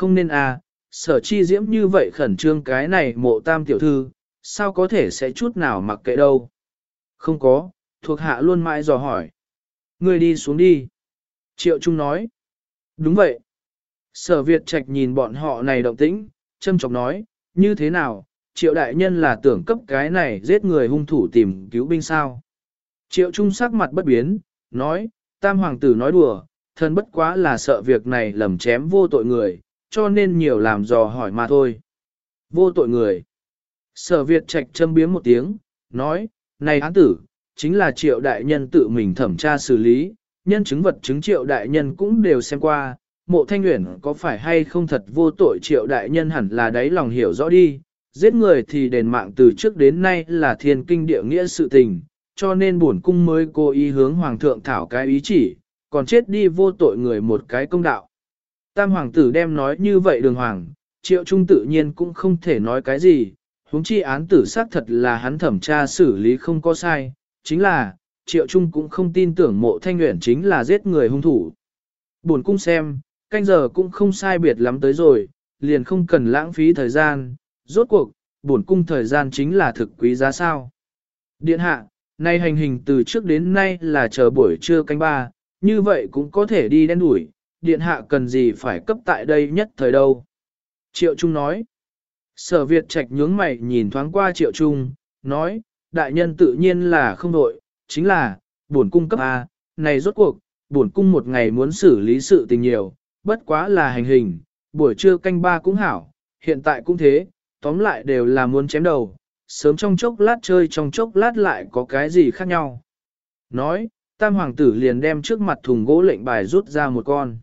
không nên à, sở chi diễm như vậy khẩn trương cái này mộ tam tiểu thư, sao có thể sẽ chút nào mặc kệ đâu. Không có, thuộc hạ luôn mãi dò hỏi. Người đi xuống đi. Triệu Trung nói. Đúng vậy. Sở Việt Trạch nhìn bọn họ này động tĩnh, châm chọc nói, như thế nào, triệu đại nhân là tưởng cấp cái này giết người hung thủ tìm cứu binh sao. Triệu Trung sắc mặt bất biến, nói, tam hoàng tử nói đùa, thân bất quá là sợ việc này lầm chém vô tội người, cho nên nhiều làm dò hỏi mà thôi. Vô tội người. Sở Việt Trạch châm biếm một tiếng, nói, này án tử, chính là triệu đại nhân tự mình thẩm tra xử lý, nhân chứng vật chứng triệu đại nhân cũng đều xem qua, mộ thanh nguyện có phải hay không thật vô tội triệu đại nhân hẳn là đáy lòng hiểu rõ đi, giết người thì đền mạng từ trước đến nay là thiên kinh địa nghĩa sự tình, cho nên bổn cung mới cố ý hướng hoàng thượng thảo cái ý chỉ, còn chết đi vô tội người một cái công đạo. Tam hoàng tử đem nói như vậy đường hoàng, triệu trung tự nhiên cũng không thể nói cái gì, huống chi án tử xác thật là hắn thẩm tra xử lý không có sai, chính là, triệu trung cũng không tin tưởng mộ thanh nguyện chính là giết người hung thủ. Buồn cung xem, canh giờ cũng không sai biệt lắm tới rồi, liền không cần lãng phí thời gian, rốt cuộc, buồn cung thời gian chính là thực quý giá sao. Điện hạ, nay hành hình từ trước đến nay là chờ buổi trưa canh ba, như vậy cũng có thể đi đen đuổi, điện hạ cần gì phải cấp tại đây nhất thời đâu. Triệu Trung nói, sở Việt Trạch nhướng mày nhìn thoáng qua Triệu Trung, nói, đại nhân tự nhiên là không đội, chính là, bổn cung cấp A, này rốt cuộc, bổn cung một ngày muốn xử lý sự tình nhiều, bất quá là hành hình, buổi trưa canh ba cũng hảo, hiện tại cũng thế, tóm lại đều là muốn chém đầu, sớm trong chốc lát chơi trong chốc lát lại có cái gì khác nhau. Nói, tam hoàng tử liền đem trước mặt thùng gỗ lệnh bài rút ra một con.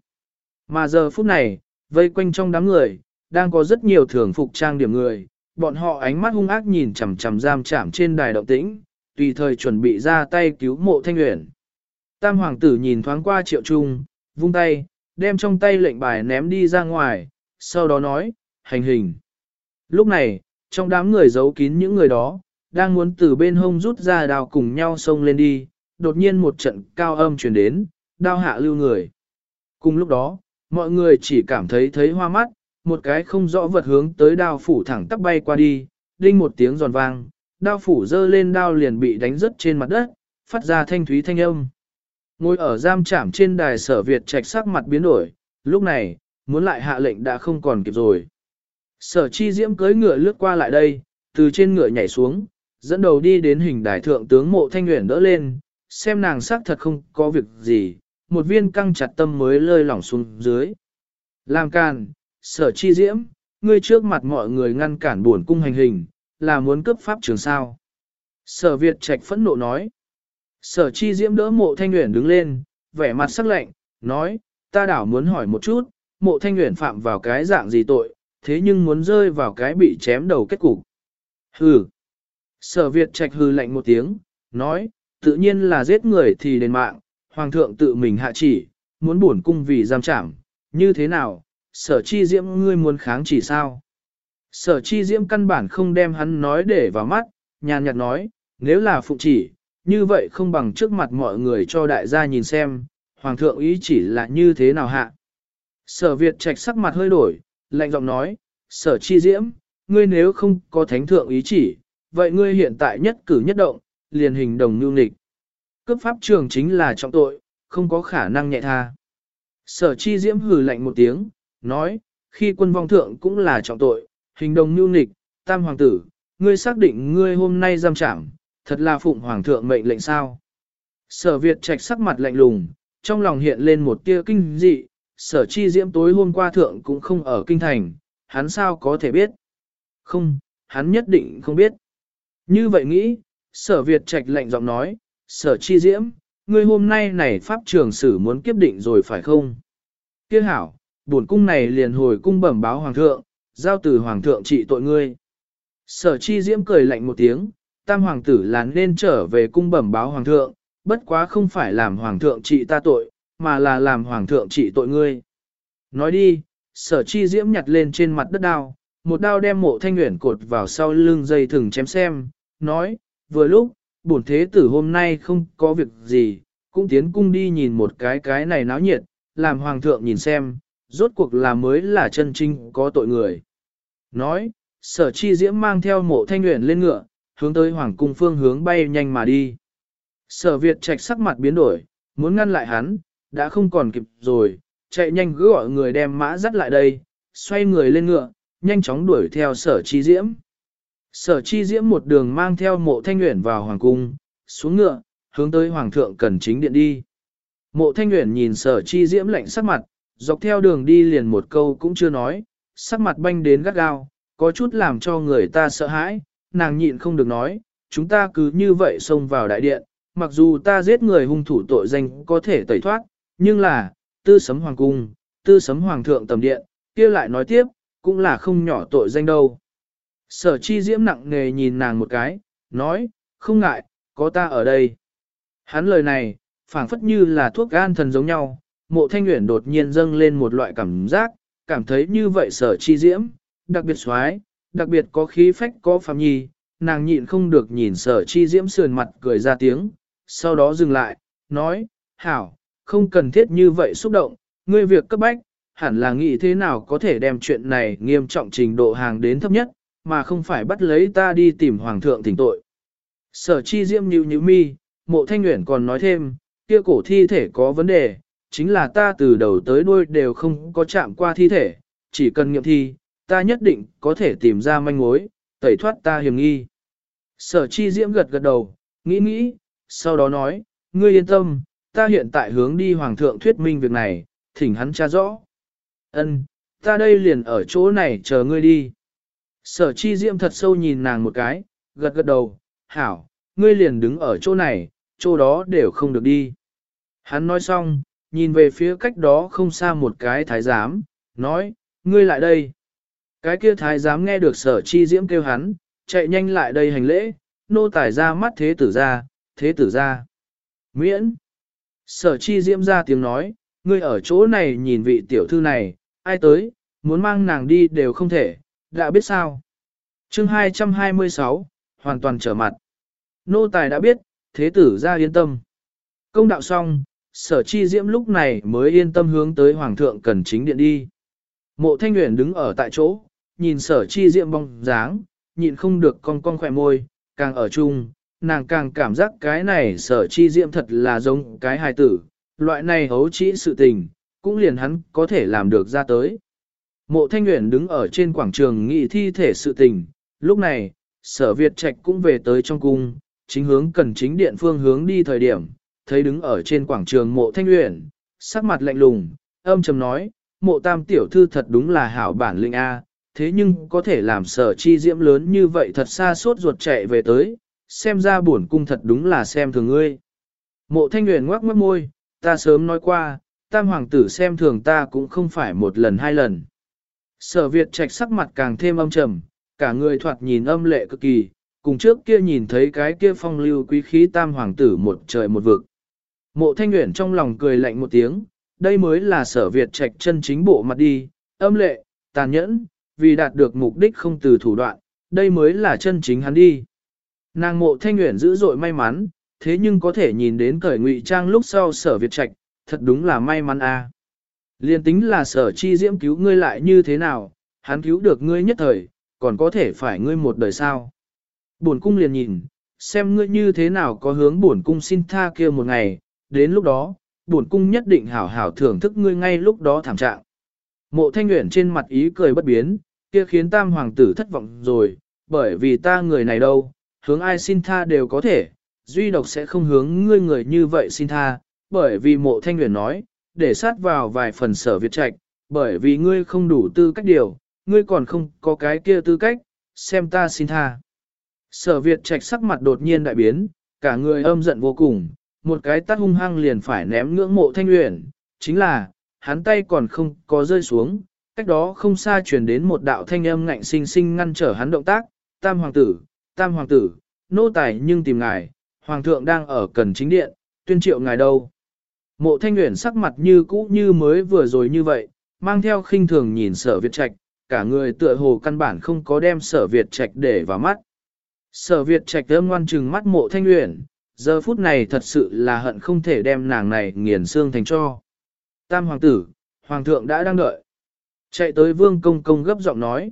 Mà giờ phút này, vây quanh trong đám người, đang có rất nhiều thường phục trang điểm người, bọn họ ánh mắt hung ác nhìn chằm chằm giam chạm trên đài động tĩnh, tùy thời chuẩn bị ra tay cứu mộ thanh nguyện. Tam hoàng tử nhìn thoáng qua triệu trung, vung tay, đem trong tay lệnh bài ném đi ra ngoài, sau đó nói, hành hình. Lúc này, trong đám người giấu kín những người đó, đang muốn từ bên hông rút ra đào cùng nhau xông lên đi, đột nhiên một trận cao âm truyền đến, đao hạ lưu người. Cùng lúc đó, mọi người chỉ cảm thấy thấy hoa mắt, một cái không rõ vật hướng tới đao phủ thẳng tắp bay qua đi, đinh một tiếng giòn vang, đao phủ dơ lên đao liền bị đánh rớt trên mặt đất, phát ra thanh thúy thanh âm. Ngồi ở giam trảm trên đài sở Việt trạch sắc mặt biến đổi, lúc này, muốn lại hạ lệnh đã không còn kịp rồi. Sở chi diễm cưới ngựa lướt qua lại đây, từ trên ngựa nhảy xuống, dẫn đầu đi đến hình đài thượng tướng mộ thanh nguyện đỡ lên, xem nàng sắc thật không có việc gì, một viên căng chặt tâm mới lơi lỏng xuống dưới. Làm càn, sở chi diễm, ngươi trước mặt mọi người ngăn cản buồn cung hành hình, là muốn cướp pháp trường sao. Sở Việt Trạch phẫn nộ nói. Sở chi diễm đỡ mộ thanh nguyện đứng lên, vẻ mặt sắc lạnh, nói, ta đảo muốn hỏi một chút, mộ thanh nguyện phạm vào cái dạng gì tội, thế nhưng muốn rơi vào cái bị chém đầu kết cục. Hừ. Sở Việt Trạch hừ lạnh một tiếng, nói, tự nhiên là giết người thì đền mạng, hoàng thượng tự mình hạ chỉ, muốn bổn cung vì giam trảm, như thế nào, sở chi diễm ngươi muốn kháng chỉ sao? Sở chi diễm căn bản không đem hắn nói để vào mắt, nhàn nhạt nói, nếu là phụ chỉ, như vậy không bằng trước mặt mọi người cho đại gia nhìn xem, hoàng thượng ý chỉ là như thế nào hạ. Sở Việt trạch sắc mặt hơi đổi, lạnh giọng nói, sở chi diễm, ngươi nếu không có thánh thượng ý chỉ, vậy ngươi hiện tại nhất cử nhất động, liền hình đồng nhu nịch. Cấp pháp trường chính là trọng tội, không có khả năng nhẹ tha. Sở chi diễm hừ lạnh một tiếng, nói, khi quân vong thượng cũng là trọng tội, hình đồng nhu nịch, tam hoàng tử, ngươi xác định ngươi hôm nay giam trảm, thật là phụng hoàng thượng mệnh lệnh sao. Sở Việt trạch sắc mặt lạnh lùng, trong lòng hiện lên một tia kinh dị, sở chi diễm tối hôm qua thượng cũng không ở kinh thành, hắn sao có thể biết? Không, hắn nhất định không biết. Như vậy nghĩ, sở Việt trạch lạnh giọng nói, sở chi diễm, ngươi hôm nay này pháp trường sử muốn kiếp định rồi phải không? Kiếc hảo, bổn cung này liền hồi cung bẩm báo hoàng thượng, giao từ hoàng thượng trị tội ngươi. Sở chi diễm cười lạnh một tiếng, tam hoàng tử là nên trở về cung bẩm báo hoàng thượng, bất quá không phải làm hoàng thượng trị ta tội, mà là làm hoàng thượng trị tội ngươi. Nói đi, sở chi diễm nhặt lên trên mặt đất đao, một đao đem mộ thanh nguyện cột vào sau lưng dây thừng chém xem, nói, vừa lúc, bổn thế tử hôm nay không có việc gì, cũng tiến cung đi nhìn một cái cái này náo nhiệt, làm hoàng thượng nhìn xem, rốt cuộc là mới là chân trinh có tội người. Nói, sở chi diễm mang theo mộ thanh nguyện lên ngựa, hướng tới hoàng cung phương hướng bay nhanh mà đi. Sở Việt trạch sắc mặt biến đổi, muốn ngăn lại hắn, đã không còn kịp rồi, chạy nhanh gỡ gọi người đem mã dắt lại đây, xoay người lên ngựa, nhanh chóng đuổi theo sở chi diễm. Sở chi diễm một đường mang theo mộ thanh nguyện vào hoàng cung, xuống ngựa, hướng tới hoàng thượng cần chính điện đi. Mộ thanh nguyện nhìn sở chi diễm lạnh sắc mặt, dọc theo đường đi liền một câu cũng chưa nói, sắc mặt banh đến gắt gao, có chút làm cho người ta sợ hãi, nàng nhịn không được nói, chúng ta cứ như vậy xông vào đại điện, mặc dù ta giết người hung thủ tội danh có thể tẩy thoát, nhưng là, tư sấm hoàng cung, tư sấm hoàng thượng tầm điện, kia lại nói tiếp, cũng là không nhỏ tội danh đâu. Sở chi diễm nặng nề nhìn nàng một cái, nói, không ngại, có ta ở đây. Hắn lời này, phảng phất như là thuốc gan thần giống nhau, mộ thanh nguyện đột nhiên dâng lên một loại cảm giác, cảm thấy như vậy sở chi diễm, đặc biệt xoái, đặc biệt có khí phách có phạm nhi, nàng nhịn không được nhìn sở chi diễm sườn mặt cười ra tiếng, sau đó dừng lại, nói, hảo, không cần thiết như vậy xúc động, ngươi việc cấp bách, hẳn là nghĩ thế nào có thể đem chuyện này nghiêm trọng trình độ hàng đến thấp nhất, mà không phải bắt lấy ta đi tìm hoàng thượng thỉnh tội. Sở chi diễm nhíu nhíu mi, mộ thanh nguyện còn nói thêm, kia cổ thi thể có vấn đề, chính là ta từ đầu tới đuôi đều không có chạm qua thi thể, chỉ cần nghiệm thi, ta nhất định có thể tìm ra manh mối, tẩy thoát ta hiểm nghi. Sở chi diễm gật gật đầu, nghĩ nghĩ, sau đó nói, ngươi yên tâm, ta hiện tại hướng đi hoàng thượng thuyết minh việc này, thỉnh hắn tra rõ. Ân, ta đây liền ở chỗ này chờ ngươi đi. Sở chi diễm thật sâu nhìn nàng một cái, gật gật đầu, hảo, ngươi liền đứng ở chỗ này, chỗ đó đều không được đi. Hắn nói xong, nhìn về phía cách đó không xa một cái thái giám, nói, ngươi lại đây. Cái kia thái giám nghe được sở chi diễm kêu hắn, chạy nhanh lại đây hành lễ, nô tải ra mắt thế tử ra, thế tử ra. Miễn. Sở chi diễm ra tiếng nói, ngươi ở chỗ này nhìn vị tiểu thư này, ai tới, muốn mang nàng đi đều không thể, đã biết sao. chương 226, hoàn toàn trở mặt. Nô tài đã biết, thế tử ra yên tâm. Công đạo xong, sở chi diễm lúc này mới yên tâm hướng tới hoàng thượng cần chính điện đi. Mộ thanh nguyện đứng ở tại chỗ, nhìn sở chi diễm bong dáng, nhịn không được con con khỏe môi, càng ở chung, nàng càng cảm giác cái này sở chi diễm thật là giống cái hài tử, loại này hấu trĩ sự tình, cũng liền hắn có thể làm được ra tới. Mộ thanh nguyện đứng ở trên quảng trường nghị thi thể sự tình, lúc này, sở Việt Trạch cũng về tới trong cung, chính hướng cần chính điện phương hướng đi thời điểm, thấy đứng ở trên quảng trường mộ thanh nguyện, sắc mặt lạnh lùng, âm trầm nói, mộ tam tiểu thư thật đúng là hảo bản linh A, thế nhưng có thể làm sở chi diễm lớn như vậy thật xa suốt ruột chạy về tới, xem ra buồn cung thật đúng là xem thường ngươi. Mộ thanh nguyện ngoác mất môi, ta sớm nói qua, tam hoàng tử xem thường ta cũng không phải một lần hai lần. Sở Việt trạch sắc mặt càng thêm âm trầm, cả người thoạt nhìn âm lệ cực kỳ, cùng trước kia nhìn thấy cái kia phong lưu quý khí tam hoàng tử một trời một vực. Mộ thanh nguyện trong lòng cười lạnh một tiếng, đây mới là sở Việt trạch chân chính bộ mặt đi, âm lệ, tàn nhẫn, vì đạt được mục đích không từ thủ đoạn, đây mới là chân chính hắn đi. Nàng mộ thanh nguyện dữ dội may mắn, thế nhưng có thể nhìn đến cởi ngụy trang lúc sau sở Việt trạch, thật đúng là may mắn a. À. Liên tính là sở chi diễm cứu ngươi lại như thế nào, hắn cứu được ngươi nhất thời, còn có thể phải ngươi một đời sao. Bổn cung liền nhìn, xem ngươi như thế nào có hướng bổn cung xin tha kia một ngày, đến lúc đó, bổn cung nhất định hảo hảo thưởng thức ngươi ngay lúc đó thảm trạng. Mộ thanh nguyện trên mặt ý cười bất biến, kia khiến tam hoàng tử thất vọng rồi, bởi vì ta người này đâu, hướng ai xin tha đều có thể, duy độc sẽ không hướng ngươi người như vậy xin tha, bởi vì mộ thanh nguyện nói, để sát vào vài phần sở việt trạch, bởi vì ngươi không đủ tư cách điều, ngươi còn không có cái kia tư cách, xem ta xin tha. Sở Việt trạch sắc mặt đột nhiên đại biến, cả người âm giận vô cùng, một cái tát hung hăng liền phải ném ngưỡng mộ thanh uyển, chính là, hắn tay còn không có rơi xuống, cách đó không xa truyền đến một đạo thanh âm ngạnh sinh sinh ngăn trở hắn động tác, tam hoàng tử, tam hoàng tử, nô tài nhưng tìm ngài, hoàng thượng đang ở cần chính điện, tuyên triệu ngài đâu. Mộ thanh nguyện sắc mặt như cũ như mới vừa rồi như vậy, mang theo khinh thường nhìn sở Việt Trạch, cả người tựa hồ căn bản không có đem sở Việt Trạch để vào mắt. Sở Việt Trạch âm ngoan trừng mắt mộ thanh nguyện, giờ phút này thật sự là hận không thể đem nàng này nghiền xương thành cho. Tam hoàng tử, hoàng thượng đã đang đợi. Chạy tới vương công công gấp giọng nói.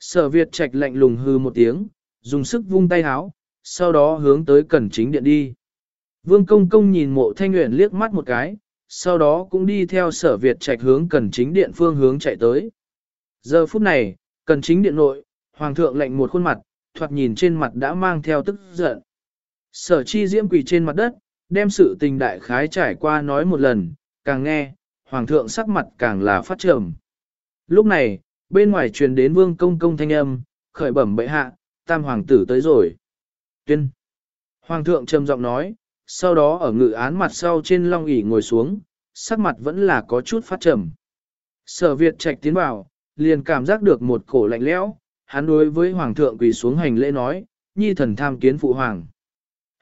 Sở Việt trạch lạnh lùng hư một tiếng, dùng sức vung tay háo, sau đó hướng tới cẩn chính điện đi. Vương công công nhìn mộ thanh nguyện liếc mắt một cái, sau đó cũng đi theo sở Việt trạch hướng Cần chính điện phương hướng chạy tới. Giờ phút này, Cần chính điện nội, hoàng thượng lệnh một khuôn mặt, thoạt nhìn trên mặt đã mang theo tức giận. Sở chi diễm quỳ trên mặt đất, đem sự tình đại khái trải qua nói một lần, càng nghe, hoàng thượng sắc mặt càng là phát trầm. Lúc này, bên ngoài truyền đến vương công công thanh âm, khởi bẩm bệ hạ, tam hoàng tử tới rồi. Tuyên. Hoàng thượng trầm giọng nói, sau đó ở ngự án mặt sau trên long ỷ ngồi xuống, sắc mặt vẫn là có chút phát trầm. Sở Việt trạch tiến vào, liền cảm giác được một cổ lạnh lẽo, hắn đối với hoàng thượng quỳ xuống hành lễ nói, nhi thần tham kiến phụ hoàng.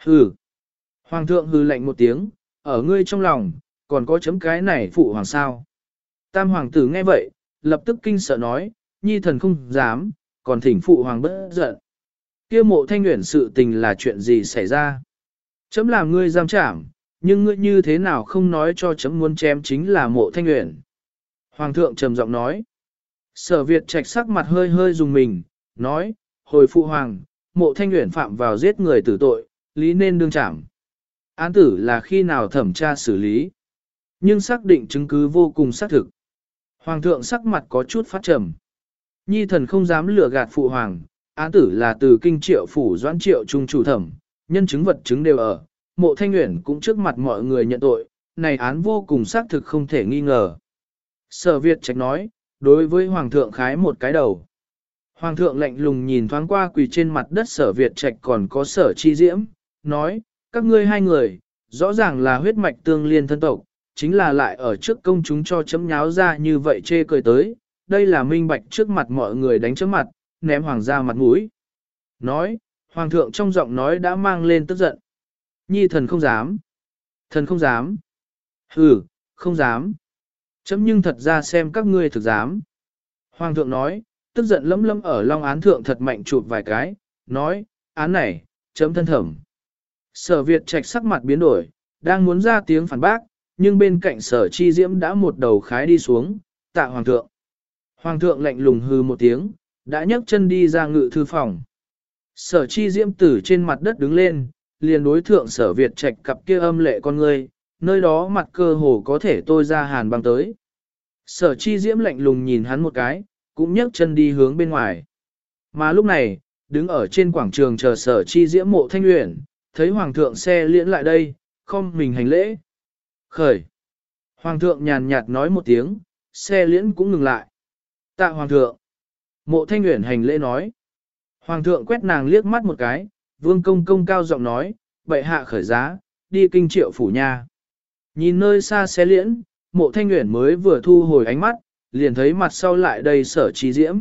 Hừ. Hoàng thượng hừ lạnh một tiếng, ở ngươi trong lòng, còn có chấm cái này phụ hoàng sao. Tam hoàng tử nghe vậy, lập tức kinh sợ nói, nhi thần không dám, còn thỉnh phụ hoàng bất giận. Kia mộ thanh nguyện sự tình là chuyện gì xảy ra? Chấm làm ngươi giam trảm, nhưng ngươi như thế nào không nói cho chấm muốn chém chính là mộ thanh nguyện. Hoàng thượng trầm giọng nói. Sở Việt trạch sắc mặt hơi hơi dùng mình, nói, hồi phụ hoàng, mộ thanh nguyện phạm vào giết người tử tội, lý nên đương trảm. Án tử là khi nào thẩm tra xử lý. Nhưng xác định chứng cứ vô cùng xác thực. Hoàng thượng sắc mặt có chút phát trầm. Nhi thần không dám lừa gạt phụ hoàng, án tử là từ kinh triệu phủ doãn triệu trung chủ thẩm, nhân chứng vật chứng đều ở, mộ thanh nguyện cũng trước mặt mọi người nhận tội, này án vô cùng xác thực không thể nghi ngờ. Sở Việt trách nói, đối với Hoàng thượng khái một cái đầu. Hoàng thượng lạnh lùng nhìn thoáng qua quỳ trên mặt đất sở Việt trạch còn có sở chi diễm, nói, các ngươi hai người, rõ ràng là huyết mạch tương liên thân tộc, chính là lại ở trước công chúng cho chấm nháo ra như vậy chê cười tới, đây là minh bạch trước mặt mọi người đánh chấm mặt, ném hoàng gia mặt mũi. Nói, hoàng thượng trong giọng nói đã mang lên tức giận. Nhi thần không dám. Thần không dám. Ừ, không dám. Chấm nhưng thật ra xem các ngươi thực dám. Hoàng thượng nói, tức giận lấm lấm ở long án thượng thật mạnh chụp vài cái, nói, án này, chấm thân thẩm. Sở Việt trạch sắc mặt biến đổi, đang muốn ra tiếng phản bác, nhưng bên cạnh sở chi diễm đã một đầu khái đi xuống, tạ hoàng thượng. Hoàng thượng lạnh lùng hư một tiếng, đã nhấc chân đi ra ngự thư phòng. Sở chi diễm tử trên mặt đất đứng lên, liền đối thượng sở Việt trạch cặp kia âm lệ con người, nơi đó mặt cơ hồ có thể tôi ra hàn băng tới. Sở chi diễm lạnh lùng nhìn hắn một cái, cũng nhấc chân đi hướng bên ngoài. Mà lúc này, đứng ở trên quảng trường chờ sở chi diễm mộ thanh luyện, thấy hoàng thượng xe liễn lại đây, không mình hành lễ. Khởi. Hoàng thượng nhàn nhạt nói một tiếng, xe liễn cũng ngừng lại. Tạ hoàng thượng. Mộ thanh nguyện hành lễ nói. Hoàng thượng quét nàng liếc mắt một cái, vương công công cao giọng nói, bệ hạ khởi giá, đi kinh triệu phủ nha. Nhìn nơi xa xé liễn, mộ thanh nguyện mới vừa thu hồi ánh mắt, liền thấy mặt sau lại đầy sở trí diễm.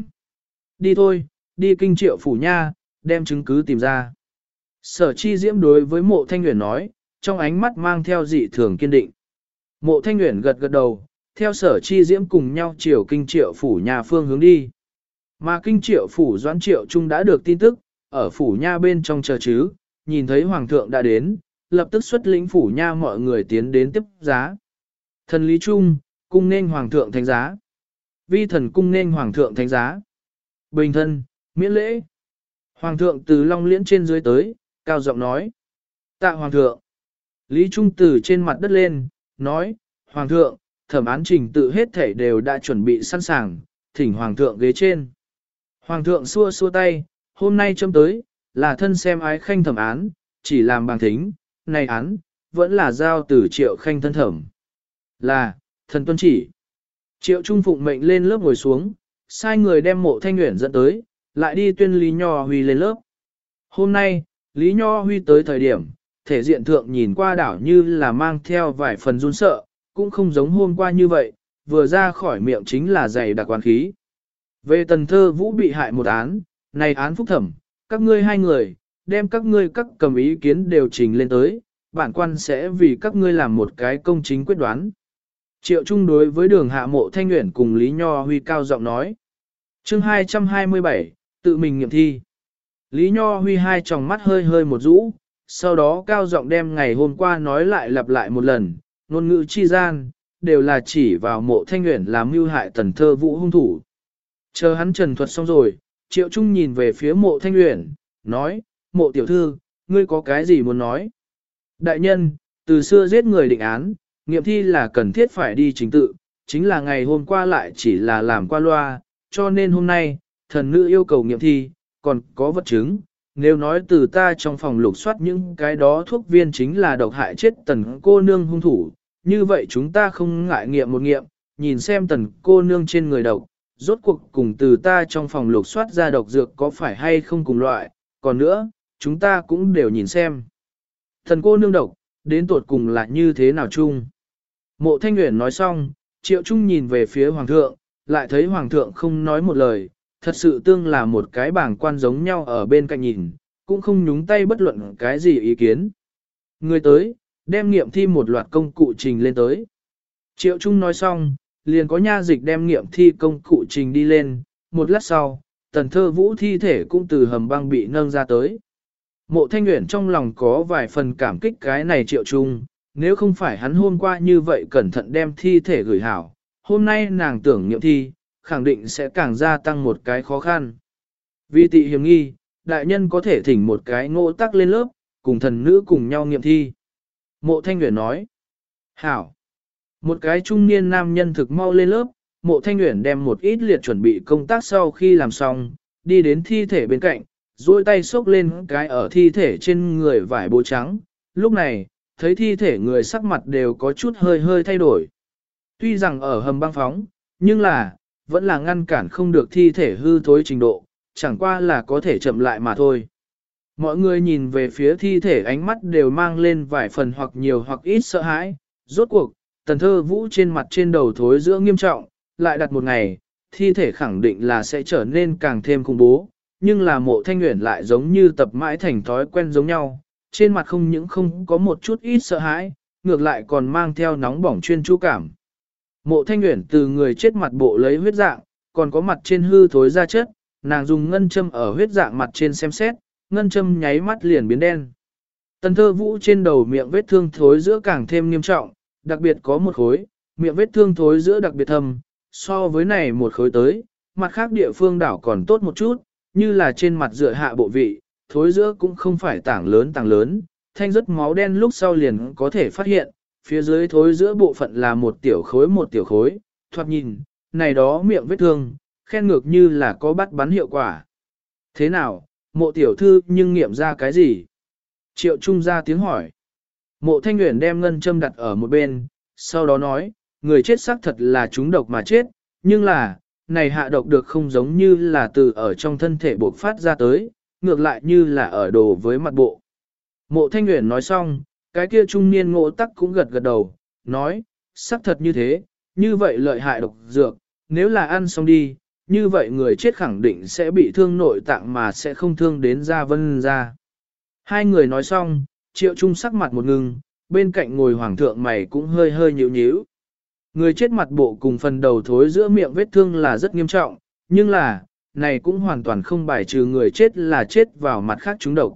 Đi thôi, đi kinh triệu phủ nha, đem chứng cứ tìm ra. Sở chi diễm đối với mộ thanh nguyện nói, trong ánh mắt mang theo dị thường kiên định. Mộ thanh nguyện gật gật đầu, theo sở chi diễm cùng nhau chiều kinh triệu phủ nhà phương hướng đi. Mà kinh triệu phủ doãn triệu trung đã được tin tức, ở phủ nha bên trong chờ chứ, nhìn thấy hoàng thượng đã đến, lập tức xuất lĩnh phủ nha mọi người tiến đến tiếp giá. Thần lý trung, cung nên hoàng thượng thánh giá. Vi thần cung nên hoàng thượng thánh giá. Bình thân, miễn lễ. Hoàng thượng từ long liễn trên dưới tới, cao giọng nói. Tạ hoàng thượng. Lý Trung từ trên mặt đất lên, nói, Hoàng thượng, thẩm án trình tự hết thể đều đã chuẩn bị sẵn sàng, thỉnh Hoàng thượng ghế trên. Hoàng thượng xua xua tay, hôm nay châm tới, là thân xem ái khanh thẩm án, chỉ làm bằng thính, này án, vẫn là giao từ triệu khanh thân thẩm. Là, thần tuân chỉ. Triệu Trung Phụng mệnh lên lớp ngồi xuống, sai người đem mộ thanh nguyện dẫn tới, lại đi tuyên Lý Nho Huy lên lớp. Hôm nay, Lý Nho Huy tới thời điểm, thể diện thượng nhìn qua đảo như là mang theo vài phần run sợ, cũng không giống hôm qua như vậy, vừa ra khỏi miệng chính là dày đặc quán khí. Về tần thơ vũ bị hại một án, này án phúc thẩm, các ngươi hai người, đem các ngươi các cầm ý kiến đều trình lên tới, bản quan sẽ vì các ngươi làm một cái công chính quyết đoán. Triệu Trung đối với đường hạ mộ thanh nguyện cùng Lý Nho Huy cao giọng nói. chương 227, tự mình nghiệm thi. Lý Nho Huy hai tròng mắt hơi hơi một rũ, sau đó cao giọng đem ngày hôm qua nói lại lặp lại một lần, ngôn ngữ chi gian, đều là chỉ vào mộ thanh nguyện làm mưu hại tần thơ vũ hung thủ. Chờ hắn trần thuật xong rồi, triệu trung nhìn về phía mộ thanh luyện nói, mộ tiểu thư, ngươi có cái gì muốn nói? Đại nhân, từ xưa giết người định án, nghiệm thi là cần thiết phải đi chính tự, chính là ngày hôm qua lại chỉ là làm qua loa, cho nên hôm nay, thần nữ yêu cầu nghiệm thi, còn có vật chứng. Nếu nói từ ta trong phòng lục soát những cái đó thuốc viên chính là độc hại chết tần cô nương hung thủ, như vậy chúng ta không ngại nghiệm một nghiệm, nhìn xem tần cô nương trên người độc, rốt cuộc cùng từ ta trong phòng lục soát ra độc dược có phải hay không cùng loại, còn nữa, chúng ta cũng đều nhìn xem. Thần cô nương độc, đến tuột cùng là như thế nào chung? Mộ Thanh Nguyễn nói xong, Triệu Trung nhìn về phía Hoàng thượng, lại thấy Hoàng thượng không nói một lời, thật sự tương là một cái bảng quan giống nhau ở bên cạnh nhìn, cũng không nhúng tay bất luận cái gì ý kiến. Người tới, đem nghiệm thi một loạt công cụ trình lên tới. Triệu Trung nói xong, liền có nha dịch đem nghiệm thi công cụ trình đi lên, một lát sau, tần thơ vũ thi thể cũng từ hầm băng bị nâng ra tới. Mộ thanh nguyện trong lòng có vài phần cảm kích cái này triệu trung, nếu không phải hắn hôm qua như vậy cẩn thận đem thi thể gửi hảo, hôm nay nàng tưởng nghiệm thi, khẳng định sẽ càng gia tăng một cái khó khăn. Vì tị hiểm nghi, đại nhân có thể thỉnh một cái ngộ tắc lên lớp, cùng thần nữ cùng nhau nghiệm thi. Mộ thanh nguyện nói, hảo, một cái trung niên nam nhân thực mau lên lớp, mộ thanh nguyện đem một ít liệt chuẩn bị công tác sau khi làm xong, đi đến thi thể bên cạnh, duỗi tay xốc lên cái ở thi thể trên người vải bố trắng. Lúc này, thấy thi thể người sắc mặt đều có chút hơi hơi thay đổi. Tuy rằng ở hầm băng phóng, nhưng là, vẫn là ngăn cản không được thi thể hư thối trình độ, chẳng qua là có thể chậm lại mà thôi. Mọi người nhìn về phía thi thể ánh mắt đều mang lên vài phần hoặc nhiều hoặc ít sợ hãi. Rốt cuộc, tần thơ vũ trên mặt trên đầu thối giữa nghiêm trọng, lại đặt một ngày, thi thể khẳng định là sẽ trở nên càng thêm khủng bố, nhưng là mộ thanh nguyện lại giống như tập mãi thành thói quen giống nhau, trên mặt không những không có một chút ít sợ hãi, ngược lại còn mang theo nóng bỏng chuyên chú cảm. Mộ thanh nguyện từ người chết mặt bộ lấy huyết dạng, còn có mặt trên hư thối ra chất, nàng dùng ngân châm ở huyết dạng mặt trên xem xét, ngân châm nháy mắt liền biến đen. Tần thơ vũ trên đầu miệng vết thương thối giữa càng thêm nghiêm trọng, đặc biệt có một khối, miệng vết thương thối giữa đặc biệt thâm, so với này một khối tới, mặt khác địa phương đảo còn tốt một chút, như là trên mặt dựa hạ bộ vị, thối giữa cũng không phải tảng lớn tảng lớn, thanh rất máu đen lúc sau liền có thể phát hiện, phía dưới thối giữa bộ phận là một tiểu khối một tiểu khối, thoạt nhìn, này đó miệng vết thương, khen ngược như là có bắt bắn hiệu quả. Thế nào, mộ tiểu thư nhưng nghiệm ra cái gì? Triệu Trung ra tiếng hỏi. Mộ thanh Uyển đem ngân châm đặt ở một bên, sau đó nói, người chết xác thật là chúng độc mà chết, nhưng là, này hạ độc được không giống như là từ ở trong thân thể bộc phát ra tới, ngược lại như là ở đồ với mặt bộ. Mộ Thanh Uyển nói xong, cái kia trung niên ngộ tắc cũng gật gật đầu, nói, xác thật như thế, như vậy lợi hại độc dược, nếu là ăn xong đi, như vậy người chết khẳng định sẽ bị thương nội tạng mà sẽ không thương đến ra vân ra. Hai người nói xong, triệu trung sắc mặt một ngưng, bên cạnh ngồi hoàng thượng mày cũng hơi hơi nhíu nhíu. Người chết mặt bộ cùng phần đầu thối giữa miệng vết thương là rất nghiêm trọng, nhưng là, này cũng hoàn toàn không bài trừ người chết là chết vào mặt khác chúng độc.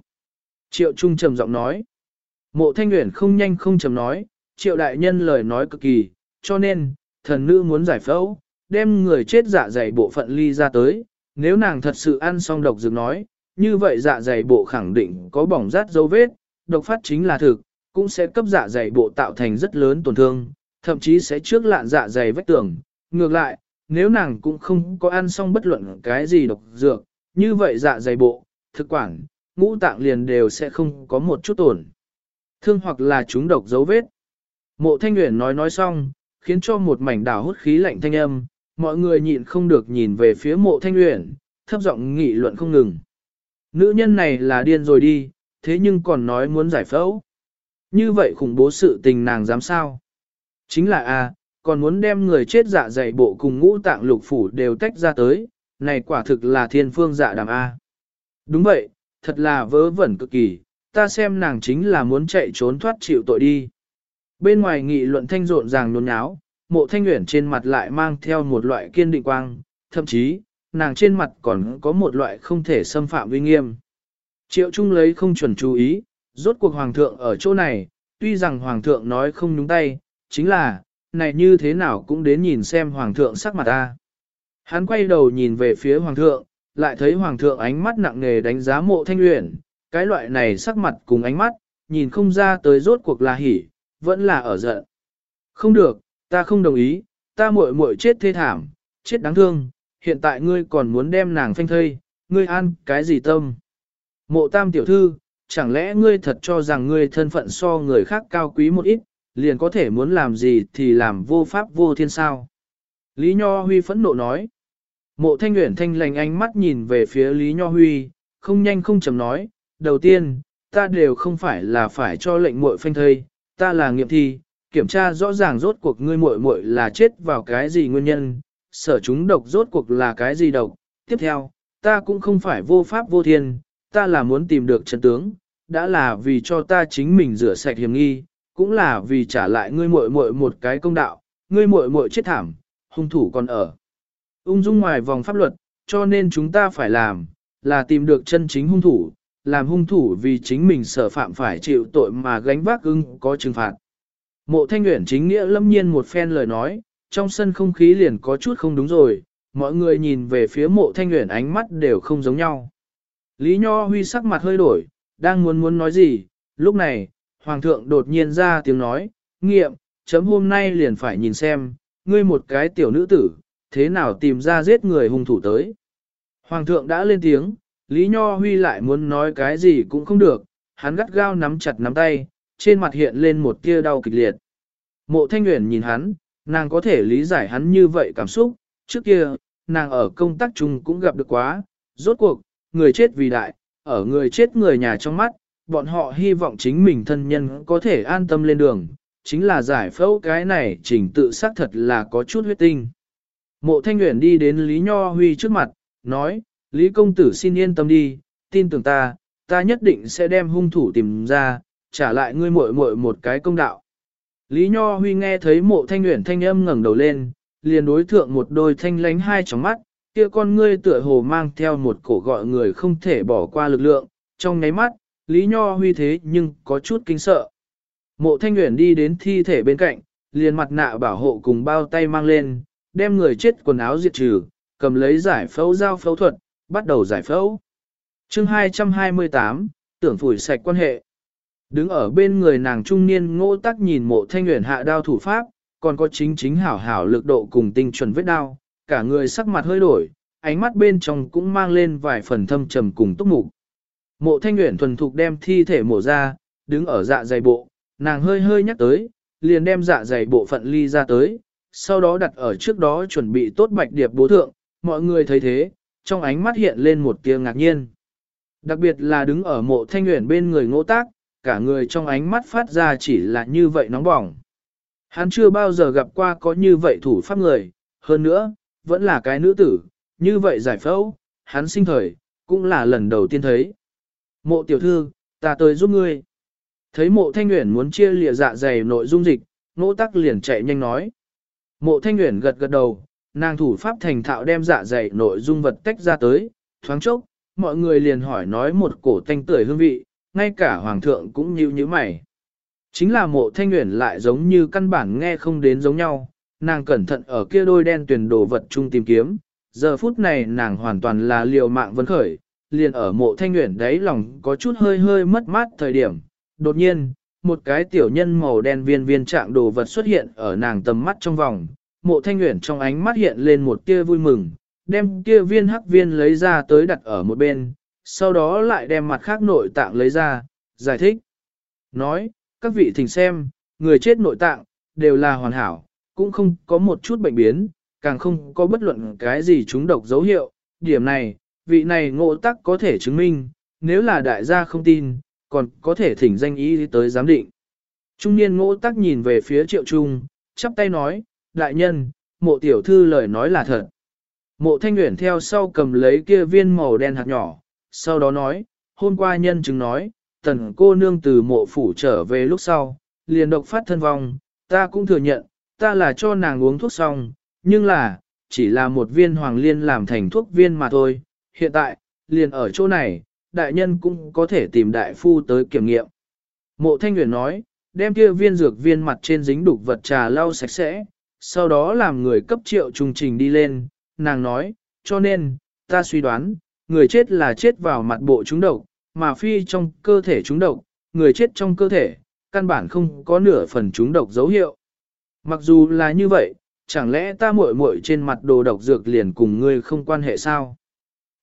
Triệu Trung trầm giọng nói. Mộ Thanh Nguyễn không nhanh không chầm nói, Triệu Đại Nhân lời nói cực kỳ, cho nên, thần nữ muốn giải phẫu, đem người chết dạ dày bộ phận ly ra tới, nếu nàng thật sự ăn xong độc dược nói, như vậy dạ dày bộ khẳng định có bỏng rát dấu vết, độc phát chính là thực, cũng sẽ cấp dạ dày bộ tạo thành rất lớn tổn thương, thậm chí sẽ trước lạn dạ dày vách tường. Ngược lại, nếu nàng cũng không có ăn xong bất luận cái gì độc dược, như vậy dạ dày bộ, thực quản, ngũ tạng liền đều sẽ không có một chút tổn. Thương hoặc là chúng độc dấu vết. Mộ Thanh Nguyễn nói nói xong, khiến cho một mảnh đảo hút khí lạnh thanh âm, mọi người nhịn không được nhìn về phía mộ Thanh Nguyễn, thấp giọng nghị luận không ngừng. Nữ nhân này là điên rồi đi, thế nhưng còn nói muốn giải phẫu. Như vậy khủng bố sự tình nàng dám sao? Chính là a, còn muốn đem người chết dạ dày bộ cùng ngũ tạng lục phủ đều tách ra tới, này quả thực là thiên phương dạ đàm a. Đúng vậy, thật là vớ vẩn cực kỳ, ta xem nàng chính là muốn chạy trốn thoát chịu tội đi. Bên ngoài nghị luận thanh rộn ràng nôn nháo, mộ thanh nguyện trên mặt lại mang theo một loại kiên định quang, thậm chí, nàng trên mặt còn có một loại không thể xâm phạm uy nghiêm. Triệu Trung lấy không chuẩn chú ý, rốt cuộc hoàng thượng ở chỗ này, tuy rằng hoàng thượng nói không nhúng tay, chính là, này như thế nào cũng đến nhìn xem hoàng thượng sắc mặt ta. Hắn quay đầu nhìn về phía hoàng thượng, lại thấy hoàng thượng ánh mắt nặng nề đánh giá mộ thanh luyện, cái loại này sắc mặt cùng ánh mắt, nhìn không ra tới rốt cuộc là hỉ, vẫn là ở giận. Không được, ta không đồng ý, ta muội muội chết thê thảm, chết đáng thương, hiện tại ngươi còn muốn đem nàng phanh thây, ngươi ăn cái gì tâm? Mộ tam tiểu thư, chẳng lẽ ngươi thật cho rằng ngươi thân phận so người khác cao quý một ít, liền có thể muốn làm gì thì làm vô pháp vô thiên sao? Lý Nho Huy phẫn nộ nói. Mộ thanh nguyện thanh lành ánh mắt nhìn về phía Lý Nho Huy, không nhanh không chậm nói, đầu tiên, ta đều không phải là phải cho lệnh muội phanh thây, ta là nghiệm thi, kiểm tra rõ ràng rốt cuộc ngươi muội muội là chết vào cái gì nguyên nhân, sở chúng độc rốt cuộc là cái gì độc. Tiếp theo, ta cũng không phải vô pháp vô thiên, ta là muốn tìm được chân tướng, đã là vì cho ta chính mình rửa sạch hiểm nghi, cũng là vì trả lại ngươi muội muội một cái công đạo, ngươi muội muội chết thảm, hung thủ còn ở. Ung dung ngoài vòng pháp luật, cho nên chúng ta phải làm, là tìm được chân chính hung thủ, làm hung thủ vì chính mình sở phạm phải chịu tội mà gánh vác ưng có trừng phạt. Mộ thanh nguyện chính nghĩa lâm nhiên một phen lời nói, trong sân không khí liền có chút không đúng rồi, mọi người nhìn về phía mộ thanh nguyện ánh mắt đều không giống nhau. Lý Nho Huy sắc mặt hơi đổi, đang muốn muốn nói gì, lúc này, Hoàng thượng đột nhiên ra tiếng nói, nghiệm, chấm hôm nay liền phải nhìn xem, ngươi một cái tiểu nữ tử, thế nào tìm ra giết người hung thủ tới. Hoàng thượng đã lên tiếng, Lý Nho Huy lại muốn nói cái gì cũng không được, hắn gắt gao nắm chặt nắm tay, trên mặt hiện lên một tia đau kịch liệt. Mộ Thanh Nguyễn nhìn hắn, nàng có thể lý giải hắn như vậy cảm xúc, trước kia, nàng ở công tác chung cũng gặp được quá, rốt cuộc, người chết vì đại, ở người chết người nhà trong mắt, bọn họ hy vọng chính mình thân nhân có thể an tâm lên đường, chính là giải phẫu cái này trình tự xác thật là có chút huyết tinh. Mộ Thanh Nguyễn đi đến Lý Nho Huy trước mặt, nói, Lý Công Tử xin yên tâm đi, tin tưởng ta, ta nhất định sẽ đem hung thủ tìm ra, trả lại ngươi muội muội một cái công đạo. Lý Nho Huy nghe thấy mộ thanh Nguyễn thanh âm ngẩng đầu lên, liền đối thượng một đôi thanh lánh hai tròng mắt, kia con ngươi tựa hồ mang theo một cổ gọi người không thể bỏ qua lực lượng, trong nháy mắt, Lý Nho Huy thế nhưng có chút kinh sợ. Mộ thanh nguyện đi đến thi thể bên cạnh, liền mặt nạ bảo hộ cùng bao tay mang lên, đem người chết quần áo diệt trừ, cầm lấy giải phẫu dao phẫu thuật, bắt đầu giải phẫu. chương 228, tưởng phủi sạch quan hệ. Đứng ở bên người nàng trung niên ngô tắc nhìn mộ thanh nguyện hạ đao thủ pháp, còn có chính chính hảo hảo lực độ cùng tinh chuẩn vết đao, cả người sắc mặt hơi đổi, ánh mắt bên trong cũng mang lên vài phần thâm trầm cùng túc mục. Mộ thanh nguyện thuần thục đem thi thể mổ ra, đứng ở dạ dày bộ, nàng hơi hơi nhắc tới, liền đem dạ dày bộ phận ly ra tới, sau đó đặt ở trước đó chuẩn bị tốt bạch điệp bố thượng, mọi người thấy thế, trong ánh mắt hiện lên một tia ngạc nhiên. Đặc biệt là đứng ở mộ thanh nguyện bên người ngỗ tác, cả người trong ánh mắt phát ra chỉ là như vậy nóng bỏng. Hắn chưa bao giờ gặp qua có như vậy thủ pháp người, hơn nữa, vẫn là cái nữ tử, như vậy giải phẫu, hắn sinh thời, cũng là lần đầu tiên thấy. Mộ tiểu thư, ta tới giúp ngươi. Thấy mộ thanh nguyện muốn chia lịa dạ dày nội dung dịch, nỗ tắc liền chạy nhanh nói. Mộ thanh nguyện gật gật đầu, nàng thủ pháp thành thạo đem dạ dày nội dung vật tách ra tới, thoáng chốc, mọi người liền hỏi nói một cổ thanh tưởi hương vị, ngay cả hoàng thượng cũng như như mày. Chính là mộ thanh nguyện lại giống như căn bản nghe không đến giống nhau, nàng cẩn thận ở kia đôi đen tuyển đồ vật chung tìm kiếm, giờ phút này nàng hoàn toàn là liều mạng vấn khởi, liền ở mộ thanh nguyện đấy lòng có chút hơi hơi mất mát thời điểm. Đột nhiên, một cái tiểu nhân màu đen viên viên trạng đồ vật xuất hiện ở nàng tầm mắt trong vòng, mộ thanh nguyện trong ánh mắt hiện lên một tia vui mừng, đem kia viên hắc viên lấy ra tới đặt ở một bên, sau đó lại đem mặt khác nội tạng lấy ra, giải thích. Nói, các vị thỉnh xem, người chết nội tạng, đều là hoàn hảo, cũng không có một chút bệnh biến, càng không có bất luận cái gì chúng độc dấu hiệu. Điểm này, vị này ngộ tắc có thể chứng minh, nếu là đại gia không tin, còn có thể thỉnh danh ý tới giám định. Trung niên ngộ tắc nhìn về phía triệu trung, chắp tay nói, đại nhân, mộ tiểu thư lời nói là thật. Mộ thanh nguyện theo sau cầm lấy kia viên màu đen hạt nhỏ, sau đó nói, hôm qua nhân chứng nói, tần cô nương từ mộ phủ trở về lúc sau, liền độc phát thân vong, ta cũng thừa nhận, ta là cho nàng uống thuốc xong, nhưng là, chỉ là một viên hoàng liên làm thành thuốc viên mà thôi, hiện tại, liền ở chỗ này, đại nhân cũng có thể tìm đại phu tới kiểm nghiệm. Mộ thanh Nguyễn nói, đem kia viên dược viên mặt trên dính đục vật trà lau sạch sẽ, sau đó làm người cấp triệu trung trình đi lên, nàng nói, cho nên, ta suy đoán, người chết là chết vào mặt bộ trúng độc, mà phi trong cơ thể trúng độc, người chết trong cơ thể, căn bản không có nửa phần trúng độc dấu hiệu. Mặc dù là như vậy, chẳng lẽ ta muội muội trên mặt đồ độc dược liền cùng ngươi không quan hệ sao?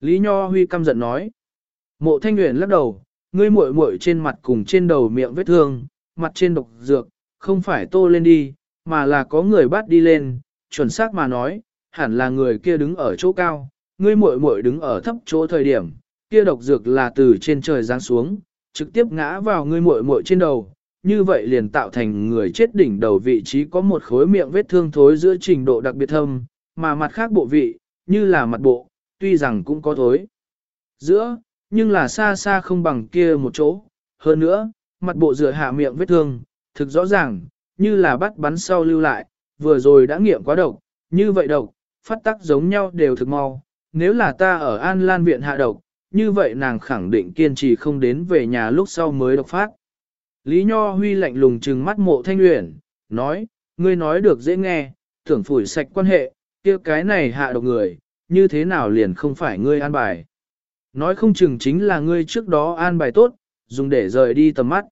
Lý Nho Huy căm giận nói. Mộ Thanh Uyển lắc đầu, ngươi muội muội trên mặt cùng trên đầu miệng vết thương, mặt trên độc dược, không phải tô lên đi, mà là có người bắt đi lên, chuẩn xác mà nói, hẳn là người kia đứng ở chỗ cao, ngươi muội muội đứng ở thấp chỗ thời điểm, kia độc dược là từ trên trời giáng xuống, trực tiếp ngã vào ngươi muội muội trên đầu, như vậy liền tạo thành người chết đỉnh đầu vị trí có một khối miệng vết thương thối giữa trình độ đặc biệt thâm, mà mặt khác bộ vị, như là mặt bộ, tuy rằng cũng có thối giữa, nhưng là xa xa không bằng kia một chỗ. Hơn nữa, mặt bộ rửa hạ miệng vết thương, thực rõ ràng, như là bắt bắn sau lưu lại, vừa rồi đã nghiệm quá độc, như vậy độc, phát tác giống nhau đều thực mau. Nếu là ta ở An Lan Viện hạ độc, như vậy nàng khẳng định kiên trì không đến về nhà lúc sau mới độc phát. Lý Nho Huy lạnh lùng trừng mắt mộ thanh luyện, nói, ngươi nói được dễ nghe, tưởng phủi sạch quan hệ, kia cái này hạ độc người, như thế nào liền không phải ngươi an bài. Nói không chừng chính là ngươi trước đó an bài tốt, dùng để rời đi tầm mắt.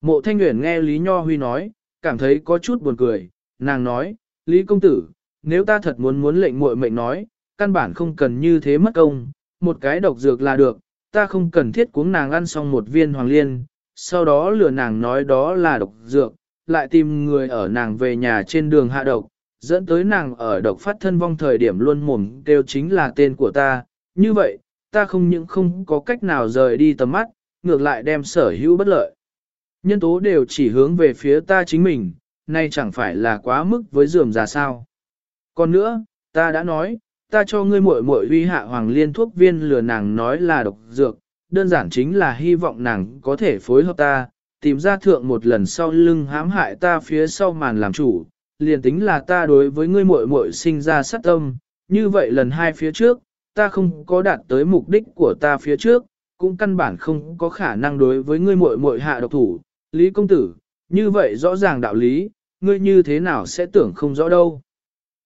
Mộ thanh luyện nghe Lý Nho Huy nói, cảm thấy có chút buồn cười, nàng nói, Lý Công Tử, nếu ta thật muốn muốn lệnh muội mệnh nói, căn bản không cần như thế mất công, một cái độc dược là được, ta không cần thiết cuống nàng ăn xong một viên hoàng liên, sau đó lừa nàng nói đó là độc dược, lại tìm người ở nàng về nhà trên đường hạ độc, dẫn tới nàng ở độc phát thân vong thời điểm luôn mồm kêu chính là tên của ta, như vậy, ta không những không có cách nào rời đi tầm mắt, ngược lại đem sở hữu bất lợi. Nhân tố đều chỉ hướng về phía ta chính mình, nay chẳng phải là quá mức với dườm già sao. Còn nữa, ta đã nói, ta cho ngươi muội muội uy hạ hoàng liên thuốc viên lừa nàng nói là độc dược, đơn giản chính là hy vọng nàng có thể phối hợp ta, tìm ra thượng một lần sau lưng hãm hại ta phía sau màn làm chủ, liền tính là ta đối với ngươi muội muội sinh ra sát tâm, như vậy lần hai phía trước, ta không có đạt tới mục đích của ta phía trước, cũng căn bản không có khả năng đối với ngươi muội muội hạ độc thủ, Lý công tử, như vậy rõ ràng đạo lý, ngươi như thế nào sẽ tưởng không rõ đâu.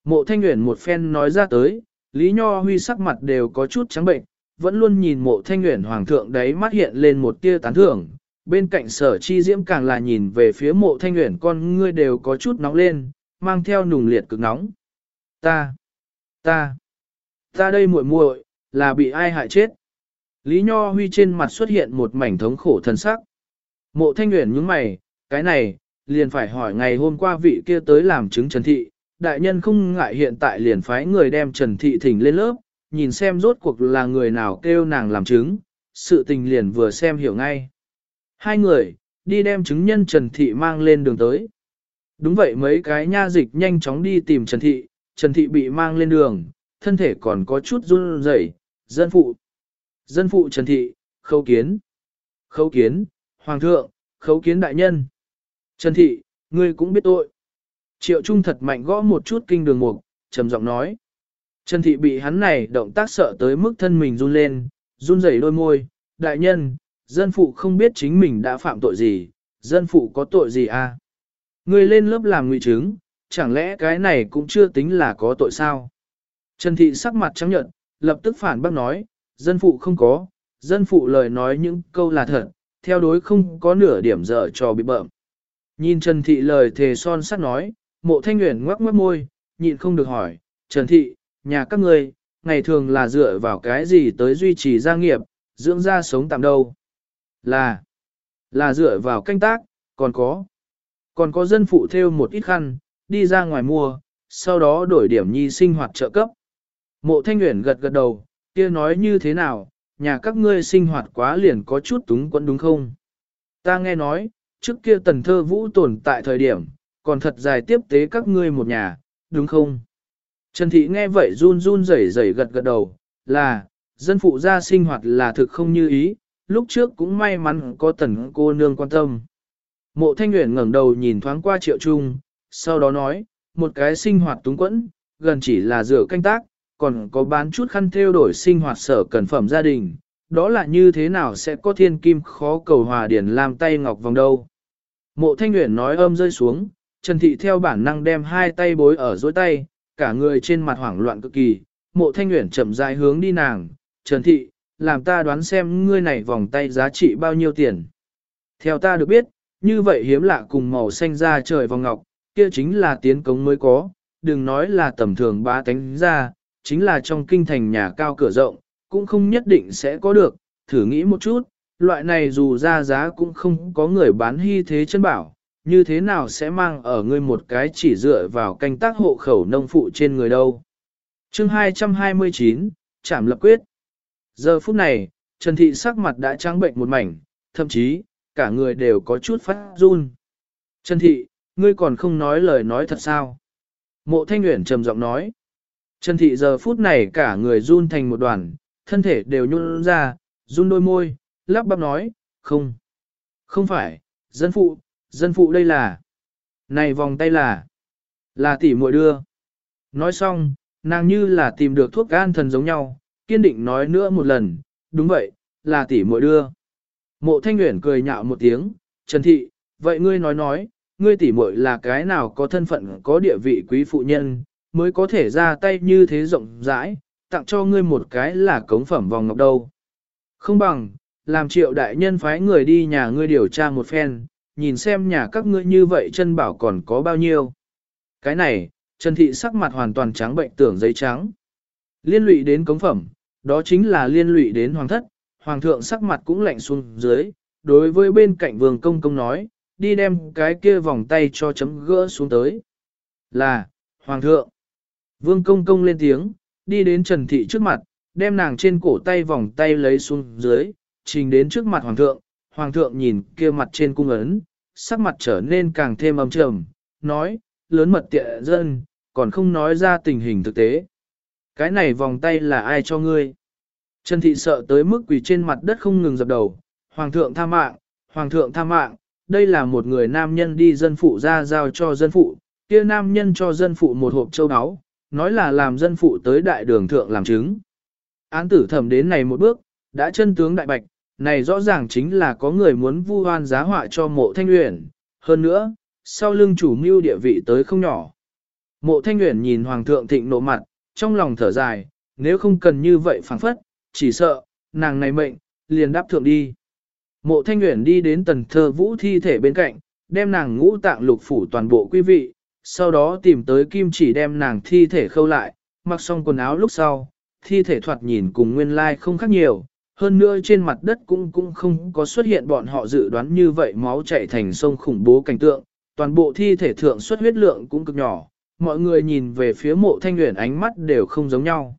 Mộ Thanh Nguyễn một phen nói ra tới, Lý Nho Huy sắc mặt đều có chút trắng bệnh, vẫn luôn nhìn mộ thanh nguyện hoàng thượng đấy mắt hiện lên một tia tán thưởng, bên cạnh sở chi diễm càng là nhìn về phía mộ thanh nguyện con ngươi đều có chút nóng lên, mang theo nùng liệt cực nóng. Ta, ta, ta đây muội muội là bị ai hại chết? Lý Nho Huy trên mặt xuất hiện một mảnh thống khổ thần sắc. Mộ thanh nguyện nhướng mày, cái này, liền phải hỏi ngày hôm qua vị kia tới làm chứng Trần Thị, đại nhân không ngại hiện tại liền phái người đem Trần Thị thỉnh lên lớp, nhìn xem rốt cuộc là người nào kêu nàng làm chứng, sự tình liền vừa xem hiểu ngay. Hai người, đi đem chứng nhân Trần Thị mang lên đường tới. Đúng vậy mấy cái nha dịch nhanh chóng đi tìm Trần Thị, Trần Thị bị mang lên đường, thân thể còn có chút run rẩy. dân phụ. Dân phụ Trần Thị, khâu kiến. Khâu kiến, Hoàng thượng, khấu kiến đại nhân. Trần Thị, ngươi cũng biết tội. Triệu Trung thật mạnh gõ một chút kinh đường mục, trầm giọng nói. Trần Thị bị hắn này động tác sợ tới mức thân mình run lên, run rẩy đôi môi, đại nhân, dân phụ không biết chính mình đã phạm tội gì, dân phụ có tội gì à? Người lên lớp làm ngụy chứng, chẳng lẽ cái này cũng chưa tính là có tội sao? Trần Thị sắc mặt trắng nhợt, lập tức phản bác nói, dân phụ không có, dân phụ lời nói những câu là thật, theo đối không có nửa điểm dở cho bị bợm. Nhìn Trần Thị lời thề son sắt nói, mộ thanh nguyện ngoắc ngoắc môi, nhịn không được hỏi, Trần Thị, nhà các ngươi, ngày thường là dựa vào cái gì tới duy trì gia nghiệp, dưỡng gia sống tạm đâu. Là, là dựa vào canh tác, còn có, còn có dân phụ theo một ít khăn, đi ra ngoài mua, sau đó đổi điểm nhi sinh hoạt trợ cấp. Mộ Thanh Nguyễn gật gật đầu, kia nói như thế nào, nhà các ngươi sinh hoạt quá liền có chút túng quẫn đúng không? Ta nghe nói, trước kia tần thơ vũ tồn tại thời điểm, còn thật dài tiếp tế các ngươi một nhà, đúng không? Trần Thị nghe vậy run run rẩy rẩy gật gật đầu, là, dân phụ gia sinh hoạt là thực không như ý, lúc trước cũng may mắn có tần cô nương quan tâm. Mộ Thanh Nguyễn ngẩng đầu nhìn thoáng qua triệu trung, sau đó nói, một cái sinh hoạt túng quẫn, gần chỉ là rửa canh tác, còn có bán chút khăn theo đổi sinh hoạt sở cần phẩm gia đình, đó là như thế nào sẽ có thiên kim khó cầu hòa điển làm tay ngọc vòng đâu. Mộ thanh Nguyễn nói âm rơi xuống, Trần Thị theo bản năng đem hai tay bối ở dối tay, cả người trên mặt hoảng loạn cực kỳ. Mộ thanh nguyện chậm rãi hướng đi nàng, Trần Thị, làm ta đoán xem ngươi này vòng tay giá trị bao nhiêu tiền. Theo ta được biết, như vậy hiếm lạ cùng màu xanh da trời vòng ngọc, kia chính là tiến cống mới có, đừng nói là tầm thường bá tánh ra, chính là trong kinh thành nhà cao cửa rộng, cũng không nhất định sẽ có được, thử nghĩ một chút, loại này dù ra giá cũng không có người bán hy thế chân bảo, như thế nào sẽ mang ở ngươi một cái chỉ dựa vào canh tác hộ khẩu nông phụ trên người đâu. Chương 229, Trảm lập quyết. Giờ phút này, Trần Thị sắc mặt đã trắng bệnh một mảnh, thậm chí, cả người đều có chút phát run. Trần Thị, ngươi còn không nói lời nói thật sao? Mộ Thanh Nguyễn trầm giọng nói. Trần Thị giờ phút này cả người run thành một đoàn, thân thể đều nhún ra, run đôi môi, lắp bắp nói, không, không phải, dân phụ, dân phụ đây là, này vòng tay là, là tỷ muội đưa. Nói xong, nàng như là tìm được thuốc gan thần giống nhau, kiên định nói nữa một lần, đúng vậy, là tỷ muội đưa. Mộ Thanh Uyển cười nhạo một tiếng, Trần Thị, vậy ngươi nói nói, ngươi tỷ muội là cái nào có thân phận có địa vị quý phụ nhân, mới có thể ra tay như thế rộng rãi, tặng cho ngươi một cái là cống phẩm vòng ngọc đâu. Không bằng, làm triệu đại nhân phái người đi nhà ngươi điều tra một phen, nhìn xem nhà các ngươi như vậy chân bảo còn có bao nhiêu. Cái này, Trần Thị sắc mặt hoàn toàn trắng bệnh tưởng giấy trắng. Liên lụy đến cống phẩm, đó chính là liên lụy đến hoàng thất, hoàng thượng sắc mặt cũng lạnh xuống dưới, đối với bên cạnh vương công công nói, đi đem cái kia vòng tay cho chấm gỡ xuống tới. Là, hoàng thượng. Vương công công lên tiếng, đi đến Trần Thị trước mặt, đem nàng trên cổ tay vòng tay lấy xuống dưới, trình đến trước mặt hoàng thượng. Hoàng thượng nhìn kia mặt trên cung ấn, sắc mặt trở nên càng thêm âm trầm, nói, lớn mật tiện dân, còn không nói ra tình hình thực tế. Cái này vòng tay là ai cho ngươi? Trần Thị sợ tới mức quỳ trên mặt đất không ngừng dập đầu, Hoàng thượng tha mạng, Hoàng thượng tha mạng, đây là một người nam nhân đi dân phụ ra giao cho dân phụ, kia nam nhân cho dân phụ một hộp châu áo, nói là làm dân phụ tới đại đường thượng làm chứng. Án tử thẩm đến này một bước, đã chân tướng đại bạch, này rõ ràng chính là có người muốn vu oan giá họa cho mộ thanh uyển, hơn nữa, sau lưng chủ mưu địa vị tới không nhỏ. Mộ thanh uyển nhìn hoàng thượng thịnh nộ mặt, trong lòng thở dài, nếu không cần như vậy phảng phất, chỉ sợ, nàng này mệnh, liền đáp thượng đi. Mộ thanh uyển đi đến tần thơ vũ thi thể bên cạnh, đem nàng ngũ tạng lục phủ toàn bộ quý vị, sau đó tìm tới kim chỉ đem nàng thi thể khâu lại, mặc xong quần áo lúc sau, thi thể thoạt nhìn cùng nguyên lai không khác nhiều, hơn nữa trên mặt đất cũng cũng không có xuất hiện bọn họ dự đoán như vậy máu chảy thành sông khủng bố cảnh tượng, toàn bộ thi thể thượng xuất huyết lượng cũng cực nhỏ, mọi người nhìn về phía mộ thanh nguyện ánh mắt đều không giống nhau.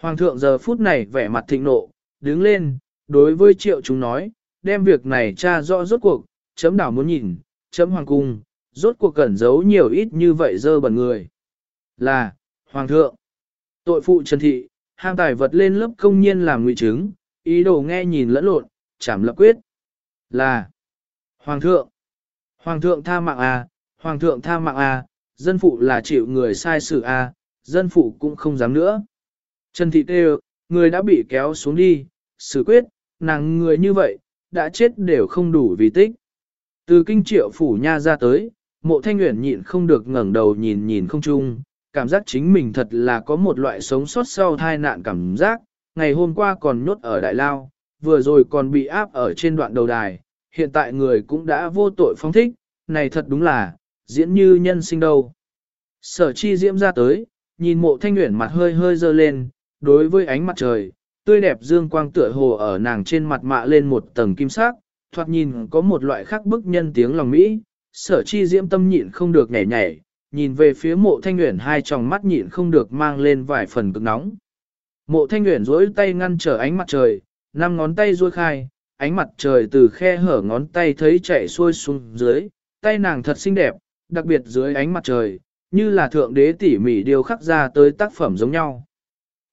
Hoàng thượng giờ phút này vẻ mặt thịnh nộ, đứng lên, đối với triệu chúng nói, đem việc này tra rõ rốt cuộc, chấm đảo muốn nhìn, chấm hoàng cung, rốt cuộc cẩn giấu nhiều ít như vậy dơ bẩn người. Là, hoàng thượng, tội phụ trần thị, ham tài vật lên lớp công nhiên làm ngụy chứng, ý đồ nghe nhìn lẫn lộn, chảm lập quyết. Là, hoàng thượng, hoàng thượng tha mạng à, hoàng thượng tha mạng à, dân phụ là chịu người sai sự à, dân phụ cũng không dám nữa. Trần Thị Tê, người đã bị kéo xuống đi, xử quyết, nàng người như vậy, đã chết đều không đủ vì tích. Từ kinh triệu phủ nha ra tới, mộ thanh nguyện nhịn không được ngẩng đầu nhìn nhìn không chung, cảm giác chính mình thật là có một loại sống sót sau thai nạn cảm giác, ngày hôm qua còn nhốt ở Đại Lao, vừa rồi còn bị áp ở trên đoạn đầu đài, hiện tại người cũng đã vô tội phóng thích, này thật đúng là, diễn như nhân sinh đâu. Sở chi diễm ra tới, nhìn mộ thanh nguyện mặt hơi hơi dơ lên, đối với ánh mặt trời, tươi đẹp dương quang tựa hồ ở nàng trên mặt mạ lên một tầng kim sắc, thoạt nhìn có một loại khác bức nhân tiếng lòng Mỹ, sở chi diễm tâm nhịn không được nhảy nhảy, nhìn về phía mộ thanh nguyện hai tròng mắt nhịn không được mang lên vài phần cực nóng. Mộ thanh nguyện duỗi tay ngăn trở ánh mặt trời, năm ngón tay duỗi khai, ánh mặt trời từ khe hở ngón tay thấy chạy xuôi xuống dưới, tay nàng thật xinh đẹp, đặc biệt dưới ánh mặt trời, như là thượng đế tỉ mỉ điều khắc ra tới tác phẩm giống nhau.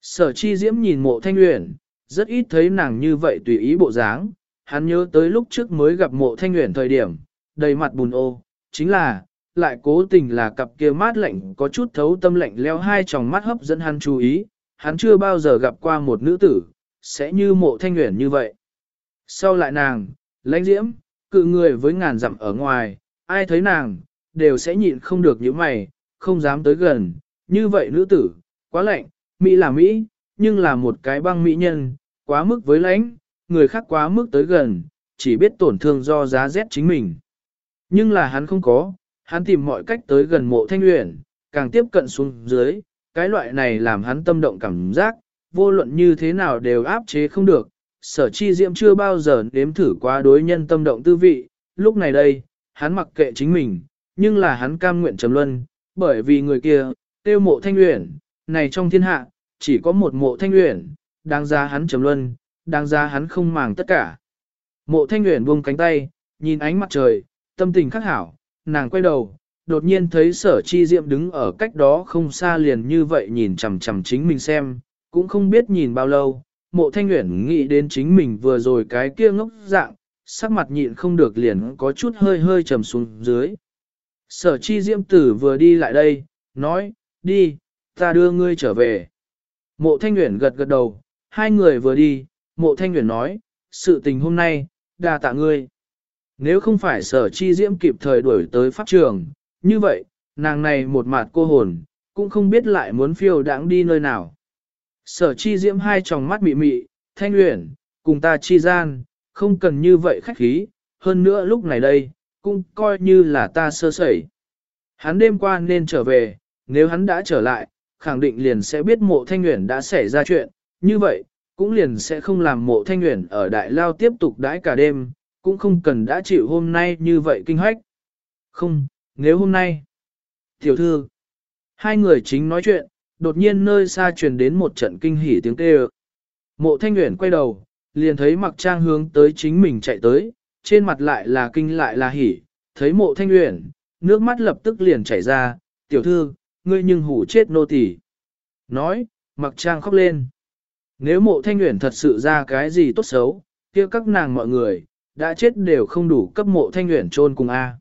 Sở chi diễm nhìn mộ thanh nguyện, rất ít thấy nàng như vậy tùy ý bộ dáng, hắn nhớ tới lúc trước mới gặp mộ thanh nguyện thời điểm, đầy mặt bùn ô, chính là, lại cố tình là cặp kia mát lạnh có chút thấu tâm lạnh leo hai tròng mắt hấp dẫn hắn chú ý, hắn chưa bao giờ gặp qua một nữ tử, sẽ như mộ thanh uyển như vậy. Sau lại nàng, lãnh diễm, cự người với ngàn dặm ở ngoài, ai thấy nàng, đều sẽ nhịn không được những mày, không dám tới gần, như vậy nữ tử, quá lạnh, Mỹ là Mỹ, nhưng là một cái băng mỹ nhân, quá mức với lãnh, người khác quá mức tới gần, chỉ biết tổn thương do giá rét chính mình. Nhưng là hắn không có, hắn tìm mọi cách tới gần mộ thanh luyện, càng tiếp cận xuống dưới, cái loại này làm hắn tâm động cảm giác, vô luận như thế nào đều áp chế không được. Sở chi diệm chưa bao giờ nếm thử quá đối nhân tâm động tư vị, lúc này đây, hắn mặc kệ chính mình, nhưng là hắn cam nguyện trầm luân, bởi vì người kia, tiêu mộ thanh luyện, này trong thiên hạ, chỉ có một mộ thanh luyện, đáng ra hắn trầm luân, đáng ra hắn không màng tất cả. Mộ thanh luyện buông cánh tay, nhìn ánh mặt trời, tâm tình khắc hảo, nàng quay đầu, đột nhiên thấy sở chi diệm đứng ở cách đó không xa liền như vậy nhìn chằm chằm chính mình xem, cũng không biết nhìn bao lâu, mộ thanh nguyện nghĩ đến chính mình vừa rồi cái kia ngốc dạng, sắc mặt nhịn không được liền có chút hơi hơi trầm xuống dưới. Sở chi diễm tử vừa đi lại đây, nói, đi, ta đưa ngươi trở về. Mộ thanh nguyện gật gật đầu, hai người vừa đi, mộ thanh nguyện nói, sự tình hôm nay, đa tạ ngươi. Nếu không phải sở chi diễm kịp thời đuổi tới pháp trường, như vậy, nàng này một mặt cô hồn, cũng không biết lại muốn phiêu đáng đi nơi nào. Sở chi diễm hai tròng mắt mị mị, thanh luyện, cùng ta chi gian, không cần như vậy khách khí, hơn nữa lúc này đây, cũng coi như là ta sơ sẩy. Hắn đêm qua nên trở về, nếu hắn đã trở lại, khẳng định liền sẽ biết mộ thanh nguyện đã xảy ra chuyện, như vậy, cũng liền sẽ không làm mộ thanh nguyện ở đại lao tiếp tục đãi cả đêm, cũng không cần đã chịu hôm nay như vậy kinh hoách. Không, nếu hôm nay, tiểu thư, hai người chính nói chuyện, đột nhiên nơi xa truyền đến một trận kinh hỉ tiếng kêu. Mộ thanh nguyện quay đầu, liền thấy mặc trang hướng tới chính mình chạy tới, trên mặt lại là kinh lại là hỉ, thấy mộ thanh nguyện, nước mắt lập tức liền chảy ra, tiểu thư, ngươi nhưng hủ chết nô tỳ. Nói, mặc trang khóc lên. Nếu mộ thanh nguyện thật sự ra cái gì tốt xấu, kia các nàng mọi người, đã chết đều không đủ cấp mộ thanh nguyện trôn cùng A.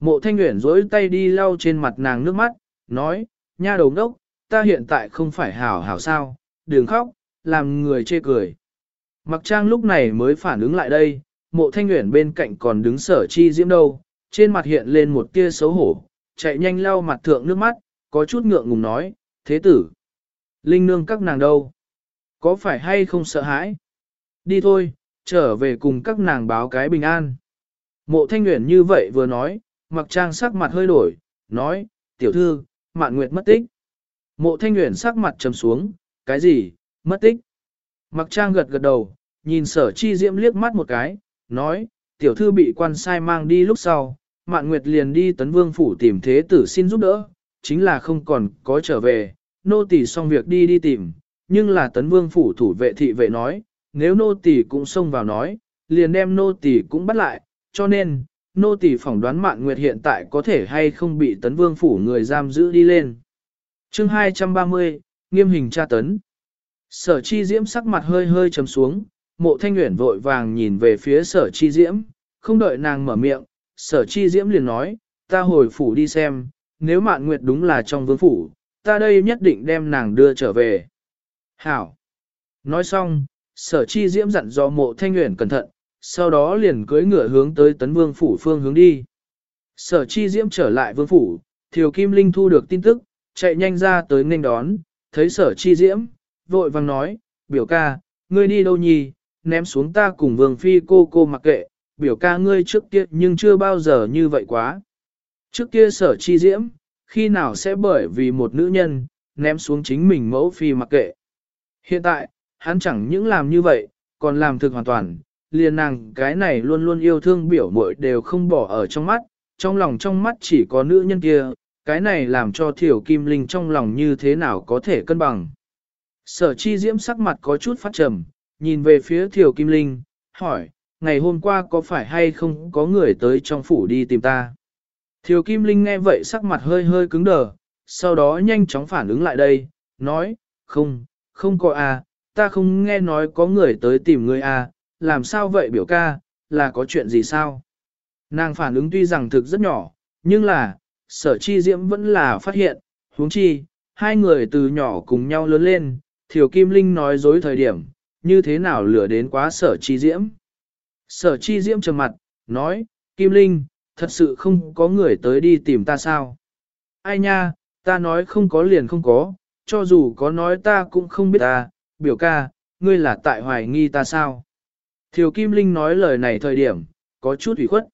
Mộ thanh nguyện dối tay đi lau trên mặt nàng nước mắt, nói, nha đầu đốc, ta hiện tại không phải hảo hảo sao, đừng khóc, làm người chê cười. Mặc trang lúc này mới phản ứng lại đây, mộ thanh nguyện bên cạnh còn đứng sở chi diễm đâu, trên mặt hiện lên một tia xấu hổ, chạy nhanh lau mặt thượng nước mắt, có chút ngượng ngùng nói, thế tử, linh nương các nàng đâu, có phải hay không sợ hãi? Đi thôi, trở về cùng các nàng báo cái bình an. Mộ thanh nguyện như vậy vừa nói, mặc trang sắc mặt hơi đổi, nói, tiểu thư, mạn nguyệt mất tích. Mộ thanh nguyện sắc mặt trầm xuống, cái gì, mất tích. Mặc trang gật gật đầu, nhìn sở chi diễm liếc mắt một cái, nói, tiểu thư bị quan sai mang đi lúc sau, mạn nguyệt liền đi tấn vương phủ tìm thế tử xin giúp đỡ, chính là không còn có trở về, nô tỳ xong việc đi đi tìm, nhưng là tấn vương phủ thủ vệ thị vệ nói, nếu nô tỳ cũng xông vào nói, liền đem nô tỳ cũng bắt lại, cho nên, nô tỳ phỏng đoán mạn nguyệt hiện tại có thể hay không bị tấn vương phủ người giam giữ đi lên. chương 230, nghiêm hình tra tấn. Sở chi diễm sắc mặt hơi hơi trầm xuống, mộ thanh nguyện vội vàng nhìn về phía sở chi diễm, không đợi nàng mở miệng, sở chi diễm liền nói, ta hồi phủ đi xem, nếu mạn nguyệt đúng là trong vương phủ, ta đây nhất định đem nàng đưa trở về. Hảo! Nói xong, sở chi diễm dặn do mộ thanh nguyện cẩn thận, sau đó liền cưỡi ngựa hướng tới tấn vương phủ phương hướng đi. Sở chi diễm trở lại vương phủ, thiều kim linh thu được tin tức, chạy nhanh ra tới nghênh đón, thấy sở chi diễm, vội vàng nói, biểu ca, ngươi đi đâu nhì, ném xuống ta cùng vương phi cô cô mặc kệ, biểu ca ngươi trước kia nhưng chưa bao giờ như vậy quá. Trước kia sở chi diễm, khi nào sẽ bởi vì một nữ nhân, ném xuống chính mình mẫu phi mặc kệ. Hiện tại, hắn chẳng những làm như vậy, còn làm thực hoàn toàn, liền nàng cái này luôn luôn yêu thương biểu muội đều không bỏ ở trong mắt, trong lòng trong mắt chỉ có nữ nhân kia, cái này làm cho thiểu kim linh trong lòng như thế nào có thể cân bằng. Sở chi diễm sắc mặt có chút phát trầm, nhìn về phía thiểu kim linh, hỏi, ngày hôm qua có phải hay không có người tới trong phủ đi tìm ta? Thiều Kim Linh nghe vậy sắc mặt hơi hơi cứng đờ, sau đó nhanh chóng phản ứng lại đây, nói, không, không có à, ta không nghe nói có người tới tìm ngươi à, làm sao vậy biểu ca, là có chuyện gì sao? Nàng phản ứng tuy rằng thực rất nhỏ, nhưng là, sở chi diễm vẫn là phát hiện, huống chi, hai người từ nhỏ cùng nhau lớn lên, Thiều Kim Linh nói dối thời điểm, như thế nào lửa đến quá sở chi diễm. Sở chi diễm trầm mặt, nói, Kim Linh, thật sự không có người tới đi tìm ta sao? Ai nha, ta nói không có liền không có, cho dù có nói ta cũng không biết ta, biểu ca, ngươi là tại hoài nghi ta sao? Thiều Kim Linh nói lời này thời điểm, có chút ủy khuất.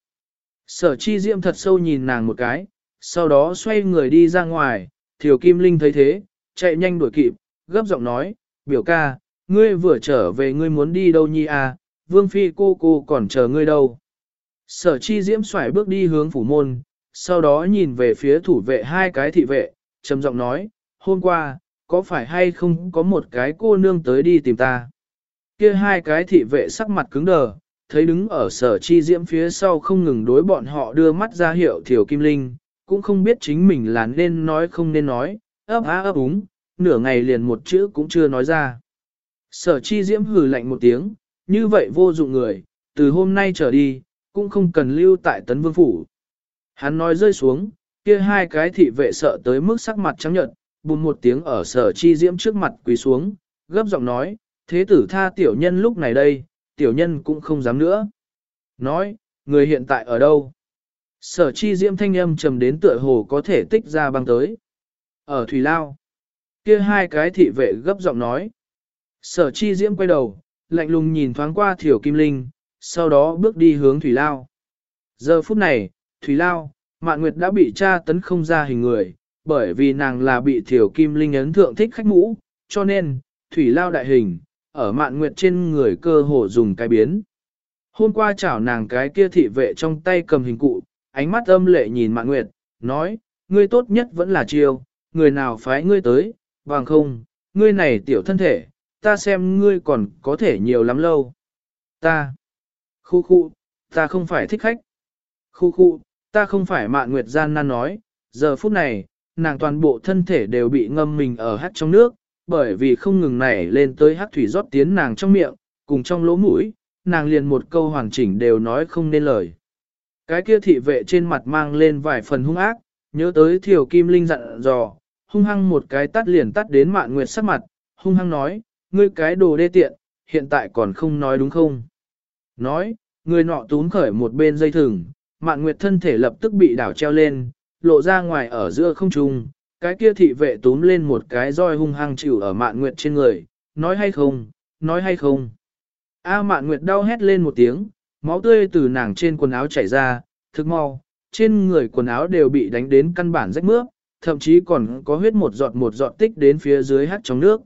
Sở chi diệm thật sâu nhìn nàng một cái, sau đó xoay người đi ra ngoài, Thiều Kim Linh thấy thế, chạy nhanh đuổi kịp, gấp giọng nói, biểu ca, ngươi vừa trở về ngươi muốn đi đâu nhi à, vương phi cô cô còn chờ ngươi đâu. Sở chi diễm xoải bước đi hướng phủ môn, sau đó nhìn về phía thủ vệ hai cái thị vệ, trầm giọng nói, hôm qua, có phải hay không có một cái cô nương tới đi tìm ta. Kia hai cái thị vệ sắc mặt cứng đờ, thấy đứng ở sở chi diễm phía sau không ngừng đối bọn họ đưa mắt ra hiệu thiểu kim linh, cũng không biết chính mình là nên nói không nên nói, ấp á ấp úng, nửa ngày liền một chữ cũng chưa nói ra. Sở chi diễm hừ lạnh một tiếng, như vậy vô dụng người, từ hôm nay trở đi, cũng không cần lưu tại tấn vương phủ. Hắn nói rơi xuống, kia hai cái thị vệ sợ tới mức sắc mặt trắng nhợt, bùn một tiếng ở sở chi diễm trước mặt quỳ xuống, gấp giọng nói, thế tử tha tiểu nhân lúc này đây, tiểu nhân cũng không dám nữa. Nói, người hiện tại ở đâu? Sở chi diễm thanh âm trầm đến tựa hồ có thể tích ra băng tới. Ở Thủy Lao. Kia hai cái thị vệ gấp giọng nói. Sở chi diễm quay đầu, lạnh lùng nhìn thoáng qua thiểu kim linh, sau đó bước đi hướng Thủy Lao. Giờ phút này, Thủy Lao, Mạn Nguyệt đã bị tra tấn không ra hình người, bởi vì nàng là bị thiểu kim linh ấn thượng thích khách mũ, cho nên, Thủy Lao đại hình, ở Mạn Nguyệt trên người cơ hồ dùng cái biến. Hôm qua chảo nàng cái kia thị vệ trong tay cầm hình cụ, ánh mắt âm lệ nhìn Mạn Nguyệt, nói, ngươi tốt nhất vẫn là chiêu, người nào phái ngươi tới, bằng không, ngươi này tiểu thân thể, ta xem ngươi còn có thể nhiều lắm lâu. Ta, khu khu, ta không phải thích khách. Khu khu, ta không phải mạn nguyệt gian nan nói, giờ phút này, nàng toàn bộ thân thể đều bị ngâm mình ở hát trong nước, bởi vì không ngừng nảy lên tới hắc thủy rót tiến nàng trong miệng, cùng trong lỗ mũi, nàng liền một câu hoàn chỉnh đều nói không nên lời. Cái kia thị vệ trên mặt mang lên vài phần hung ác, nhớ tới thiểu kim linh dặn dò, hung hăng một cái tắt liền tắt đến mạn nguyệt sắc mặt, hung hăng nói, ngươi cái đồ đê tiện, hiện tại còn không nói đúng không? Nói, người nọ tún khởi một bên dây thừng, mạn nguyệt thân thể lập tức bị đảo treo lên, lộ ra ngoài ở giữa không trung, cái kia thị vệ túm lên một cái roi hung hăng chịu ở mạn nguyệt trên người, nói hay không, nói hay không. A mạn nguyệt đau hét lên một tiếng, máu tươi từ nàng trên quần áo chảy ra, thức mau, trên người quần áo đều bị đánh đến căn bản rách mướp, thậm chí còn có huyết một giọt một giọt tích đến phía dưới hắt trong nước.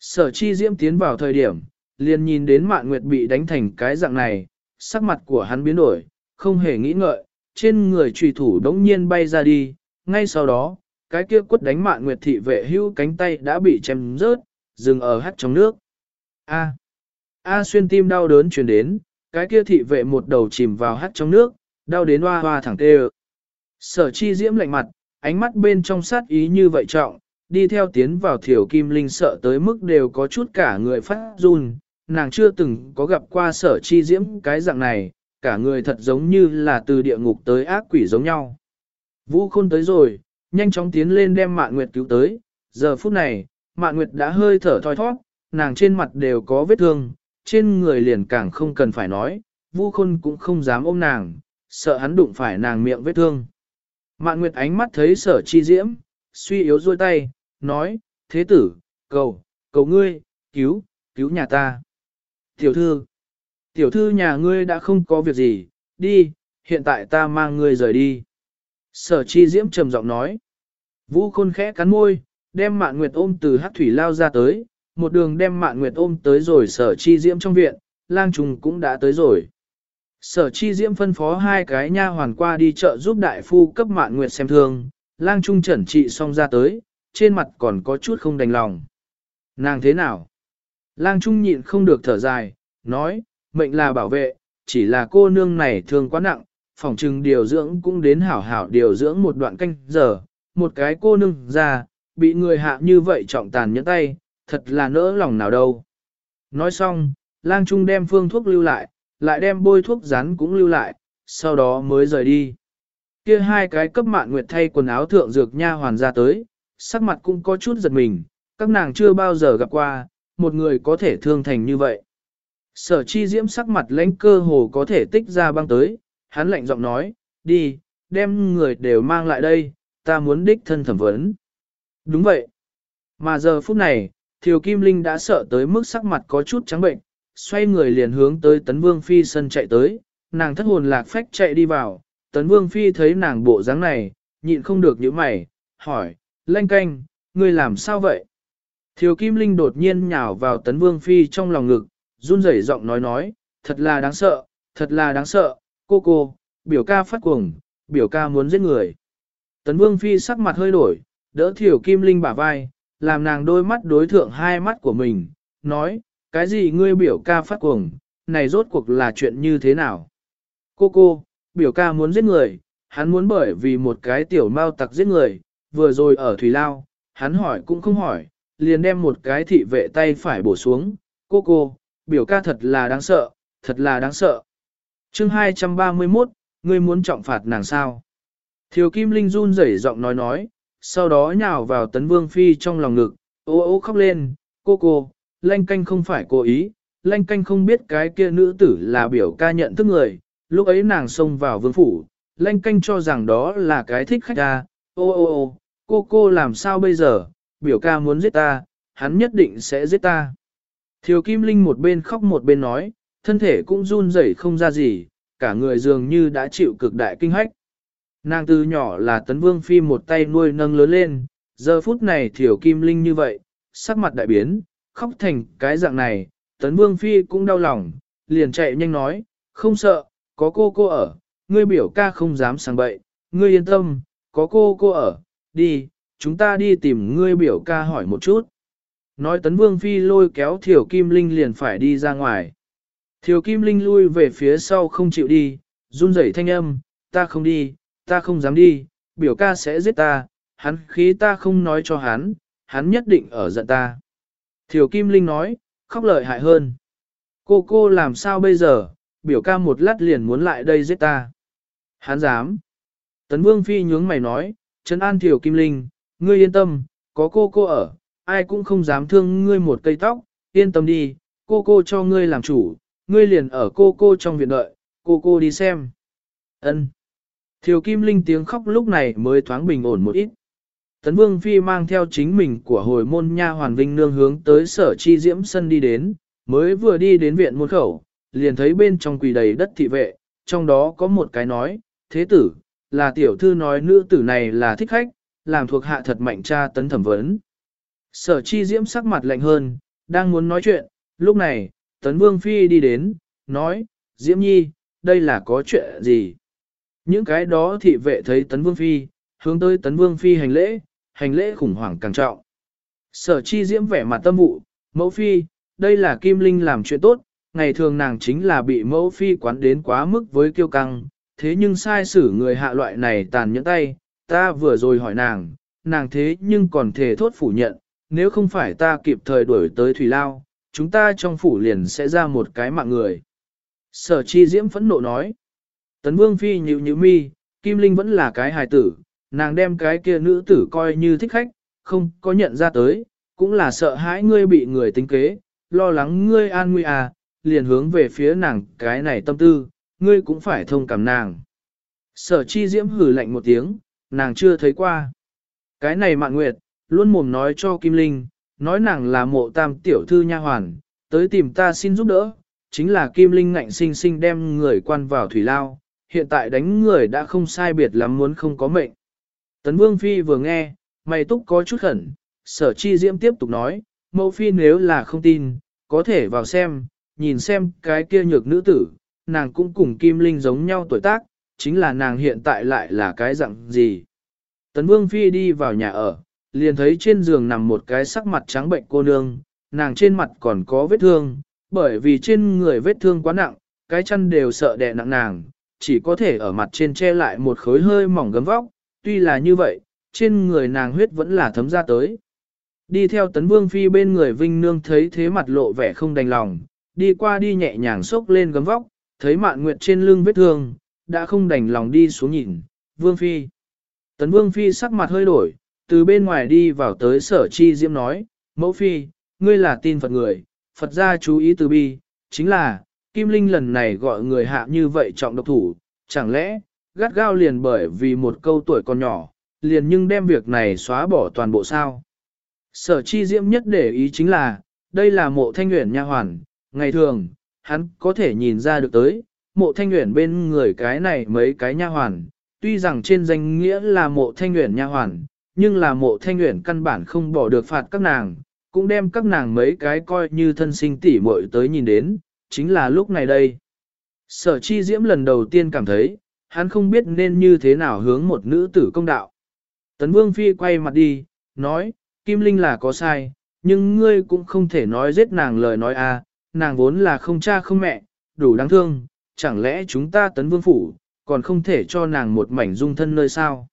Sở chi diễm tiến vào thời điểm, liền nhìn đến mạn nguyệt bị đánh thành cái dạng này, sắc mặt của hắn biến đổi, không hề nghĩ ngợi, trên người trùy thủ đống nhiên bay ra đi, ngay sau đó, cái kia quất đánh mạn nguyệt thị vệ hưu cánh tay đã bị chém rớt, dừng ở hắt trong nước. A. A xuyên tim đau đớn truyền đến, cái kia thị vệ một đầu chìm vào hắt trong nước, đau đến hoa hoa thẳng tê Sở chi diễm lạnh mặt, ánh mắt bên trong sát ý như vậy trọng, đi theo tiến vào thiểu kim linh sợ tới mức đều có chút cả người phát run, nàng chưa từng có gặp qua sở chi diễm cái dạng này, cả người thật giống như là từ địa ngục tới ác quỷ giống nhau. Vũ khôn tới rồi, nhanh chóng tiến lên đem mạn nguyệt cứu tới, giờ phút này, mạn nguyệt đã hơi thở thoi thoát, nàng trên mặt đều có vết thương, trên người liền càng không cần phải nói, Vu Khôn cũng không dám ôm nàng, sợ hắn đụng phải nàng miệng vết thương. Mạn Nguyệt ánh mắt thấy sở chi diễm, suy yếu rôi tay, nói, thế tử, cầu, cầu ngươi, cứu, cứu nhà ta. Tiểu thư, tiểu thư nhà ngươi đã không có việc gì, đi, hiện tại ta mang ngươi rời đi. Sở chi diễm trầm giọng nói. Vũ khôn khẽ cắn môi, đem mạn nguyệt ôm từ hát thủy lao ra tới, một đường đem mạn nguyệt ôm tới rồi sở chi diễm trong viện, lang trùng cũng đã tới rồi. Sở chi diễm phân phó hai cái nha hoàn qua đi chợ giúp đại phu cấp mạn nguyệt xem thương, lang trung chẩn trị xong ra tới, trên mặt còn có chút không đành lòng. Nàng thế nào? Lang trung nhịn không được thở dài, nói, mệnh là bảo vệ, chỉ là cô nương này thương quá nặng, phòng trừng điều dưỡng cũng đến hảo hảo điều dưỡng một đoạn canh giờ, một cái cô nương ra, bị người hạ như vậy trọng tàn nhẫn tay, thật là nỡ lòng nào đâu. Nói xong, lang trung đem phương thuốc lưu lại, lại đem bôi thuốc rắn cũng lưu lại, sau đó mới rời đi. Kia hai cái cấp mạn nguyệt thay quần áo thượng dược nha hoàn ra tới, sắc mặt cũng có chút giật mình, các nàng chưa bao giờ gặp qua, một người có thể thương thành như vậy. Sở chi diễm sắc mặt lãnh cơ hồ có thể tích ra băng tới, hắn lạnh giọng nói, đi, đem người đều mang lại đây, ta muốn đích thân thẩm vấn. Đúng vậy. Mà giờ phút này, Thiều Kim Linh đã sợ tới mức sắc mặt có chút trắng bệnh, xoay người liền hướng tới Tấn Vương Phi sân chạy tới, nàng thất hồn lạc phách chạy đi vào, Tấn Vương Phi thấy nàng bộ dáng này, nhịn không được những mày, hỏi, lanh canh, ngươi làm sao vậy? Thiều Kim Linh đột nhiên nhào vào Tấn Vương Phi trong lòng ngực, run rẩy giọng nói nói, thật là đáng sợ, thật là đáng sợ, cô cô, biểu ca phát cuồng, biểu ca muốn giết người. Tấn Vương Phi sắc mặt hơi đổi, đỡ Thiểu Kim Linh bả vai, làm nàng đôi mắt đối thượng hai mắt của mình, nói, cái gì ngươi biểu ca phát cuồng, này rốt cuộc là chuyện như thế nào? Cô cô, biểu ca muốn giết người, hắn muốn bởi vì một cái tiểu mau tặc giết người, vừa rồi ở Thủy Lao, hắn hỏi cũng không hỏi, liền đem một cái thị vệ tay phải bổ xuống, cô cô, biểu ca thật là đáng sợ, thật là đáng sợ chương 231, ngươi muốn trọng phạt nàng sao? Thiều Kim Linh run rẩy giọng nói nói, sau đó nhào vào tấn vương phi trong lòng ngực, ô ô khóc lên, cô cô, lanh canh không phải cố ý, lanh canh không biết cái kia nữ tử là biểu ca nhận thức người, lúc ấy nàng xông vào vương phủ, lanh canh cho rằng đó là cái thích khách ta, ô ô ô, cô cô làm sao bây giờ, biểu ca muốn giết ta, hắn nhất định sẽ giết ta. Thiều Kim Linh một bên khóc một bên nói, thân thể cũng run rẩy không ra gì, cả người dường như đã chịu cực đại kinh hách. Nàng từ nhỏ là tấn vương phi một tay nuôi nâng lớn lên, giờ phút này thiểu kim linh như vậy, sắc mặt đại biến, khóc thành cái dạng này, tấn vương phi cũng đau lòng, liền chạy nhanh nói, không sợ, có cô cô ở, ngươi biểu ca không dám sang bậy, ngươi yên tâm, có cô cô ở, đi, chúng ta đi tìm ngươi biểu ca hỏi một chút. Nói tấn vương phi lôi kéo thiểu kim linh liền phải đi ra ngoài. Thiều kim linh lui về phía sau không chịu đi, run rẩy thanh âm, ta không đi, ta không dám đi, biểu ca sẽ giết ta, hắn khí ta không nói cho hắn, hắn nhất định ở giận ta. Thiều Kim Linh nói, khóc lợi hại hơn. Cô cô làm sao bây giờ, biểu ca một lát liền muốn lại đây giết ta. Hắn dám. Tấn Vương Phi nhướng mày nói, Trấn An Thiều Kim Linh, ngươi yên tâm, có cô cô ở, ai cũng không dám thương ngươi một cây tóc, yên tâm đi, cô cô cho ngươi làm chủ, ngươi liền ở cô cô trong viện đợi, cô cô đi xem. Ân. Thiều Kim Linh tiếng khóc lúc này mới thoáng bình ổn một ít. Tấn Vương Phi mang theo chính mình của hồi môn nha hoàn vinh nương hướng tới sở chi diễm sân đi đến, mới vừa đi đến viện môn khẩu, liền thấy bên trong quỳ đầy đất thị vệ, trong đó có một cái nói, thế tử, là tiểu thư nói nữ tử này là thích khách, làm thuộc hạ thật mạnh cha tấn thẩm vấn. Sở chi diễm sắc mặt lạnh hơn, đang muốn nói chuyện, lúc này, Tấn Vương Phi đi đến, nói, Diễm Nhi, đây là có chuyện gì? Những cái đó thị vệ thấy Tấn Vương Phi, hướng tới Tấn Vương Phi hành lễ, hành lễ khủng hoảng càng trọng. Sở chi diễm vẻ mặt tâm vụ, mẫu phi, đây là Kim Linh làm chuyện tốt, ngày thường nàng chính là bị mẫu phi quán đến quá mức với kiêu căng, thế nhưng sai xử người hạ loại này tàn nhẫn tay, ta vừa rồi hỏi nàng, nàng thế nhưng còn thể thốt phủ nhận, nếu không phải ta kịp thời đuổi tới Thủy Lao, chúng ta trong phủ liền sẽ ra một cái mạng người. Sở chi diễm phẫn nộ nói, Tấn Vương Phi nhịu nhịu mi, Kim Linh vẫn là cái hài tử, nàng đem cái kia nữ tử coi như thích khách, không có nhận ra tới, cũng là sợ hãi ngươi bị người tính kế, lo lắng ngươi an nguy à, liền hướng về phía nàng cái này tâm tư, ngươi cũng phải thông cảm nàng. Sở chi diễm hử lạnh một tiếng, nàng chưa thấy qua. Cái này mạng nguyệt, luôn mồm nói cho Kim Linh, nói nàng là mộ tam tiểu thư nha hoàn, tới tìm ta xin giúp đỡ, chính là Kim Linh ngạnh sinh sinh đem người quan vào thủy lao, hiện tại đánh người đã không sai biệt lắm muốn không có mệnh. Tấn Vương Phi vừa nghe, mày túc có chút khẩn, sở chi diễm tiếp tục nói, mẫu phi nếu là không tin, có thể vào xem, nhìn xem cái kia nhược nữ tử, nàng cũng cùng Kim Linh giống nhau tuổi tác, chính là nàng hiện tại lại là cái dạng gì. Tấn Vương Phi đi vào nhà ở, liền thấy trên giường nằm một cái sắc mặt trắng bệnh cô nương, nàng trên mặt còn có vết thương, bởi vì trên người vết thương quá nặng, cái chân đều sợ đè nặng nàng, chỉ có thể ở mặt trên che lại một khối hơi mỏng gấm vóc, tuy là như vậy, trên người nàng huyết vẫn là thấm ra tới. Đi theo tấn vương phi bên người Vinh Nương thấy thế mặt lộ vẻ không đành lòng, đi qua đi nhẹ nhàng xốc lên gấm vóc, thấy mạn nguyệt trên lưng vết thương, đã không đành lòng đi xuống nhìn, vương phi. Tấn vương phi sắc mặt hơi đổi, từ bên ngoài đi vào tới sở chi diễm nói, mẫu phi, ngươi là tin Phật người, Phật gia chú ý từ bi, chính là, Kim Linh lần này gọi người hạ như vậy trọng độc thủ, chẳng lẽ, gắt gao liền bởi vì một câu tuổi còn nhỏ, liền nhưng đem việc này xóa bỏ toàn bộ sao. Sở chi diễm nhất để ý chính là, đây là mộ thanh nguyện nha hoàn, ngày thường, hắn có thể nhìn ra được tới, mộ thanh nguyện bên người cái này mấy cái nha hoàn, tuy rằng trên danh nghĩa là mộ thanh nguyện nha hoàn, nhưng là mộ thanh nguyện căn bản không bỏ được phạt các nàng, cũng đem các nàng mấy cái coi như thân sinh tỉ muội tới nhìn đến, chính là lúc này đây. Sở chi diễm lần đầu tiên cảm thấy, hắn không biết nên như thế nào hướng một nữ tử công đạo. Tấn Vương Phi quay mặt đi, nói, Kim Linh là có sai, nhưng ngươi cũng không thể nói giết nàng lời nói a, à, nàng vốn là không cha không mẹ, đủ đáng thương, chẳng lẽ chúng ta Tấn Vương Phủ, còn không thể cho nàng một mảnh dung thân nơi sao?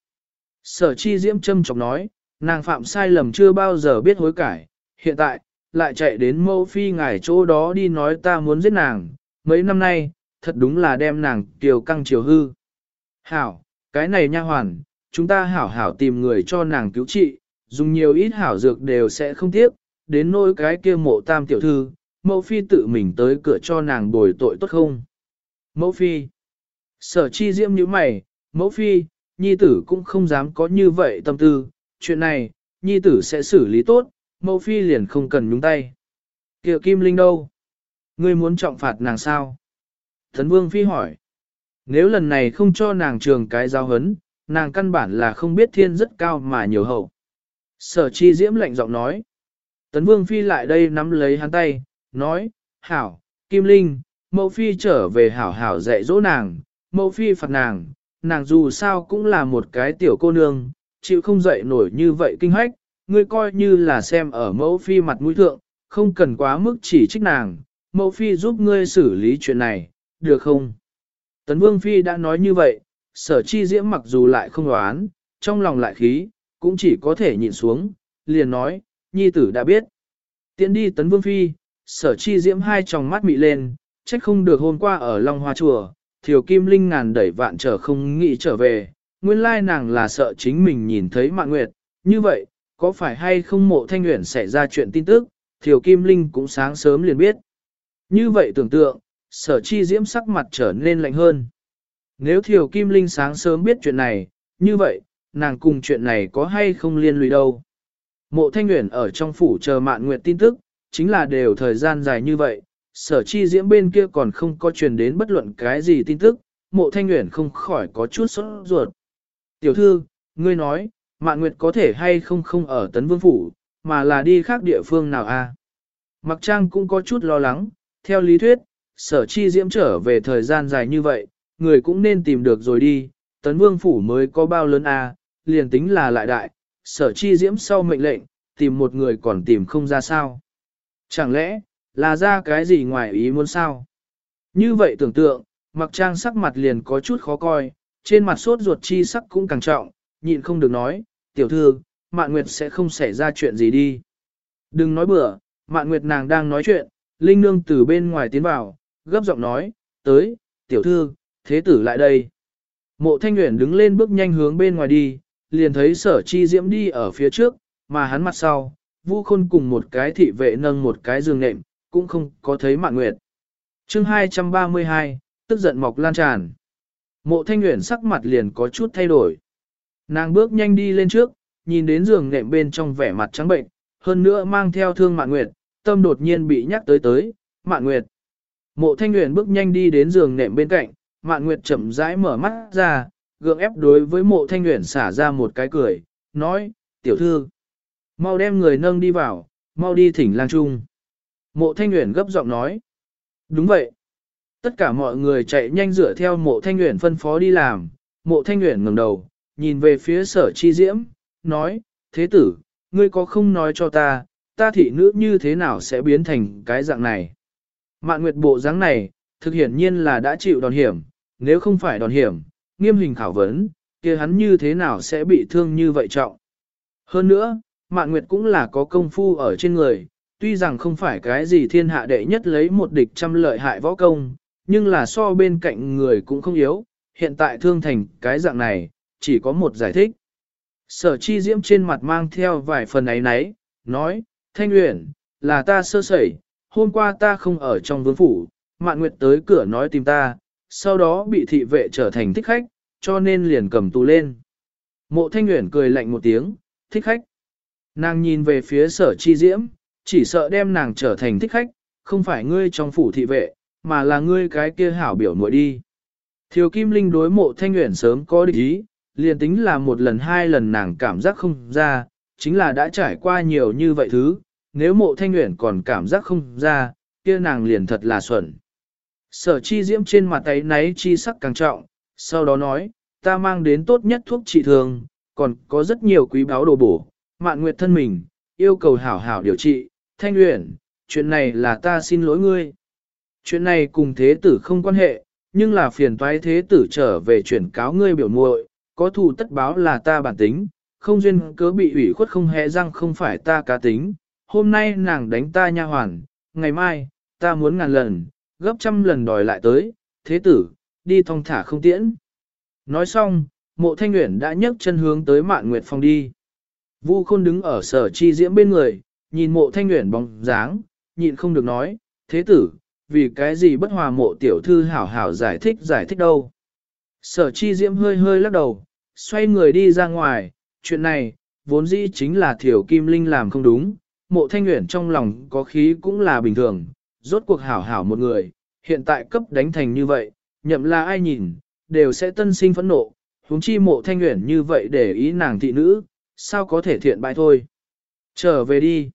Sở chi diễm châm chọc nói, nàng phạm sai lầm chưa bao giờ biết hối cải, hiện tại, lại chạy đến mẫu phi ngài chỗ đó đi nói ta muốn giết nàng, mấy năm nay, thật đúng là đem nàng kiều căng chiều hư. Hảo, cái này nha hoàn, chúng ta hảo hảo tìm người cho nàng cứu trị, dùng nhiều ít hảo dược đều sẽ không tiếc, đến nỗi cái kia mộ tam tiểu thư, mẫu phi tự mình tới cửa cho nàng bồi tội tốt không? Mẫu phi, sở chi diễm như mày, mẫu phi, nhi tử cũng không dám có như vậy tâm tư, chuyện này, nhi tử sẽ xử lý tốt, mẫu phi liền không cần nhúng tay. Kiều Kim Linh đâu? Ngươi muốn trọng phạt nàng sao? Thấn Vương Phi hỏi. Nếu lần này không cho nàng trường cái giao hấn, nàng căn bản là không biết thiên rất cao mà nhiều hậu. Sở chi diễm lạnh giọng nói. Tấn Vương Phi lại đây nắm lấy hắn tay, nói, Hảo, Kim Linh, mẫu Phi trở về Hảo Hảo dạy dỗ nàng, mẫu Phi phạt nàng, nàng dù sao cũng là một cái tiểu cô nương, chịu không dậy nổi như vậy kinh hách, ngươi coi như là xem ở mẫu Phi mặt mũi thượng, không cần quá mức chỉ trích nàng, mẫu Phi giúp ngươi xử lý chuyện này, được không? Tấn Vương Phi đã nói như vậy, sở chi diễm mặc dù lại không đoán, trong lòng lại khí, cũng chỉ có thể nhịn xuống, liền nói, nhi tử đã biết. Tiến đi Tấn Vương Phi, sở chi diễm hai tròng mắt mị lên, trách không được hôm qua ở Long Hoa Chùa, Thiều Kim Linh ngàn đẩy vạn trở không nghĩ trở về, nguyên lai nàng là sợ chính mình nhìn thấy mạng nguyệt, như vậy, có phải hay không mộ thanh nguyện xảy ra chuyện tin tức, Thiều Kim Linh cũng sáng sớm liền biết. Như vậy tưởng tượng, sở chi diễm sắc mặt trở nên lạnh hơn. Nếu Thiều Kim Linh sáng sớm biết chuyện này, như vậy, nàng cùng chuyện này có hay không liên lụy đâu. Mộ Thanh nguyện ở trong phủ chờ mạn nguyệt tin tức, chính là đều thời gian dài như vậy, sở chi diễm bên kia còn không có truyền đến bất luận cái gì tin tức, mộ Thanh nguyện không khỏi có chút sốt ruột. Tiểu thư, ngươi nói, mạn nguyệt có thể hay không không ở tấn vương phủ, mà là đi khác địa phương nào a? À? Mặc trang cũng có chút lo lắng, theo lý thuyết, sở chi diễm trở về thời gian dài như vậy, người cũng nên tìm được rồi đi, tấn vương phủ mới có bao lớn a, à, liền tính là lại đại, sở chi diễm sau mệnh lệnh, tìm một người còn tìm không ra sao. Chẳng lẽ, là ra cái gì ngoài ý muốn sao? Như vậy tưởng tượng, mặc trang sắc mặt liền có chút khó coi, trên mặt sốt ruột chi sắc cũng càng trọng, nhịn không được nói, tiểu thư, mạn nguyệt sẽ không xảy ra chuyện gì đi. Đừng nói bừa, mạn nguyệt nàng đang nói chuyện, linh nương từ bên ngoài tiến vào, gấp giọng nói, tới, tiểu thư, thế tử lại đây. Mộ thanh nguyện đứng lên bước nhanh hướng bên ngoài đi, liền thấy sở chi diễm đi ở phía trước, mà hắn mặt sau, vu khôn cùng một cái thị vệ nâng một cái giường nệm, cũng không có thấy mạng nguyệt. chương 232, tức giận mọc lan tràn. Mộ thanh nguyện sắc mặt liền có chút thay đổi. Nàng bước nhanh đi lên trước, nhìn đến giường nệm bên trong vẻ mặt trắng bệnh, hơn nữa mang theo thương mạng nguyệt, tâm đột nhiên bị nhắc tới tới, mạng nguyệt. Mộ thanh nguyện bước nhanh đi đến giường nệm bên cạnh, mạng nguyệt chậm rãi mở mắt ra, gượng ép đối với mộ thanh nguyện xả ra một cái cười, nói, tiểu thư, mau đem người nâng đi vào, mau đi thỉnh lang trung. Mộ thanh Uyển gấp giọng nói, đúng vậy. Tất cả mọi người chạy nhanh dựa theo mộ thanh Uyển phân phó đi làm, mộ thanh Uyển ngẩng đầu, nhìn về phía sở chi diễm, nói, thế tử, ngươi có không nói cho ta, ta thị nữ như thế nào sẽ biến thành cái dạng này. Mạn nguyệt bộ dáng này, thực hiển nhiên là đã chịu đòn hiểm, nếu không phải đòn hiểm, nghiêm hình khảo vấn, kia hắn như thế nào sẽ bị thương như vậy trọng. Hơn nữa, Mạn Nguyệt cũng là có công phu ở trên người, tuy rằng không phải cái gì thiên hạ đệ nhất lấy một địch trăm lợi hại võ công, nhưng là so bên cạnh người cũng không yếu, hiện tại thương thành cái dạng này, chỉ có một giải thích. Sở chi diễm trên mặt mang theo vài phần ấy nấy, nói, Thanh Uyển, là ta sơ sẩy, hôm qua ta không ở trong vương phủ, Mạn Nguyệt tới cửa nói tìm ta, sau đó bị thị vệ trở thành thích khách, cho nên liền cầm tù lên. Mộ thanh Uyển cười lạnh một tiếng, thích khách. Nàng nhìn về phía sở chi diễm, chỉ sợ đem nàng trở thành thích khách, không phải ngươi trong phủ thị vệ, mà là ngươi cái kia hảo biểu muội đi. Thiều Kim Linh đối mộ thanh nguyện sớm có định ý, liền tính là một lần hai lần nàng cảm giác không ra, chính là đã trải qua nhiều như vậy thứ, nếu mộ thanh nguyện còn cảm giác không ra, kia nàng liền thật là xuẩn. Sở chi diễm trên mặt tay náy chi sắc càng trọng, sau đó nói, ta mang đến tốt nhất thuốc trị thương, còn có rất nhiều quý báo đồ bổ, mạn nguyệt thân mình, yêu cầu hảo hảo điều trị, thanh Uyển, chuyện này là ta xin lỗi ngươi. Chuyện này cùng thế tử không quan hệ, nhưng là phiền toái thế tử trở về chuyển cáo ngươi biểu muội, có thù tất báo là ta bản tính, không duyên cớ bị ủy khuất không hề răng không phải ta cá tính, hôm nay nàng đánh ta nha hoàn, ngày mai, ta muốn ngàn lần, gấp trăm lần đòi lại tới, thế tử, đi thong thả không tiễn. Nói xong, mộ thanh nguyện đã nhấc chân hướng tới mạn nguyệt phong đi. Vu khôn đứng ở sở chi diễm bên người, nhìn mộ thanh nguyện bóng dáng, nhịn không được nói, thế tử, vì cái gì bất hòa mộ tiểu thư hảo hảo giải thích giải thích đâu. Sở chi diễm hơi hơi lắc đầu, xoay người đi ra ngoài, chuyện này, vốn dĩ chính là thiểu kim linh làm không đúng, mộ thanh nguyện trong lòng có khí cũng là bình thường, rốt cuộc hảo hảo một người, hiện tại cấp đánh thành như vậy, nhậm là ai nhìn, đều sẽ tân sinh phẫn nộ, huống chi mộ thanh nguyện như vậy để ý nàng thị nữ, sao có thể thiện bại thôi. Trở về đi.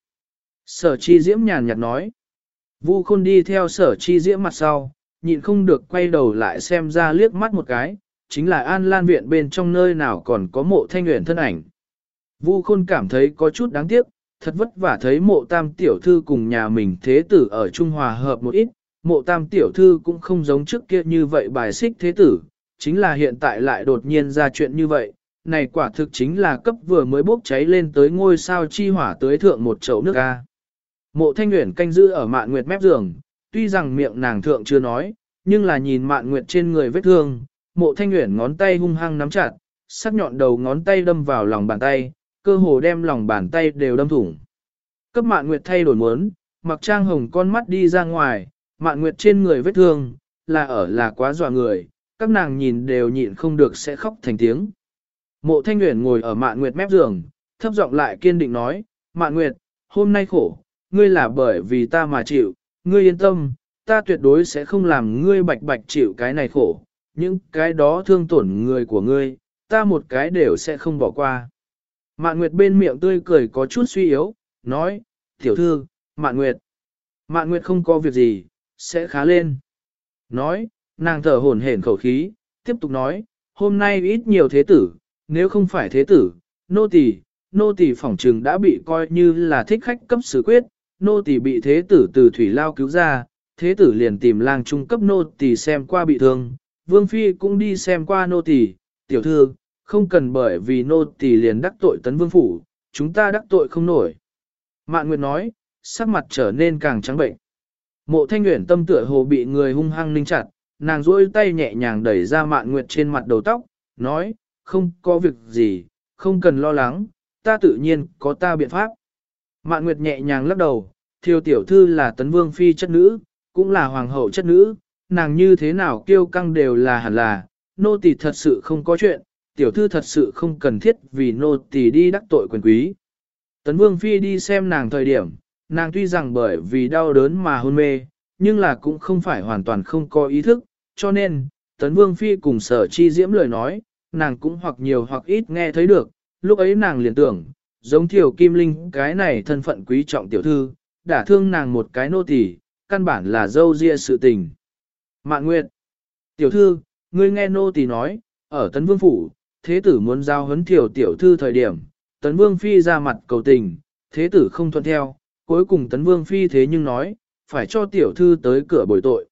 Sở chi diễm nhàn nhạt nói. Vu khôn đi theo sở chi diễm mặt sau, nhịn không được quay đầu lại xem ra liếc mắt một cái, chính là an lan viện bên trong nơi nào còn có mộ thanh nguyện thân ảnh. Vu khôn cảm thấy có chút đáng tiếc, thật vất vả thấy mộ tam tiểu thư cùng nhà mình thế tử ở Trung Hòa hợp một ít, mộ tam tiểu thư cũng không giống trước kia như vậy bài xích thế tử, chính là hiện tại lại đột nhiên ra chuyện như vậy, này quả thực chính là cấp vừa mới bốc cháy lên tới ngôi sao chi hỏa tới thượng một chậu nước ga. Mộ thanh nguyện canh giữ ở mạn nguyệt mép giường, tuy rằng miệng nàng thượng chưa nói, nhưng là nhìn mạn nguyệt trên người vết thương, mộ thanh nguyện ngón tay hung hăng nắm chặt, sắc nhọn đầu ngón tay đâm vào lòng bàn tay, cơ hồ đem lòng bàn tay đều đâm thủng. Cấp mạn nguyệt thay đổi muốn, mặc trang hồng con mắt đi ra ngoài, mạn nguyệt trên người vết thương, là ở là quá dọa người, các nàng nhìn đều nhịn không được sẽ khóc thành tiếng. Mộ thanh nguyện ngồi ở mạn nguyệt mép giường, thấp giọng lại kiên định nói, mạn nguyệt, hôm nay khổ, ngươi là bởi vì ta mà chịu, ngươi yên tâm, ta tuyệt đối sẽ không làm ngươi bạch bạch chịu cái này khổ, những cái đó thương tổn người của ngươi, ta một cái đều sẽ không bỏ qua. Mạn Nguyệt bên miệng tươi cười có chút suy yếu, nói, tiểu thư, Mạn Nguyệt. Mạn Nguyệt không có việc gì, sẽ khá lên. Nói, nàng thở hổn hển khẩu khí, tiếp tục nói, hôm nay ít nhiều thế tử, nếu không phải thế tử, nô tỳ, nô tỳ phỏng trừng đã bị coi như là thích khách cấp xử quyết, nô tỳ bị thế tử từ thủy lao cứu ra, thế tử liền tìm lang trung cấp nô tỳ xem qua bị thương, vương phi cũng đi xem qua nô tỳ, tiểu thư, không cần bởi vì nô tỳ liền đắc tội tấn vương phủ, chúng ta đắc tội không nổi. Mạn Nguyệt nói, sắc mặt trở nên càng trắng bệnh. Mộ thanh Uyển tâm tựa hồ bị người hung hăng ninh chặt, nàng duỗi tay nhẹ nhàng đẩy ra Mạn Nguyệt trên mặt đầu tóc, nói, không có việc gì, không cần lo lắng, ta tự nhiên có ta biện pháp. Mạn Nguyệt nhẹ nhàng lắc đầu, thiêu tiểu thư là tấn vương phi chất nữ, cũng là hoàng hậu chất nữ, nàng như thế nào kêu căng đều là hẳn là, nô tỳ thật sự không có chuyện, tiểu thư thật sự không cần thiết vì nô tỳ đi đắc tội quyền quý. Tấn vương phi đi xem nàng thời điểm, nàng tuy rằng bởi vì đau đớn mà hôn mê, nhưng là cũng không phải hoàn toàn không có ý thức, cho nên, tấn vương phi cùng sở chi diễm lời nói, nàng cũng hoặc nhiều hoặc ít nghe thấy được, lúc ấy nàng liền tưởng, giống thiểu kim linh cái này thân phận quý trọng tiểu thư, đã thương nàng một cái nô tỳ, căn bản là dâu ria sự tình. Mạn Nguyệt, tiểu thư, ngươi nghe nô tỳ nói, ở Tấn Vương Phủ, thế tử muốn giao huấn tiểu tiểu thư thời điểm, Tấn Vương Phi ra mặt cầu tình, thế tử không thuận theo, cuối cùng Tấn Vương Phi thế nhưng nói, phải cho tiểu thư tới cửa bồi tội.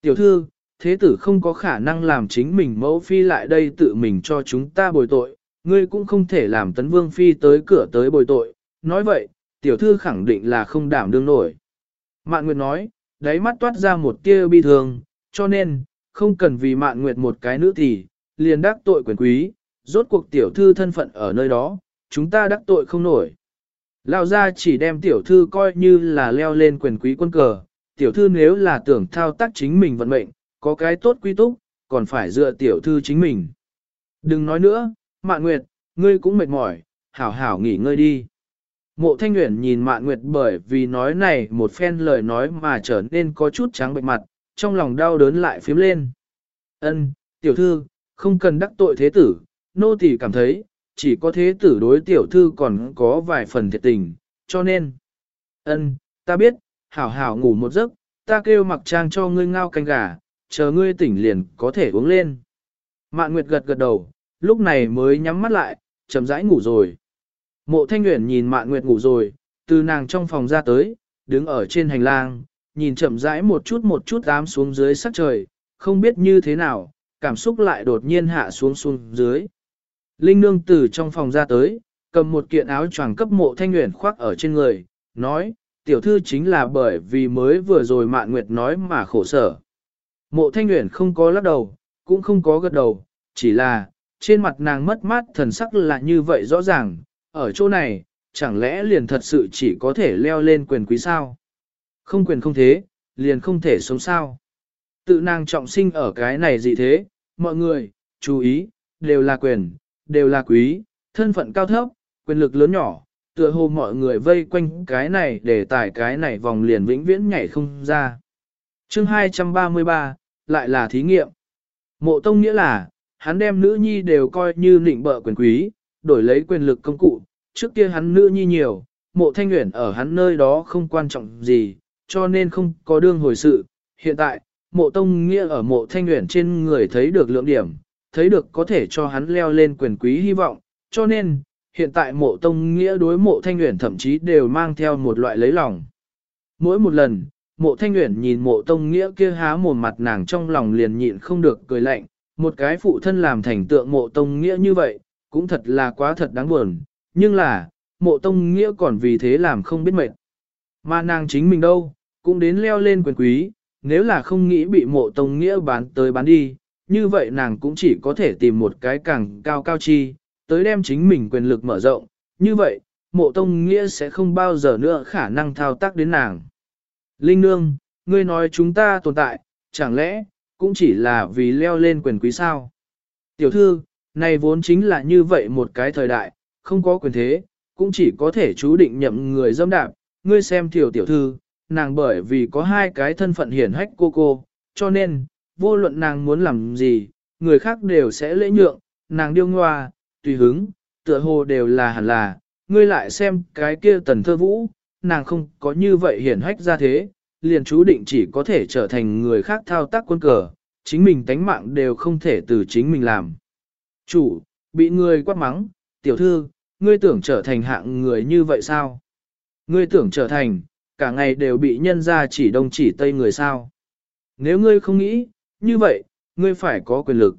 Tiểu thư, thế tử không có khả năng làm chính mình mẫu phi lại đây tự mình cho chúng ta bồi tội, ngươi cũng không thể làm tấn vương phi tới cửa tới bồi tội, nói vậy, tiểu thư khẳng định là không đảm đương nổi. Mạn Nguyệt nói, đáy mắt toát ra một tia bi thường, cho nên, không cần vì Mạn Nguyệt một cái nữ thì, liền đắc tội quyền quý, rốt cuộc tiểu thư thân phận ở nơi đó, chúng ta đắc tội không nổi. Lão gia chỉ đem tiểu thư coi như là leo lên quyền quý quân cờ, tiểu thư nếu là tưởng thao tác chính mình vận mệnh, có cái tốt quy túc, còn phải dựa tiểu thư chính mình. Đừng nói nữa, Mạn Nguyệt, ngươi cũng mệt mỏi, hảo hảo nghỉ ngơi đi. Mộ Thanh Uyển nhìn Mạn Nguyệt bởi vì nói này một phen lời nói mà trở nên có chút trắng bệnh mặt, trong lòng đau đớn lại phím lên. Ân, tiểu thư, không cần đắc tội thế tử, nô tỳ cảm thấy, chỉ có thế tử đối tiểu thư còn có vài phần thiệt tình, cho nên. Ân, ta biết, hảo hảo ngủ một giấc, ta kêu mặc trang cho ngươi ngao canh gà, chờ ngươi tỉnh liền có thể uống lên. Mạn Nguyệt gật gật đầu, lúc này mới nhắm mắt lại, chậm rãi ngủ rồi. Mộ Thanh Nguyễn nhìn Mạn Nguyệt ngủ rồi, từ nàng trong phòng ra tới, đứng ở trên hành lang, nhìn chậm rãi một chút một chút ám xuống dưới sắc trời, không biết như thế nào, cảm xúc lại đột nhiên hạ xuống xuống dưới. Linh nương từ trong phòng ra tới, cầm một kiện áo choàng cấp mộ thanh nguyện khoác ở trên người, nói, tiểu thư chính là bởi vì mới vừa rồi mạn nguyệt nói mà khổ sở. Mộ thanh nguyện không có lắc đầu, cũng không có gật đầu, chỉ là, trên mặt nàng mất mát thần sắc là như vậy rõ ràng, ở chỗ này, chẳng lẽ liền thật sự chỉ có thể leo lên quyền quý sao? Không quyền không thế, liền không thể sống sao? Tự nàng trọng sinh ở cái này gì thế, mọi người, chú ý, đều là quyền, đều là quý, thân phận cao thấp, quyền lực lớn nhỏ, tựa hồ mọi người vây quanh cái này để tải cái này vòng liền vĩnh viễn nhảy không ra. chương 233, lại là thí nghiệm. Mộ tông nghĩa là, hắn đem nữ nhi đều coi như nịnh bợ quyền quý, đổi lấy quyền lực công cụ, trước kia hắn nữ nhi nhiều, mộ thanh nguyện ở hắn nơi đó không quan trọng gì, cho nên không có đương hồi sự. Hiện tại, mộ tông nghĩa ở mộ thanh nguyện trên người thấy được lượng điểm, thấy được có thể cho hắn leo lên quyền quý hy vọng, cho nên, hiện tại mộ tông nghĩa đối mộ thanh nguyện thậm chí đều mang theo một loại lấy lòng. Mỗi một lần, mộ thanh nguyện nhìn mộ tông nghĩa kia há mồm mặt nàng trong lòng liền nhịn không được cười lạnh, một cái phụ thân làm thành tượng mộ tông nghĩa như vậy, cũng thật là quá thật đáng buồn, nhưng là, mộ tông nghĩa còn vì thế làm không biết mệt. Mà nàng chính mình đâu, cũng đến leo lên quyền quý, nếu là không nghĩ bị mộ tông nghĩa bán tới bán đi, như vậy nàng cũng chỉ có thể tìm một cái càng cao cao chi, tới đem chính mình quyền lực mở rộng, như vậy, mộ tông nghĩa sẽ không bao giờ nữa khả năng thao tác đến nàng. Linh Nương, ngươi nói chúng ta tồn tại, chẳng lẽ, cũng chỉ là vì leo lên quyền quý sao? Tiểu thư, này vốn chính là như vậy một cái thời đại, không có quyền thế, cũng chỉ có thể chú định nhậm người dâm đạp, ngươi xem tiểu tiểu thư, nàng bởi vì có hai cái thân phận hiển hách cô cô, cho nên, vô luận nàng muốn làm gì, người khác đều sẽ lễ nhượng, nàng điêu ngoa, tùy hứng, tựa hồ đều là hẳn là, ngươi lại xem cái kia tần thơ vũ, nàng không có như vậy hiển hách ra thế, liền chú định chỉ có thể trở thành người khác thao tác quân cờ, chính mình tánh mạng đều không thể từ chính mình làm. Chủ, bị người quát mắng, tiểu thư, ngươi tưởng trở thành hạng người như vậy sao? Ngươi tưởng trở thành, cả ngày đều bị nhân ra chỉ đông chỉ tây người sao? Nếu ngươi không nghĩ, như vậy, ngươi phải có quyền lực.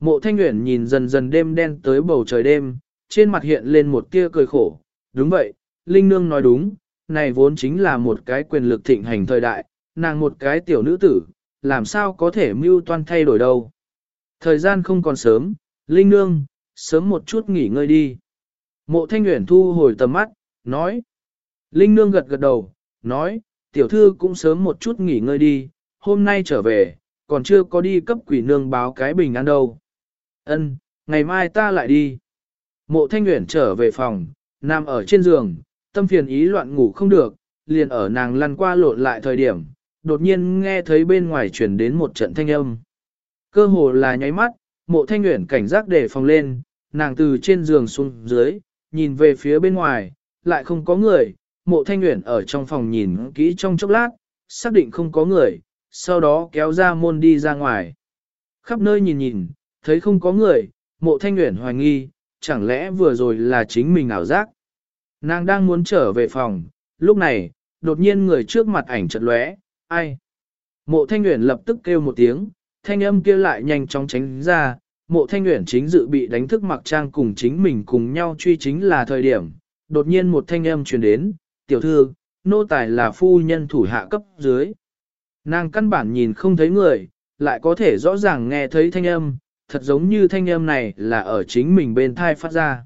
Mộ thanh nguyện nhìn dần dần đêm đen tới bầu trời đêm, trên mặt hiện lên một tia cười khổ. Đúng vậy, Linh Nương nói đúng, này vốn chính là một cái quyền lực thịnh hành thời đại, nàng một cái tiểu nữ tử, làm sao có thể mưu toan thay đổi đâu. Thời gian không còn sớm, Linh Nương, sớm một chút nghỉ ngơi đi. Mộ thanh Nguyễn thu hồi tầm mắt, nói. Linh Nương gật gật đầu, nói, tiểu thư cũng sớm một chút nghỉ ngơi đi, hôm nay trở về, còn chưa có đi cấp quỷ nương báo cái bình an đâu. Ân, ngày mai ta lại đi. Mộ thanh Nguyễn trở về phòng, nằm ở trên giường, tâm phiền ý loạn ngủ không được, liền ở nàng lăn qua lộn lại thời điểm, đột nhiên nghe thấy bên ngoài chuyển đến một trận thanh âm. Cơ hồ là nháy mắt, mộ thanh nguyện cảnh giác để phòng lên, nàng từ trên giường xuống dưới, nhìn về phía bên ngoài, lại không có người, mộ thanh nguyện ở trong phòng nhìn kỹ trong chốc lát, xác định không có người, sau đó kéo ra môn đi ra ngoài. Khắp nơi nhìn nhìn, thấy không có người, mộ thanh nguyện hoài nghi, chẳng lẽ vừa rồi là chính mình ảo giác. Nàng đang muốn trở về phòng, lúc này, đột nhiên người trước mặt ảnh chật lóe, ai? Mộ thanh nguyện lập tức kêu một tiếng, thanh âm kia lại nhanh chóng tránh ra, mộ thanh nguyện chính dự bị đánh thức mặc trang cùng chính mình cùng nhau truy chính là thời điểm. Đột nhiên một thanh âm truyền đến, tiểu thư, nô tài là phu nhân thủ hạ cấp dưới. Nàng căn bản nhìn không thấy người, lại có thể rõ ràng nghe thấy thanh âm, thật giống như thanh âm này là ở chính mình bên thai phát ra.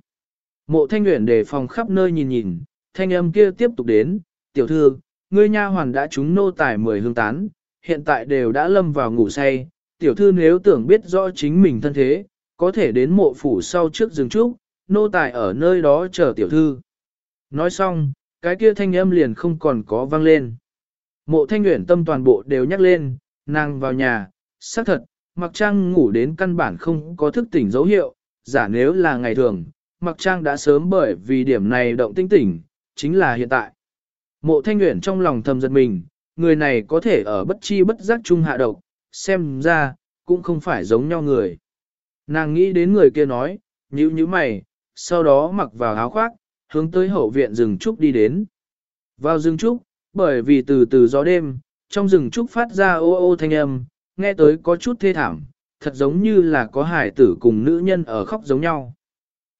Mộ thanh nguyện đề phòng khắp nơi nhìn nhìn, thanh âm kia tiếp tục đến, tiểu thư, ngươi nha hoàn đã trúng nô tài mười hương tán, hiện tại đều đã lâm vào ngủ say, tiểu thư nếu tưởng biết rõ chính mình thân thế, có thể đến mộ phủ sau trước rừng trúc, nô tài ở nơi đó chờ tiểu thư. Nói xong, cái kia thanh âm liền không còn có vang lên. Mộ thanh nguyện tâm toàn bộ đều nhắc lên, nàng vào nhà, xác thật, mặc trang ngủ đến căn bản không có thức tỉnh dấu hiệu, giả nếu là ngày thường, mặc trang đã sớm bởi vì điểm này động tinh tỉnh, chính là hiện tại. Mộ thanh nguyện trong lòng thầm giật mình, người này có thể ở bất chi bất giác chung hạ độc, xem ra, cũng không phải giống nhau người. Nàng nghĩ đến người kia nói, nhíu nhíu mày, sau đó mặc vào áo khoác, hướng tới hậu viện rừng trúc đi đến. Vào rừng trúc, bởi vì từ từ gió đêm, trong rừng trúc phát ra ô ô thanh âm, nghe tới có chút thê thảm, thật giống như là có hải tử cùng nữ nhân ở khóc giống nhau.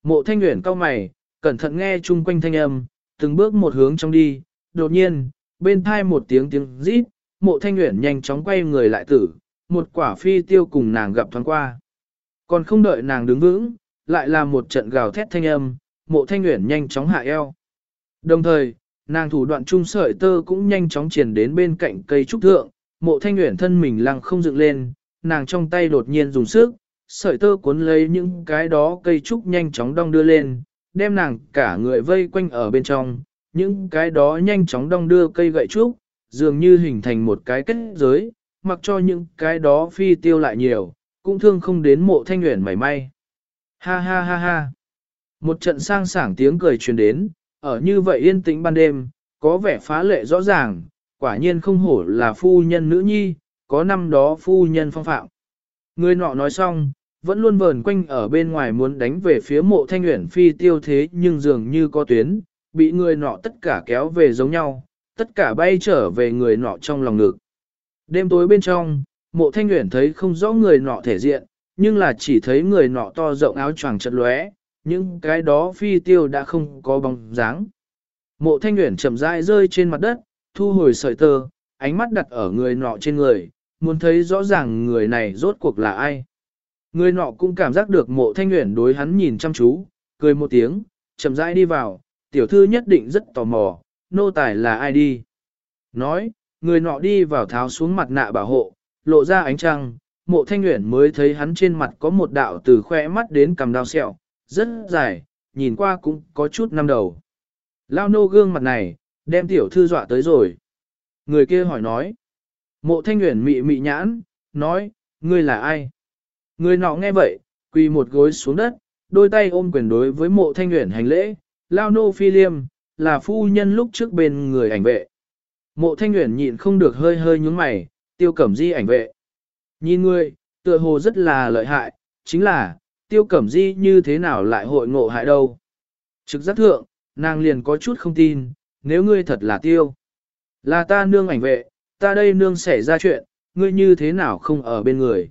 Mộ thanh nguyện cao mày, cẩn thận nghe chung quanh thanh âm, từng bước một hướng trong đi, đột nhiên, bên thai một tiếng tiếng rít, mộ thanh nguyện nhanh chóng quay người lại tử, một quả phi tiêu cùng nàng gặp thoáng qua. Còn không đợi nàng đứng vững, lại là một trận gào thét thanh âm, mộ thanh nguyện nhanh chóng hạ eo. Đồng thời, nàng thủ đoạn trung sợi tơ cũng nhanh chóng triển đến bên cạnh cây trúc thượng, mộ thanh nguyện thân mình lăng không dựng lên, nàng trong tay đột nhiên dùng sức, sợi tơ cuốn lấy những cái đó cây trúc nhanh chóng đong đưa lên, đem nàng cả người vây quanh ở bên trong, những cái đó nhanh chóng đong đưa cây gậy trúc, dường như hình thành một cái kết giới, mặc cho những cái đó phi tiêu lại nhiều, cũng thương không đến mộ thanh nguyện mảy may. Ha ha ha ha. Một trận sang sảng tiếng cười truyền đến, ở như vậy yên tĩnh ban đêm, có vẻ phá lệ rõ ràng, quả nhiên không hổ là phu nhân nữ nhi, có năm đó phu nhân phong phạm. Người nọ nói xong, vẫn luôn vờn quanh ở bên ngoài muốn đánh về phía mộ thanh nguyện phi tiêu thế nhưng dường như có tuyến, bị người nọ tất cả kéo về giống nhau, tất cả bay trở về người nọ trong lòng ngực. Đêm tối bên trong, mộ thanh nguyện thấy không rõ người nọ thể diện, nhưng là chỉ thấy người nọ to rộng áo choàng chật lóe, những cái đó phi tiêu đã không có bóng dáng. Mộ thanh nguyện chậm rãi rơi trên mặt đất, thu hồi sợi tơ, ánh mắt đặt ở người nọ trên người, muốn thấy rõ ràng người này rốt cuộc là ai. Người nọ cũng cảm giác được mộ thanh nguyện đối hắn nhìn chăm chú, cười một tiếng, chậm rãi đi vào, tiểu thư nhất định rất tò mò, nô tài là ai đi. Nói, người nọ đi vào tháo xuống mặt nạ bảo hộ, lộ ra ánh trăng, mộ thanh nguyện mới thấy hắn trên mặt có một đạo từ khoe mắt đến cầm đao sẹo, rất dài, nhìn qua cũng có chút năm đầu. Lao nô gương mặt này, đem tiểu thư dọa tới rồi. Người kia hỏi nói. Mộ thanh nguyện mị mị nhãn, nói, ngươi là ai? Người nọ nghe vậy, quỳ một gối xuống đất, đôi tay ôm quyền đối với mộ thanh nguyện hành lễ, lao nô phi liêm, là phu nhân lúc trước bên người ảnh vệ. Mộ thanh nguyện nhịn không được hơi hơi nhúng mày, tiêu cẩm di ảnh vệ. Nhìn ngươi, tựa hồ rất là lợi hại, chính là, tiêu cẩm di như thế nào lại hội ngộ hại đâu. Trực giác thượng, nàng liền có chút không tin, nếu ngươi thật là tiêu. Là ta nương ảnh vệ, ta đây nương xảy ra chuyện, ngươi như thế nào không ở bên người.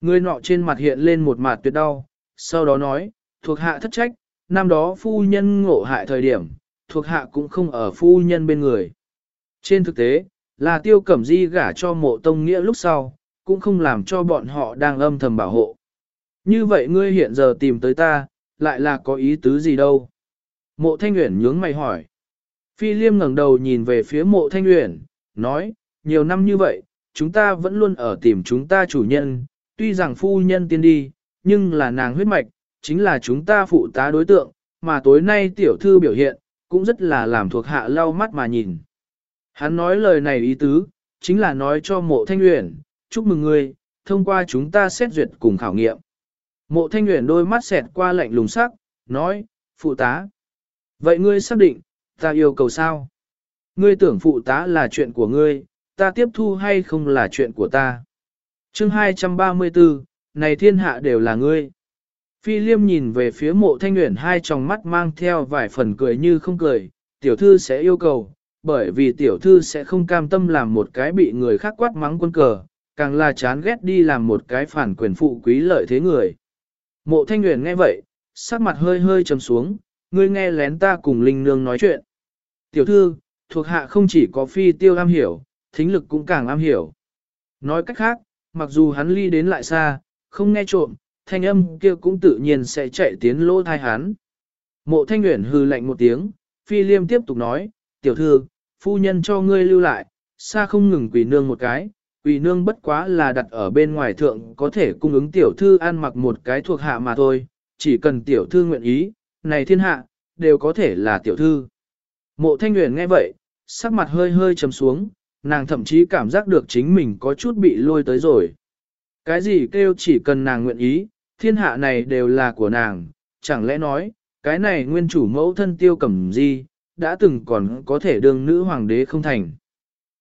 Ngươi nọ trên mặt hiện lên một mặt tuyệt đau, sau đó nói, thuộc hạ thất trách, năm đó phu nhân ngộ hại thời điểm, thuộc hạ cũng không ở phu nhân bên người. Trên thực tế, là tiêu cẩm di gả cho mộ tông nghĩa lúc sau, cũng không làm cho bọn họ đang âm thầm bảo hộ. Như vậy ngươi hiện giờ tìm tới ta, lại là có ý tứ gì đâu? Mộ thanh nguyện nhướng mày hỏi. Phi liêm ngẩng đầu nhìn về phía mộ thanh nguyện, nói, nhiều năm như vậy, chúng ta vẫn luôn ở tìm chúng ta chủ nhân, tuy rằng phu nhân tiên đi, nhưng là nàng huyết mạch, chính là chúng ta phụ tá đối tượng, mà tối nay tiểu thư biểu hiện, cũng rất là làm thuộc hạ lau mắt mà nhìn. Hắn nói lời này ý tứ, chính là nói cho mộ thanh luyện chúc mừng ngươi, thông qua chúng ta xét duyệt cùng khảo nghiệm. Mộ thanh luyện đôi mắt xẹt qua lạnh lùng sắc, nói, phụ tá. Vậy ngươi xác định, ta yêu cầu sao? Ngươi tưởng phụ tá là chuyện của ngươi, ta tiếp thu hay không là chuyện của ta? chương 234, này thiên hạ đều là ngươi. Phi liêm nhìn về phía mộ thanh nguyện hai tròng mắt mang theo vài phần cười như không cười, tiểu thư sẽ yêu cầu, bởi vì tiểu thư sẽ không cam tâm làm một cái bị người khác quát mắng quân cờ, càng là chán ghét đi làm một cái phản quyền phụ quý lợi thế người. Mộ thanh nguyện nghe vậy, sắc mặt hơi hơi trầm xuống, ngươi nghe lén ta cùng Linh Nương nói chuyện. Tiểu thư, thuộc hạ không chỉ có phi tiêu am hiểu, thính lực cũng càng am hiểu. Nói cách khác, mặc dù hắn ly đến lại xa, không nghe trộm, thanh âm kia cũng tự nhiên sẽ chạy tiến lỗ thai hắn. Mộ thanh nguyện hư lạnh một tiếng, phi liêm tiếp tục nói, tiểu thư, phu nhân cho ngươi lưu lại, xa không ngừng quỷ nương một cái, quỷ nương bất quá là đặt ở bên ngoài thượng có thể cung ứng tiểu thư ăn mặc một cái thuộc hạ mà thôi, chỉ cần tiểu thư nguyện ý, này thiên hạ, đều có thể là tiểu thư. Mộ thanh nguyện nghe vậy, sắc mặt hơi hơi trầm xuống, nàng thậm chí cảm giác được chính mình có chút bị lôi tới rồi. Cái gì kêu chỉ cần nàng nguyện ý, thiên hạ này đều là của nàng, chẳng lẽ nói, cái này nguyên chủ mẫu thân tiêu cẩm di đã từng còn có thể đương nữ hoàng đế không thành.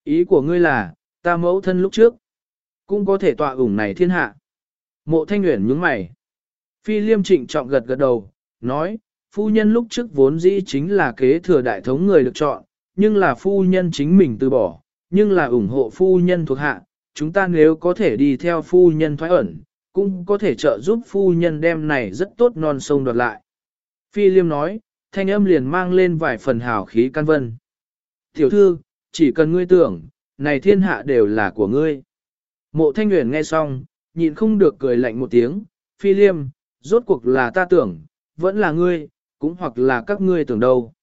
Ý của ngươi là, ta mẫu thân lúc trước, cũng có thể tọa ủng này thiên hạ. Mộ thanh nguyện nhướng mày. Phi liêm trịnh trọng gật gật đầu, nói, phu nhân lúc trước vốn dĩ chính là kế thừa đại thống người được chọn, nhưng là phu nhân chính mình từ bỏ, nhưng là ủng hộ phu nhân thuộc hạ, chúng ta nếu có thể đi theo phu nhân thoái ẩn, cũng có thể trợ giúp phu nhân đem này rất tốt non sông đoạt lại. Phi liêm nói, thanh âm liền mang lên vài phần hào khí căn vân. Tiểu thư, chỉ cần ngươi tưởng, này thiên hạ đều là của ngươi. Mộ thanh nguyện nghe xong, nhịn không được cười lạnh một tiếng, phi liêm, rốt cuộc là ta tưởng, vẫn là ngươi, cũng hoặc là các ngươi tưởng đâu.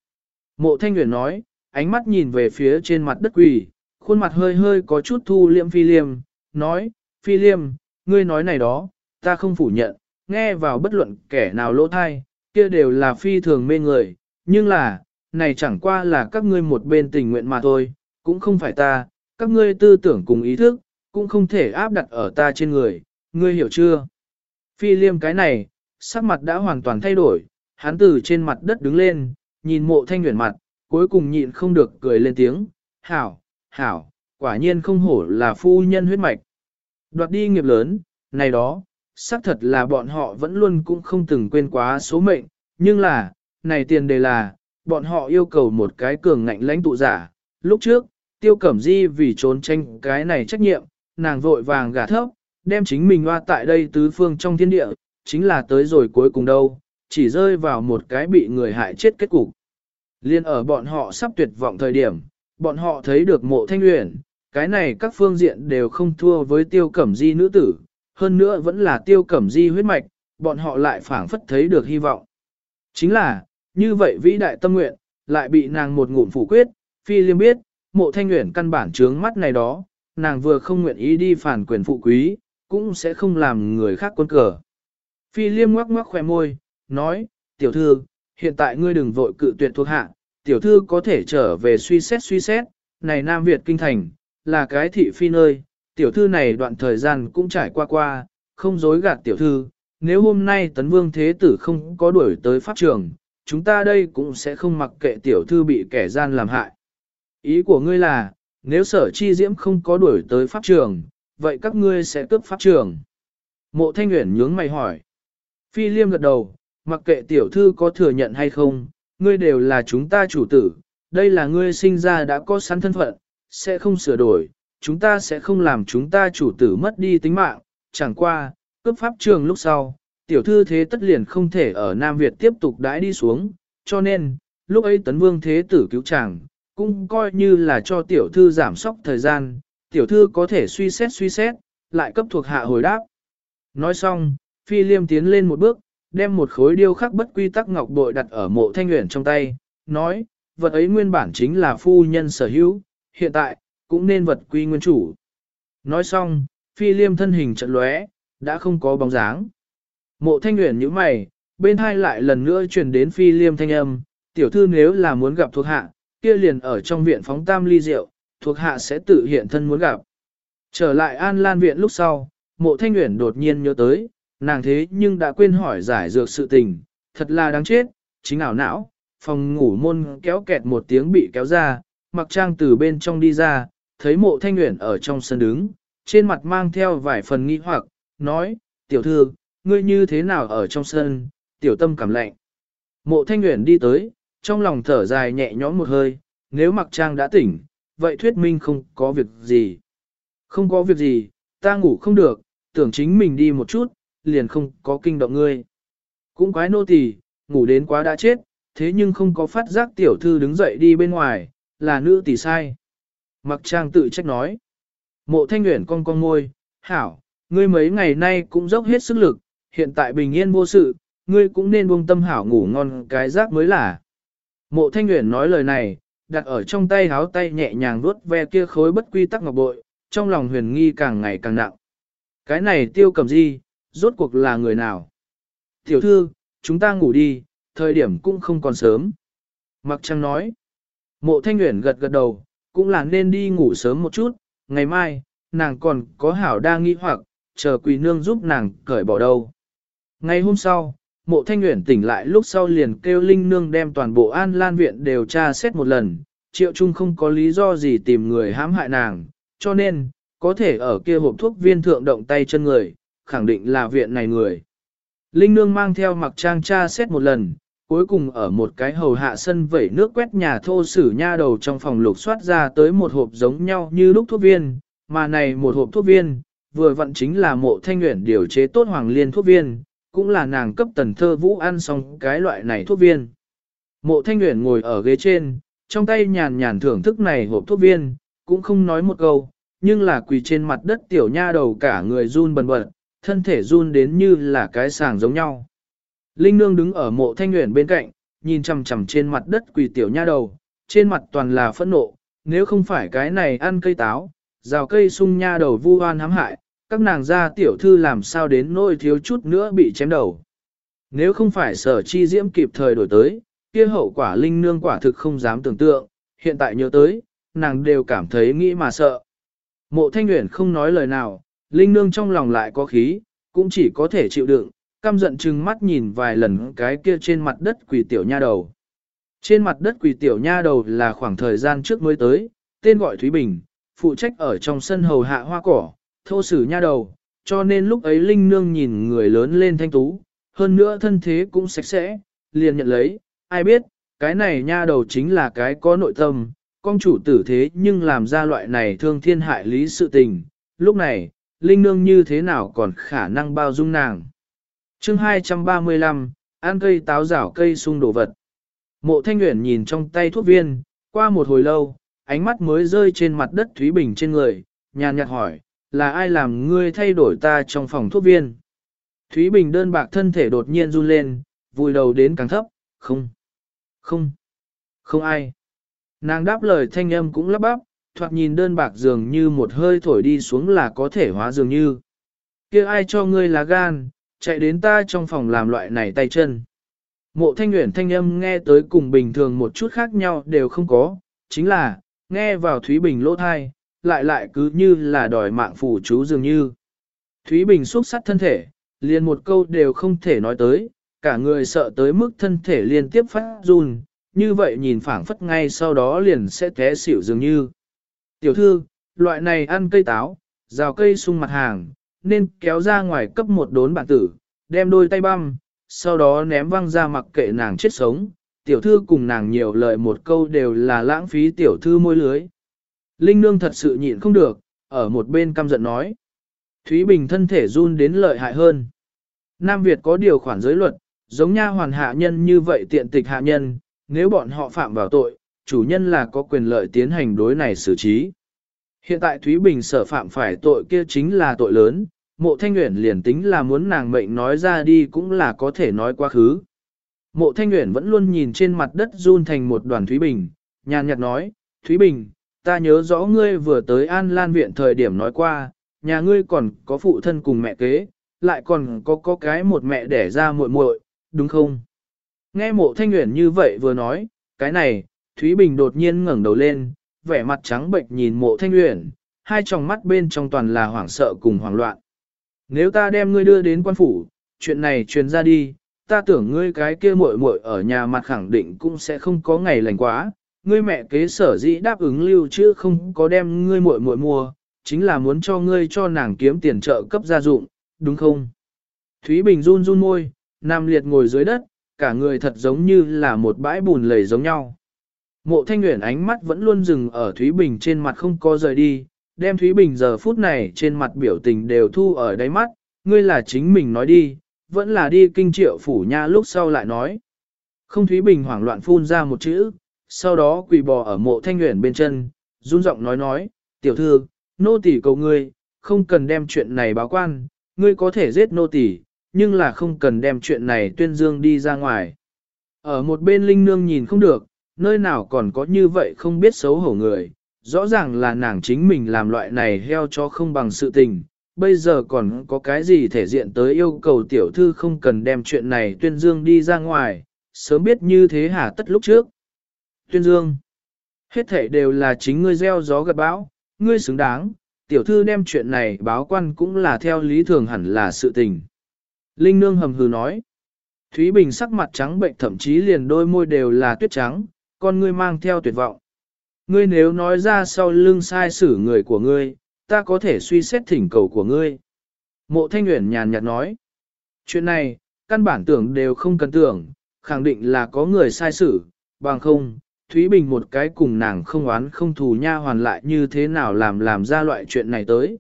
Mộ thanh nguyện nói, ánh mắt nhìn về phía trên mặt đất quỳ, khuôn mặt hơi hơi có chút thu liệm phi liêm, nói, phi liêm, ngươi nói này đó, ta không phủ nhận, nghe vào bất luận kẻ nào lỗ thai, kia đều là phi thường mê người, nhưng là, này chẳng qua là các ngươi một bên tình nguyện mà thôi, cũng không phải ta, các ngươi tư tưởng cùng ý thức, cũng không thể áp đặt ở ta trên người, ngươi hiểu chưa? Phi liêm cái này, sắc mặt đã hoàn toàn thay đổi, hắn từ trên mặt đất đứng lên, nhìn mộ thanh nguyện mặt, cuối cùng nhịn không được cười lên tiếng, hảo, hảo, quả nhiên không hổ là phu nhân huyết mạch. Đoạt đi nghiệp lớn, này đó, xác thật là bọn họ vẫn luôn cũng không từng quên quá số mệnh, nhưng là, này tiền đề là, bọn họ yêu cầu một cái cường ngạnh lãnh tụ giả. Lúc trước, tiêu cẩm di vì trốn tranh cái này trách nhiệm, nàng vội vàng gả thấp, đem chính mình hoa tại đây tứ phương trong thiên địa, chính là tới rồi cuối cùng đâu, chỉ rơi vào một cái bị người hại chết kết cục. Liên ở bọn họ sắp tuyệt vọng thời điểm, bọn họ thấy được mộ thanh luyện, cái này các phương diện đều không thua với tiêu cẩm di nữ tử, hơn nữa vẫn là tiêu cẩm di huyết mạch, bọn họ lại phảng phất thấy được hy vọng. Chính là, như vậy vĩ đại tâm nguyện, lại bị nàng một ngụm phủ quyết, phi liêm biết, mộ thanh nguyện căn bản trướng mắt này đó, nàng vừa không nguyện ý đi phản quyền phụ quý, cũng sẽ không làm người khác quân cờ. Phi liêm ngoắc ngoắc khỏe môi, nói, tiểu thư, hiện tại ngươi đừng vội cự tuyệt thuộc hạ, tiểu thư có thể trở về suy xét suy xét, này Nam Việt kinh thành, là cái thị phi nơi, tiểu thư này đoạn thời gian cũng trải qua qua, không dối gạt tiểu thư, nếu hôm nay tấn vương thế tử không có đuổi tới pháp trường, chúng ta đây cũng sẽ không mặc kệ tiểu thư bị kẻ gian làm hại. Ý của ngươi là, nếu sở chi diễm không có đuổi tới pháp trường, vậy các ngươi sẽ cướp pháp trường. Mộ thanh nguyện nhướng mày hỏi. Phi liêm gật đầu, mặc kệ tiểu thư có thừa nhận hay không, ngươi đều là chúng ta chủ tử, đây là ngươi sinh ra đã có sẵn thân phận, sẽ không sửa đổi, chúng ta sẽ không làm chúng ta chủ tử mất đi tính mạng, chẳng qua, cướp pháp trường lúc sau, tiểu thư thế tất liền không thể ở Nam Việt tiếp tục đãi đi xuống, cho nên, lúc ấy tấn vương thế tử cứu chàng, cũng coi như là cho tiểu thư giảm sóc thời gian, tiểu thư có thể suy xét suy xét, lại cấp thuộc hạ hồi đáp. Nói xong, phi liêm tiến lên một bước, đem một khối điêu khắc bất quy tắc ngọc bội đặt ở mộ thanh nguyện trong tay, nói, vật ấy nguyên bản chính là phu nhân sở hữu, hiện tại, cũng nên vật quy nguyên chủ. Nói xong, phi liêm thân hình trận lóe, đã không có bóng dáng. Mộ thanh nguyện như mày, bên hai lại lần nữa truyền đến phi liêm thanh âm, tiểu thư nếu là muốn gặp thuộc hạ, kia liền ở trong viện phóng tam ly rượu, thuộc hạ sẽ tự hiện thân muốn gặp. Trở lại an lan viện lúc sau, mộ thanh nguyện đột nhiên nhớ tới, nàng thế nhưng đã quên hỏi giải dược sự tình, thật là đáng chết, chính ảo não, phòng ngủ môn kéo kẹt một tiếng bị kéo ra, mặc trang từ bên trong đi ra, thấy mộ thanh nguyện ở trong sân đứng, trên mặt mang theo vài phần nghi hoặc, nói, tiểu thư, ngươi như thế nào ở trong sân, tiểu tâm cảm lạnh. Mộ thanh nguyện đi tới, trong lòng thở dài nhẹ nhõm một hơi, nếu mặc trang đã tỉnh, vậy thuyết minh không có việc gì. Không có việc gì, ta ngủ không được, tưởng chính mình đi một chút, liền không có kinh động ngươi. Cũng quái nô tỳ, ngủ đến quá đã chết, thế nhưng không có phát giác tiểu thư đứng dậy đi bên ngoài, là nữ tỷ sai. Mặc trang tự trách nói. Mộ thanh nguyện cong cong môi, hảo, ngươi mấy ngày nay cũng dốc hết sức lực, hiện tại bình yên vô sự, ngươi cũng nên buông tâm hảo ngủ ngon cái giác mới là. Mộ thanh nguyện nói lời này, đặt ở trong tay háo tay nhẹ nhàng vuốt ve kia khối bất quy tắc ngọc bội, trong lòng huyền nghi càng ngày càng nặng. Cái này tiêu cầm gì, rốt cuộc là người nào? Tiểu thư, chúng ta ngủ đi, thời điểm cũng không còn sớm. Mặc trăng nói. Mộ thanh nguyện gật gật đầu, cũng là nên đi ngủ sớm một chút, ngày mai, nàng còn có hảo đa nghi hoặc, chờ quỳ nương giúp nàng cởi bỏ đâu. Ngày hôm sau, mộ thanh nguyện tỉnh lại lúc sau liền kêu linh nương đem toàn bộ an lan viện đều tra xét một lần, triệu trung không có lý do gì tìm người hãm hại nàng, cho nên, có thể ở kia hộp thuốc viên thượng động tay chân người, khẳng định là viện này người. Linh nương mang theo mặc trang tra xét một lần, cuối cùng ở một cái hầu hạ sân vẩy nước quét nhà thô sử nha đầu trong phòng lục soát ra tới một hộp giống nhau như lúc thuốc viên, mà này một hộp thuốc viên, vừa vặn chính là mộ thanh nguyện điều chế tốt hoàng liên thuốc viên, cũng là nàng cấp tần thơ vũ ăn xong cái loại này thuốc viên. Mộ thanh nguyện ngồi ở ghế trên, trong tay nhàn nhàn thưởng thức này hộp thuốc viên, cũng không nói một câu, nhưng là quỳ trên mặt đất tiểu nha đầu cả người run bần bật, thân thể run đến như là cái sàng giống nhau. Linh nương đứng ở mộ thanh nguyện bên cạnh, nhìn chằm chằm trên mặt đất quỳ tiểu nha đầu, trên mặt toàn là phẫn nộ, nếu không phải cái này ăn cây táo, rào cây sung nha đầu vu oan hãm hại, các nàng gia tiểu thư làm sao đến nỗi thiếu chút nữa bị chém đầu. Nếu không phải sở chi diễm kịp thời đổi tới, kia hậu quả linh nương quả thực không dám tưởng tượng, hiện tại nhớ tới, nàng đều cảm thấy nghĩ mà sợ. Mộ thanh nguyện không nói lời nào, linh nương trong lòng lại có khí, cũng chỉ có thể chịu đựng, căm giận chừng mắt nhìn vài lần cái kia trên mặt đất quỷ tiểu nha đầu. Trên mặt đất quỷ tiểu nha đầu là khoảng thời gian trước mới tới, tên gọi Thúy Bình, phụ trách ở trong sân hầu hạ hoa cỏ, thô sử nha đầu, cho nên lúc ấy Linh Nương nhìn người lớn lên thanh tú, hơn nữa thân thế cũng sạch sẽ, liền nhận lấy, ai biết, cái này nha đầu chính là cái có nội tâm, con chủ tử thế nhưng làm ra loại này thương thiên hại lý sự tình, lúc này, Linh Nương như thế nào còn khả năng bao dung nàng chương 235, ăn cây táo rảo cây sung đổ vật. Mộ Thanh Nguyễn nhìn trong tay thuốc viên, qua một hồi lâu, ánh mắt mới rơi trên mặt đất Thúy Bình trên người, nhàn nhạt hỏi, là ai làm ngươi thay đổi ta trong phòng thuốc viên? Thúy Bình đơn bạc thân thể đột nhiên run lên, vùi đầu đến càng thấp, không, không, không ai. Nàng đáp lời thanh âm cũng lắp bắp, thoạt nhìn đơn bạc dường như một hơi thổi đi xuống là có thể hóa dường như. kia ai cho ngươi là gan, chạy đến ta trong phòng làm loại này tay chân. Mộ thanh nguyện thanh âm nghe tới cùng bình thường một chút khác nhau đều không có, chính là, nghe vào Thúy Bình lỗ thai, lại lại cứ như là đòi mạng phủ chú dường như. Thúy Bình xúc sắt thân thể, liền một câu đều không thể nói tới, cả người sợ tới mức thân thể liên tiếp phát run, như vậy nhìn phảng phất ngay sau đó liền sẽ té xỉu dường như. Tiểu thư, loại này ăn cây táo, rào cây sung mặt hàng, nên kéo ra ngoài cấp một đốn bản tử, đem đôi tay băm, sau đó ném văng ra mặc kệ nàng chết sống. Tiểu thư cùng nàng nhiều lời một câu đều là lãng phí tiểu thư môi lưới. Linh nương thật sự nhịn không được, ở một bên căm giận nói. Thúy Bình thân thể run đến lợi hại hơn. Nam Việt có điều khoản giới luật, giống nha hoàn hạ nhân như vậy tiện tịch hạ nhân, nếu bọn họ phạm vào tội, chủ nhân là có quyền lợi tiến hành đối này xử trí. Hiện tại Thúy Bình sở phạm phải tội kia chính là tội lớn, mộ thanh uyển liền tính là muốn nàng mệnh nói ra đi cũng là có thể nói quá khứ. Mộ thanh uyển vẫn luôn nhìn trên mặt đất run thành một đoàn Thúy Bình, nhàn nhạt nói, Thúy Bình, ta nhớ rõ ngươi vừa tới An Lan Viện thời điểm nói qua, nhà ngươi còn có phụ thân cùng mẹ kế, lại còn có có cái một mẹ đẻ ra muội muội, đúng không? Nghe mộ thanh uyển như vậy vừa nói, cái này, Thúy Bình đột nhiên ngẩng đầu lên, vẻ mặt trắng bệnh nhìn mộ thanh uyển, hai tròng mắt bên trong toàn là hoảng sợ cùng hoảng loạn. Nếu ta đem ngươi đưa đến quan phủ, chuyện này truyền ra đi, ta tưởng ngươi cái kia muội muội ở nhà mặt khẳng định cũng sẽ không có ngày lành quá, ngươi mẹ kế sở dĩ đáp ứng lưu chứ không có đem ngươi muội muội mua, chính là muốn cho ngươi cho nàng kiếm tiền trợ cấp gia dụng, đúng không? Thúy Bình run run môi, Nam liệt ngồi dưới đất, cả người thật giống như là một bãi bùn lầy giống nhau. Mộ thanh nguyện ánh mắt vẫn luôn dừng ở Thúy Bình trên mặt không có rời đi, đem Thúy Bình giờ phút này trên mặt biểu tình đều thu ở đáy mắt, ngươi là chính mình nói đi, vẫn là đi kinh triệu phủ nha lúc sau lại nói. Không Thúy Bình hoảng loạn phun ra một chữ, sau đó quỳ bò ở mộ thanh nguyện bên chân, run giọng nói nói, tiểu thư, nô tỳ cầu ngươi, không cần đem chuyện này báo quan, ngươi có thể giết nô tỳ, nhưng là không cần đem chuyện này tuyên dương đi ra ngoài. Ở một bên linh nương nhìn không được, nơi nào còn có như vậy không biết xấu hổ người, rõ ràng là nàng chính mình làm loại này heo cho không bằng sự tình, bây giờ còn có cái gì thể diện tới yêu cầu tiểu thư không cần đem chuyện này tuyên dương đi ra ngoài, sớm biết như thế hả tất lúc trước. Tuyên dương, hết thể đều là chính ngươi gieo gió gặt bão, ngươi xứng đáng, tiểu thư đem chuyện này báo quan cũng là theo lý thường hẳn là sự tình. Linh nương hầm hừ nói, Thúy Bình sắc mặt trắng bệnh thậm chí liền đôi môi đều là tuyết trắng, con ngươi mang theo tuyệt vọng. Ngươi nếu nói ra sau lưng sai xử người của ngươi, ta có thể suy xét thỉnh cầu của ngươi. Mộ Thanh Uyển nhàn nhạt nói, chuyện này, căn bản tưởng đều không cần tưởng, khẳng định là có người sai xử, bằng không, Thúy Bình một cái cùng nàng không oán không thù nha hoàn lại như thế nào làm làm ra loại chuyện này tới.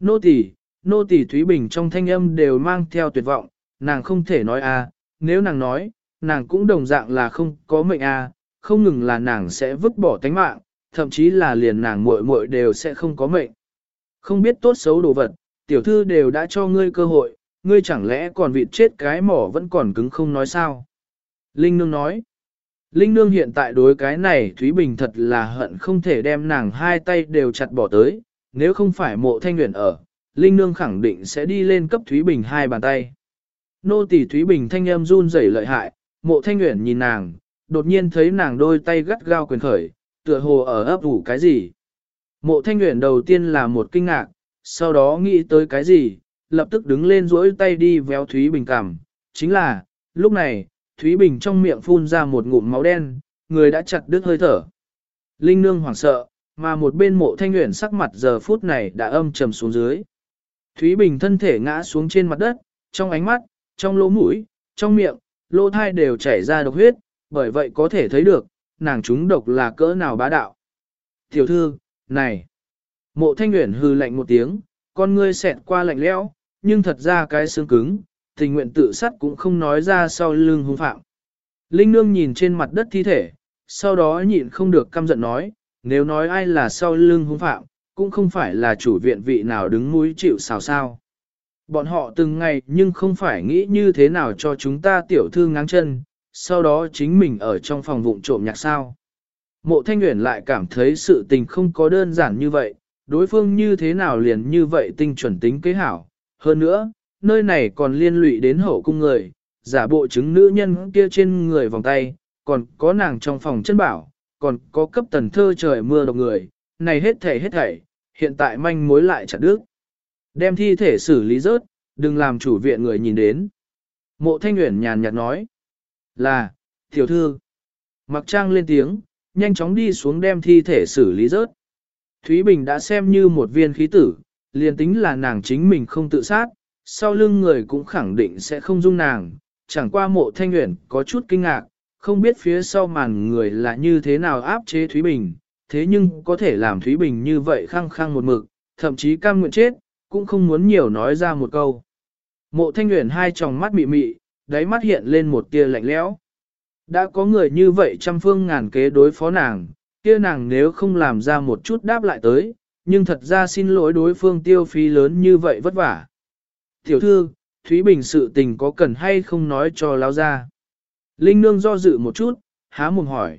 Nô tỳ, nô tỳ Thúy Bình trong thanh âm đều mang theo tuyệt vọng, nàng không thể nói a, nếu nàng nói, nàng cũng đồng dạng là không có mệnh a, không ngừng là nàng sẽ vứt bỏ tánh mạng, thậm chí là liền nàng muội muội đều sẽ không có mệnh. Không biết tốt xấu đồ vật, tiểu thư đều đã cho ngươi cơ hội, ngươi chẳng lẽ còn vịt chết cái mỏ vẫn còn cứng không nói sao. Linh Nương nói, Linh Nương hiện tại đối cái này Thúy Bình thật là hận không thể đem nàng hai tay đều chặt bỏ tới, nếu không phải mộ thanh nguyện ở, Linh Nương khẳng định sẽ đi lên cấp Thúy Bình hai bàn tay. Nô tỳ Thúy Bình thanh âm run rẩy lợi hại, mộ thanh nguyện nhìn nàng, đột nhiên thấy nàng đôi tay gắt gao quyền khởi, tựa hồ ở ấp ủ cái gì. Mộ thanh nguyện đầu tiên là một kinh ngạc, sau đó nghĩ tới cái gì, lập tức đứng lên duỗi tay đi véo Thúy Bình cằm. Chính là, lúc này, Thúy Bình trong miệng phun ra một ngụm máu đen, người đã chặt đứt hơi thở. Linh nương hoảng sợ, mà một bên mộ thanh nguyện sắc mặt giờ phút này đã âm trầm xuống dưới. Thúy Bình thân thể ngã xuống trên mặt đất, trong ánh mắt, trong lỗ mũi, trong miệng, lỗ thai đều chảy ra độc huyết, bởi vậy có thể thấy được, nàng chúng độc là cỡ nào bá đạo. Tiểu thư, này, mộ thanh nguyện hư lạnh một tiếng, con ngươi xẹt qua lạnh lẽo, nhưng thật ra cái xương cứng, tình nguyện tự sát cũng không nói ra sau lưng hung phạm. Linh nương nhìn trên mặt đất thi thể, sau đó nhịn không được căm giận nói, nếu nói ai là sau lưng hung phạm, cũng không phải là chủ viện vị nào đứng mũi chịu xào sao. Bọn họ từng ngày nhưng không phải nghĩ như thế nào cho chúng ta tiểu thư ngáng chân, sau đó chính mình ở trong phòng vụng trộm nhạc sao. Mộ thanh Uyển lại cảm thấy sự tình không có đơn giản như vậy, đối phương như thế nào liền như vậy tinh chuẩn tính kế hảo. Hơn nữa, nơi này còn liên lụy đến hậu cung người, giả bộ chứng nữ nhân kia trên người vòng tay, còn có nàng trong phòng chân bảo, còn có cấp tần thơ trời mưa độc người, này hết thảy hết thảy, hiện tại manh mối lại chặt đứt. Đem thi thể xử lý rớt, đừng làm chủ viện người nhìn đến. Mộ thanh Uyển nhàn nhạt nói. Là, tiểu thư. Mặc trang lên tiếng, nhanh chóng đi xuống đem thi thể xử lý rớt. Thúy Bình đã xem như một viên khí tử, liền tính là nàng chính mình không tự sát, sau lưng người cũng khẳng định sẽ không dung nàng, chẳng qua mộ thanh nguyện có chút kinh ngạc, không biết phía sau màn người là như thế nào áp chế Thúy Bình, thế nhưng có thể làm Thúy Bình như vậy khăng khăng một mực, thậm chí cam nguyện chết, cũng không muốn nhiều nói ra một câu. Mộ thanh nguyện hai tròng mắt mị mị, đáy mắt hiện lên một tia lạnh lẽo. Đã có người như vậy trăm phương ngàn kế đối phó nàng, kia nàng nếu không làm ra một chút đáp lại tới, nhưng thật ra xin lỗi đối phương tiêu phí lớn như vậy vất vả. Tiểu thư, Thúy Bình sự tình có cần hay không nói cho lão ra. Linh Nương do dự một chút, há mồm hỏi.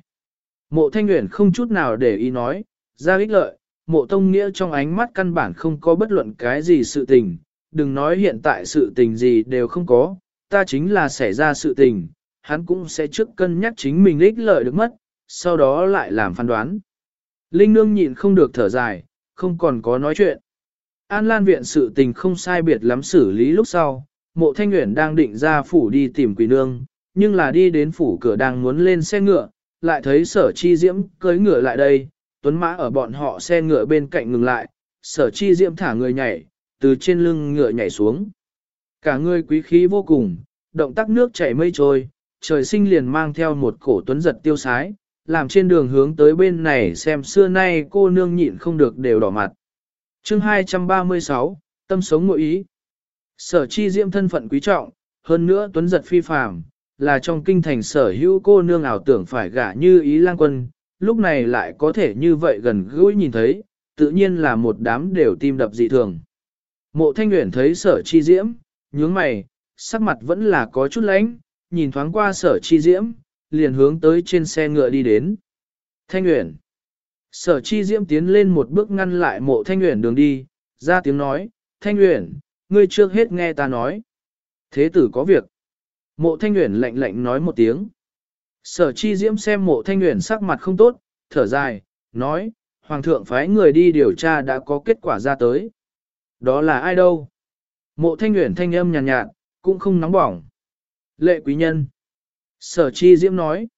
Mộ Thanh Nguyễn không chút nào để ý nói, ra ích lợi, mộ Tông Nghĩa trong ánh mắt căn bản không có bất luận cái gì sự tình, đừng nói hiện tại sự tình gì đều không có, ta chính là xảy ra sự tình, hắn cũng sẽ trước cân nhắc chính mình ích lợi được mất, sau đó lại làm phán đoán. Linh Nương nhịn không được thở dài, không còn có nói chuyện. An Lan viện sự tình không sai biệt lắm xử lý lúc sau, mộ thanh nguyện đang định ra phủ đi tìm quỷ nương, nhưng là đi đến phủ cửa đang muốn lên xe ngựa, lại thấy sở chi diễm cưới ngựa lại đây, tuấn mã ở bọn họ xe ngựa bên cạnh ngừng lại, sở chi diễm thả người nhảy, từ trên lưng ngựa nhảy xuống. Cả người quý khí vô cùng, động tác nước chảy mây trôi, trời sinh liền mang theo một cổ tuấn giật tiêu sái, làm trên đường hướng tới bên này xem xưa nay cô nương nhịn không được đều đỏ mặt. chương 236, tâm sống ngội ý. Sở chi diễm thân phận quý trọng, hơn nữa tuấn giật phi phàm, là trong kinh thành sở hữu cô nương ảo tưởng phải gả như ý lang quân, lúc này lại có thể như vậy gần gũi nhìn thấy, tự nhiên là một đám đều tim đập dị thường. Mộ thanh nguyện thấy sở chi diễm, nhướng mày, sắc mặt vẫn là có chút lãnh, nhìn thoáng qua sở chi diễm, liền hướng tới trên xe ngựa đi đến. Thanh Uyển. Sở chi diễm tiến lên một bước ngăn lại mộ thanh Uyển đường đi, ra tiếng nói, thanh Uyển, ngươi trước hết nghe ta nói. Thế tử có việc. Mộ thanh Uyển lạnh lạnh nói một tiếng. Sở chi diễm xem mộ thanh Uyển sắc mặt không tốt, thở dài, nói, Hoàng thượng phái người đi điều tra đã có kết quả ra tới. Đó là ai đâu? Mộ thanh nguyện thanh âm nhàn nhạt, nhạt, cũng không nóng bỏng. Lệ quý nhân. Sở chi diễm nói.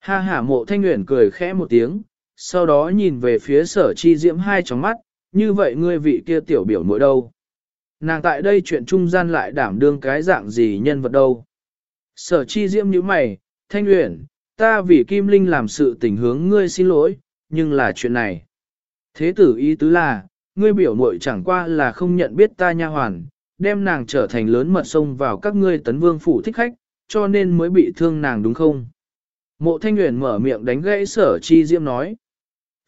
Ha hả mộ thanh nguyện cười khẽ một tiếng, sau đó nhìn về phía sở chi diễm hai tròng mắt, như vậy ngươi vị kia tiểu biểu mỗi đâu. Nàng tại đây chuyện trung gian lại đảm đương cái dạng gì nhân vật đâu. Sở chi diễm như mày, thanh nguyện, ta vì Kim Linh làm sự tình hướng ngươi xin lỗi, nhưng là chuyện này. Thế tử ý tứ là, ngươi biểu muội chẳng qua là không nhận biết ta nha hoàn, đem nàng trở thành lớn mật sông vào các ngươi tấn vương phủ thích khách, cho nên mới bị thương nàng đúng không? Mộ thanh nguyện mở miệng đánh gãy sở chi diễm nói.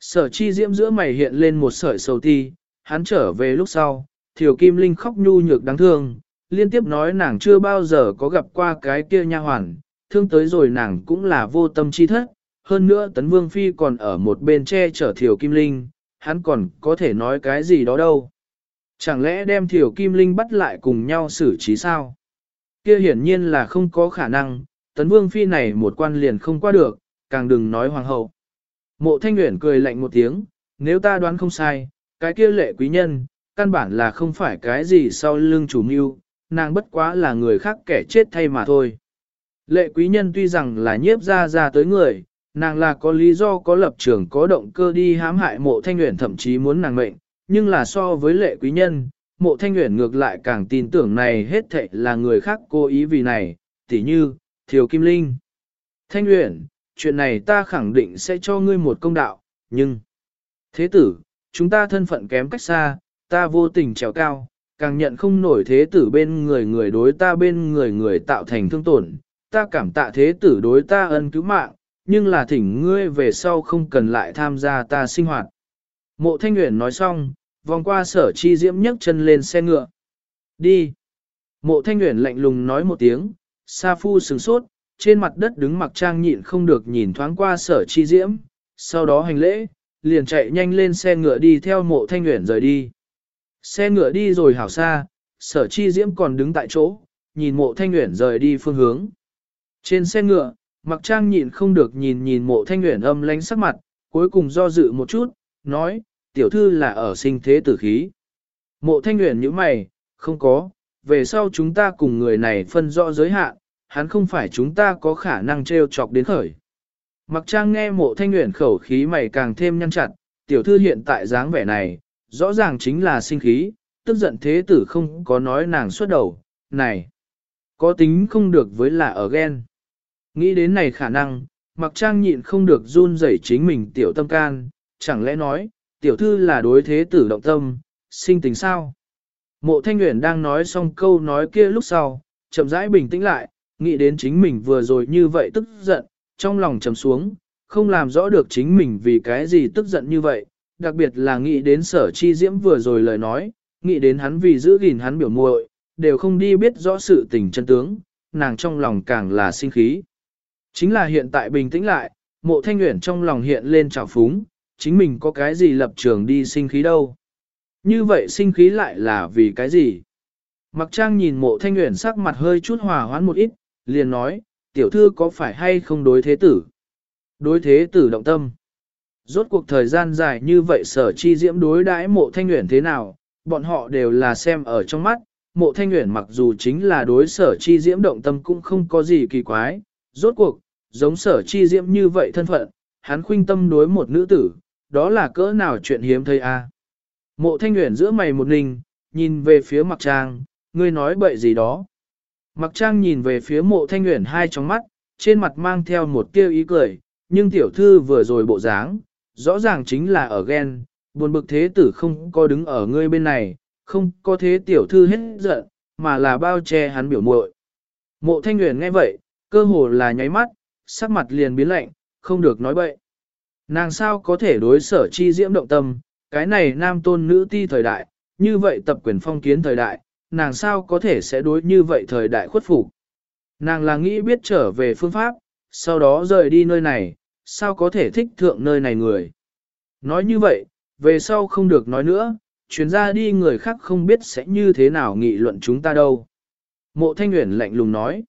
Sở chi diễm giữa mày hiện lên một sợi sầu ti, hắn trở về lúc sau, thiểu kim linh khóc nhu nhược đáng thương, liên tiếp nói nàng chưa bao giờ có gặp qua cái kia nha hoàn, thương tới rồi nàng cũng là vô tâm chi thất, hơn nữa tấn vương phi còn ở một bên che chở thiểu kim linh, hắn còn có thể nói cái gì đó đâu. Chẳng lẽ đem thiểu kim linh bắt lại cùng nhau xử trí sao? Kia hiển nhiên là không có khả năng, tấn vương phi này một quan liền không qua được, càng đừng nói hoàng hậu. Mộ thanh nguyện cười lạnh một tiếng, nếu ta đoán không sai, cái kia lệ quý nhân, căn bản là không phải cái gì sau lưng chủ mưu, nàng bất quá là người khác kẻ chết thay mà thôi. Lệ quý nhân tuy rằng là nhiếp ra ra tới người, nàng là có lý do có lập trường có động cơ đi hãm hại mộ thanh nguyện thậm chí muốn nàng mệnh, nhưng là so với lệ quý nhân, mộ thanh nguyện ngược lại càng tin tưởng này hết thệ là người khác cố ý vì này, tỉ như, Thiều Kim Linh. Thanh nguyện, chuyện này ta khẳng định sẽ cho ngươi một công đạo, nhưng... Thế tử, chúng ta thân phận kém cách xa, ta vô tình trèo cao, càng nhận không nổi thế tử bên người người đối ta bên người người tạo thành thương tổn, ta cảm tạ thế tử đối ta ân cứu mạng, nhưng là thỉnh ngươi về sau không cần lại tham gia ta sinh hoạt. Mộ Thanh Nguyễn nói xong, vòng qua sở chi diễm nhấc chân lên xe ngựa. Đi. Mộ Thanh nguyện lạnh lùng nói một tiếng, Sa Phu sừng sốt, trên mặt đất đứng mặc trang nhịn không được nhìn thoáng qua sở chi diễm, sau đó hành lễ, liền chạy nhanh lên xe ngựa đi theo mộ Thanh nguyện rời đi. Xe ngựa đi rồi hảo xa, sở chi diễm còn đứng tại chỗ, nhìn mộ Thanh nguyện rời đi phương hướng. Trên xe ngựa, Mặc trang nhịn không được nhìn nhìn mộ thanh nguyện âm lánh sắc mặt, cuối cùng do dự một chút, nói, tiểu thư là ở sinh thế tử khí. Mộ thanh nguyện như mày, không có, về sau chúng ta cùng người này phân rõ giới hạn, hắn không phải chúng ta có khả năng treo chọc đến khởi. Mặc trang nghe mộ thanh nguyện khẩu khí mày càng thêm nhăn chặt, tiểu thư hiện tại dáng vẻ này, rõ ràng chính là sinh khí, tức giận thế tử không có nói nàng xuất đầu, này, có tính không được với là ở ghen. Nghĩ đến này khả năng, mặc trang nhịn không được run rẩy chính mình tiểu tâm can, chẳng lẽ nói, tiểu thư là đối thế tử động tâm, sinh tình sao? Mộ thanh nguyện đang nói xong câu nói kia lúc sau, chậm rãi bình tĩnh lại, nghĩ đến chính mình vừa rồi như vậy tức giận, trong lòng trầm xuống, không làm rõ được chính mình vì cái gì tức giận như vậy, đặc biệt là nghĩ đến sở chi diễm vừa rồi lời nói, nghĩ đến hắn vì giữ gìn hắn biểu muội, đều không đi biết rõ sự tình chân tướng, nàng trong lòng càng là sinh khí. Chính là hiện tại bình tĩnh lại, mộ thanh nguyện trong lòng hiện lên trào phúng, chính mình có cái gì lập trường đi sinh khí đâu. Như vậy sinh khí lại là vì cái gì? Mặc trang nhìn mộ thanh nguyện sắc mặt hơi chút hòa hoãn một ít, liền nói, tiểu thư có phải hay không đối thế tử? Đối thế tử động tâm. Rốt cuộc thời gian dài như vậy sở chi diễm đối đãi mộ thanh nguyện thế nào, bọn họ đều là xem ở trong mắt, mộ thanh nguyện mặc dù chính là đối sở chi diễm động tâm cũng không có gì kỳ quái, rốt cuộc, giống sở chi diễm như vậy thân phận, hắn khuynh tâm đối một nữ tử, đó là cỡ nào chuyện hiếm thấy a. Mộ thanh nguyện giữa mày một ninh, nhìn về phía mặc trang, ngươi nói bậy gì đó. Mặc trang nhìn về phía mộ thanh nguyện hai trong mắt, trên mặt mang theo một tiêu ý cười, nhưng tiểu thư vừa rồi bộ dáng, rõ ràng chính là ở ghen, buồn bực thế tử không có đứng ở ngươi bên này, không có thế tiểu thư hết giận, mà là bao che hắn biểu muội. Mộ thanh nguyện nghe vậy, cơ hồ là nháy mắt, sắc mặt liền biến lạnh, không được nói bậy. Nàng sao có thể đối sở chi diễm động tâm, cái này nam tôn nữ ti thời đại, như vậy tập quyền phong kiến thời đại, nàng sao có thể sẽ đối như vậy thời đại khuất phục. Nàng là nghĩ biết trở về phương pháp, sau đó rời đi nơi này, sao có thể thích thượng nơi này người. Nói như vậy, về sau không được nói nữa, chuyến ra đi người khác không biết sẽ như thế nào nghị luận chúng ta đâu. Mộ thanh Uyển lạnh lùng nói.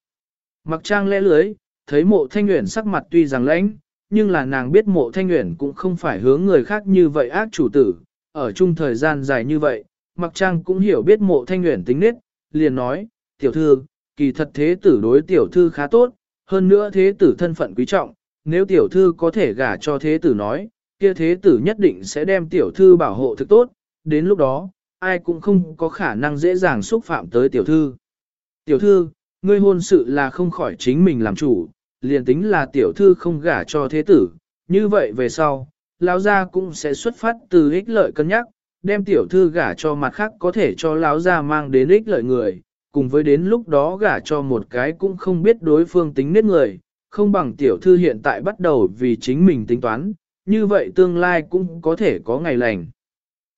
Mặc trang lẽ lưới, thấy mộ thanh Uyển sắc mặt tuy rằng lãnh, nhưng là nàng biết mộ thanh nguyện cũng không phải hướng người khác như vậy ác chủ tử. Ở chung thời gian dài như vậy, mặc trang cũng hiểu biết mộ thanh nguyện tính nết, liền nói, tiểu thư, kỳ thật thế tử đối tiểu thư khá tốt, hơn nữa thế tử thân phận quý trọng, nếu tiểu thư có thể gả cho thế tử nói, kia thế tử nhất định sẽ đem tiểu thư bảo hộ thực tốt, đến lúc đó, ai cũng không có khả năng dễ dàng xúc phạm tới tiểu thư. Tiểu thư, ngươi hôn sự là không khỏi chính mình làm chủ, liền tính là tiểu thư không gả cho thế tử, như vậy về sau, lão gia cũng sẽ xuất phát từ ích lợi cân nhắc, đem tiểu thư gả cho mặt khác có thể cho lão gia mang đến ích lợi người, cùng với đến lúc đó gả cho một cái cũng không biết đối phương tính nết người, không bằng tiểu thư hiện tại bắt đầu vì chính mình tính toán, như vậy tương lai cũng có thể có ngày lành.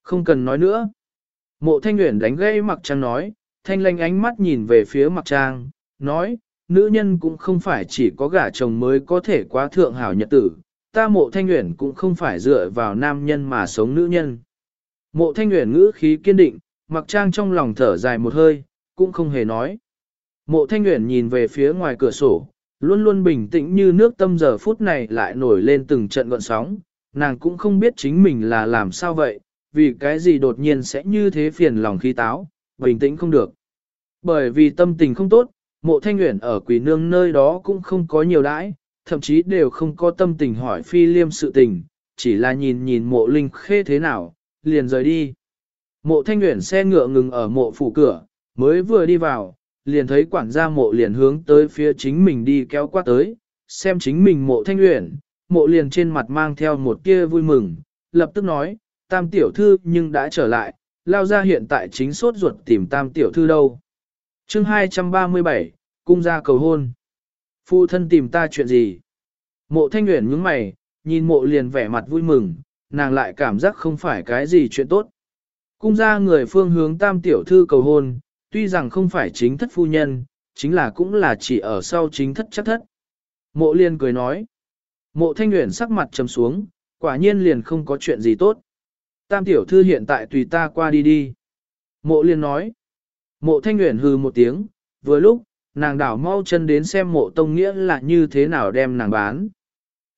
Không cần nói nữa. Mộ thanh nguyện đánh gây mặc trang nói, thanh lanh ánh mắt nhìn về phía mặc trang, nói, nữ nhân cũng không phải chỉ có gả chồng mới có thể quá thượng hảo nhật tử, ta mộ thanh nguyện cũng không phải dựa vào nam nhân mà sống nữ nhân. Mộ thanh nguyện ngữ khí kiên định, mặc trang trong lòng thở dài một hơi, cũng không hề nói. Mộ thanh nguyện nhìn về phía ngoài cửa sổ, luôn luôn bình tĩnh như nước tâm giờ phút này lại nổi lên từng trận gọn sóng, nàng cũng không biết chính mình là làm sao vậy, vì cái gì đột nhiên sẽ như thế phiền lòng khí táo, bình tĩnh không được. Bởi vì tâm tình không tốt, mộ thanh nguyện ở quỷ nương nơi đó cũng không có nhiều đãi, thậm chí đều không có tâm tình hỏi phi liêm sự tình, chỉ là nhìn nhìn mộ linh khê thế nào, liền rời đi. Mộ thanh nguyện xe ngựa ngừng ở mộ phủ cửa, mới vừa đi vào, liền thấy quản gia mộ liền hướng tới phía chính mình đi kéo qua tới, xem chính mình mộ thanh nguyện, mộ liền trên mặt mang theo một tia vui mừng, lập tức nói, tam tiểu thư nhưng đã trở lại, lao ra hiện tại chính sốt ruột tìm tam tiểu thư đâu chương 237, cung ra cầu hôn. Phụ thân tìm ta chuyện gì? Mộ thanh nguyện nhướng mày, nhìn mộ liền vẻ mặt vui mừng, nàng lại cảm giác không phải cái gì chuyện tốt. Cung ra người phương hướng tam tiểu thư cầu hôn, tuy rằng không phải chính thất phu nhân, chính là cũng là chỉ ở sau chính thất chắc thất. Mộ liên cười nói. Mộ thanh nguyện sắc mặt trầm xuống, quả nhiên liền không có chuyện gì tốt. Tam tiểu thư hiện tại tùy ta qua đi đi. Mộ liên nói. Mộ thanh nguyện hừ một tiếng, vừa lúc, nàng đảo mau chân đến xem mộ tông nghĩa là như thế nào đem nàng bán.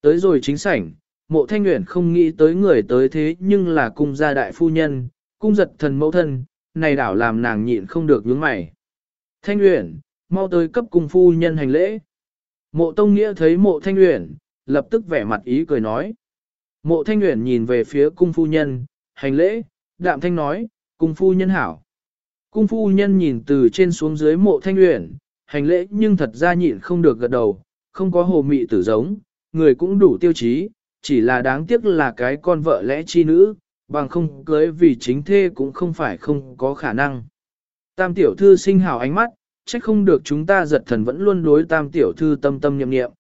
Tới rồi chính sảnh, mộ thanh nguyện không nghĩ tới người tới thế nhưng là cung gia đại phu nhân, cung giật thần mẫu thân, này đảo làm nàng nhịn không được nhướng mày. Thanh nguyện, mau tới cấp cung phu nhân hành lễ. Mộ Tông Nghĩa thấy mộ Thanh nguyện, lập tức vẻ mặt ý cười nói. Mộ Thanh nguyện nhìn về phía cung phu nhân, hành lễ, đạm thanh nói, cung phu nhân hảo. Cung phu nhân nhìn từ trên xuống dưới mộ Thanh Uyển, hành lễ nhưng thật ra nhịn không được gật đầu, không có hồ mị tử giống, người cũng đủ tiêu chí, chỉ là đáng tiếc là cái con vợ lẽ chi nữ, bằng không cưới vì chính thê cũng không phải không có khả năng. Tam tiểu thư sinh hào ánh mắt, trách không được chúng ta giật thần vẫn luôn đối tam tiểu thư tâm tâm nhậm nghiệm.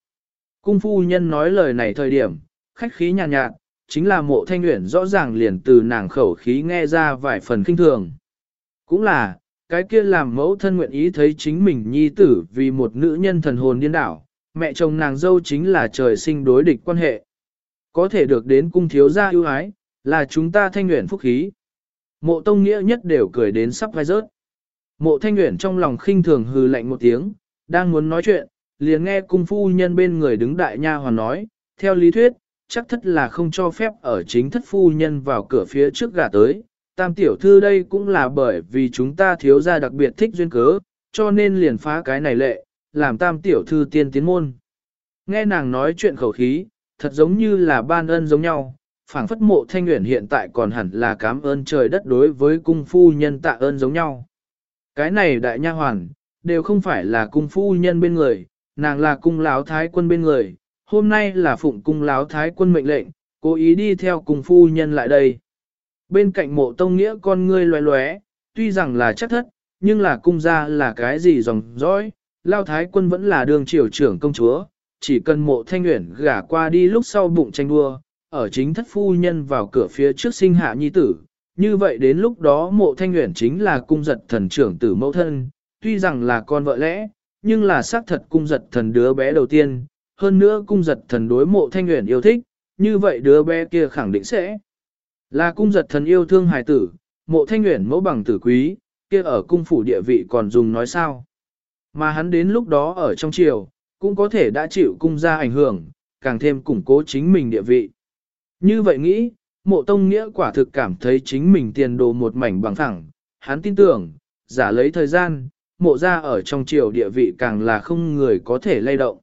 Cung phu nhân nói lời này thời điểm, khách khí nhàn nhạt, nhạt, chính là mộ thanh nguyện rõ ràng liền từ nàng khẩu khí nghe ra vài phần kinh thường. Cũng là, cái kia làm mẫu thân nguyện ý thấy chính mình nhi tử vì một nữ nhân thần hồn điên đảo, mẹ chồng nàng dâu chính là trời sinh đối địch quan hệ. Có thể được đến cung thiếu gia ưu ái, là chúng ta thanh nguyện phúc khí. Mộ tông nghĩa nhất đều cười đến sắp vai rớt. Mộ thanh nguyện trong lòng khinh thường hừ lạnh một tiếng, đang muốn nói chuyện, liền nghe cung phu nhân bên người đứng đại nha hoàn nói, theo lý thuyết, chắc thất là không cho phép ở chính thất phu nhân vào cửa phía trước gà tới. Tam tiểu thư đây cũng là bởi vì chúng ta thiếu gia đặc biệt thích duyên cớ, cho nên liền phá cái này lệ, làm tam tiểu thư tiên tiến môn. Nghe nàng nói chuyện khẩu khí, thật giống như là ban ân giống nhau, phảng phất mộ thanh nguyện hiện tại còn hẳn là cảm ơn trời đất đối với cung phu nhân tạ ơn giống nhau. Cái này đại nha hoàn, đều không phải là cung phu nhân bên người, nàng là cung láo thái quân bên người, hôm nay là phụng cung láo thái quân mệnh lệnh, cố ý đi theo cung phu nhân lại đây. Bên cạnh mộ tông nghĩa con ngươi loé loé, tuy rằng là chắc thất, nhưng là cung gia là cái gì dòng dõi, lao thái quân vẫn là đường triều trưởng công chúa, chỉ cần mộ thanh nguyện gả qua đi lúc sau bụng tranh đua, ở chính thất phu nhân vào cửa phía trước sinh hạ nhi tử, như vậy đến lúc đó mộ thanh nguyện chính là cung giật thần trưởng tử mẫu thân, tuy rằng là con vợ lẽ, nhưng là xác thật cung giật thần đứa bé đầu tiên, hơn nữa cung giật thần đối mộ thanh nguyện yêu thích, như vậy đứa bé kia khẳng định sẽ là cung giật thần yêu thương hài tử, mộ thanh nguyện mẫu bằng tử quý, kia ở cung phủ địa vị còn dùng nói sao. Mà hắn đến lúc đó ở trong triều, cũng có thể đã chịu cung gia ảnh hưởng, càng thêm củng cố chính mình địa vị. Như vậy nghĩ, mộ tông nghĩa quả thực cảm thấy chính mình tiền đồ một mảnh bằng thẳng, hắn tin tưởng, giả lấy thời gian, mộ ra ở trong triều địa vị càng là không người có thể lay động.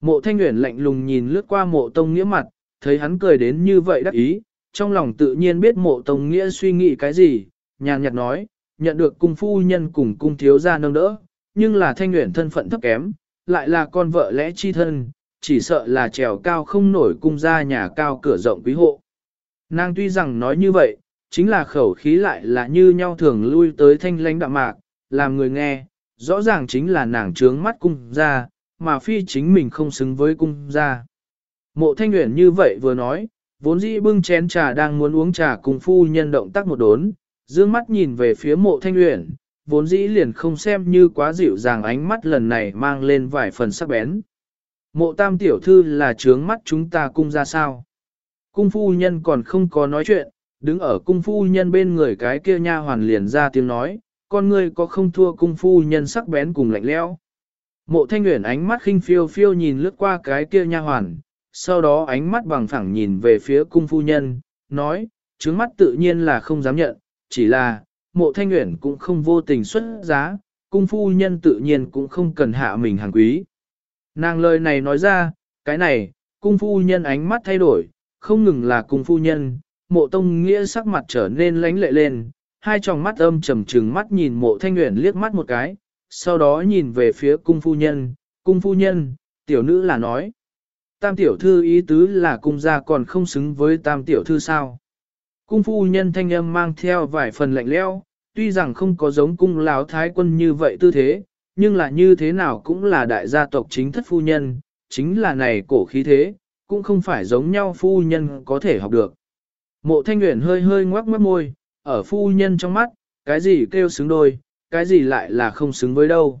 Mộ thanh nguyện lạnh lùng nhìn lướt qua mộ tông nghĩa mặt, thấy hắn cười đến như vậy đắc ý, trong lòng tự nhiên biết mộ tông nghĩa suy nghĩ cái gì, nhàn nhạt nói, nhận được cung phu nhân cùng cung thiếu gia nâng đỡ, nhưng là thanh nguyện thân phận thấp kém, lại là con vợ lẽ chi thân, chỉ sợ là trèo cao không nổi cung ra nhà cao cửa rộng quý hộ. Nàng tuy rằng nói như vậy, chính là khẩu khí lại là như nhau thường lui tới thanh lãnh đạm mạc, làm người nghe, rõ ràng chính là nàng trướng mắt cung ra, mà phi chính mình không xứng với cung ra. Mộ thanh nguyện như vậy vừa nói, vốn dĩ bưng chén trà đang muốn uống trà cùng phu nhân động tác một đốn, dương mắt nhìn về phía mộ thanh luyện. vốn dĩ liền không xem như quá dịu dàng ánh mắt lần này mang lên vài phần sắc bén. Mộ tam tiểu thư là trướng mắt chúng ta cung ra sao? Cung phu nhân còn không có nói chuyện, đứng ở cung phu nhân bên người cái kia nha hoàn liền ra tiếng nói, con ngươi có không thua cung phu nhân sắc bén cùng lạnh lẽo. Mộ thanh nguyện ánh mắt khinh phiêu phiêu nhìn lướt qua cái kia nha hoàn, sau đó ánh mắt bằng phẳng nhìn về phía cung phu nhân, nói, trướng mắt tự nhiên là không dám nhận, chỉ là, mộ thanh nguyện cũng không vô tình xuất giá, cung phu nhân tự nhiên cũng không cần hạ mình hàng quý. Nàng lời này nói ra, cái này, cung phu nhân ánh mắt thay đổi, không ngừng là cung phu nhân, mộ tông nghĩa sắc mặt trở nên lánh lệ lên, hai tròng mắt âm trầm trừng mắt nhìn mộ thanh nguyện liếc mắt một cái, sau đó nhìn về phía cung phu nhân, cung phu nhân, tiểu nữ là nói. Tam tiểu thư ý tứ là cung gia còn không xứng với tam tiểu thư sao. Cung phu nhân thanh âm mang theo vài phần lạnh lẽo, tuy rằng không có giống cung lão thái quân như vậy tư thế, nhưng là như thế nào cũng là đại gia tộc chính thất phu nhân, chính là này cổ khí thế, cũng không phải giống nhau phu nhân có thể học được. Mộ thanh nguyện hơi hơi ngoác mất môi, ở phu nhân trong mắt, cái gì kêu xứng đôi, cái gì lại là không xứng với đâu.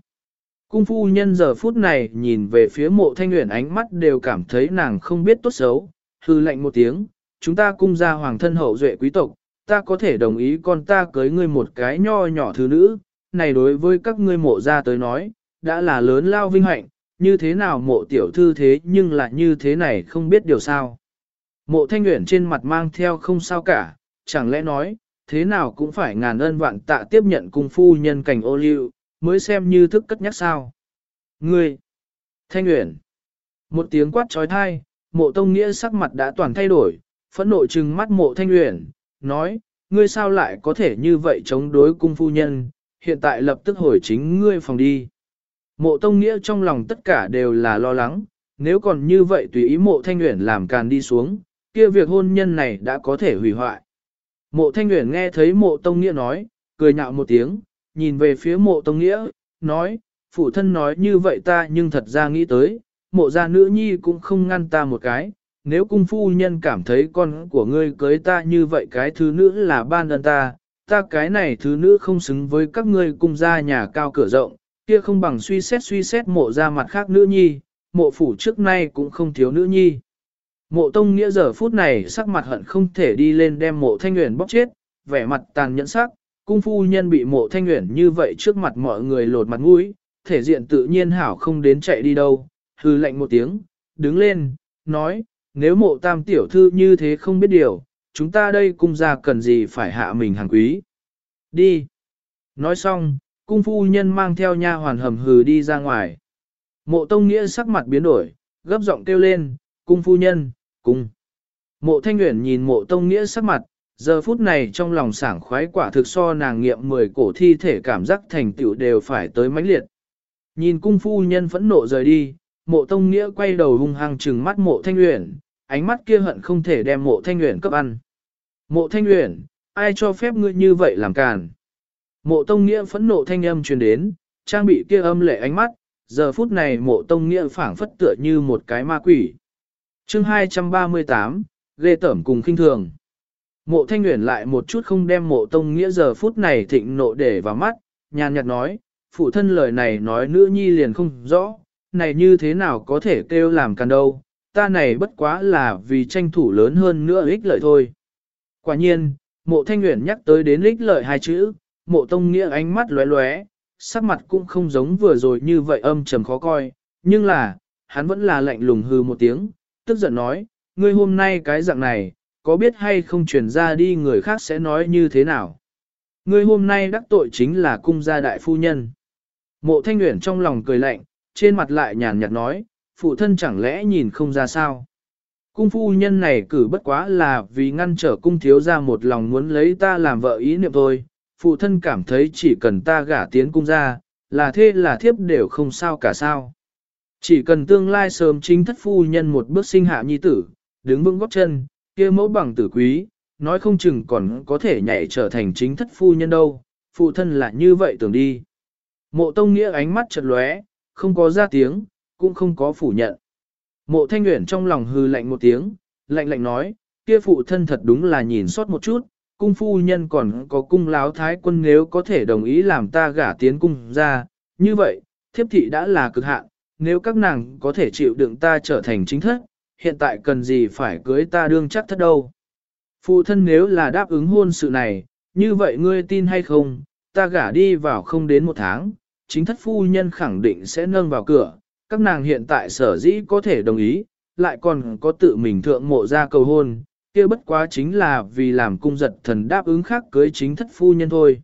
Cung phu nhân giờ phút này nhìn về phía mộ thanh nguyện ánh mắt đều cảm thấy nàng không biết tốt xấu, hư lệnh một tiếng, chúng ta cung ra hoàng thân hậu duệ quý tộc, ta có thể đồng ý con ta cưới ngươi một cái nho nhỏ thứ nữ, này đối với các ngươi mộ ra tới nói, đã là lớn lao vinh hạnh, như thế nào mộ tiểu thư thế nhưng lại như thế này không biết điều sao. Mộ thanh nguyện trên mặt mang theo không sao cả, chẳng lẽ nói, thế nào cũng phải ngàn ân vạn tạ tiếp nhận cung phu nhân cảnh ô liu, mới xem như thức cất nhắc sao. Ngươi! Thanh nguyễn, Một tiếng quát trói thai, mộ tông nghĩa sắc mặt đã toàn thay đổi, phẫn nộ trừng mắt mộ thanh nguyễn nói, ngươi sao lại có thể như vậy chống đối cung phu nhân, hiện tại lập tức hồi chính ngươi phòng đi. Mộ Tông Nghĩa trong lòng tất cả đều là lo lắng, nếu còn như vậy tùy ý mộ Thanh Nguyễn làm càn đi xuống, kia việc hôn nhân này đã có thể hủy hoại. Mộ Thanh Nguyễn nghe thấy mộ Tông Nghĩa nói, cười nhạo một tiếng, nhìn về phía mộ Tông Nghĩa, nói, phụ thân nói như vậy ta nhưng thật ra nghĩ tới, mộ gia nữ nhi cũng không ngăn ta một cái, nếu cung phu nhân cảm thấy con của ngươi cưới ta như vậy cái thứ nữ là ban ơn ta, ta cái này thứ nữ không xứng với các ngươi cung gia nhà cao cửa rộng, kia không bằng suy xét suy xét mộ ra mặt khác nữ nhi, mộ phủ trước nay cũng không thiếu nữ nhi. Mộ tông nghĩa giờ phút này sắc mặt hận không thể đi lên đem mộ thanh nguyện bóc chết, vẻ mặt tàn nhẫn sắc, cung phu nhân bị mộ thanh nguyện như vậy trước mặt mọi người lột mặt mũi, thể diện tự nhiên hảo không đến chạy đi đâu, hư lạnh một tiếng, đứng lên, nói, nếu mộ tam tiểu thư như thế không biết điều, chúng ta đây cung ra cần gì phải hạ mình hàng quý. Đi. Nói xong, cung phu nhân mang theo nha hoàn hầm hừ đi ra ngoài. Mộ tông nghĩa sắc mặt biến đổi, gấp giọng kêu lên, cung phu nhân, cung. Mộ thanh nguyện nhìn mộ tông nghĩa sắc mặt, giờ phút này trong lòng sảng khoái quả thực so nàng nghiệm 10 cổ thi thể cảm giác thành tựu đều phải tới mãnh liệt. Nhìn cung phu nhân phẫn nộ rời đi, mộ tông nghĩa quay đầu hung hăng trừng mắt mộ thanh uyển, ánh mắt kia hận không thể đem mộ thanh uyển cấp ăn. Mộ thanh uyển, ai cho phép ngươi như vậy làm càn? Mộ tông nghĩa phẫn nộ thanh âm truyền đến, trang bị kia âm lệ ánh mắt, giờ phút này mộ tông nghĩa phảng phất tựa như một cái ma quỷ. chương 238, ghê tởm cùng khinh thường. Mộ thanh Uyển lại một chút không đem mộ tông nghĩa giờ phút này thịnh nộ để vào mắt, nhàn nhạt nói, phụ thân lời này nói nữ nhi liền không rõ, này như thế nào có thể kêu làm càn đâu, ta này bất quá là vì tranh thủ lớn hơn nữa ích lợi thôi. Quả nhiên, mộ thanh Uyển nhắc tới đến ích lợi hai chữ, mộ tông nghĩa ánh mắt lóe lóe, sắc mặt cũng không giống vừa rồi như vậy âm trầm khó coi, nhưng là, hắn vẫn là lạnh lùng hư một tiếng, tức giận nói, ngươi hôm nay cái dạng này, có biết hay không truyền ra đi người khác sẽ nói như thế nào? Ngươi hôm nay đắc tội chính là cung gia đại phu nhân. Mộ thanh nguyện trong lòng cười lạnh, trên mặt lại nhàn nhạt nói, phụ thân chẳng lẽ nhìn không ra sao? Cung phu nhân này cử bất quá là vì ngăn trở cung thiếu ra một lòng muốn lấy ta làm vợ ý niệm thôi, phụ thân cảm thấy chỉ cần ta gả tiến cung ra, là thế là thiếp đều không sao cả sao. Chỉ cần tương lai sớm chính thất phu nhân một bước sinh hạ nhi tử, đứng vững góc chân, kia mẫu bằng tử quý, nói không chừng còn có thể nhảy trở thành chính thất phu nhân đâu, phụ thân là như vậy tưởng đi. Mộ tông nghĩa ánh mắt chợt lóe, không có ra tiếng, cũng không có phủ nhận. Mộ thanh uyển trong lòng hư lạnh một tiếng, lạnh lạnh nói, kia phụ thân thật đúng là nhìn sót một chút, cung phu nhân còn có cung láo thái quân nếu có thể đồng ý làm ta gả tiến cung ra, như vậy, thiếp thị đã là cực hạn, nếu các nàng có thể chịu đựng ta trở thành chính thất, hiện tại cần gì phải cưới ta đương chắc thất đâu. Phụ thân nếu là đáp ứng hôn sự này, như vậy ngươi tin hay không, ta gả đi vào không đến một tháng, chính thất phu nhân khẳng định sẽ nâng vào cửa, các nàng hiện tại sở dĩ có thể đồng ý, lại còn có tự mình thượng mộ ra cầu hôn, kia bất quá chính là vì làm cung giật thần đáp ứng khác cưới chính thất phu nhân thôi.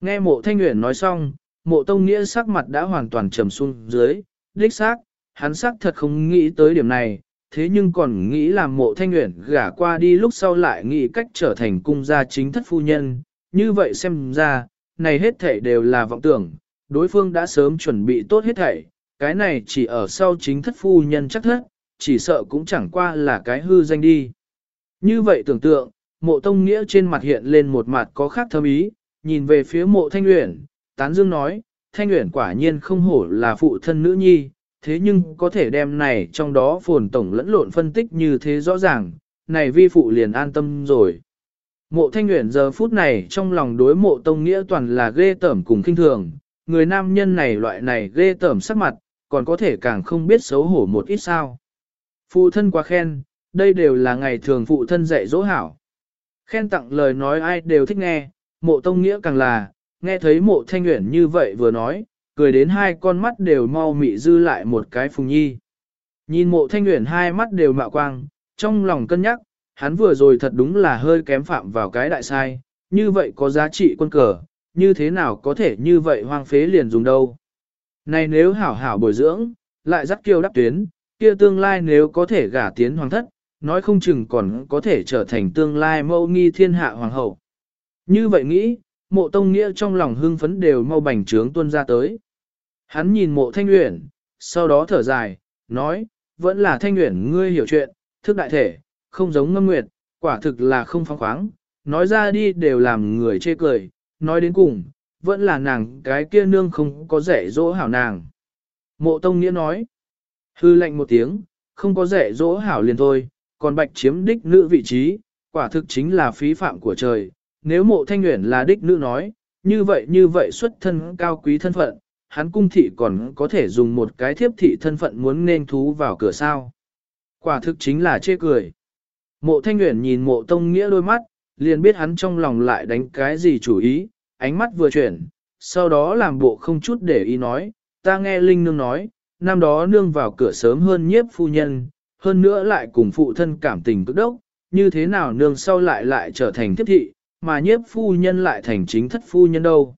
Nghe mộ thanh nguyện nói xong, mộ tông nghĩa sắc mặt đã hoàn toàn trầm xuống dưới, đích xác, hắn xác thật không nghĩ tới điểm này, thế nhưng còn nghĩ làm mộ thanh nguyện gả qua đi lúc sau lại nghĩ cách trở thành cung gia chính thất phu nhân, như vậy xem ra, này hết thảy đều là vọng tưởng, đối phương đã sớm chuẩn bị tốt hết thảy, cái này chỉ ở sau chính thất phu nhân chắc thất, chỉ sợ cũng chẳng qua là cái hư danh đi. Như vậy tưởng tượng, mộ tông nghĩa trên mặt hiện lên một mặt có khác thâm ý, nhìn về phía mộ thanh uyển, tán dương nói, thanh uyển quả nhiên không hổ là phụ thân nữ nhi, thế nhưng có thể đem này trong đó phồn tổng lẫn lộn phân tích như thế rõ ràng, này vi phụ liền an tâm rồi. Mộ thanh nguyện giờ phút này trong lòng đối mộ tông nghĩa toàn là ghê tởm cùng kinh thường, người nam nhân này loại này ghê tởm sắc mặt, còn có thể càng không biết xấu hổ một ít sao. Phụ thân quá khen, đây đều là ngày thường phụ thân dạy dỗ hảo. Khen tặng lời nói ai đều thích nghe, mộ tông nghĩa càng là, nghe thấy mộ thanh nguyện như vậy vừa nói, cười đến hai con mắt đều mau mị dư lại một cái phùng nhi. Nhìn mộ thanh nguyện hai mắt đều mạo quang, trong lòng cân nhắc, hắn vừa rồi thật đúng là hơi kém phạm vào cái đại sai, như vậy có giá trị quân cờ, như thế nào có thể như vậy hoang phế liền dùng đâu. Này nếu hảo hảo bồi dưỡng, lại dắt kiêu đắp tuyến, kia tương lai nếu có thể gả tiến hoàng thất, nói không chừng còn có thể trở thành tương lai mẫu nghi thiên hạ hoàng hậu. Như vậy nghĩ, mộ tông nghĩa trong lòng hưng phấn đều mau bành trướng tuôn ra tới. Hắn nhìn mộ thanh uyển, sau đó thở dài, nói, vẫn là thanh uyển ngươi hiểu chuyện, thức đại thể, không giống ngâm nguyệt, quả thực là không phóng khoáng, nói ra đi đều làm người chê cười, nói đến cùng, vẫn là nàng cái kia nương không có rẻ dỗ hảo nàng. Mộ Tông Nghĩa nói, hư lệnh một tiếng, không có rẻ dỗ hảo liền thôi, còn bạch chiếm đích nữ vị trí, quả thực chính là phí phạm của trời. Nếu mộ thanh nguyện là đích nữ nói, như vậy như vậy xuất thân cao quý thân phận, hắn cung thị còn có thể dùng một cái thiếp thị thân phận muốn nên thú vào cửa sao. Quả thực chính là chê cười. Mộ thanh nguyện nhìn mộ tông nghĩa đôi mắt, liền biết hắn trong lòng lại đánh cái gì chủ ý, ánh mắt vừa chuyển, sau đó làm bộ không chút để ý nói, ta nghe Linh Nương nói, năm đó nương vào cửa sớm hơn nhiếp phu nhân, hơn nữa lại cùng phụ thân cảm tình cực đốc, như thế nào nương sau lại lại trở thành thiếp thị, mà nhiếp phu nhân lại thành chính thất phu nhân đâu.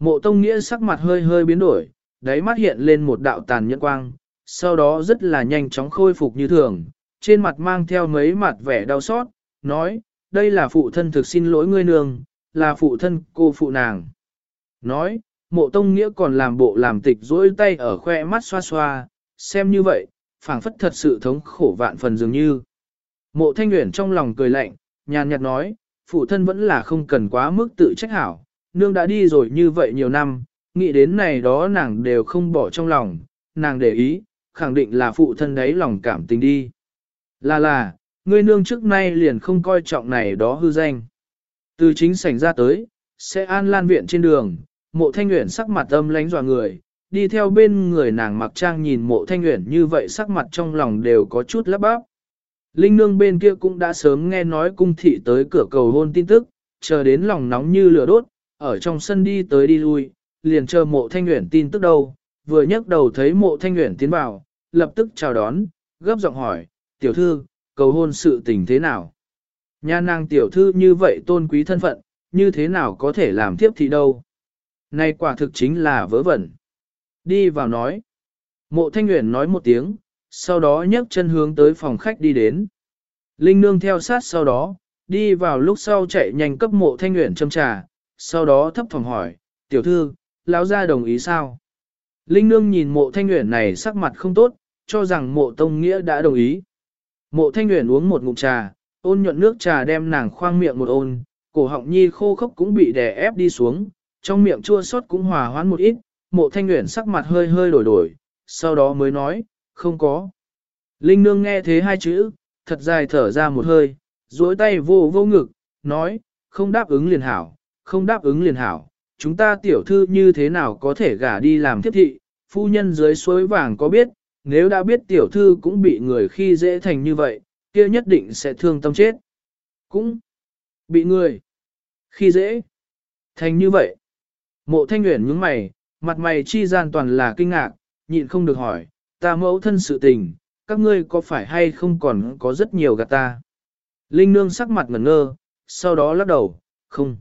Mộ Tông Nghĩa sắc mặt hơi hơi biến đổi, đáy mắt hiện lên một đạo tàn nhẫn quang, sau đó rất là nhanh chóng khôi phục như thường, trên mặt mang theo mấy mặt vẻ đau xót, nói, đây là phụ thân thực xin lỗi ngươi nương, là phụ thân cô phụ nàng. Nói, mộ tông nghĩa còn làm bộ làm tịch dỗi tay ở khoe mắt xoa xoa, xem như vậy, phảng phất thật sự thống khổ vạn phần dường như. Mộ thanh nguyện trong lòng cười lạnh, nhàn nhạt nói, phụ thân vẫn là không cần quá mức tự trách hảo, nương đã đi rồi như vậy nhiều năm, nghĩ đến này đó nàng đều không bỏ trong lòng, nàng để ý, khẳng định là phụ thân đấy lòng cảm tình đi. Là là, ngươi nương trước nay liền không coi trọng này đó hư danh. Từ chính sảnh ra tới, sẽ an lan viện trên đường, mộ thanh nguyện sắc mặt âm lánh dọa người, đi theo bên người nàng mặc trang nhìn mộ thanh nguyện như vậy sắc mặt trong lòng đều có chút lắp bắp. Linh nương bên kia cũng đã sớm nghe nói cung thị tới cửa cầu hôn tin tức, chờ đến lòng nóng như lửa đốt, ở trong sân đi tới đi lui, liền chờ mộ thanh nguyện tin tức đâu, vừa nhấc đầu thấy mộ thanh nguyện tiến vào, lập tức chào đón, gấp giọng hỏi, tiểu thư, cầu hôn sự tình thế nào? Nha nàng tiểu thư như vậy tôn quý thân phận, như thế nào có thể làm tiếp thị đâu? Này quả thực chính là vớ vẩn. Đi vào nói. Mộ thanh nguyện nói một tiếng, sau đó nhấc chân hướng tới phòng khách đi đến. Linh nương theo sát sau đó, đi vào lúc sau chạy nhanh cấp mộ thanh nguyện châm trà, sau đó thấp phòng hỏi, tiểu thư, lão gia đồng ý sao? Linh nương nhìn mộ thanh nguyện này sắc mặt không tốt, cho rằng mộ tông nghĩa đã đồng ý. Mộ thanh nguyện uống một ngụm trà, ôn nhuận nước trà đem nàng khoang miệng một ôn, cổ họng nhi khô khốc cũng bị đè ép đi xuống, trong miệng chua xót cũng hòa hoãn một ít, mộ thanh nguyện sắc mặt hơi hơi đổi đổi, sau đó mới nói, không có. Linh nương nghe thế hai chữ, thật dài thở ra một hơi, duỗi tay vô vô ngực, nói, không đáp ứng liền hảo, không đáp ứng liền hảo, chúng ta tiểu thư như thế nào có thể gả đi làm thiếp thị, phu nhân dưới suối vàng có biết, nếu đã biết tiểu thư cũng bị người khi dễ thành như vậy, kia nhất định sẽ thương tâm chết. Cũng bị người khi dễ thành như vậy. Mộ thanh nguyện nhướng mày, mặt mày chi gian toàn là kinh ngạc, nhịn không được hỏi, ta mẫu thân sự tình, các ngươi có phải hay không còn có rất nhiều gạt ta. Linh nương sắc mặt ngẩn ngơ, sau đó lắc đầu, không,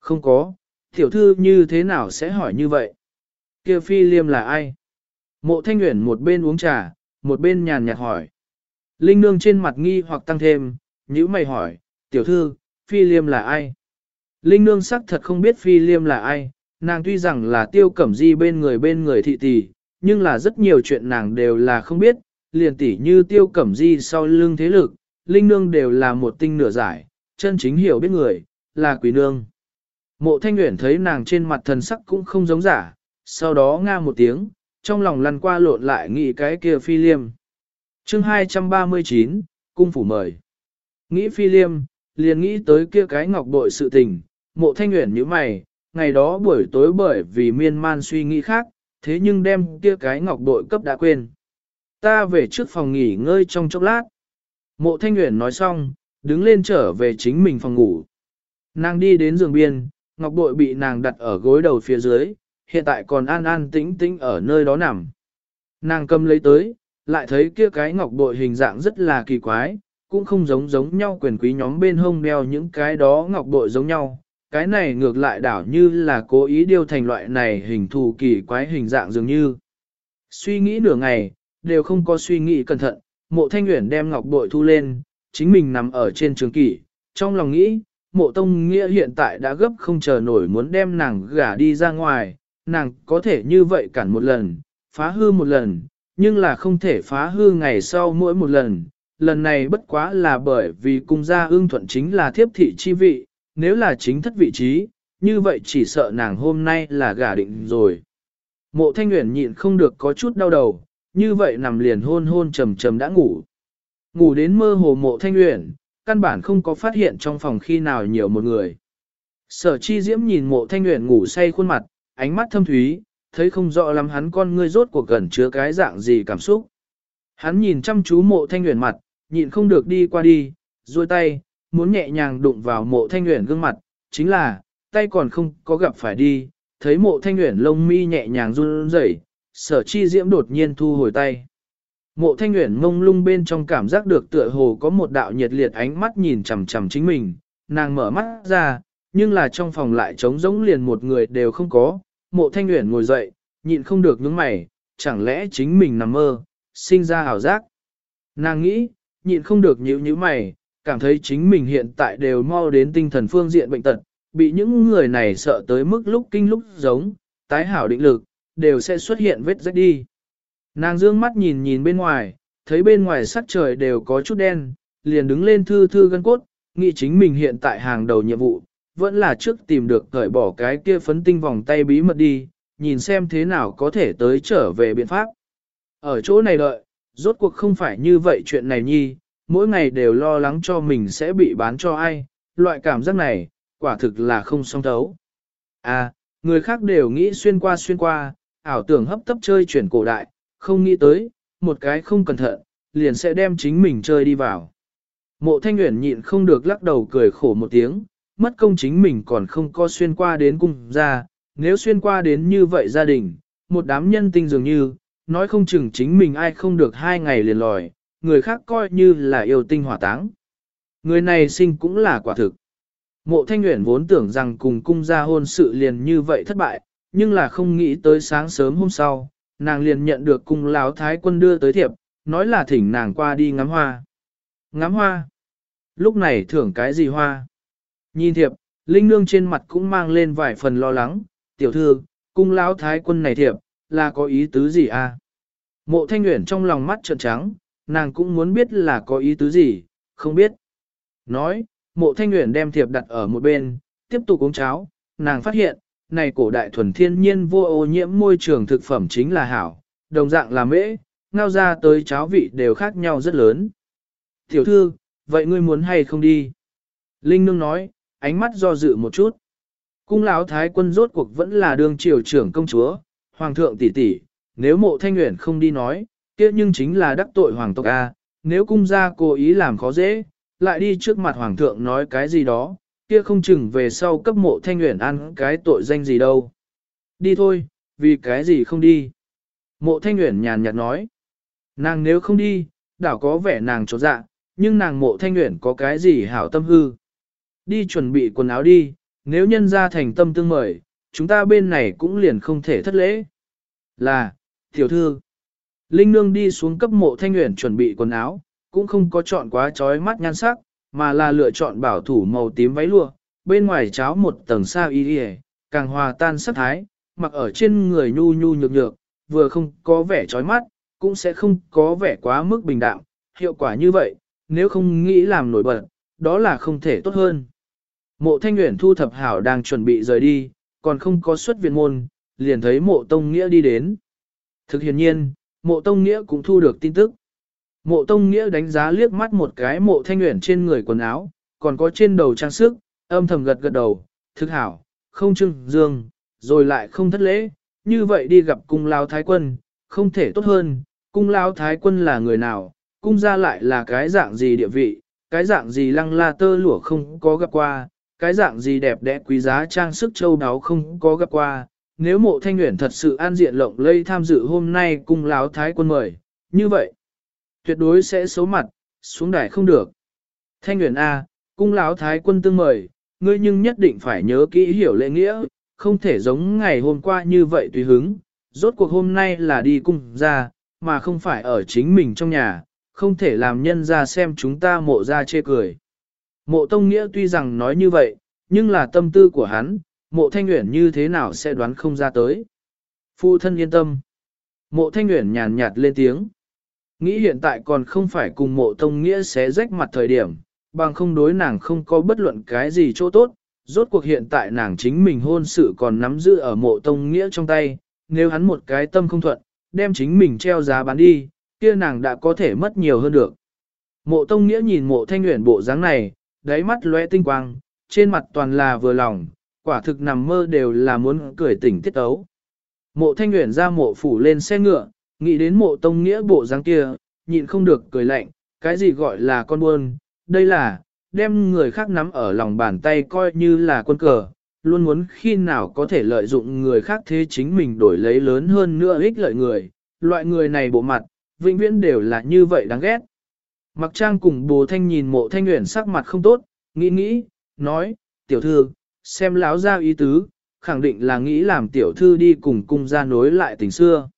không có, tiểu thư như thế nào sẽ hỏi như vậy? kia phi liêm là ai? Mộ thanh nguyện một bên uống trà, một bên nhàn nhạt hỏi. Linh nương trên mặt nghi hoặc tăng thêm, nhữ mày hỏi, tiểu thư, phi liêm là ai? Linh nương sắc thật không biết phi liêm là ai, nàng tuy rằng là tiêu cẩm di bên người bên người thị tỷ, nhưng là rất nhiều chuyện nàng đều là không biết, liền tỷ như tiêu cẩm di sau lưng thế lực, linh nương đều là một tinh nửa giải, chân chính hiểu biết người, là quỷ nương. Mộ thanh nguyện thấy nàng trên mặt thần sắc cũng không giống giả, sau đó nga một tiếng, trong lòng lăn qua lộn lại nghĩ cái kia phi liêm. chương 239, Cung Phủ mời. Nghĩ phi liêm, liền nghĩ tới kia cái ngọc bội sự tình, mộ thanh nguyện như mày, ngày đó buổi tối bởi vì miên man suy nghĩ khác, thế nhưng đem kia cái ngọc bội cấp đã quên. Ta về trước phòng nghỉ ngơi trong chốc lát. Mộ thanh nguyện nói xong, đứng lên trở về chính mình phòng ngủ. Nàng đi đến giường biên, ngọc bội bị nàng đặt ở gối đầu phía dưới, hiện tại còn an an tĩnh tĩnh ở nơi đó nằm. Nàng cầm lấy tới, lại thấy kia cái ngọc bội hình dạng rất là kỳ quái, cũng không giống giống nhau quyền quý nhóm bên hông đeo những cái đó ngọc bội giống nhau. Cái này ngược lại đảo như là cố ý điêu thành loại này hình thù kỳ quái hình dạng dường như. Suy nghĩ nửa ngày, đều không có suy nghĩ cẩn thận, mộ thanh nguyện đem ngọc bội thu lên, chính mình nằm ở trên trường kỷ, trong lòng nghĩ, mộ tông nghĩa hiện tại đã gấp không chờ nổi muốn đem nàng gả đi ra ngoài, nàng có thể như vậy cản một lần, phá hư một lần, nhưng là không thể phá hư ngày sau mỗi một lần. Lần này bất quá là bởi vì cung gia ương thuận chính là thiếp thị chi vị, nếu là chính thất vị trí, như vậy chỉ sợ nàng hôm nay là gả định rồi. Mộ thanh nguyện nhịn không được có chút đau đầu, như vậy nằm liền hôn hôn trầm trầm đã ngủ. Ngủ đến mơ hồ mộ thanh nguyện, căn bản không có phát hiện trong phòng khi nào nhiều một người. Sở chi diễm nhìn mộ thanh nguyện ngủ say khuôn mặt, ánh mắt thâm thúy, thấy không rõ lắm hắn con ngươi rốt cuộc gần chứa cái dạng gì cảm xúc. Hắn nhìn chăm chú mộ thanh nguyện mặt, nhịn không được đi qua đi, duỗi tay, muốn nhẹ nhàng đụng vào mộ thanh nguyện gương mặt, chính là, tay còn không có gặp phải đi, thấy mộ thanh nguyện lông mi nhẹ nhàng run rẩy, sở chi diễm đột nhiên thu hồi tay. Mộ thanh nguyện mông lung bên trong cảm giác được tựa hồ có một đạo nhiệt liệt ánh mắt nhìn chằm chằm chính mình, nàng mở mắt ra, nhưng là trong phòng lại trống rỗng liền một người đều không có, mộ thanh nguyện ngồi dậy, nhịn không được nhướng mày, chẳng lẽ chính mình nằm mơ, sinh ra ảo giác. Nàng nghĩ, nhịn không được nhíu nhíu mày, cảm thấy chính mình hiện tại đều mau đến tinh thần phương diện bệnh tật, bị những người này sợ tới mức lúc kinh lúc giống, tái hảo định lực, đều sẽ xuất hiện vết rách đi. Nàng dương mắt nhìn nhìn bên ngoài, thấy bên ngoài sắc trời đều có chút đen, liền đứng lên thư thư gân cốt, nghĩ chính mình hiện tại hàng đầu nhiệm vụ, vẫn là trước tìm được cởi bỏ cái kia phấn tinh vòng tay bí mật đi, nhìn xem thế nào có thể tới trở về biện pháp. Ở chỗ này đợi, rốt cuộc không phải như vậy chuyện này nhi, mỗi ngày đều lo lắng cho mình sẽ bị bán cho ai, loại cảm giác này, quả thực là không song thấu. À, người khác đều nghĩ xuyên qua xuyên qua, ảo tưởng hấp tấp chơi chuyển cổ đại, không nghĩ tới, một cái không cẩn thận, liền sẽ đem chính mình chơi đi vào. Mộ thanh nguyện nhịn không được lắc đầu cười khổ một tiếng, mất công chính mình còn không có xuyên qua đến cung ra, nếu xuyên qua đến như vậy gia đình, một đám nhân tinh dường như, nói không chừng chính mình ai không được hai ngày liền lòi, người khác coi như là yêu tinh hỏa táng. Người này sinh cũng là quả thực. Mộ thanh nguyện vốn tưởng rằng cùng cung gia hôn sự liền như vậy thất bại, nhưng là không nghĩ tới sáng sớm hôm sau, nàng liền nhận được cung lão thái quân đưa tới thiệp, nói là thỉnh nàng qua đi ngắm hoa. Ngắm hoa? Lúc này thưởng cái gì hoa? Nhìn thiệp, Linh Nương trên mặt cũng mang lên vài phần lo lắng, tiểu thư, cung lão thái quân này thiệp, là có ý tứ gì à? Mộ thanh nguyện trong lòng mắt trợn trắng, nàng cũng muốn biết là có ý tứ gì, không biết. Nói, mộ thanh nguyện đem thiệp đặt ở một bên, tiếp tục uống cháo, nàng phát hiện, này cổ đại thuần thiên nhiên vô ô nhiễm môi trường thực phẩm chính là hảo, đồng dạng là mễ, ngao ra tới cháo vị đều khác nhau rất lớn. Tiểu thư, vậy ngươi muốn hay không đi? Linh Nương nói, ánh mắt do dự một chút. Cung lão thái quân rốt cuộc vẫn là đương triều trưởng công chúa, hoàng thượng tỷ tỷ, nếu mộ thanh nguyện không đi nói, kia nhưng chính là đắc tội hoàng tộc A, nếu cung gia cố ý làm khó dễ, lại đi trước mặt hoàng thượng nói cái gì đó, kia không chừng về sau cấp mộ thanh nguyện ăn cái tội danh gì đâu. Đi thôi, vì cái gì không đi. Mộ thanh nguyện nhàn nhạt nói, nàng nếu không đi, đảo có vẻ nàng trốn dạ, nhưng nàng mộ thanh nguyện có cái gì hảo tâm hư. Đi chuẩn bị quần áo đi, nếu nhân ra thành tâm tương mời, chúng ta bên này cũng liền không thể thất lễ. Là, tiểu thư, Linh Nương đi xuống cấp mộ thanh nguyện chuẩn bị quần áo, cũng không có chọn quá trói mắt nhan sắc, mà là lựa chọn bảo thủ màu tím váy lụa, bên ngoài cháo một tầng sa y y, càng hòa tan sắc thái, mặc ở trên người nhu nhu nhược nhược, vừa không có vẻ chói mắt, cũng sẽ không có vẻ quá mức bình đạm. Hiệu quả như vậy, nếu không nghĩ làm nổi bật, đó là không thể tốt hơn. Mộ thanh nguyện thu thập hảo đang chuẩn bị rời đi, còn không có xuất viện môn, liền thấy mộ tông nghĩa đi đến. Thực hiện nhiên, mộ tông nghĩa cũng thu được tin tức. Mộ tông nghĩa đánh giá liếc mắt một cái mộ thanh nguyện trên người quần áo, còn có trên đầu trang sức, âm thầm gật gật đầu, thực hảo, không trưng dương, rồi lại không thất lễ, như vậy đi gặp cung lao thái quân, không thể tốt hơn, cung lao thái quân là người nào, cung ra lại là cái dạng gì địa vị, cái dạng gì lăng la tơ lụa không có gặp qua, cái dạng gì đẹp đẽ quý giá trang sức châu đáo không có gặp qua. Nếu mộ thanh nguyện thật sự an diện lộng lây tham dự hôm nay cung láo thái quân mời, như vậy, tuyệt đối sẽ xấu mặt, xuống đài không được. Thanh Nguyễn A, cung lão thái quân tương mời, ngươi nhưng nhất định phải nhớ kỹ hiểu lễ nghĩa, không thể giống ngày hôm qua như vậy tùy hứng, rốt cuộc hôm nay là đi cung ra, mà không phải ở chính mình trong nhà, không thể làm nhân ra xem chúng ta mộ ra chê cười. Mộ Tông Nghĩa tuy rằng nói như vậy, nhưng là tâm tư của hắn, mộ Thanh Nguyễn như thế nào sẽ đoán không ra tới. Phu thân yên tâm. Mộ Thanh Nguyễn nhàn nhạt lên tiếng. Nghĩ hiện tại còn không phải cùng mộ Tông Nghĩa xé rách mặt thời điểm, bằng không đối nàng không có bất luận cái gì chỗ tốt. Rốt cuộc hiện tại nàng chính mình hôn sự còn nắm giữ ở mộ Tông Nghĩa trong tay, nếu hắn một cái tâm không thuận, đem chính mình treo giá bán đi, kia nàng đã có thể mất nhiều hơn được. Mộ Tông Nghĩa nhìn mộ Thanh nguyện bộ dáng này, đáy mắt lóe tinh quang, trên mặt toàn là vừa lòng, quả thực nằm mơ đều là muốn cười tỉnh tiết ấu. Mộ thanh nguyện ra mộ phủ lên xe ngựa, nghĩ đến mộ tông nghĩa bộ dáng kia, nhịn không được cười lạnh, cái gì gọi là con buôn, đây là, đem người khác nắm ở lòng bàn tay coi như là quân cờ, luôn muốn khi nào có thể lợi dụng người khác thế chính mình đổi lấy lớn hơn nữa ích lợi người, loại người này bộ mặt, vĩnh viễn đều là như vậy đáng ghét. Mặc trang cùng bồ thanh nhìn mộ thanh nguyện sắc mặt không tốt, nghĩ nghĩ, nói, tiểu thư, xem láo ra ý tứ, khẳng định là nghĩ làm tiểu thư đi cùng cung ra nối lại tình xưa.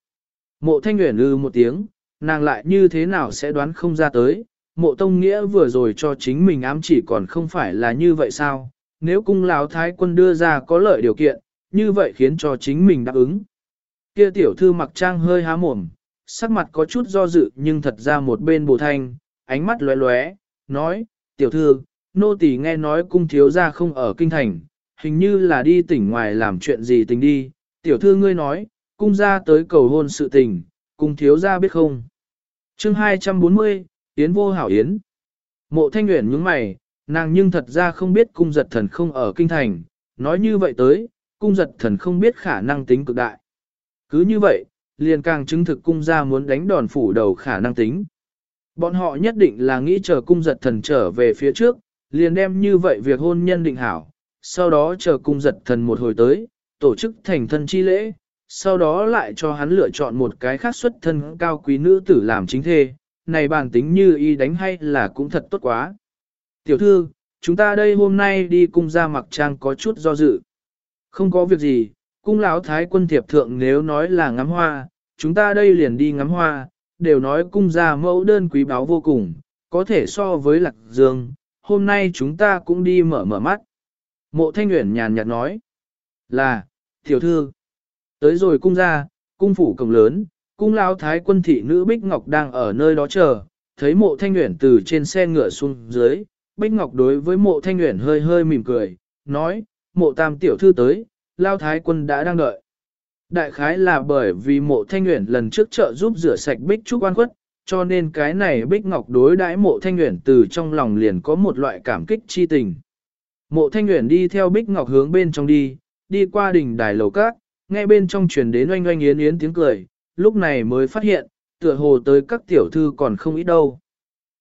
Mộ thanh nguyện ư ừ một tiếng, nàng lại như thế nào sẽ đoán không ra tới, mộ tông nghĩa vừa rồi cho chính mình ám chỉ còn không phải là như vậy sao, nếu cung Lão thái quân đưa ra có lợi điều kiện, như vậy khiến cho chính mình đáp ứng. Kia tiểu thư mặc trang hơi há mồm, sắc mặt có chút do dự nhưng thật ra một bên bồ thanh, ánh mắt lóe lóe, nói, tiểu thư, nô tỳ nghe nói cung thiếu gia không ở kinh thành, hình như là đi tỉnh ngoài làm chuyện gì tình đi, tiểu thư ngươi nói, cung gia tới cầu hôn sự tình, cung thiếu gia biết không. chương 240, Yến vô hảo Yến. Mộ thanh nguyện nhướng mày, nàng nhưng thật ra không biết cung giật thần không ở kinh thành, nói như vậy tới, cung giật thần không biết khả năng tính cực đại. Cứ như vậy, liền càng chứng thực cung gia muốn đánh đòn phủ đầu khả năng tính. Bọn họ nhất định là nghĩ chờ cung giật thần trở về phía trước, liền đem như vậy việc hôn nhân định hảo, sau đó chờ cung giật thần một hồi tới, tổ chức thành thân chi lễ, sau đó lại cho hắn lựa chọn một cái khác xuất thân cao quý nữ tử làm chính thê, này bản tính như y đánh hay là cũng thật tốt quá. Tiểu thư, chúng ta đây hôm nay đi cung ra mặc trang có chút do dự. Không có việc gì, cung lão thái quân thiệp thượng nếu nói là ngắm hoa, chúng ta đây liền đi ngắm hoa, đều nói cung gia mẫu đơn quý báu vô cùng, có thể so với lạc dương, hôm nay chúng ta cũng đi mở mở mắt. Mộ thanh nguyện nhàn nhạt nói, là, tiểu thư, tới rồi cung ra, cung phủ cổng lớn, cung lão thái quân thị nữ Bích Ngọc đang ở nơi đó chờ, thấy mộ thanh nguyện từ trên xe ngựa xuống dưới, Bích Ngọc đối với mộ thanh nguyện hơi hơi mỉm cười, nói, mộ tam tiểu thư tới, lao thái quân đã đang đợi. Đại khái là bởi vì mộ thanh nguyện lần trước trợ giúp rửa sạch Bích Trúc An Khuất, cho nên cái này Bích Ngọc đối đãi mộ thanh nguyện từ trong lòng liền có một loại cảm kích chi tình. Mộ thanh nguyện đi theo Bích Ngọc hướng bên trong đi, đi qua đỉnh đài lầu cát, nghe bên trong truyền đến oanh oanh yến yến tiếng cười, lúc này mới phát hiện, tựa hồ tới các tiểu thư còn không ít đâu.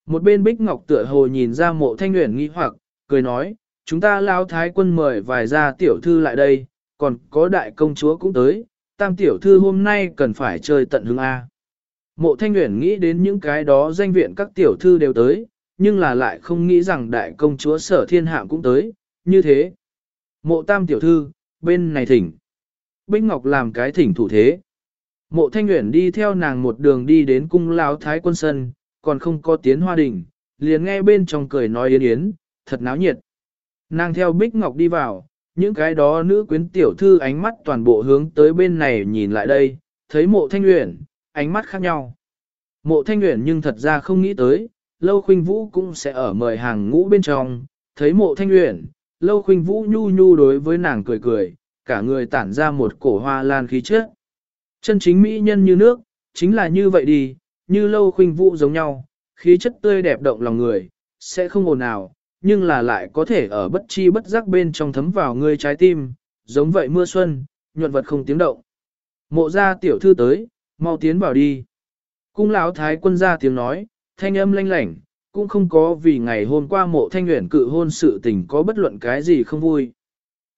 Một bên Bích Ngọc tựa hồ nhìn ra mộ thanh nguyện nghi hoặc, cười nói, chúng ta lao thái quân mời vài gia tiểu thư lại đây, còn có đại công chúa cũng tới, tam tiểu thư hôm nay cần phải chơi tận hương A. Mộ thanh nguyện nghĩ đến những cái đó danh viện các tiểu thư đều tới, nhưng là lại không nghĩ rằng đại công chúa sở thiên hạng cũng tới, như thế. Mộ tam tiểu thư, bên này thỉnh. Bích Ngọc làm cái thỉnh thủ thế. Mộ thanh Uyển đi theo nàng một đường đi đến cung lao thái quân sân, còn không có tiến hoa đình, liền nghe bên trong cười nói yến yến, thật náo nhiệt. Nàng theo Bích Ngọc đi vào, những cái đó nữ quyến tiểu thư ánh mắt toàn bộ hướng tới bên này nhìn lại đây, thấy mộ thanh Uyển, ánh mắt khác nhau. Mộ thanh Uyển nhưng thật ra không nghĩ tới, lâu khuynh vũ cũng sẽ ở mời hàng ngũ bên trong, thấy mộ thanh Uyển, lâu khuynh vũ nhu nhu đối với nàng cười cười, cả người tản ra một cổ hoa lan khí chất. Chân chính mỹ nhân như nước, chính là như vậy đi, như lâu khuynh vũ giống nhau, khí chất tươi đẹp động lòng người, sẽ không ồn nào, nhưng là lại có thể ở bất chi bất giác bên trong thấm vào người trái tim, giống vậy mưa xuân, nhuận vật không tiếng động. Mộ ra tiểu thư tới, mau tiến vào đi. Cung lão thái quân ra tiếng nói, thanh âm lanh lảnh, cũng không có vì ngày hôm qua mộ thanh nguyện cự hôn sự tình có bất luận cái gì không vui.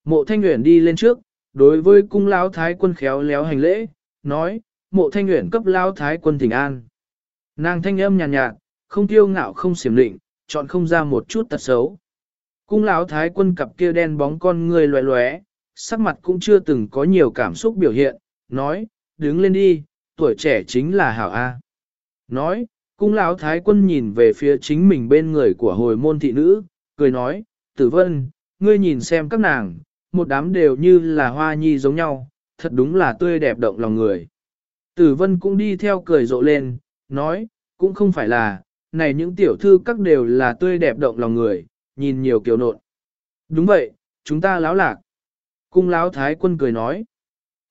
Mộ thanh Uyển đi lên trước, đối với cung lão thái quân khéo léo hành lễ, nói, mộ thanh nguyện cấp lão thái quân thỉnh an. Nàng thanh âm nhàn nhạt, nhạt, không tiêu ngạo không xiểm định, chọn không ra một chút tật xấu. Cung lão thái quân cặp kia đen bóng con người loé loé, sắc mặt cũng chưa từng có nhiều cảm xúc biểu hiện, nói, đứng lên đi, tuổi trẻ chính là hảo A. Nói, cung lão thái quân nhìn về phía chính mình bên người của hồi môn thị nữ, cười nói, tử vân, ngươi nhìn xem các nàng, một đám đều như là hoa nhi giống nhau, thật đúng là tươi đẹp động lòng người. Tử vân cũng đi theo cười rộ lên, nói, cũng không phải là, này những tiểu thư các đều là tươi đẹp động lòng người, nhìn nhiều kiểu nộn. Đúng vậy, chúng ta láo lạc. Cung láo thái quân cười nói.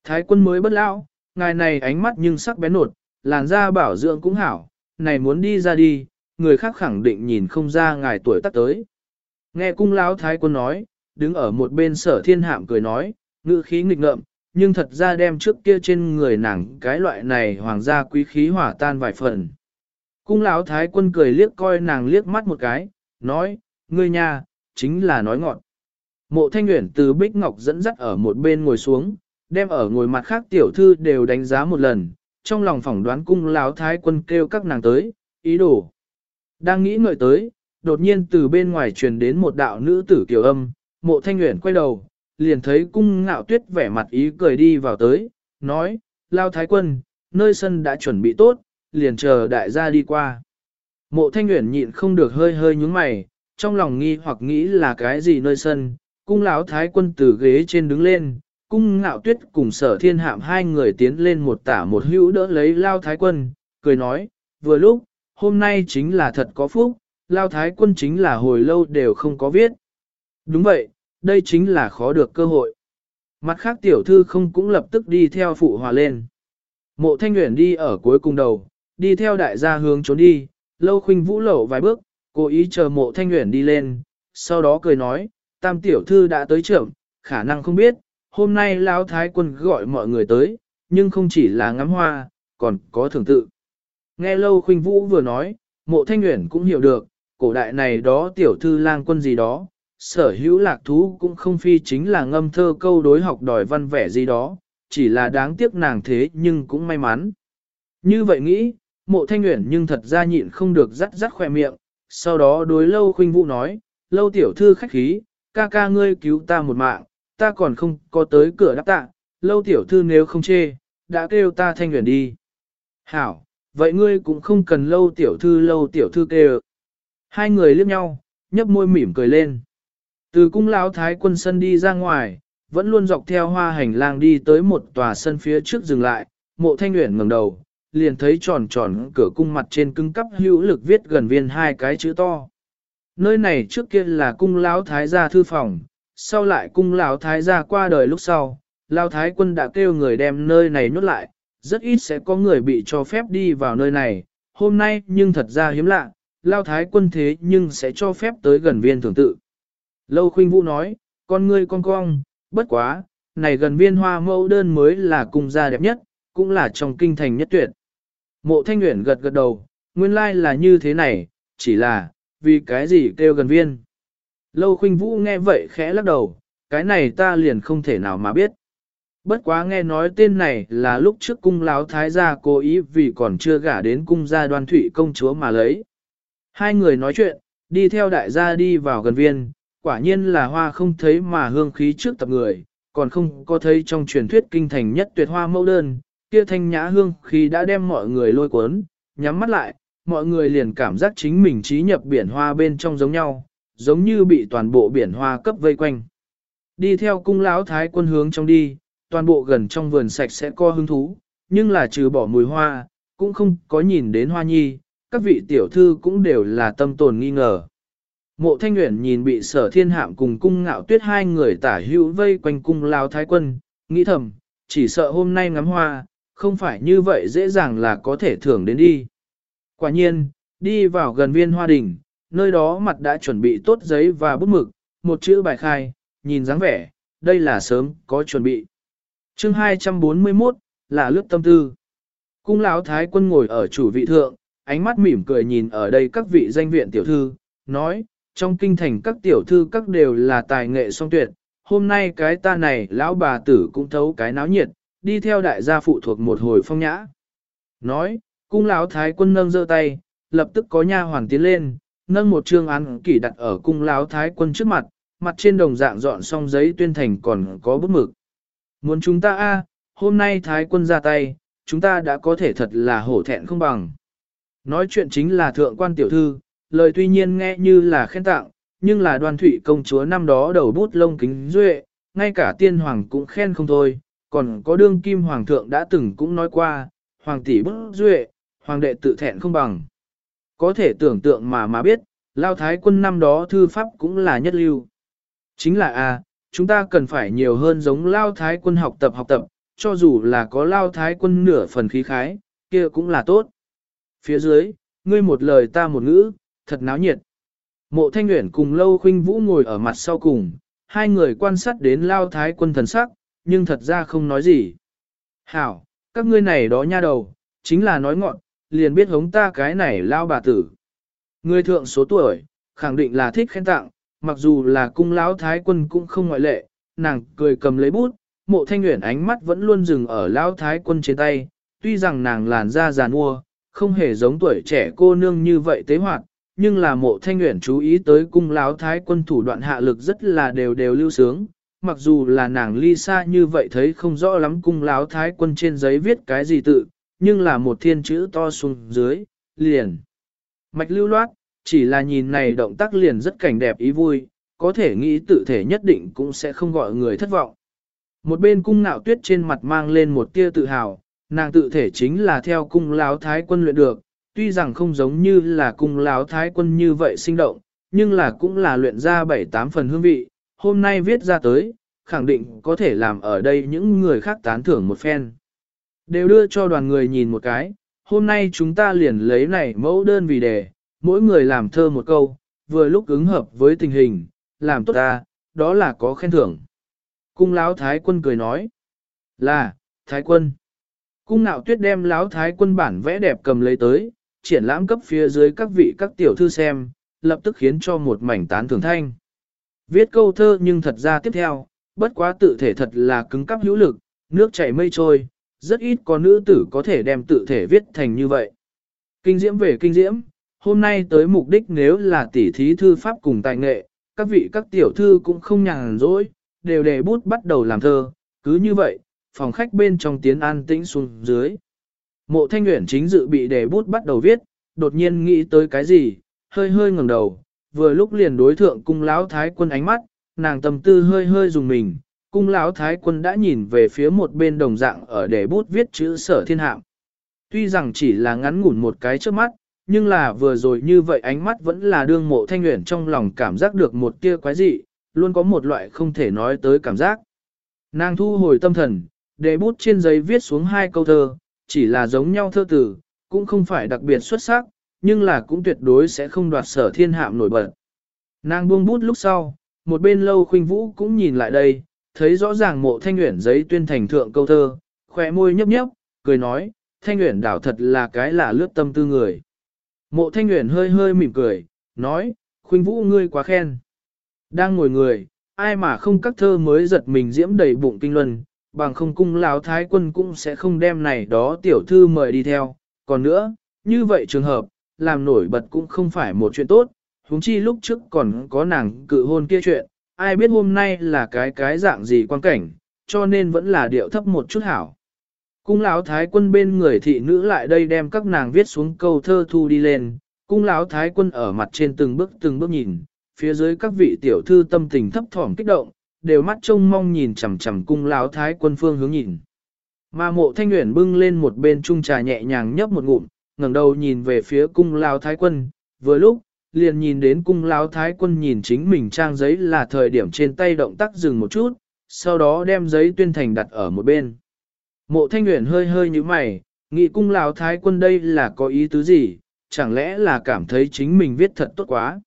Thái quân mới bất lão, ngài này ánh mắt nhưng sắc bén nột, làn da bảo dưỡng cũng hảo, này muốn đi ra đi, người khác khẳng định nhìn không ra ngài tuổi tác tới. Nghe cung láo thái quân nói, đứng ở một bên sở thiên hạm cười nói, ngữ khí nghịch ngợm, nhưng thật ra đem trước kia trên người nàng cái loại này hoàng gia quý khí hỏa tan vài phần. Cung lão thái quân cười liếc coi nàng liếc mắt một cái, nói, ngươi nha, chính là nói ngọn. Mộ thanh nguyện từ Bích Ngọc dẫn dắt ở một bên ngồi xuống, đem ở ngồi mặt khác tiểu thư đều đánh giá một lần, trong lòng phỏng đoán cung lão thái quân kêu các nàng tới, ý đồ. Đang nghĩ ngợi tới, đột nhiên từ bên ngoài truyền đến một đạo nữ tử kiểu âm, mộ thanh nguyện quay đầu, liền thấy cung ngạo tuyết vẻ mặt ý cười đi vào tới, nói, lao thái quân, nơi sân đã chuẩn bị tốt, liền chờ đại gia đi qua. Mộ thanh nguyện nhịn không được hơi hơi nhúng mày, trong lòng nghi hoặc nghĩ là cái gì nơi sân, cung lão thái quân từ ghế trên đứng lên, cung ngạo tuyết cùng sở thiên hạm hai người tiến lên một tả một hữu đỡ lấy lao thái quân, cười nói, vừa lúc, hôm nay chính là thật có phúc, lao thái quân chính là hồi lâu đều không có viết. Đúng vậy, đây chính là khó được cơ hội. Mặt khác tiểu thư không cũng lập tức đi theo phụ hòa lên. Mộ thanh nguyện đi ở cuối cùng đầu, đi theo đại gia hướng trốn đi, lâu khuynh vũ lẩu vài bước, cố ý chờ mộ thanh nguyện đi lên, sau đó cười nói, tam tiểu thư đã tới trưởng, khả năng không biết, hôm nay lão thái quân gọi mọi người tới, nhưng không chỉ là ngắm hoa, còn có thưởng tự. Nghe lâu khuynh vũ vừa nói, mộ thanh nguyện cũng hiểu được, cổ đại này đó tiểu thư lang quân gì đó, sở hữu lạc thú cũng không phi chính là ngâm thơ câu đối học đòi văn vẻ gì đó, chỉ là đáng tiếc nàng thế nhưng cũng may mắn. Như vậy nghĩ, mộ thanh nguyện nhưng thật ra nhịn không được rắt rắt khỏe miệng, sau đó đối lâu khuynh vũ nói, lâu tiểu thư khách khí, ca ca ngươi cứu ta một mạng, ta còn không có tới cửa đáp tạ, lâu tiểu thư nếu không chê, đã kêu ta thanh nguyện đi. Hảo, vậy ngươi cũng không cần lâu tiểu thư lâu tiểu thư kêu. Hai người liếc nhau, nhấp môi mỉm cười lên. Từ cung lão thái quân sân đi ra ngoài, vẫn luôn dọc theo hoa hành lang đi tới một tòa sân phía trước dừng lại, mộ thanh nguyện ngẩng đầu, liền thấy tròn tròn cửa cung mặt trên cưng cắp hữu lực viết gần viên hai cái chữ to. Nơi này trước kia là cung lão thái gia thư phòng, sau lại cung lão thái gia qua đời lúc sau, lão thái quân đã kêu người đem nơi này nhốt lại, rất ít sẽ có người bị cho phép đi vào nơi này, hôm nay nhưng thật ra hiếm lạ, lão thái quân thế nhưng sẽ cho phép tới gần viên thường tự. Lâu khuynh vũ nói, con ngươi con cong, bất quá, này gần viên hoa mẫu đơn mới là cung gia đẹp nhất, cũng là trong kinh thành nhất tuyệt. Mộ thanh nguyện gật gật đầu, nguyên lai là như thế này, chỉ là, vì cái gì kêu gần viên. Lâu khuynh vũ nghe vậy khẽ lắc đầu, cái này ta liền không thể nào mà biết. Bất quá nghe nói tên này là lúc trước cung láo thái gia cố ý vì còn chưa gả đến cung gia đoan thủy công chúa mà lấy. Hai người nói chuyện, đi theo đại gia đi vào gần viên, quả nhiên là hoa không thấy mà hương khí trước tập người, còn không có thấy trong truyền thuyết kinh thành nhất tuyệt hoa mẫu đơn, kia thanh nhã hương khí đã đem mọi người lôi cuốn, nhắm mắt lại, mọi người liền cảm giác chính mình trí nhập biển hoa bên trong giống nhau, giống như bị toàn bộ biển hoa cấp vây quanh. Đi theo cung lão thái quân hướng trong đi, toàn bộ gần trong vườn sạch sẽ co hứng thú, nhưng là trừ bỏ mùi hoa, cũng không có nhìn đến hoa nhi, các vị tiểu thư cũng đều là tâm tồn nghi ngờ. Mộ thanh Uyển nhìn bị sở thiên hạm cùng cung ngạo tuyết hai người tả hữu vây quanh cung lao thái quân, nghĩ thầm, chỉ sợ hôm nay ngắm hoa, không phải như vậy dễ dàng là có thể thưởng đến đi. Quả nhiên, đi vào gần viên hoa đình, nơi đó mặt đã chuẩn bị tốt giấy và bút mực, một chữ bài khai, nhìn dáng vẻ, đây là sớm, có chuẩn bị. chương 241, là lướt tâm tư. Cung lão thái quân ngồi ở chủ vị thượng, ánh mắt mỉm cười nhìn ở đây các vị danh viện tiểu thư, nói, trong kinh thành các tiểu thư các đều là tài nghệ song tuyệt, hôm nay cái ta này lão bà tử cũng thấu cái náo nhiệt, đi theo đại gia phụ thuộc một hồi phong nhã. Nói, cung lão thái quân nâng giơ tay, lập tức có nha hoàng tiến lên, nâng một trương án kỷ đặt ở cung lão thái quân trước mặt, mặt trên đồng dạng dọn xong giấy tuyên thành còn có bút mực. Muốn chúng ta a, hôm nay thái quân ra tay, chúng ta đã có thể thật là hổ thẹn không bằng. Nói chuyện chính là thượng quan tiểu thư, lời tuy nhiên nghe như là khen tặng, nhưng là đoan thủy công chúa năm đó đầu bút lông kính duệ, ngay cả tiên hoàng cũng khen không thôi, còn có đương kim hoàng thượng đã từng cũng nói qua, hoàng tỷ bút duệ, hoàng đệ tự thẹn không bằng. Có thể tưởng tượng mà mà biết, lao thái quân năm đó thư pháp cũng là nhất lưu. Chính là a, chúng ta cần phải nhiều hơn giống lao thái quân học tập học tập, cho dù là có lao thái quân nửa phần khí khái, kia cũng là tốt. Phía dưới, ngươi một lời ta một ngữ, thật náo nhiệt. Mộ thanh Uyển cùng lâu khuynh vũ ngồi ở mặt sau cùng, hai người quan sát đến lao thái quân thần sắc, nhưng thật ra không nói gì. Hảo, các ngươi này đó nha đầu, chính là nói ngọn, liền biết hống ta cái này lao bà tử. Người thượng số tuổi, khẳng định là thích khen tặng, mặc dù là cung lão thái quân cũng không ngoại lệ, nàng cười cầm lấy bút, mộ thanh Uyển ánh mắt vẫn luôn dừng ở lão thái quân trên tay, tuy rằng nàng làn da giàn mua, không hề giống tuổi trẻ cô nương như vậy tế hoạt, nhưng là mộ thanh nguyện chú ý tới cung láo thái quân thủ đoạn hạ lực rất là đều đều lưu sướng, mặc dù là nàng ly xa như vậy thấy không rõ lắm cung láo thái quân trên giấy viết cái gì tự, nhưng là một thiên chữ to xuống dưới, liền. Mạch lưu loát, chỉ là nhìn này động tác liền rất cảnh đẹp ý vui, có thể nghĩ tự thể nhất định cũng sẽ không gọi người thất vọng. Một bên cung nạo tuyết trên mặt mang lên một tia tự hào, nàng tự thể chính là theo cung láo thái quân luyện được, tuy rằng không giống như là cung lão thái quân như vậy sinh động, nhưng là cũng là luyện ra bảy tám phần hương vị, hôm nay viết ra tới, khẳng định có thể làm ở đây những người khác tán thưởng một phen. Đều đưa cho đoàn người nhìn một cái, hôm nay chúng ta liền lấy này mẫu đơn vì đề, mỗi người làm thơ một câu, vừa lúc ứng hợp với tình hình, làm tốt ta, đó là có khen thưởng. Cung lão thái quân cười nói, là, thái quân. Cung nạo tuyết đem lão thái quân bản vẽ đẹp cầm lấy tới, triển lãm cấp phía dưới các vị các tiểu thư xem, lập tức khiến cho một mảnh tán thưởng thanh. Viết câu thơ nhưng thật ra tiếp theo, bất quá tự thể thật là cứng cắp hữu lực, nước chảy mây trôi, rất ít có nữ tử có thể đem tự thể viết thành như vậy. Kinh diễm về kinh diễm, hôm nay tới mục đích nếu là tỉ thí thư pháp cùng tài nghệ, các vị các tiểu thư cũng không nhàn rỗi, đều để bút bắt đầu làm thơ, cứ như vậy, phòng khách bên trong tiến an tĩnh xuống dưới. Mộ thanh nguyện chính dự bị để bút bắt đầu viết, đột nhiên nghĩ tới cái gì, hơi hơi ngẩng đầu, vừa lúc liền đối thượng cung lão thái quân ánh mắt, nàng tâm tư hơi hơi dùng mình, cung lão thái quân đã nhìn về phía một bên đồng dạng ở để bút viết chữ sở thiên hạm. Tuy rằng chỉ là ngắn ngủn một cái trước mắt, nhưng là vừa rồi như vậy ánh mắt vẫn là đương mộ thanh nguyện trong lòng cảm giác được một tia quái dị, luôn có một loại không thể nói tới cảm giác. Nàng thu hồi tâm thần, để bút trên giấy viết xuống hai câu thơ, chỉ là giống nhau thơ tử, cũng không phải đặc biệt xuất sắc, nhưng là cũng tuyệt đối sẽ không đoạt sở thiên hạm nổi bật. Nàng buông bút lúc sau, một bên lâu khuynh vũ cũng nhìn lại đây, thấy rõ ràng mộ thanh nguyện giấy tuyên thành thượng câu thơ, khỏe môi nhấp nhấp, cười nói, thanh nguyện đảo thật là cái là lướt tâm tư người. Mộ thanh nguyện hơi hơi mỉm cười, nói, khuynh vũ ngươi quá khen. Đang ngồi người, ai mà không các thơ mới giật mình diễm đầy bụng kinh luân, bằng không cung lão thái quân cũng sẽ không đem này đó tiểu thư mời đi theo. Còn nữa, như vậy trường hợp, làm nổi bật cũng không phải một chuyện tốt, huống chi lúc trước còn có nàng cự hôn kia chuyện, ai biết hôm nay là cái cái dạng gì quan cảnh, cho nên vẫn là điệu thấp một chút hảo. Cung lão thái quân bên người thị nữ lại đây đem các nàng viết xuống câu thơ thu đi lên, cung lão thái quân ở mặt trên từng bước từng bước nhìn, phía dưới các vị tiểu thư tâm tình thấp thỏm kích động, đều mắt trông mong nhìn chằm chằm cung lão thái quân phương hướng nhìn. Mà mộ thanh nguyện bưng lên một bên chung trà nhẹ nhàng nhấp một ngụm, ngẩng đầu nhìn về phía cung lão thái quân, vừa lúc, liền nhìn đến cung lão thái quân nhìn chính mình trang giấy là thời điểm trên tay động tác dừng một chút, sau đó đem giấy tuyên thành đặt ở một bên. Mộ thanh nguyện hơi hơi như mày, nghĩ cung lão thái quân đây là có ý tứ gì, chẳng lẽ là cảm thấy chính mình viết thật tốt quá.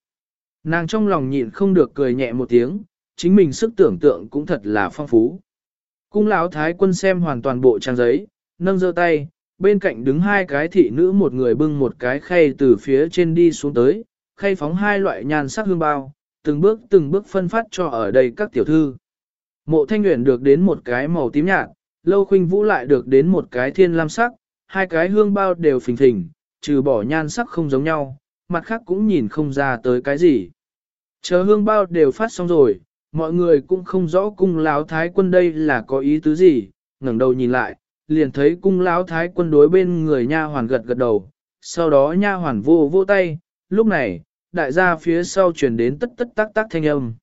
Nàng trong lòng nhịn không được cười nhẹ một tiếng, chính mình sức tưởng tượng cũng thật là phong phú. Cung lão thái quân xem hoàn toàn bộ trang giấy, nâng giơ tay, bên cạnh đứng hai cái thị nữ một người bưng một cái khay từ phía trên đi xuống tới, khay phóng hai loại nhan sắc hương bao, từng bước từng bước phân phát cho ở đây các tiểu thư. Mộ thanh nguyện được đến một cái màu tím nhạt, lâu khuynh vũ lại được đến một cái thiên lam sắc, hai cái hương bao đều phình phình, trừ bỏ nhan sắc không giống nhau, mặt khác cũng nhìn không ra tới cái gì. Chờ hương bao đều phát xong rồi, mọi người cũng không rõ cung lão thái quân đây là có ý tứ gì, ngẩng đầu nhìn lại, liền thấy cung lão thái quân đối bên người nha hoàn gật gật đầu, sau đó nha hoàn vô vô tay, lúc này, đại gia phía sau truyền đến tất tất tác tác thanh âm.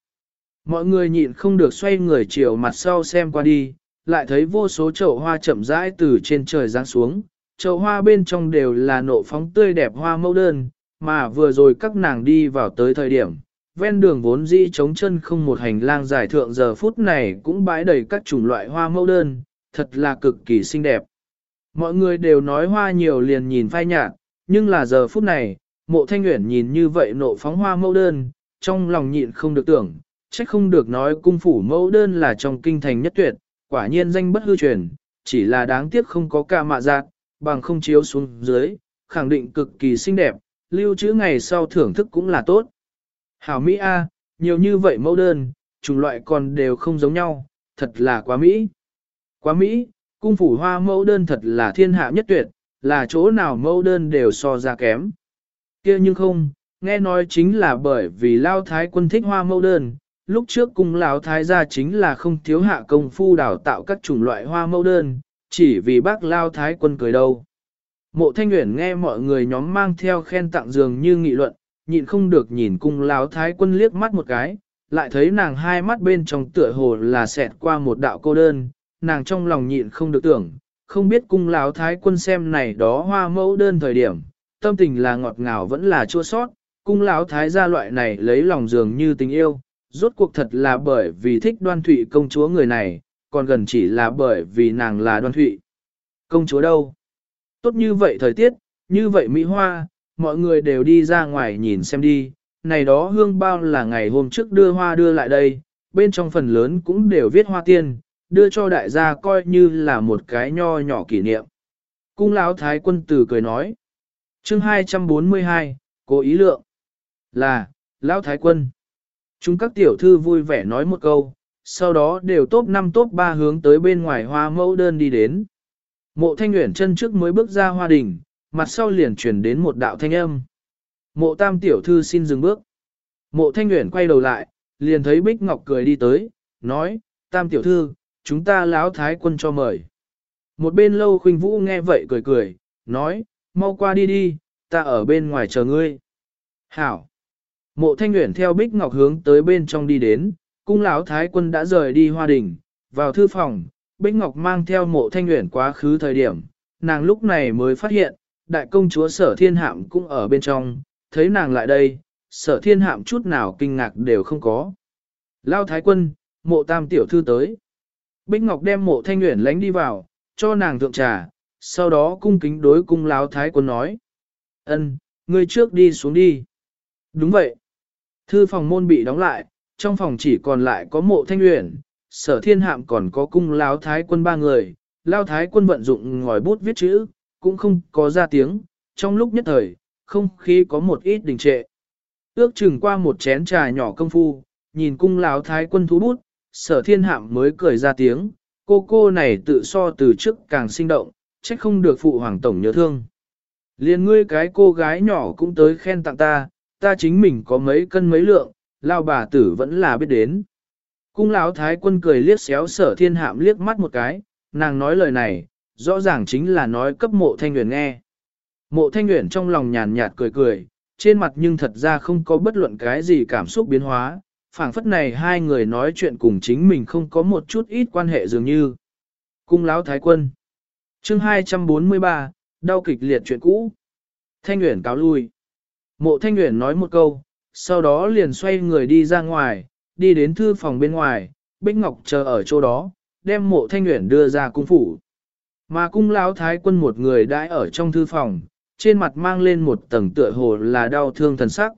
Mọi người nhịn không được xoay người chiều mặt sau xem qua đi, lại thấy vô số chậu hoa chậm rãi từ trên trời giáng xuống, chậu hoa bên trong đều là nộ phóng tươi đẹp hoa mẫu đơn, mà vừa rồi các nàng đi vào tới thời điểm, ven đường vốn dĩ trống chân không một hành lang dài thượng giờ phút này cũng bãi đầy các chủng loại hoa mẫu đơn, thật là cực kỳ xinh đẹp. Mọi người đều nói hoa nhiều liền nhìn phai nhạt, nhưng là giờ phút này, mộ thanh nguyện nhìn như vậy nộ phóng hoa mẫu đơn, trong lòng nhịn không được tưởng, trách không được nói cung phủ mẫu đơn là trong kinh thành nhất tuyệt, quả nhiên danh bất hư truyền, chỉ là đáng tiếc không có ca mạ giác, bằng không chiếu xuống dưới, khẳng định cực kỳ xinh đẹp, lưu trữ ngày sau thưởng thức cũng là tốt. Hảo Mỹ A, nhiều như vậy mẫu đơn, chủng loại còn đều không giống nhau, thật là quá Mỹ. Quá Mỹ, cung phủ hoa mẫu đơn thật là thiên hạ nhất tuyệt, là chỗ nào mẫu đơn đều so ra kém. kia nhưng không, nghe nói chính là bởi vì lao thái quân thích hoa mẫu đơn, lúc trước cung lão thái gia chính là không thiếu hạ công phu đào tạo các chủng loại hoa mẫu đơn, chỉ vì bác lao thái quân cười đâu. Mộ thanh Nguyễn nghe mọi người nhóm mang theo khen tặng dường như nghị luận, nhịn không được nhìn cung lão thái quân liếc mắt một cái, lại thấy nàng hai mắt bên trong tựa hồ là xẹt qua một đạo cô đơn, nàng trong lòng nhịn không được tưởng, không biết cung lão thái quân xem này đó hoa mẫu đơn thời điểm, tâm tình là ngọt ngào vẫn là chua sót, cung lão thái gia loại này lấy lòng dường như tình yêu, rốt cuộc thật là bởi vì thích đoan thụy công chúa người này, còn gần chỉ là bởi vì nàng là đoan thụy. Công chúa đâu? Tốt như vậy thời tiết, như vậy Mỹ Hoa, mọi người đều đi ra ngoài nhìn xem đi, này đó hương bao là ngày hôm trước đưa hoa đưa lại đây, bên trong phần lớn cũng đều viết hoa tiên, đưa cho đại gia coi như là một cái nho nhỏ kỷ niệm. Cung lão thái quân tử cười nói. chương 242, cố ý lượng. Là, lão thái quân. Chúng các tiểu thư vui vẻ nói một câu, sau đó đều top 5 top 3 hướng tới bên ngoài hoa mẫu đơn đi đến. Mộ thanh nguyện chân trước mới bước ra hoa đình, mặt sau liền truyền đến một đạo thanh âm. Mộ tam tiểu thư xin dừng bước. Mộ thanh nguyện quay đầu lại, liền thấy Bích Ngọc cười đi tới, nói, tam tiểu thư, chúng ta láo thái quân cho mời. Một bên lâu khuynh vũ nghe vậy cười cười, nói, mau qua đi đi, ta ở bên ngoài chờ ngươi. Hảo. Mộ thanh nguyện theo Bích Ngọc hướng tới bên trong đi đến, cung lão thái quân đã rời đi hoa đình, vào thư phòng, Bích Ngọc mang theo mộ thanh nguyện quá khứ thời điểm, nàng lúc này mới phát hiện, đại công chúa sở thiên hạm cũng ở bên trong, thấy nàng lại đây, sở thiên hạm chút nào kinh ngạc đều không có. Lao thái quân, mộ tam tiểu thư tới. Bích Ngọc đem mộ thanh nguyện lánh đi vào, cho nàng thượng trà, sau đó cung kính đối cung lão thái quân nói. ân, ngươi trước đi xuống đi. Đúng vậy. Thư phòng môn bị đóng lại, trong phòng chỉ còn lại có mộ thanh nguyện, sở thiên hạm còn có cung lão thái quân ba người, lao thái quân vận dụng ngòi bút viết chữ, cũng không có ra tiếng, trong lúc nhất thời, không khí có một ít đình trệ. Ước chừng qua một chén trà nhỏ công phu, nhìn cung lão thái quân thú bút, sở thiên hạm mới cười ra tiếng, cô cô này tự so từ trước càng sinh động, trách không được phụ hoàng tổng nhớ thương. Liên ngươi cái cô gái nhỏ cũng tới khen tặng ta, ta chính mình có mấy cân mấy lượng, lao bà tử vẫn là biết đến. Cung lão thái quân cười liếc xéo sở thiên hạm liếc mắt một cái, nàng nói lời này, rõ ràng chính là nói cấp mộ thanh nguyện nghe. Mộ thanh nguyện trong lòng nhàn nhạt cười cười, trên mặt nhưng thật ra không có bất luận cái gì cảm xúc biến hóa, phảng phất này hai người nói chuyện cùng chính mình không có một chút ít quan hệ dường như. Cung lão thái quân chương 243, đau kịch liệt chuyện cũ. Thanh uyển cáo lui. Mộ Thanh uyển nói một câu, sau đó liền xoay người đi ra ngoài, đi đến thư phòng bên ngoài, Bích Ngọc chờ ở chỗ đó, đem mộ Thanh uyển đưa ra cung phủ. Mà cung lão thái quân một người đãi ở trong thư phòng, trên mặt mang lên một tầng tựa hồ là đau thương thần sắc.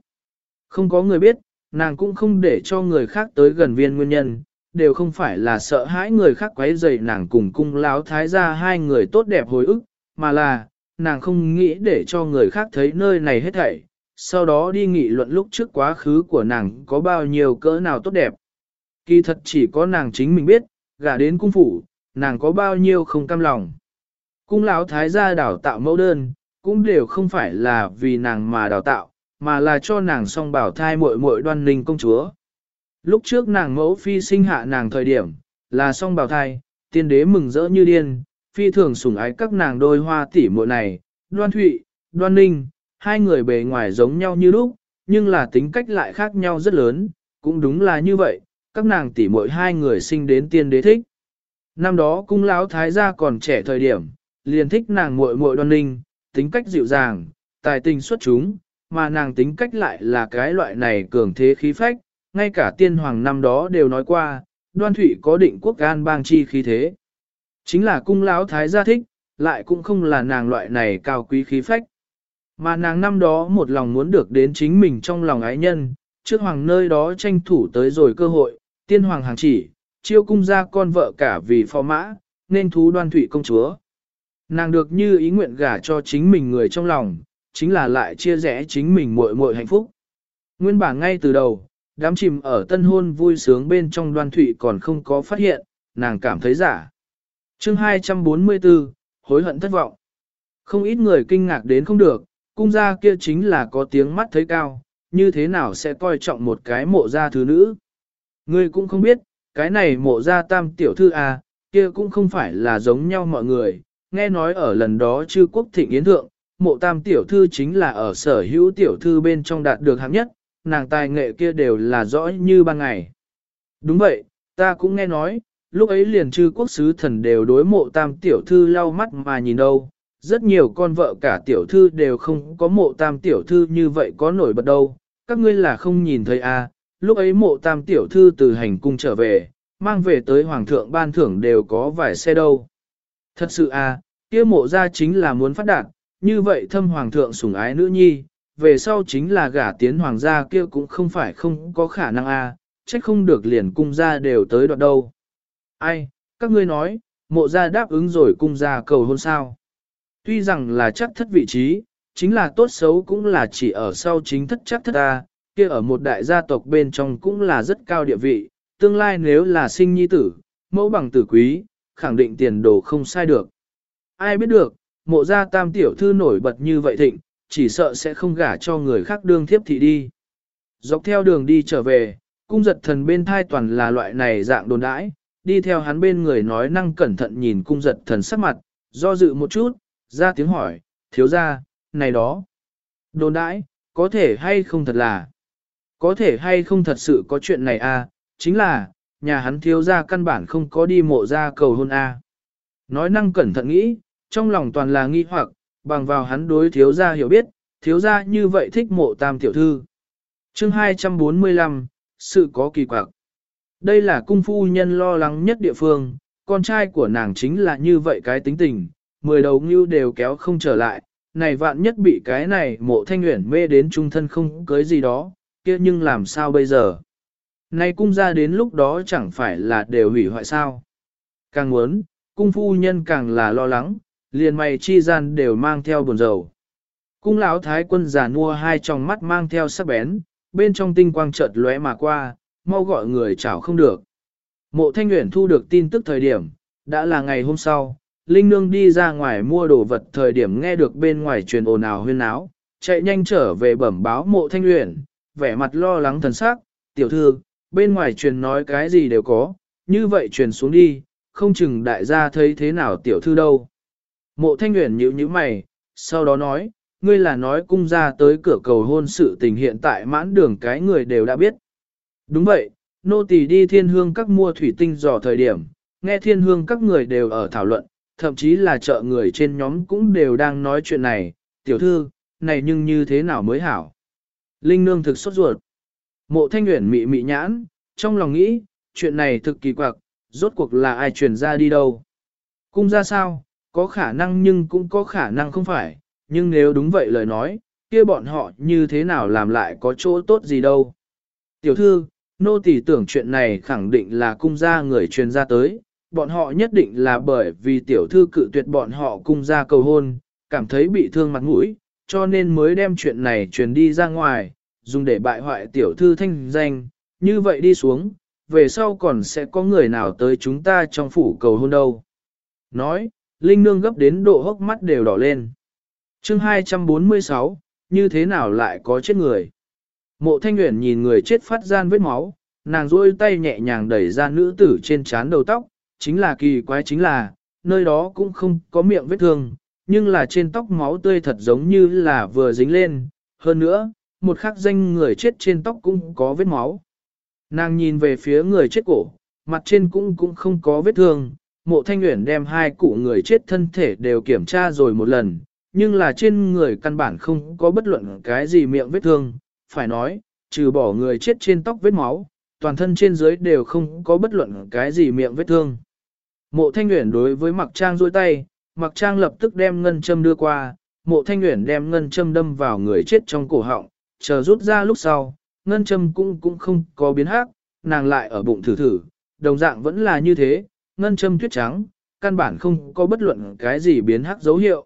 Không có người biết, nàng cũng không để cho người khác tới gần viên nguyên nhân, đều không phải là sợ hãi người khác quấy rầy nàng cùng cung lão thái ra hai người tốt đẹp hồi ức, mà là, nàng không nghĩ để cho người khác thấy nơi này hết thảy, sau đó đi nghị luận lúc trước quá khứ của nàng có bao nhiêu cỡ nào tốt đẹp. Kỳ thật chỉ có nàng chính mình biết, gả đến cung phủ, nàng có bao nhiêu không cam lòng. Cung lão thái gia đào tạo mẫu đơn, cũng đều không phải là vì nàng mà đào tạo, mà là cho nàng song bảo thai muội muội đoan ninh công chúa. Lúc trước nàng mẫu phi sinh hạ nàng thời điểm, là song bảo thai, tiên đế mừng rỡ như điên, phi thường sủng ái các nàng đôi hoa tỷ muội này, đoan thụy, đoan ninh, hai người bề ngoài giống nhau như lúc, nhưng là tính cách lại khác nhau rất lớn, cũng đúng là như vậy, các nàng tỷ muội hai người sinh đến tiên đế thích. Năm đó cung lão thái gia còn trẻ thời điểm, liền thích nàng muội muội đoan ninh, tính cách dịu dàng, tài tình xuất chúng, mà nàng tính cách lại là cái loại này cường thế khí phách, ngay cả tiên hoàng năm đó đều nói qua, đoan thủy có định quốc an bang chi khí thế. Chính là cung lão thái gia thích, lại cũng không là nàng loại này cao quý khí phách. Mà nàng năm đó một lòng muốn được đến chính mình trong lòng ái nhân, trước hoàng nơi đó tranh thủ tới rồi cơ hội, tiên hoàng hàng chỉ, chiêu cung ra con vợ cả vì phò mã, nên thú đoan thủy công chúa. Nàng được như ý nguyện gả cho chính mình người trong lòng, chính là lại chia rẽ chính mình muội muội hạnh phúc. Nguyên bản ngay từ đầu, đám chìm ở tân hôn vui sướng bên trong đoan thụy còn không có phát hiện, nàng cảm thấy giả. chương 244, hối hận thất vọng. Không ít người kinh ngạc đến không được, cung gia kia chính là có tiếng mắt thấy cao, như thế nào sẽ coi trọng một cái mộ gia thứ nữ. Ngươi cũng không biết, cái này mộ gia tam tiểu thư a kia cũng không phải là giống nhau mọi người, nghe nói ở lần đó chư quốc thịnh yến thượng, mộ tam tiểu thư chính là ở sở hữu tiểu thư bên trong đạt được hạng nhất, nàng tài nghệ kia đều là rõ như ban ngày. Đúng vậy, ta cũng nghe nói, lúc ấy liền chư quốc sứ thần đều đối mộ tam tiểu thư lau mắt mà nhìn đâu, rất nhiều con vợ cả tiểu thư đều không có mộ tam tiểu thư như vậy có nổi bật đâu, các ngươi là không nhìn thấy à, lúc ấy mộ tam tiểu thư từ hành cung trở về, mang về tới hoàng thượng ban thưởng đều có vài xe đâu. Thật sự à, kia mộ ra chính là muốn phát đạt, như vậy thâm hoàng thượng sủng ái nữ nhi, về sau chính là gả tiến hoàng gia kia cũng không phải không có khả năng a, à, trách không được liền cung gia đều tới đoạn đâu. Ai, các ngươi nói, mộ gia đáp ứng rồi cung gia cầu hôn sao. Tuy rằng là chắc thất vị trí, chính là tốt xấu cũng là chỉ ở sau chính thất chắc thất ta, kia ở một đại gia tộc bên trong cũng là rất cao địa vị, tương lai nếu là sinh nhi tử, mẫu bằng tử quý, khẳng định tiền đồ không sai được. Ai biết được, mộ gia tam tiểu thư nổi bật như vậy thịnh, chỉ sợ sẽ không gả cho người khác đương thiếp thị đi. Dọc theo đường đi trở về, cung giật thần bên thai toàn là loại này dạng đồn đãi, đi theo hắn bên người nói năng cẩn thận nhìn cung giật thần sắc mặt, do dự một chút, ra tiếng hỏi, thiếu ra, này đó. Đồn đãi, có thể hay không thật là. Có thể hay không thật sự có chuyện này à, chính là, nhà hắn thiếu ra căn bản không có đi mộ ra cầu hôn à. Nói năng cẩn thận nghĩ, trong lòng toàn là nghi hoặc, bằng vào hắn đối thiếu gia hiểu biết, thiếu gia như vậy thích mộ tam tiểu thư. chương 245, sự có kỳ quặc. Đây là cung phu nhân lo lắng nhất địa phương, con trai của nàng chính là như vậy cái tính tình, mười đầu ngưu đều kéo không trở lại, này vạn nhất bị cái này mộ thanh nguyện mê đến trung thân không cưới gì đó, kia nhưng làm sao bây giờ? nay cung ra đến lúc đó chẳng phải là đều hủy hoại sao? Càng muốn, cung phu nhân càng là lo lắng, liền mày chi gian đều mang theo buồn rầu. Cung lão thái quân giả mua hai tròng mắt mang theo sắc bén, bên trong tinh quang chợt lóe mà qua, mau gọi người chảo không được. Mộ thanh nguyện thu được tin tức thời điểm, đã là ngày hôm sau, Linh Nương đi ra ngoài mua đồ vật thời điểm nghe được bên ngoài truyền ồn ào huyên áo, chạy nhanh trở về bẩm báo mộ thanh nguyện, vẻ mặt lo lắng thần sắc, tiểu thư, bên ngoài truyền nói cái gì đều có, như vậy truyền xuống đi, không chừng đại gia thấy thế nào tiểu thư đâu. Mộ thanh nguyện nhíu nhíu mày, sau đó nói, ngươi là nói cung ra tới cửa cầu hôn sự tình hiện tại mãn đường cái người đều đã biết. Đúng vậy, nô tỳ đi thiên hương các mua thủy tinh dò thời điểm, nghe thiên hương các người đều ở thảo luận, thậm chí là chợ người trên nhóm cũng đều đang nói chuyện này, tiểu thư, này nhưng như thế nào mới hảo. Linh nương thực sốt ruột. Mộ thanh nguyện mị mị nhãn, trong lòng nghĩ, chuyện này thực kỳ quặc, rốt cuộc là ai truyền ra đi đâu. Cung ra sao, có khả năng nhưng cũng có khả năng không phải, nhưng nếu đúng vậy lời nói, kia bọn họ như thế nào làm lại có chỗ tốt gì đâu. Tiểu thư, nô tỳ tưởng chuyện này khẳng định là cung gia người truyền ra tới, bọn họ nhất định là bởi vì tiểu thư cự tuyệt bọn họ cung gia cầu hôn, cảm thấy bị thương mặt mũi, cho nên mới đem chuyện này truyền đi ra ngoài, dùng để bại hoại tiểu thư thanh danh, như vậy đi xuống, về sau còn sẽ có người nào tới chúng ta trong phủ cầu hôn đâu. Nói, Linh Nương gấp đến độ hốc mắt đều đỏ lên. chương 246, như thế nào lại có chết người? Mộ Thanh Nguyễn nhìn người chết phát gian vết máu, nàng rôi tay nhẹ nhàng đẩy ra nữ tử trên trán đầu tóc, chính là kỳ quái chính là, nơi đó cũng không có miệng vết thương, nhưng là trên tóc máu tươi thật giống như là vừa dính lên, hơn nữa, một khắc danh người chết trên tóc cũng có vết máu. Nàng nhìn về phía người chết cổ, mặt trên cũng cũng không có vết thương, mộ thanh nguyện đem hai cụ người chết thân thể đều kiểm tra rồi một lần, nhưng là trên người căn bản không có bất luận cái gì miệng vết thương, phải nói, trừ bỏ người chết trên tóc vết máu, toàn thân trên dưới đều không có bất luận cái gì miệng vết thương. Mộ thanh nguyện đối với mặc trang dôi tay, mặc trang lập tức đem ngân châm đưa qua, mộ thanh nguyện đem ngân châm đâm vào người chết trong cổ họng, chờ rút ra lúc sau, ngân châm cũng cũng không có biến hắc, nàng lại ở bụng thử thử, đồng dạng vẫn là như thế, ngân châm tuyết trắng, căn bản không có bất luận cái gì biến hắc dấu hiệu.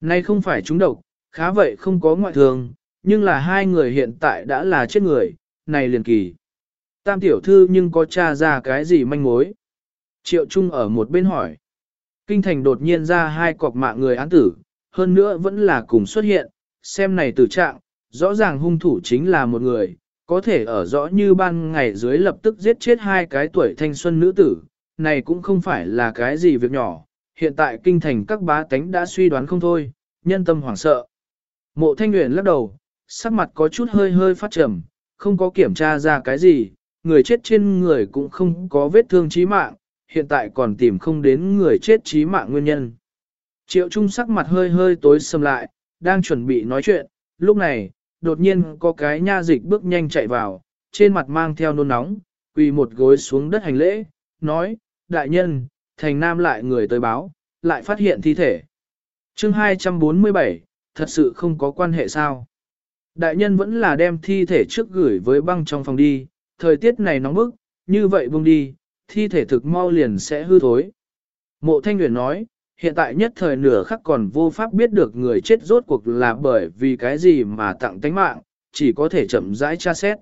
Nay không phải chúng độc, khá vậy không có ngoại thường, nhưng là hai người hiện tại đã là chết người, này liền kỳ. Tam tiểu thư nhưng có tra ra cái gì manh mối? Triệu Trung ở một bên hỏi. Kinh thành đột nhiên ra hai cọc mạng người án tử, hơn nữa vẫn là cùng xuất hiện, xem này tử trạng, rõ ràng hung thủ chính là một người, có thể ở rõ như ban ngày dưới lập tức giết chết hai cái tuổi thanh xuân nữ tử, này cũng không phải là cái gì việc nhỏ, hiện tại kinh thành các bá tánh đã suy đoán không thôi, nhân tâm hoảng sợ. Mộ thanh nguyện lắc đầu, sắc mặt có chút hơi hơi phát trầm, không có kiểm tra ra cái gì, người chết trên người cũng không có vết thương chí mạng, hiện tại còn tìm không đến người chết trí mạng nguyên nhân. Triệu Trung sắc mặt hơi hơi tối sầm lại, đang chuẩn bị nói chuyện, lúc này, đột nhiên có cái nha dịch bước nhanh chạy vào, trên mặt mang theo nôn nóng, quỳ một gối xuống đất hành lễ, nói, đại nhân, thành nam lại người tới báo, lại phát hiện thi thể. chương 247, thật sự không có quan hệ sao. Đại nhân vẫn là đem thi thể trước gửi với băng trong phòng đi, thời tiết này nóng bức, như vậy buông đi, thi thể thực mau liền sẽ hư thối. Mộ thanh Nguyễn nói, hiện tại nhất thời nửa khắc còn vô pháp biết được người chết rốt cuộc là bởi vì cái gì mà tặng tánh mạng, chỉ có thể chậm rãi tra xét.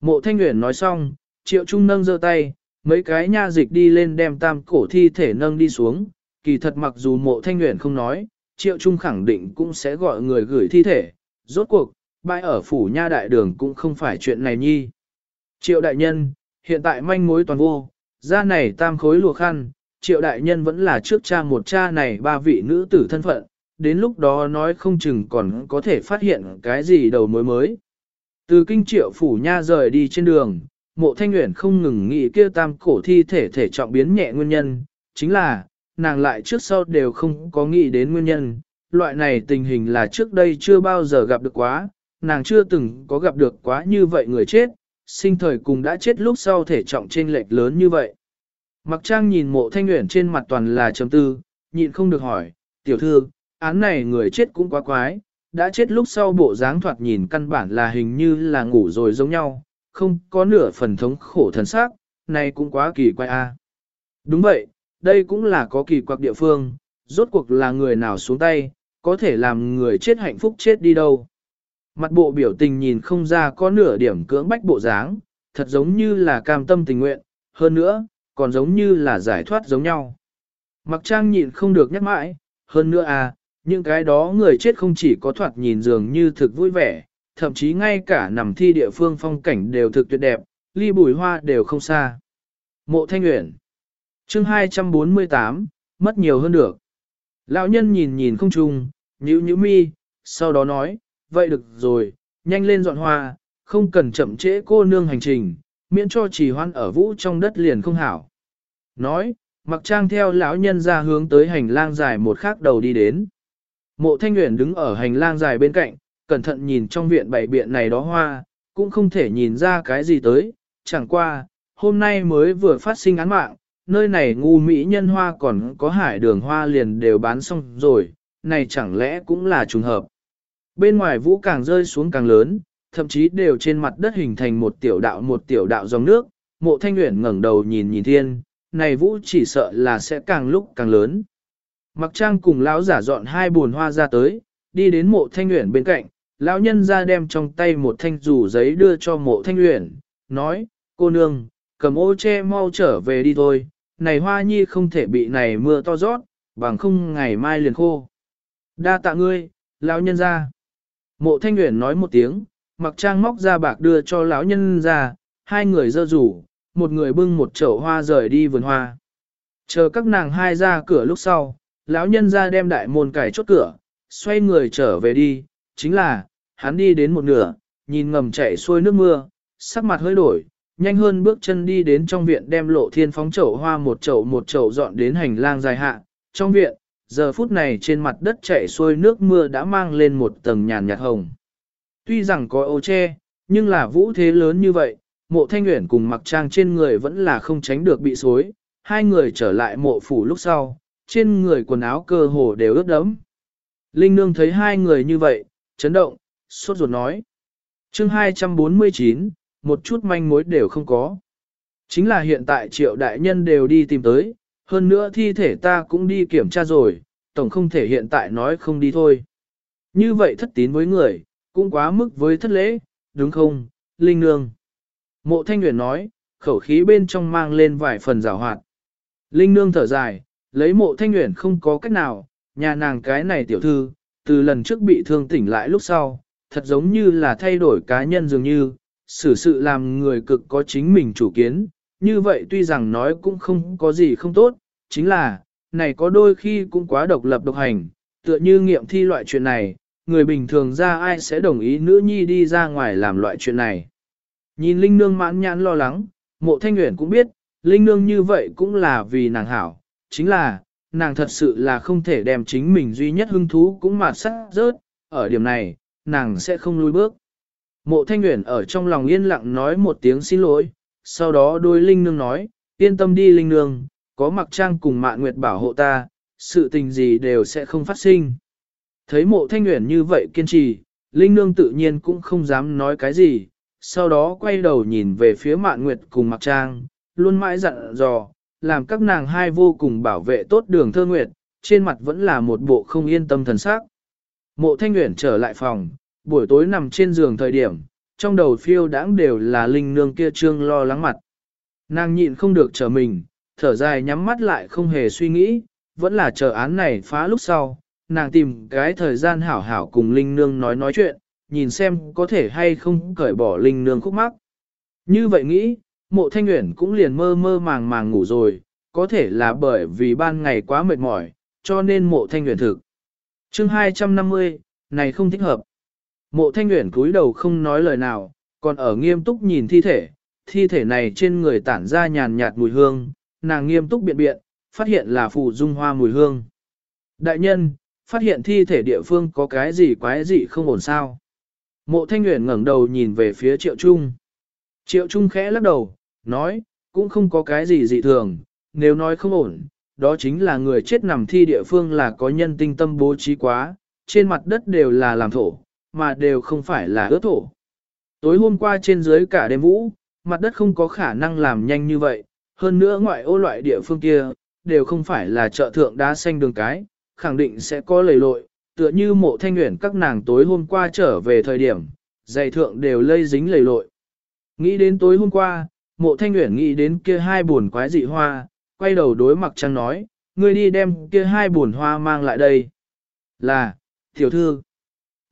Mộ Thanh Nguyễn nói xong, Triệu Trung nâng giơ tay, mấy cái nha dịch đi lên đem tam cổ thi thể nâng đi xuống, kỳ thật mặc dù mộ Thanh Nguyễn không nói, Triệu Trung khẳng định cũng sẽ gọi người gửi thi thể, rốt cuộc, bãi ở phủ nha đại đường cũng không phải chuyện này nhi. Triệu đại nhân, hiện tại manh mối toàn vô, ra này tam khối lùa khăn, triệu đại nhân vẫn là trước cha một cha này ba vị nữ tử thân phận, đến lúc đó nói không chừng còn có thể phát hiện cái gì đầu mối mới. Từ kinh triệu phủ nha rời đi trên đường, mộ thanh nguyện không ngừng nghĩ kia tam cổ thi thể thể trọng biến nhẹ nguyên nhân, chính là, nàng lại trước sau đều không có nghĩ đến nguyên nhân, loại này tình hình là trước đây chưa bao giờ gặp được quá, nàng chưa từng có gặp được quá như vậy người chết, sinh thời cùng đã chết lúc sau thể trọng trên lệch lớn như vậy. Mặc trang nhìn mộ thanh nguyện trên mặt toàn là chấm tư, nhịn không được hỏi, tiểu thư, án này người chết cũng quá quái, đã chết lúc sau bộ dáng thoạt nhìn căn bản là hình như là ngủ rồi giống nhau, không có nửa phần thống khổ thần sắc, này cũng quá kỳ quái a. Đúng vậy, đây cũng là có kỳ quặc địa phương, rốt cuộc là người nào xuống tay, có thể làm người chết hạnh phúc chết đi đâu. Mặt bộ biểu tình nhìn không ra có nửa điểm cưỡng bách bộ dáng, thật giống như là cam tâm tình nguyện, hơn nữa, còn giống như là giải thoát giống nhau. Mặc trang nhịn không được nhắc mãi, hơn nữa à, những cái đó người chết không chỉ có thoạt nhìn dường như thực vui vẻ, thậm chí ngay cả nằm thi địa phương phong cảnh đều thực tuyệt đẹp, ly bùi hoa đều không xa. Mộ Thanh Uyển chương 248, mất nhiều hơn được. Lão nhân nhìn nhìn không trùng, nhíu nhíu mi, sau đó nói, vậy được rồi, nhanh lên dọn hoa, không cần chậm trễ cô nương hành trình, miễn cho trì hoan ở vũ trong đất liền không hảo. Nói, mặc trang theo lão nhân ra hướng tới hành lang dài một khắc đầu đi đến. Mộ thanh nguyện đứng ở hành lang dài bên cạnh, cẩn thận nhìn trong viện bảy biện này đó hoa, cũng không thể nhìn ra cái gì tới, chẳng qua, hôm nay mới vừa phát sinh án mạng, nơi này ngu mỹ nhân hoa còn có hải đường hoa liền đều bán xong rồi, này chẳng lẽ cũng là trùng hợp. Bên ngoài vũ càng rơi xuống càng lớn, thậm chí đều trên mặt đất hình thành một tiểu đạo một tiểu đạo dòng nước, mộ thanh nguyện ngẩng đầu nhìn nhìn thiên, này vũ chỉ sợ là sẽ càng lúc càng lớn. Mặc trang cùng lão giả dọn hai buồn hoa ra tới, đi đến mộ thanh nguyện bên cạnh, lão nhân ra đem trong tay một thanh rủ giấy đưa cho mộ thanh nguyện, nói, cô nương, cầm ô che mau trở về đi thôi, này hoa nhi không thể bị này mưa to rót, bằng không ngày mai liền khô. Đa tạ ngươi, lão nhân ra. Mộ thanh Uyển nói một tiếng, mặc trang móc ra bạc đưa cho lão nhân ra, hai người dơ rủ, một người bưng một chậu hoa rời đi vườn hoa. Chờ các nàng hai ra cửa lúc sau, lão nhân ra đem đại môn cải chốt cửa, xoay người trở về đi, chính là, hắn đi đến một nửa, nhìn ngầm chảy xuôi nước mưa, sắc mặt hơi đổi, nhanh hơn bước chân đi đến trong viện đem lộ thiên phóng chậu hoa một chậu một chậu dọn đến hành lang dài hạ. Trong viện, giờ phút này trên mặt đất chảy xuôi nước mưa đã mang lên một tầng nhàn nhạt hồng. Tuy rằng có ô che, nhưng là vũ thế lớn như vậy, mộ thanh nguyện cùng mặc trang trên người vẫn là không tránh được bị xối. Hai người trở lại mộ phủ lúc sau, trên người quần áo cơ hồ đều ướt đẫm. Linh nương thấy hai người như vậy, chấn động, sốt ruột nói. chương 249, một chút manh mối đều không có. Chính là hiện tại triệu đại nhân đều đi tìm tới, hơn nữa thi thể ta cũng đi kiểm tra rồi, tổng không thể hiện tại nói không đi thôi. Như vậy thất tín với người, cũng quá mức với thất lễ, đúng không, Linh Nương? Mộ Thanh Nguyễn nói, khẩu khí bên trong mang lên vài phần rào hoạt. Linh Nương thở dài, lấy mộ Thanh Nguyễn không có cách nào, nhà nàng cái này tiểu thư, từ lần trước bị thương tỉnh lại lúc sau, thật giống như là thay đổi cá nhân dường như, xử sự làm người cực có chính mình chủ kiến, như vậy tuy rằng nói cũng không có gì không tốt, chính là, này có đôi khi cũng quá độc lập độc hành, tựa như nghiệm thi loại chuyện này, người bình thường ra ai sẽ đồng ý nữ nhi đi ra ngoài làm loại chuyện này. Nhìn Linh Nương mãn nhãn lo lắng, mộ thanh nguyện cũng biết, Linh Nương như vậy cũng là vì nàng hảo, chính là, nàng thật sự là không thể đem chính mình duy nhất hứng thú cũng mà sát rớt, ở điểm này, nàng sẽ không lùi bước. Mộ thanh nguyện ở trong lòng yên lặng nói một tiếng xin lỗi, sau đó đôi Linh Nương nói, yên tâm đi Linh Nương, có mặc trang cùng mạn nguyệt bảo hộ ta, sự tình gì đều sẽ không phát sinh. Thấy mộ thanh nguyện như vậy kiên trì, Linh Nương tự nhiên cũng không dám nói cái gì, sau đó quay đầu nhìn về phía mạn nguyệt cùng mặc trang, luôn mãi dặn dò, làm các nàng hai vô cùng bảo vệ tốt đường thơ nguyệt, trên mặt vẫn là một bộ không yên tâm thần sắc. Mộ thanh nguyện trở lại phòng, buổi tối nằm trên giường thời điểm, trong đầu phiêu đãng đều là linh nương kia trương lo lắng mặt. Nàng nhịn không được chờ mình, thở dài nhắm mắt lại không hề suy nghĩ, vẫn là chờ án này phá lúc sau, nàng tìm cái thời gian hảo hảo cùng linh nương nói nói chuyện, nhìn xem có thể hay không cởi bỏ linh nương khúc mắc. Như vậy nghĩ, mộ thanh nguyện cũng liền mơ mơ màng màng ngủ rồi, có thể là bởi vì ban ngày quá mệt mỏi, cho nên mộ thanh nguyện thực. chương 250, này không thích hợp. Mộ thanh nguyện cúi đầu không nói lời nào, còn ở nghiêm túc nhìn thi thể, thi thể này trên người tản ra nhàn nhạt mùi hương, nàng nghiêm túc biện biện, phát hiện là phù dung hoa mùi hương. Đại nhân, phát hiện thi thể địa phương có cái gì quái gì không ổn sao. Mộ thanh nguyện ngẩng đầu nhìn về phía triệu trung. Triệu trung khẽ lắc đầu, nói, cũng không có cái gì dị thường, nếu nói không ổn, đó chính là người chết nằm thi địa phương là có nhân tinh tâm bố trí quá, trên mặt đất đều là làm thổ, mà đều không phải là ướt thổ. Tối hôm qua trên dưới cả đêm vũ, mặt đất không có khả năng làm nhanh như vậy, hơn nữa ngoại ô loại địa phương kia, đều không phải là chợ thượng đá xanh đường cái, khẳng định sẽ có lầy lội, tựa như mộ thanh nguyện các nàng tối hôm qua trở về thời điểm, giày thượng đều lây dính lầy lội. Nghĩ đến tối hôm qua, mộ thanh nguyện nghĩ đến kia hai buồn quái dị hoa, quay đầu đối mặt trăng nói, ngươi đi đem kia hai buồn hoa mang lại đây. Là, tiểu thư.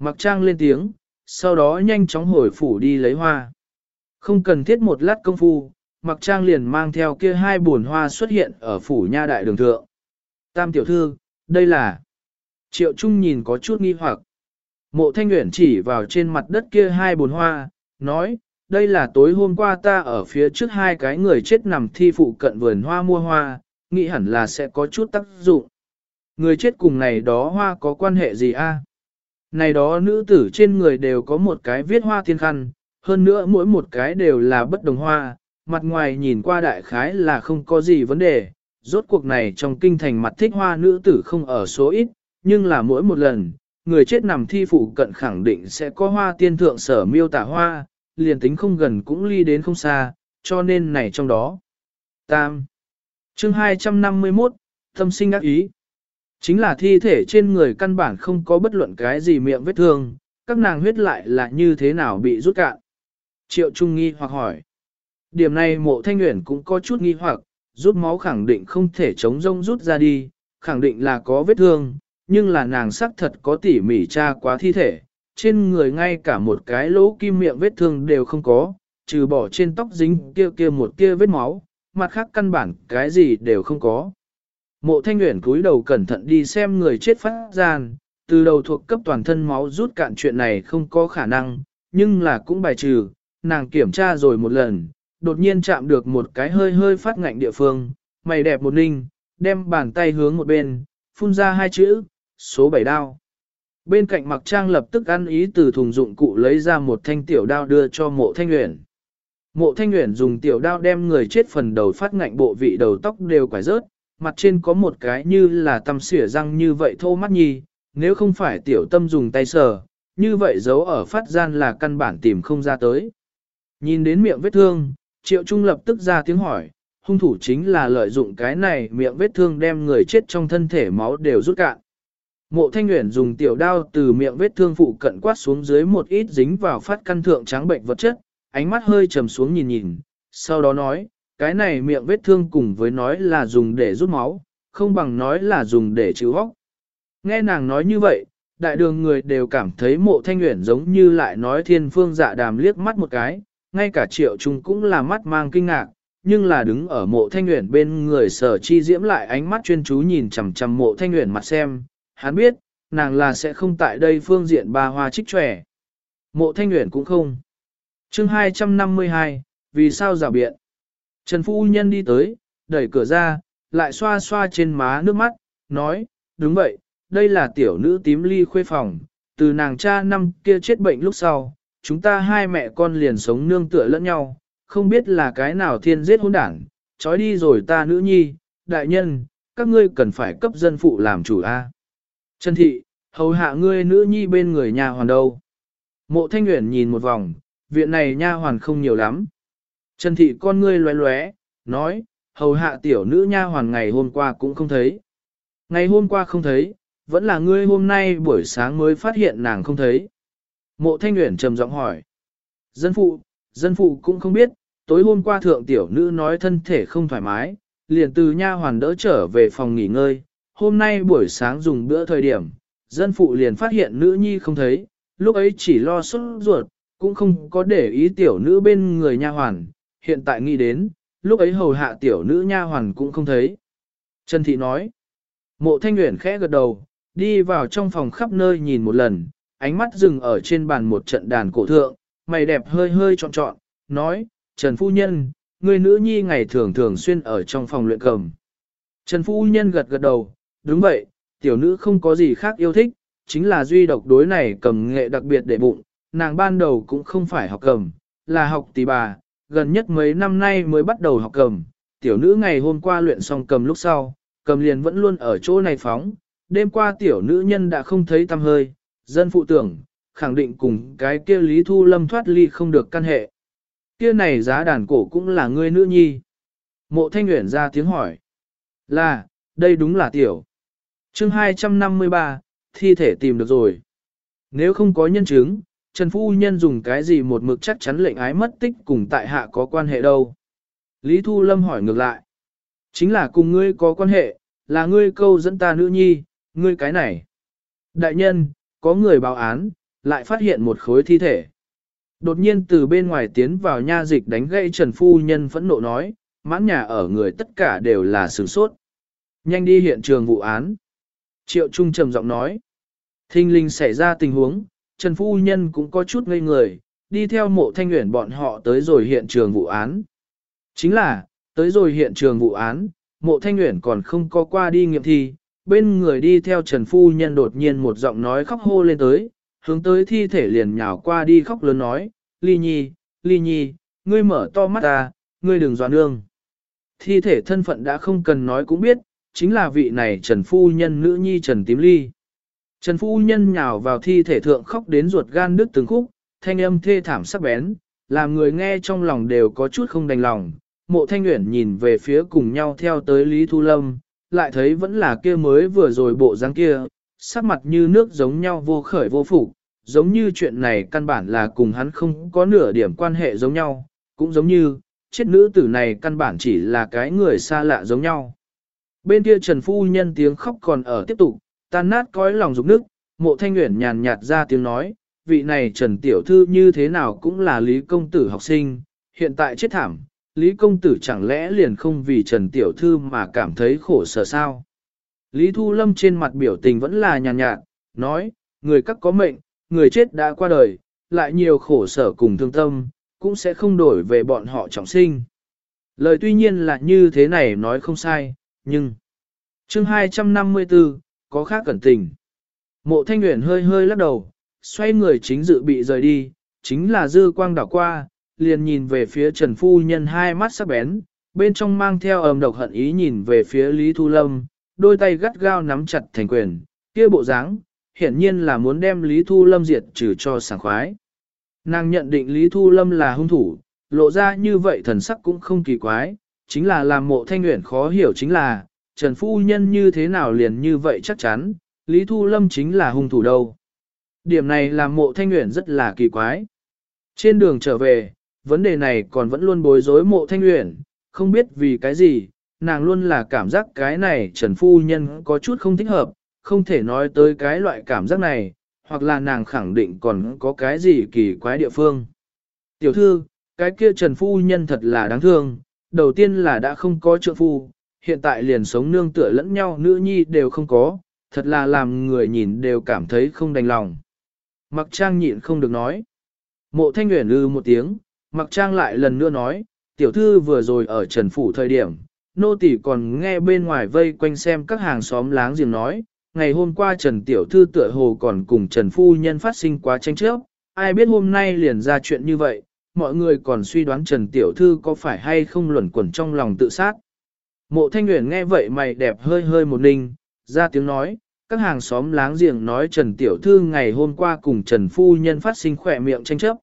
Mặc trang lên tiếng, sau đó nhanh chóng hồi phủ đi lấy hoa. Không cần thiết một lát công phu, mặc trang liền mang theo kia hai buồn hoa xuất hiện ở phủ nha đại đường thượng. Tam tiểu thư, đây là... Triệu Trung nhìn có chút nghi hoặc. Mộ thanh nguyện chỉ vào trên mặt đất kia hai buồn hoa, nói, đây là tối hôm qua ta ở phía trước hai cái người chết nằm thi phụ cận vườn hoa mua hoa, nghĩ hẳn là sẽ có chút tác dụng. Người chết cùng này đó hoa có quan hệ gì a? Này đó nữ tử trên người đều có một cái viết hoa thiên khăn, hơn nữa mỗi một cái đều là bất đồng hoa, mặt ngoài nhìn qua đại khái là không có gì vấn đề, rốt cuộc này trong kinh thành mặt thích hoa nữ tử không ở số ít, nhưng là mỗi một lần, người chết nằm thi phụ cận khẳng định sẽ có hoa tiên thượng sở miêu tả hoa, liền tính không gần cũng ly đến không xa, cho nên này trong đó. Tam. Chương 251, tâm sinh ác ý. Chính là thi thể trên người căn bản không có bất luận cái gì miệng vết thương, các nàng huyết lại là như thế nào bị rút cạn. Triệu Trung nghi hoặc hỏi. Điểm này mộ thanh nguyện cũng có chút nghi hoặc, rút máu khẳng định không thể chống rông rút ra đi, khẳng định là có vết thương, nhưng là nàng sắc thật có tỉ mỉ tra quá thi thể, trên người ngay cả một cái lỗ kim miệng vết thương đều không có, trừ bỏ trên tóc dính kia kia một kia vết máu, mặt khác căn bản cái gì đều không có. Mộ thanh nguyện cúi đầu cẩn thận đi xem người chết phát gian, từ đầu thuộc cấp toàn thân máu rút cạn chuyện này không có khả năng, nhưng là cũng bài trừ, nàng kiểm tra rồi một lần, đột nhiên chạm được một cái hơi hơi phát ngạnh địa phương, mày đẹp một ninh, đem bàn tay hướng một bên, phun ra hai chữ, số 7 đao. Bên cạnh mặc trang lập tức ăn ý từ thùng dụng cụ lấy ra một thanh tiểu đao đưa cho mộ thanh nguyện. Mộ thanh nguyện dùng tiểu đao đem người chết phần đầu phát ngạnh bộ vị đầu tóc đều quải rớt, mặt trên có một cái như là tăm xỉa răng như vậy thô mắt nhi, nếu không phải tiểu tâm dùng tay sờ, như vậy giấu ở phát gian là căn bản tìm không ra tới. Nhìn đến miệng vết thương, triệu trung lập tức ra tiếng hỏi, hung thủ chính là lợi dụng cái này miệng vết thương đem người chết trong thân thể máu đều rút cạn. Mộ thanh nguyện dùng tiểu đao từ miệng vết thương phụ cận quát xuống dưới một ít dính vào phát căn thượng trắng bệnh vật chất, ánh mắt hơi trầm xuống nhìn nhìn, sau đó nói, cái này miệng vết thương cùng với nói là dùng để rút máu, không bằng nói là dùng để chịu hóc. Nghe nàng nói như vậy, đại đường người đều cảm thấy mộ thanh nguyện giống như lại nói thiên phương dạ đàm liếc mắt một cái, ngay cả triệu trung cũng là mắt mang kinh ngạc, nhưng là đứng ở mộ thanh nguyện bên người sở chi diễm lại ánh mắt chuyên chú nhìn chằm chằm mộ thanh nguyện mặt xem, hắn biết, nàng là sẽ không tại đây phương diện ba hoa trích trẻ. Mộ thanh nguyện cũng không. chương 252, vì sao rào biện? Trần Phu Nhân đi tới, đẩy cửa ra, lại xoa xoa trên má nước mắt, nói, đúng vậy, đây là tiểu nữ tím ly khuê phòng, từ nàng cha năm kia chết bệnh lúc sau, chúng ta hai mẹ con liền sống nương tựa lẫn nhau, không biết là cái nào thiên giết hỗn đảng, trói đi rồi ta nữ nhi, đại nhân, các ngươi cần phải cấp dân phụ làm chủ a. Trần Thị, hầu hạ ngươi nữ nhi bên người nhà hoàn đâu. Mộ Thanh Nguyễn nhìn một vòng, viện này nha hoàn không nhiều lắm. Trần Thị con ngươi loé loé, nói, hầu hạ tiểu nữ nha hoàn ngày hôm qua cũng không thấy. Ngày hôm qua không thấy, vẫn là ngươi hôm nay buổi sáng mới phát hiện nàng không thấy. Mộ thanh nguyện trầm giọng hỏi. Dân phụ, dân phụ cũng không biết, tối hôm qua thượng tiểu nữ nói thân thể không thoải mái, liền từ nha hoàn đỡ trở về phòng nghỉ ngơi. Hôm nay buổi sáng dùng bữa thời điểm, dân phụ liền phát hiện nữ nhi không thấy, lúc ấy chỉ lo sốt ruột, cũng không có để ý tiểu nữ bên người nha hoàn, hiện tại nghĩ đến, lúc ấy hầu hạ tiểu nữ nha hoàn cũng không thấy. Trần Thị nói, mộ thanh nguyện khẽ gật đầu, đi vào trong phòng khắp nơi nhìn một lần, ánh mắt dừng ở trên bàn một trận đàn cổ thượng, mày đẹp hơi hơi trọn trọn, nói, Trần Phu Nhân, người nữ nhi ngày thường thường xuyên ở trong phòng luyện cầm. Trần Phu Nhân gật gật đầu, đúng vậy, tiểu nữ không có gì khác yêu thích, chính là duy độc đối này cầm nghệ đặc biệt để bụng, nàng ban đầu cũng không phải học cầm, là học tỷ bà, gần nhất mấy năm nay mới bắt đầu học cầm, tiểu nữ ngày hôm qua luyện xong cầm lúc sau, cầm liền vẫn luôn ở chỗ này phóng, đêm qua tiểu nữ nhân đã không thấy tâm hơi, dân phụ tưởng, khẳng định cùng cái kia Lý Thu Lâm thoát ly không được căn hệ. Kia này giá đàn cổ cũng là ngươi nữ nhi. Mộ thanh nguyện ra tiếng hỏi. Là, đây đúng là tiểu. chương 253, thi thể tìm được rồi. Nếu không có nhân chứng, Trần Phu Nhân dùng cái gì một mực chắc chắn lệnh ái mất tích cùng tại hạ có quan hệ đâu. Lý Thu Lâm hỏi ngược lại. Chính là cùng ngươi có quan hệ, là ngươi câu dẫn ta nữ nhi, ngươi cái này. Đại nhân, có người báo án, lại phát hiện một khối thi thể. Đột nhiên từ bên ngoài tiến vào nha dịch đánh gãy Trần Phu Nhân phẫn nộ nói, mãn nhà ở người tất cả đều là sửng sốt. Nhanh đi hiện trường vụ án. Triệu Trung trầm giọng nói. Thinh linh xảy ra tình huống, Trần Phu Nhân cũng có chút ngây người, đi theo mộ thanh nguyện bọn họ tới rồi hiện trường vụ án. Chính là, tới rồi hiện trường vụ án, mộ thanh nguyện còn không có qua đi nghiệm thi, bên người đi theo Trần Phu Nhân đột nhiên một giọng nói khóc hô lên tới, hướng tới thi thể liền nhào qua đi khóc lớn nói, Ly Nhi, Ly Nhi, ngươi mở to mắt ta, ngươi đừng doan nương. Thi thể thân phận đã không cần nói cũng biết, chính là vị này Trần Phu Nhân nữ nhi Trần Tím Ly. Trần Phu Nhân nhào vào thi thể thượng khóc đến ruột gan đứt từng khúc, thanh âm thê thảm sắc bén, làm người nghe trong lòng đều có chút không đành lòng. Mộ Thanh Uyển nhìn về phía cùng nhau theo tới Lý Thu Lâm, lại thấy vẫn là kia mới vừa rồi bộ dáng kia, sắc mặt như nước giống nhau vô khởi vô phục, giống như chuyện này căn bản là cùng hắn không có nửa điểm quan hệ giống nhau, cũng giống như, chết nữ tử này căn bản chỉ là cái người xa lạ giống nhau. Bên kia Trần Phu Nhân tiếng khóc còn ở tiếp tục, tan nát cõi lòng dục nước, mộ thanh nguyện nhàn nhạt ra tiếng nói, vị này Trần Tiểu Thư như thế nào cũng là Lý Công Tử học sinh, hiện tại chết thảm, Lý Công Tử chẳng lẽ liền không vì Trần Tiểu Thư mà cảm thấy khổ sở sao? Lý Thu Lâm trên mặt biểu tình vẫn là nhàn nhạt, nói, người các có mệnh, người chết đã qua đời, lại nhiều khổ sở cùng thương tâm, cũng sẽ không đổi về bọn họ trọng sinh. Lời tuy nhiên là như thế này nói không sai, nhưng... chương 254, có khác cẩn tình. Mộ thanh nguyện hơi hơi lắc đầu, xoay người chính dự bị rời đi, chính là dư quang đảo qua, liền nhìn về phía Trần Phu Nhân hai mắt sắc bén, bên trong mang theo ầm độc hận ý nhìn về phía Lý Thu Lâm, đôi tay gắt gao nắm chặt thành quyền, kia bộ dáng, hiển nhiên là muốn đem Lý Thu Lâm diệt trừ cho sảng khoái. Nàng nhận định Lý Thu Lâm là hung thủ, lộ ra như vậy thần sắc cũng không kỳ quái, chính là làm mộ thanh nguyện khó hiểu chính là, Trần Phu Nhân như thế nào liền như vậy chắc chắn, Lý Thu Lâm chính là hung thủ đâu. Điểm này làm mộ thanh nguyện rất là kỳ quái. Trên đường trở về, vấn đề này còn vẫn luôn bối rối mộ thanh nguyện, không biết vì cái gì, nàng luôn là cảm giác cái này Trần Phu Nhân có chút không thích hợp, không thể nói tới cái loại cảm giác này, hoặc là nàng khẳng định còn có cái gì kỳ quái địa phương. Tiểu thư, cái kia Trần Phu Nhân thật là đáng thương, đầu tiên là đã không có trượng phu, hiện tại liền sống nương tựa lẫn nhau nữ nhi đều không có, thật là làm người nhìn đều cảm thấy không đành lòng. Mặc trang nhịn không được nói. Mộ thanh nguyện ư ừ một tiếng, mặc trang lại lần nữa nói, tiểu thư vừa rồi ở Trần Phủ thời điểm, nô tỷ còn nghe bên ngoài vây quanh xem các hàng xóm láng giềng nói, ngày hôm qua Trần Tiểu Thư tựa hồ còn cùng Trần Phu Nhân phát sinh quá tranh chấp, ai biết hôm nay liền ra chuyện như vậy, mọi người còn suy đoán Trần Tiểu Thư có phải hay không luẩn quẩn trong lòng tự sát. Mộ Thanh Nguyễn nghe vậy mày đẹp hơi hơi một ninh, ra tiếng nói, các hàng xóm láng giềng nói Trần Tiểu Thư ngày hôm qua cùng Trần Phu Nhân phát sinh khỏe miệng tranh chấp.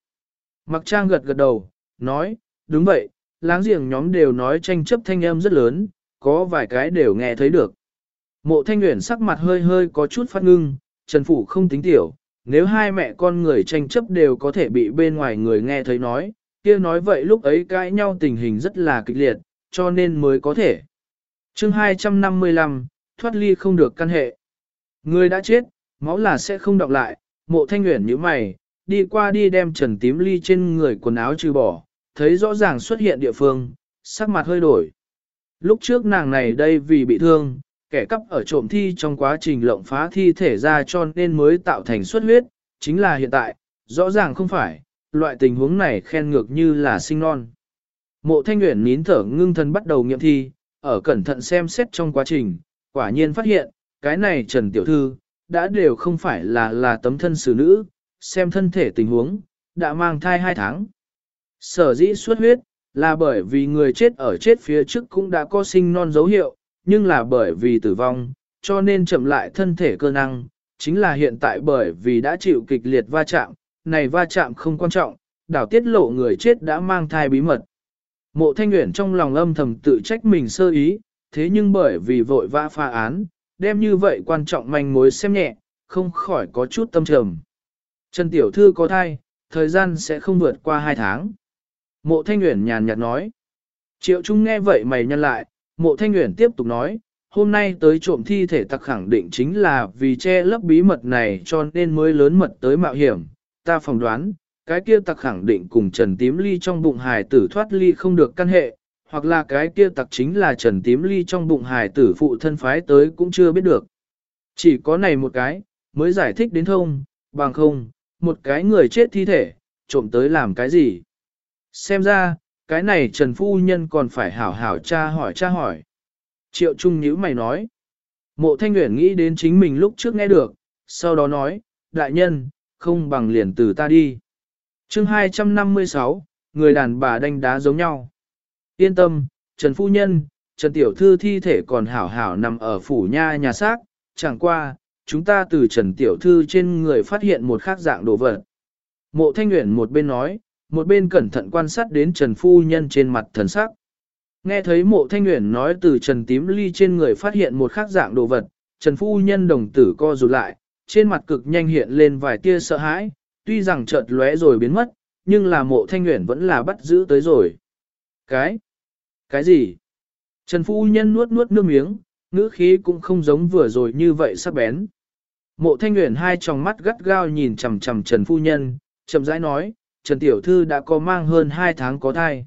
Mặc trang gật gật đầu, nói, đúng vậy, láng giềng nhóm đều nói tranh chấp thanh âm rất lớn, có vài cái đều nghe thấy được. Mộ thanh nguyện sắc mặt hơi hơi có chút phát ngưng, Trần Phủ không tính tiểu, nếu hai mẹ con người tranh chấp đều có thể bị bên ngoài người nghe thấy nói, kia nói vậy lúc ấy cãi nhau tình hình rất là kịch liệt, cho nên mới có thể chương 255, thoát ly không được căn hệ. Người đã chết, máu là sẽ không đọc lại, mộ thanh nguyện như mày, đi qua đi đem trần tím ly trên người quần áo trừ bỏ, thấy rõ ràng xuất hiện địa phương, sắc mặt hơi đổi. Lúc trước nàng này đây vì bị thương, kẻ cắp ở trộm thi trong quá trình lộng phá thi thể ra cho nên mới tạo thành xuất huyết, chính là hiện tại, rõ ràng không phải, loại tình huống này khen ngược như là sinh non. Mộ thanh nguyện nín thở ngưng thần bắt đầu nghiệm thi, ở cẩn thận xem xét trong quá trình, quả nhiên phát hiện, cái này Trần Tiểu Thư, đã đều không phải là là tấm thân xử nữ, xem thân thể tình huống, đã mang thai 2 tháng. Sở dĩ xuất huyết, là bởi vì người chết ở chết phía trước cũng đã có sinh non dấu hiệu, nhưng là bởi vì tử vong, cho nên chậm lại thân thể cơ năng, chính là hiện tại bởi vì đã chịu kịch liệt va chạm, này va chạm không quan trọng, đảo tiết lộ người chết đã mang thai bí mật. Mộ thanh nguyện trong lòng âm thầm tự trách mình sơ ý, thế nhưng bởi vì vội vã pha án, đem như vậy quan trọng manh mối xem nhẹ, không khỏi có chút tâm trầm. Trần Tiểu Thư có thai, thời gian sẽ không vượt qua hai tháng. Mộ Thanh Uyển nhàn nhạt nói. Triệu Trung nghe vậy mày nhăn lại, mộ Thanh Uyển tiếp tục nói, hôm nay tới trộm thi thể tặc khẳng định chính là vì che lấp bí mật này cho nên mới lớn mật tới mạo hiểm. Ta phỏng đoán, cái kia tặc khẳng định cùng Trần Tím Ly trong bụng hài tử thoát ly không được căn hệ, hoặc là cái kia tặc chính là Trần Tím Ly trong bụng hài tử phụ thân phái tới cũng chưa biết được. Chỉ có này một cái, mới giải thích đến thông, bằng không, một cái người chết thi thể, trộm tới làm cái gì. Xem ra, cái này Trần Phu Nhân còn phải hảo hảo cha hỏi cha hỏi. Triệu Trung nhíu mày nói. Mộ Thanh Nguyễn nghĩ đến chính mình lúc trước nghe được, sau đó nói, đại nhân, không bằng liền từ ta đi chương 256, người đàn bà đánh đá giống nhau. Yên tâm, Trần Phu Nhân, Trần Tiểu Thư thi thể còn hảo hảo nằm ở phủ nha nhà xác, chẳng qua, chúng ta từ Trần Tiểu Thư trên người phát hiện một khác dạng đồ vật. Mộ Thanh Nguyễn một bên nói, một bên cẩn thận quan sát đến Trần Phu Nhân trên mặt thần sắc. Nghe thấy mộ Thanh Nguyễn nói từ Trần Tím Ly trên người phát hiện một khác dạng đồ vật, Trần Phu Nhân đồng tử co rụt lại, trên mặt cực nhanh hiện lên vài tia sợ hãi, tuy rằng chợt lóe rồi biến mất, nhưng là mộ Thanh Nguyễn vẫn là bắt giữ tới rồi. Cái? Cái gì? Trần Phu Nhân nuốt nuốt nước miếng, ngữ khí cũng không giống vừa rồi như vậy sắc bén. Mộ thanh nguyện hai tròng mắt gắt gao nhìn chằm chằm Trần Phu Nhân, chậm rãi nói, Trần Tiểu Thư đã có mang hơn hai tháng có thai.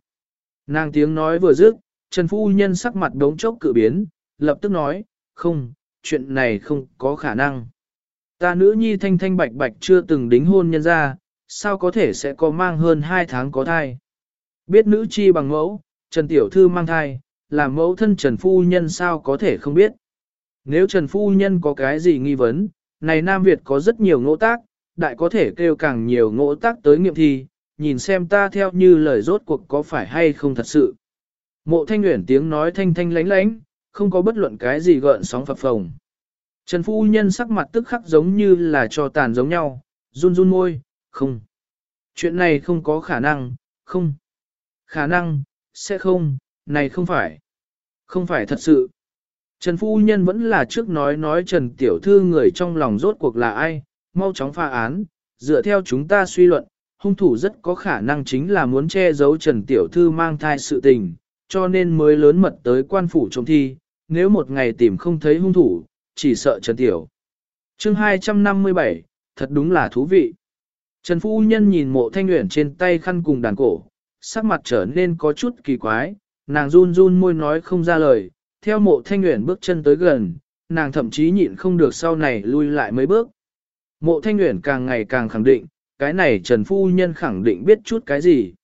Nàng tiếng nói vừa dứt, Trần Phu Nhân sắc mặt đống chốc cự biến, lập tức nói, không, chuyện này không có khả năng. Ta nữ nhi thanh thanh bạch bạch chưa từng đính hôn nhân ra, sao có thể sẽ có mang hơn hai tháng có thai. Biết nữ chi bằng mẫu, Trần Tiểu Thư mang thai, làm mẫu thân Trần Phu Nhân sao có thể không biết. Nếu Trần Phu Nhân có cái gì nghi vấn, này Nam Việt có rất nhiều ngỗ tác, đại có thể kêu càng nhiều ngỗ tác tới nghiệm thi, nhìn xem ta theo như lời rốt cuộc có phải hay không thật sự. Mộ thanh nguyện tiếng nói thanh thanh lánh lánh, không có bất luận cái gì gợn sóng phập phồng. Trần Phu Nhân sắc mặt tức khắc giống như là cho tàn giống nhau, run run môi, không. Chuyện này không có khả năng, không. Khả năng, sẽ không, này không phải. Không phải thật sự. Trần Phu Nhân vẫn là trước nói nói Trần Tiểu Thư người trong lòng rốt cuộc là ai, mau chóng pha án, dựa theo chúng ta suy luận, hung thủ rất có khả năng chính là muốn che giấu Trần Tiểu Thư mang thai sự tình, cho nên mới lớn mật tới quan phủ trông thi, nếu một ngày tìm không thấy hung thủ, chỉ sợ Trần Tiểu. chương 257, thật đúng là thú vị. Trần Phu Nhân nhìn mộ thanh nguyện trên tay khăn cùng đàn cổ, sắc mặt trở nên có chút kỳ quái, nàng run run môi nói không ra lời, theo mộ thanh nguyện bước chân tới gần, nàng thậm chí nhịn không được sau này lui lại mấy bước. Mộ thanh nguyện càng ngày càng khẳng định, cái này Trần Phu Nhân khẳng định biết chút cái gì.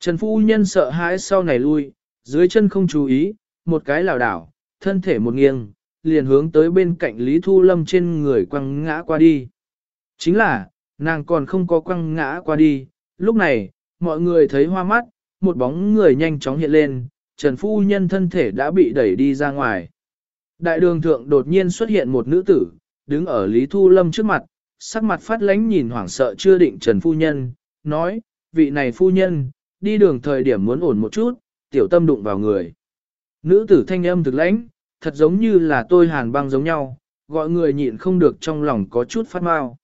Trần Phu Nhân sợ hãi sau này lui, dưới chân không chú ý, một cái lảo đảo, thân thể một nghiêng, liền hướng tới bên cạnh Lý Thu Lâm trên người quăng ngã qua đi. Chính là, nàng còn không có quăng ngã qua đi, lúc này, mọi người thấy hoa mắt, một bóng người nhanh chóng hiện lên, Trần Phu Nhân thân thể đã bị đẩy đi ra ngoài. Đại đường thượng đột nhiên xuất hiện một nữ tử, đứng ở Lý Thu Lâm trước mặt, sắc mặt phát lánh nhìn hoảng sợ chưa định Trần Phu Nhân, nói, vị này Phu Nhân, đi đường thời điểm muốn ổn một chút, tiểu tâm đụng vào người. Nữ tử thanh âm thực lãnh, thật giống như là tôi hàn băng giống nhau, gọi người nhịn không được trong lòng có chút phát mau.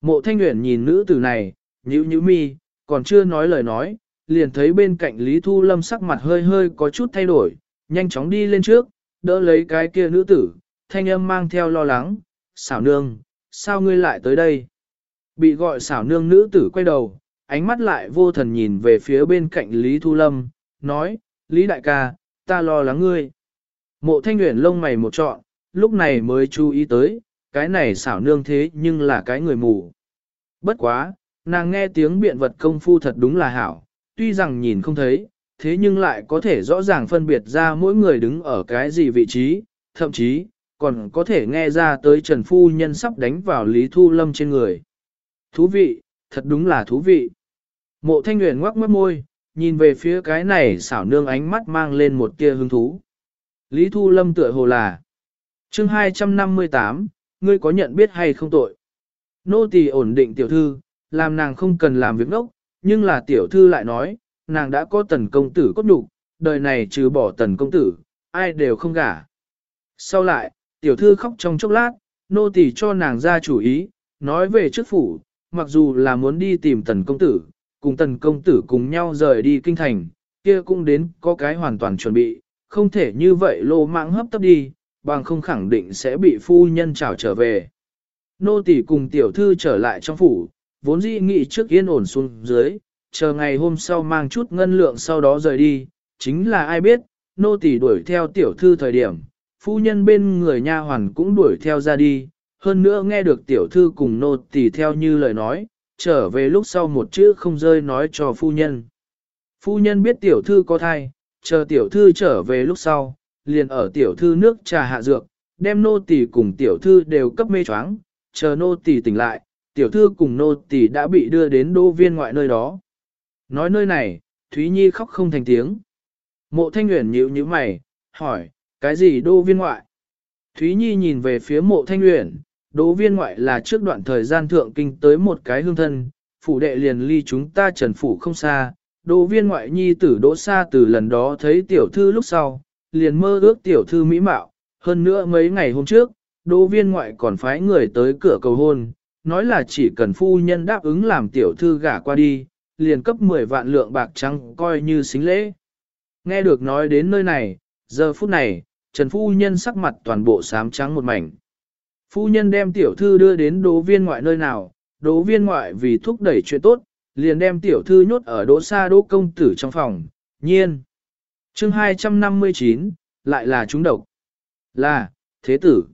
Mộ thanh nguyện nhìn nữ tử này, nhữ nhữ mi, còn chưa nói lời nói, liền thấy bên cạnh Lý Thu Lâm sắc mặt hơi hơi có chút thay đổi, nhanh chóng đi lên trước, đỡ lấy cái kia nữ tử, thanh âm mang theo lo lắng, xảo nương, sao ngươi lại tới đây? Bị gọi xảo nương nữ tử quay đầu, ánh mắt lại vô thần nhìn về phía bên cạnh Lý Thu Lâm, nói, Lý đại ca, ta lo lắng ngươi. Mộ thanh nguyện lông mày một trọn, lúc này mới chú ý tới, cái này xảo nương thế nhưng là cái người mù. Bất quá, nàng nghe tiếng biện vật công phu thật đúng là hảo, tuy rằng nhìn không thấy, thế nhưng lại có thể rõ ràng phân biệt ra mỗi người đứng ở cái gì vị trí, thậm chí, còn có thể nghe ra tới Trần Phu Nhân sắp đánh vào Lý Thu Lâm trên người. Thú vị, thật đúng là thú vị. Mộ thanh nguyện ngoắc mất môi, nhìn về phía cái này xảo nương ánh mắt mang lên một tia hứng thú. Lý Thu Lâm tựa hồ là chương 258, ngươi có nhận biết hay không tội? Nô tỳ ổn định tiểu thư, làm nàng không cần làm việc nốc, nhưng là tiểu thư lại nói, nàng đã có tần công tử cốt nhục, đời này trừ bỏ tần công tử, ai đều không gả. Sau lại, tiểu thư khóc trong chốc lát, nô tỳ cho nàng ra chủ ý, nói về trước phủ, mặc dù là muốn đi tìm tần công tử, cùng tần công tử cùng nhau rời đi kinh thành, kia cũng đến có cái hoàn toàn chuẩn bị, không thể như vậy lô mạng hấp tấp đi, bằng không khẳng định sẽ bị phu nhân trảo trở về. Nô tỳ cùng tiểu thư trở lại trong phủ, vốn dĩ nghĩ trước yên ổn xuống dưới, chờ ngày hôm sau mang chút ngân lượng sau đó rời đi, chính là ai biết, nô tỳ đuổi theo tiểu thư thời điểm, phu nhân bên người nha hoàn cũng đuổi theo ra đi, hơn nữa nghe được tiểu thư cùng nô tỳ theo như lời nói, trở về lúc sau một chữ không rơi nói cho phu nhân. Phu nhân biết tiểu thư có thai, chờ tiểu thư trở về lúc sau, liền ở tiểu thư nước trà hạ dược, đem nô tỳ cùng tiểu thư đều cấp mê choáng, chờ nô tỳ tỉnh lại, tiểu thư cùng nô tỳ đã bị đưa đến đô viên ngoại nơi đó. Nói nơi này, Thúy Nhi khóc không thành tiếng. Mộ thanh uyển nhíu nhíu mày, hỏi, cái gì đô viên ngoại? Thúy Nhi nhìn về phía mộ thanh uyển, đô viên ngoại là trước đoạn thời gian thượng kinh tới một cái hương thân, phủ đệ liền ly chúng ta trần phủ không xa. Đỗ viên ngoại nhi tử đỗ xa từ lần đó thấy tiểu thư lúc sau, liền mơ ước tiểu thư mỹ mạo, hơn nữa mấy ngày hôm trước, Đỗ viên ngoại còn phái người tới cửa cầu hôn, nói là chỉ cần phu nhân đáp ứng làm tiểu thư gả qua đi, liền cấp 10 vạn lượng bạc trắng coi như xính lễ. Nghe được nói đến nơi này, giờ phút này, Trần Phu Nhân sắc mặt toàn bộ xám trắng một mảnh. Phu Nhân đem tiểu thư đưa đến đỗ viên ngoại nơi nào, đỗ viên ngoại vì thúc đẩy chuyện tốt, liền đem tiểu thư nhốt ở đỗ xa đỗ công tử trong phòng, nhiên. chương 259, lại là chúng độc. Là, thế tử.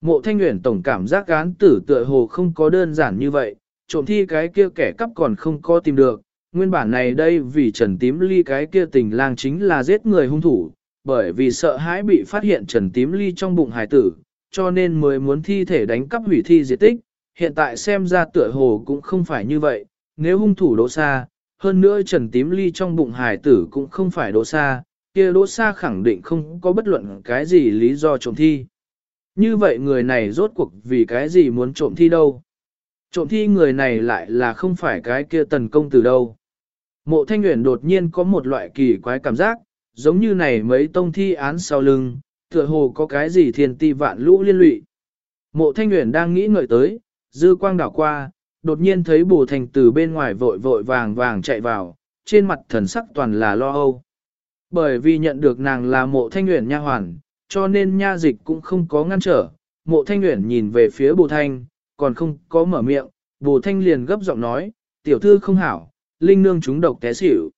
Mộ thanh nguyện tổng cảm giác án tử tựa hồ không có đơn giản như vậy, trộm thi cái kia kẻ cắp còn không có tìm được. Nguyên bản này đây vì Trần Tím Ly cái kia tình lang chính là giết người hung thủ, bởi vì sợ hãi bị phát hiện Trần Tím Ly trong bụng hải tử, cho nên mới muốn thi thể đánh cắp hủy thi diệt tích. Hiện tại xem ra tựa hồ cũng không phải như vậy, nếu hung thủ đỗ xa, hơn nữa Trần Tím Ly trong bụng hải tử cũng không phải đỗ xa, kia đỗ xa khẳng định không có bất luận cái gì lý do trộm thi. Như vậy người này rốt cuộc vì cái gì muốn trộm thi đâu? Trộm thi người này lại là không phải cái kia tần công từ đâu. Mộ thanh nguyện đột nhiên có một loại kỳ quái cảm giác, giống như này mấy tông thi án sau lưng, tựa hồ có cái gì thiên ti vạn lũ liên lụy. Mộ thanh nguyện đang nghĩ ngợi tới, dư quang đảo qua, đột nhiên thấy bù thành từ bên ngoài vội vội vàng vàng chạy vào, trên mặt thần sắc toàn là lo âu. Bởi vì nhận được nàng là mộ thanh nguyện nha hoàn, cho nên nha dịch cũng không có ngăn trở. Mộ thanh nguyện nhìn về phía bù thanh, còn không có mở miệng, bù thanh liền gấp giọng nói, tiểu thư không hảo, linh nương chúng độc té xỉu.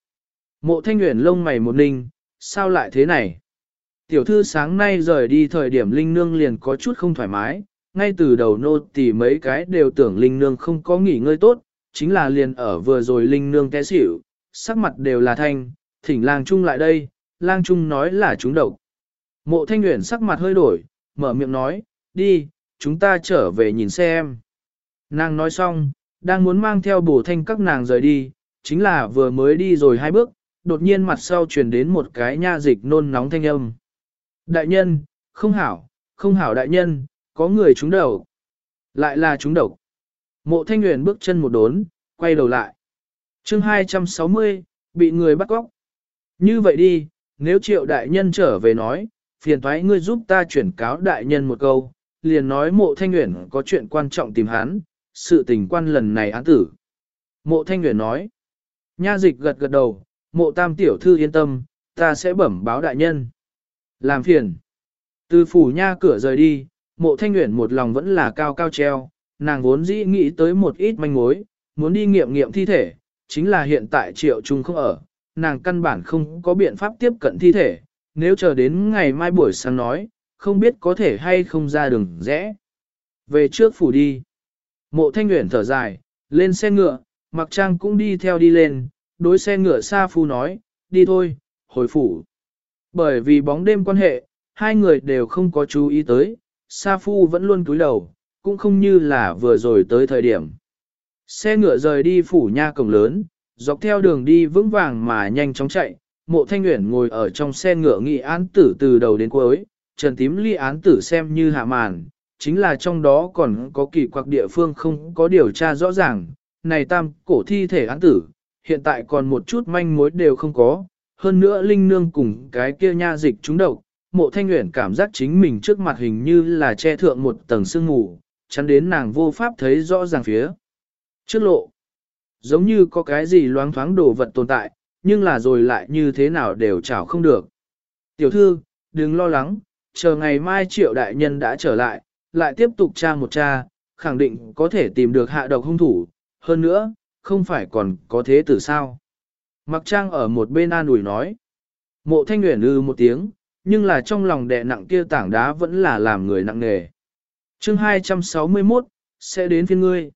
Mộ thanh nguyện lông mày một ninh, sao lại thế này? Tiểu thư sáng nay rời đi thời điểm linh nương liền có chút không thoải mái, ngay từ đầu nô tỳ mấy cái đều tưởng linh nương không có nghỉ ngơi tốt, chính là liền ở vừa rồi linh nương té xỉu, sắc mặt đều là thanh, thỉnh lang trung lại đây, lang trung nói là chúng độc. Mộ thanh nguyện sắc mặt hơi đổi, mở miệng nói, đi, chúng ta trở về nhìn xem. Nàng nói xong, đang muốn mang theo bổ thanh các nàng rời đi, chính là vừa mới đi rồi hai bước, đột nhiên mặt sau truyền đến một cái nha dịch nôn nóng thanh âm. Đại nhân, không hảo, không hảo đại nhân, có người trúng đầu. Lại là trúng độc. Mộ thanh nguyện bước chân một đốn, quay đầu lại. chương 260, bị người bắt cóc. Như vậy đi, nếu triệu đại nhân trở về nói, phiền thoái ngươi giúp ta chuyển cáo đại nhân một câu, liền nói mộ thanh nguyện có chuyện quan trọng tìm hắn, sự tình quan lần này án tử. Mộ thanh nguyện nói, nha dịch gật gật đầu, mộ tam tiểu thư yên tâm, ta sẽ bẩm báo đại nhân. Làm phiền. Từ phủ nha cửa rời đi, mộ thanh nguyện một lòng vẫn là cao cao treo, nàng vốn dĩ nghĩ tới một ít manh mối, muốn đi nghiệm nghiệm thi thể, chính là hiện tại triệu trung không ở, nàng căn bản không có biện pháp tiếp cận thi thể, nếu chờ đến ngày mai buổi sáng nói, không biết có thể hay không ra đường rẽ. Về trước phủ đi. Mộ thanh nguyện thở dài, lên xe ngựa, mặc trang cũng đi theo đi lên, đối xe ngựa xa phu nói, đi thôi, hồi phủ. Bởi vì bóng đêm quan hệ, hai người đều không có chú ý tới, Sa Phu vẫn luôn cúi đầu, cũng không như là vừa rồi tới thời điểm. Xe ngựa rời đi phủ nha cổng lớn, dọc theo đường đi vững vàng mà nhanh chóng chạy, mộ thanh nguyện ngồi ở trong xe ngựa nghị án tử từ đầu đến cuối, trần tím ly án tử xem như hạ màn, chính là trong đó còn có kỳ quặc địa phương không có điều tra rõ ràng, này tam cổ thi thể án tử, hiện tại còn một chút manh mối đều không có, hơn nữa linh nương cùng cái kia nha dịch chúng độc, mộ thanh nguyện cảm giác chính mình trước mặt hình như là che thượng một tầng sương mù, chắn đến nàng vô pháp thấy rõ ràng phía. Trước lộ, giống như có cái gì loáng thoáng đồ vật tồn tại, nhưng là rồi lại như thế nào đều chảo không được. Tiểu thư, đừng lo lắng, chờ ngày mai triệu đại nhân đã trở lại, lại tiếp tục tra một tra, khẳng định có thể tìm được hạ độc hung thủ, hơn nữa, không phải còn có thế tử sao. Mặc trang ở một bên an ủi nói. Mộ thanh nguyện ư một tiếng, nhưng là trong lòng đè nặng kia tảng đá vẫn là làm người nặng nề. chương 261, sẽ đến phiên ngươi.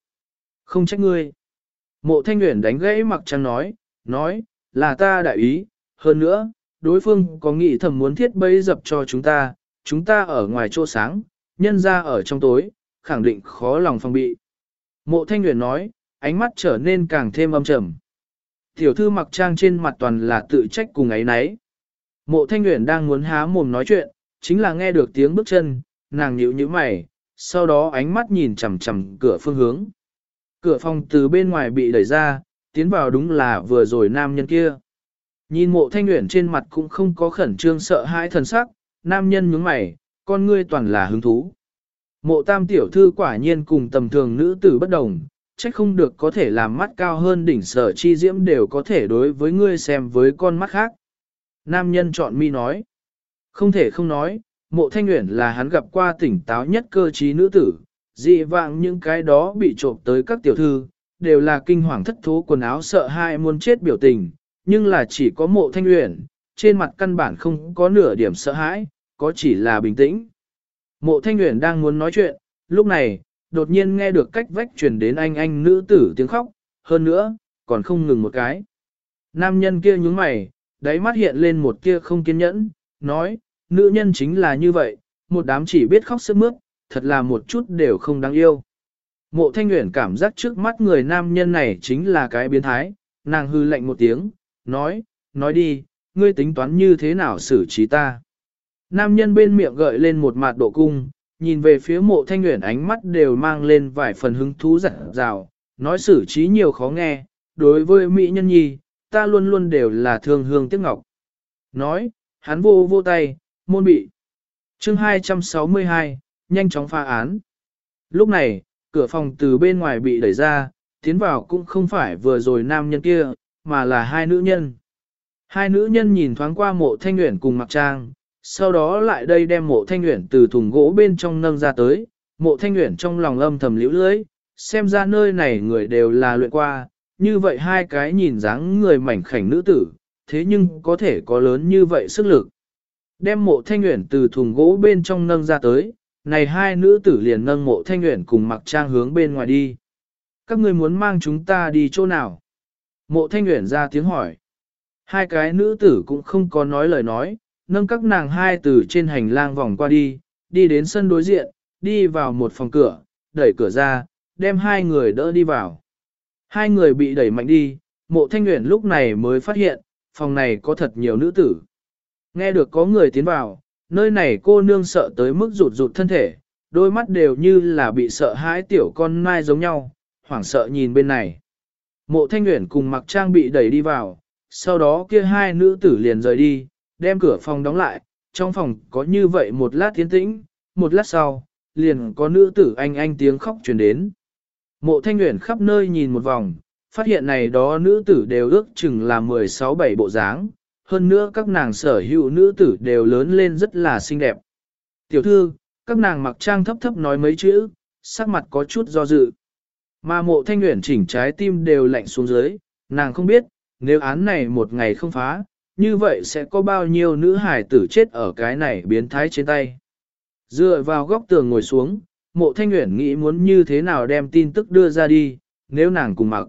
Không trách ngươi. Mộ thanh Uyển đánh gãy mặc trang nói, nói, là ta đại ý, hơn nữa, đối phương có nghĩ thầm muốn thiết bẫy dập cho chúng ta, chúng ta ở ngoài chỗ sáng, nhân ra ở trong tối, khẳng định khó lòng phòng bị. Mộ thanh Uyển nói, ánh mắt trở nên càng thêm âm trầm. Tiểu thư mặc trang trên mặt toàn là tự trách cùng ấy nấy. Mộ thanh Uyển đang muốn há mồm nói chuyện, chính là nghe được tiếng bước chân, nàng nhíu nhíu mày, sau đó ánh mắt nhìn chằm chằm cửa phương hướng. Cửa phòng từ bên ngoài bị đẩy ra, tiến vào đúng là vừa rồi nam nhân kia. Nhìn mộ thanh Uyển trên mặt cũng không có khẩn trương sợ hãi thần sắc, nam nhân nhướng mày, con ngươi toàn là hứng thú. Mộ tam tiểu thư quả nhiên cùng tầm thường nữ tử bất đồng, trách không được có thể làm mắt cao hơn đỉnh sở chi diễm đều có thể đối với ngươi xem với con mắt khác. Nam nhân chọn mi nói. Không thể không nói, mộ thanh nguyện là hắn gặp qua tỉnh táo nhất cơ trí nữ tử, dị vạng những cái đó bị trộm tới các tiểu thư, đều là kinh hoàng thất thố quần áo sợ hai muốn chết biểu tình, nhưng là chỉ có mộ thanh nguyện, trên mặt căn bản không có nửa điểm sợ hãi, có chỉ là bình tĩnh. Mộ thanh nguyện đang muốn nói chuyện, lúc này, đột nhiên nghe được cách vách truyền đến anh anh nữ tử tiếng khóc, hơn nữa, còn không ngừng một cái. Nam nhân kia nhướng mày, đáy mắt hiện lên một kia không kiên nhẫn, nói, nữ nhân chính là như vậy, một đám chỉ biết khóc sức mướt, thật là một chút đều không đáng yêu. Mộ thanh nguyện cảm giác trước mắt người nam nhân này chính là cái biến thái, nàng hư lệnh một tiếng, nói, nói đi, ngươi tính toán như thế nào xử trí ta. Nam nhân bên miệng gợi lên một mặt độ cung, nhìn về phía mộ thanh nguyện ánh mắt đều mang lên vài phần hứng thú giả rào, nói xử trí nhiều khó nghe, đối với mỹ nhân nhi, ta luôn luôn đều là thương hương tiếc ngọc. Nói, hắn vô vô tay, môn bị. chương 262, nhanh chóng pha án. Lúc này, cửa phòng từ bên ngoài bị đẩy ra, tiến vào cũng không phải vừa rồi nam nhân kia, mà là hai nữ nhân. Hai nữ nhân nhìn thoáng qua mộ thanh nguyện cùng mặc trang, sau đó lại đây đem mộ thanh nguyện từ thùng gỗ bên trong nâng ra tới, mộ thanh nguyện trong lòng âm thầm liễu lưới, xem ra nơi này người đều là luyện qua, như vậy hai cái nhìn dáng người mảnh khảnh nữ tử, thế nhưng có thể có lớn như vậy sức lực. Đem mộ thanh nguyện từ thùng gỗ bên trong nâng ra tới, này hai nữ tử liền nâng mộ thanh nguyện cùng mặc trang hướng bên ngoài đi. Các người muốn mang chúng ta đi chỗ nào? Mộ thanh nguyện ra tiếng hỏi. Hai cái nữ tử cũng không có nói lời nói, nâng các nàng hai từ trên hành lang vòng qua đi, đi đến sân đối diện, đi vào một phòng cửa, đẩy cửa ra, đem hai người đỡ đi vào. Hai người bị đẩy mạnh đi, mộ thanh nguyện lúc này mới phát hiện, phòng này có thật nhiều nữ tử. Nghe được có người tiến vào, nơi này cô nương sợ tới mức rụt rụt thân thể, đôi mắt đều như là bị sợ hãi tiểu con nai giống nhau, hoảng sợ nhìn bên này. Mộ thanh nguyện cùng mặc trang bị đẩy đi vào, sau đó kia hai nữ tử liền rời đi, đem cửa phòng đóng lại, trong phòng có như vậy một lát tiến tĩnh, một lát sau, liền có nữ tử anh anh tiếng khóc truyền đến. Mộ thanh nguyện khắp nơi nhìn một vòng, phát hiện này đó nữ tử đều ước chừng là 16-17 bộ dáng, hơn nữa các nàng sở hữu nữ tử đều lớn lên rất là xinh đẹp. Tiểu thư, các nàng mặc trang thấp thấp nói mấy chữ, sắc mặt có chút do dự. Mà mộ thanh nguyện chỉnh trái tim đều lạnh xuống dưới, nàng không biết, nếu án này một ngày không phá, như vậy sẽ có bao nhiêu nữ hải tử chết ở cái này biến thái trên tay. Dựa vào góc tường ngồi xuống, mộ thanh nguyện nghĩ muốn như thế nào đem tin tức đưa ra đi, nếu nàng cùng mặc.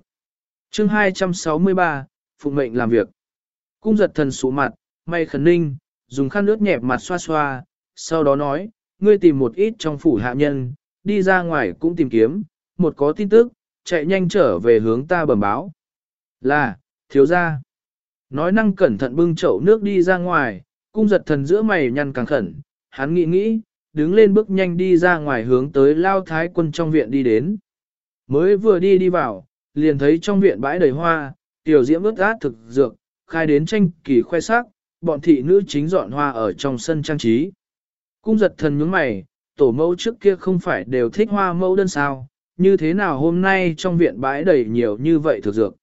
chương 263, Phụ mệnh làm việc. Cung giật thần sụ mặt, may khẩn ninh, dùng khăn nước nhẹp mặt xoa xoa, sau đó nói, ngươi tìm một ít trong phủ hạ nhân, đi ra ngoài cũng tìm kiếm, một có tin tức, chạy nhanh trở về hướng ta bẩm báo. Là, thiếu gia. Nói năng cẩn thận bưng chậu nước đi ra ngoài, cung giật thần giữa mày nhăn càng khẩn, hắn nghĩ nghĩ, đứng lên bước nhanh đi ra ngoài hướng tới lao thái quân trong viện đi đến. Mới vừa đi đi vào, liền thấy trong viện bãi đầy hoa, tiểu diễm ướt át thực dược, khai đến tranh kỳ khoe sắc, bọn thị nữ chính dọn hoa ở trong sân trang trí. Cung giật thần nhướng mày, tổ mẫu trước kia không phải đều thích hoa mẫu đơn sao, như thế nào hôm nay trong viện bãi đầy nhiều như vậy thực dược.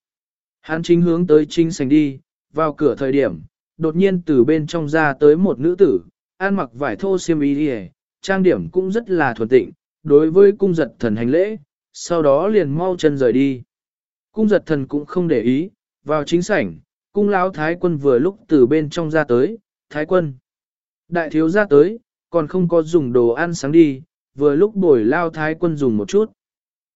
Hắn chính hướng tới chính sành đi, vào cửa thời điểm, đột nhiên từ bên trong ra tới một nữ tử, ăn mặc vải thô xiêm y đi trang điểm cũng rất là thuần tịnh, đối với cung giật thần hành lễ, sau đó liền mau chân rời đi. Cung giật thần cũng không để ý, vào chính sảnh, cung lão thái quân vừa lúc từ bên trong ra tới, thái quân. Đại thiếu ra tới, còn không có dùng đồ ăn sáng đi, vừa lúc bồi lao thái quân dùng một chút.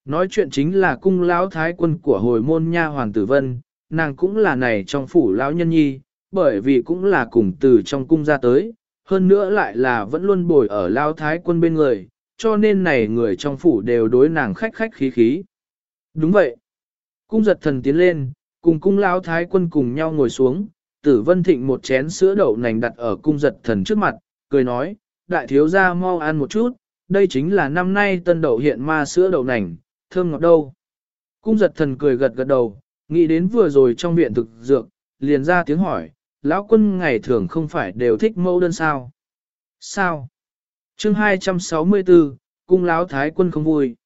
Nói chuyện chính là cung lão thái quân của hồi môn nha hoàng tử vân, nàng cũng là này trong phủ lão nhân nhi, bởi vì cũng là cùng từ trong cung ra tới, hơn nữa lại là vẫn luôn bồi ở lao thái quân bên người, cho nên này người trong phủ đều đối nàng khách khách khí khí. Đúng vậy. Cung giật thần tiến lên, cùng cung lão thái quân cùng nhau ngồi xuống, tử vân thịnh một chén sữa đậu nành đặt ở cung giật thần trước mặt, cười nói, đại thiếu gia mau ăn một chút, đây chính là năm nay tân đậu hiện ma sữa đậu nành, thơm ngọt đâu. Cung giật thần cười gật gật đầu, nghĩ đến vừa rồi trong viện thực dược, liền ra tiếng hỏi, lão quân ngày thường không phải đều thích mẫu đơn sao? Sao? chương 264, cung lão thái quân không vui.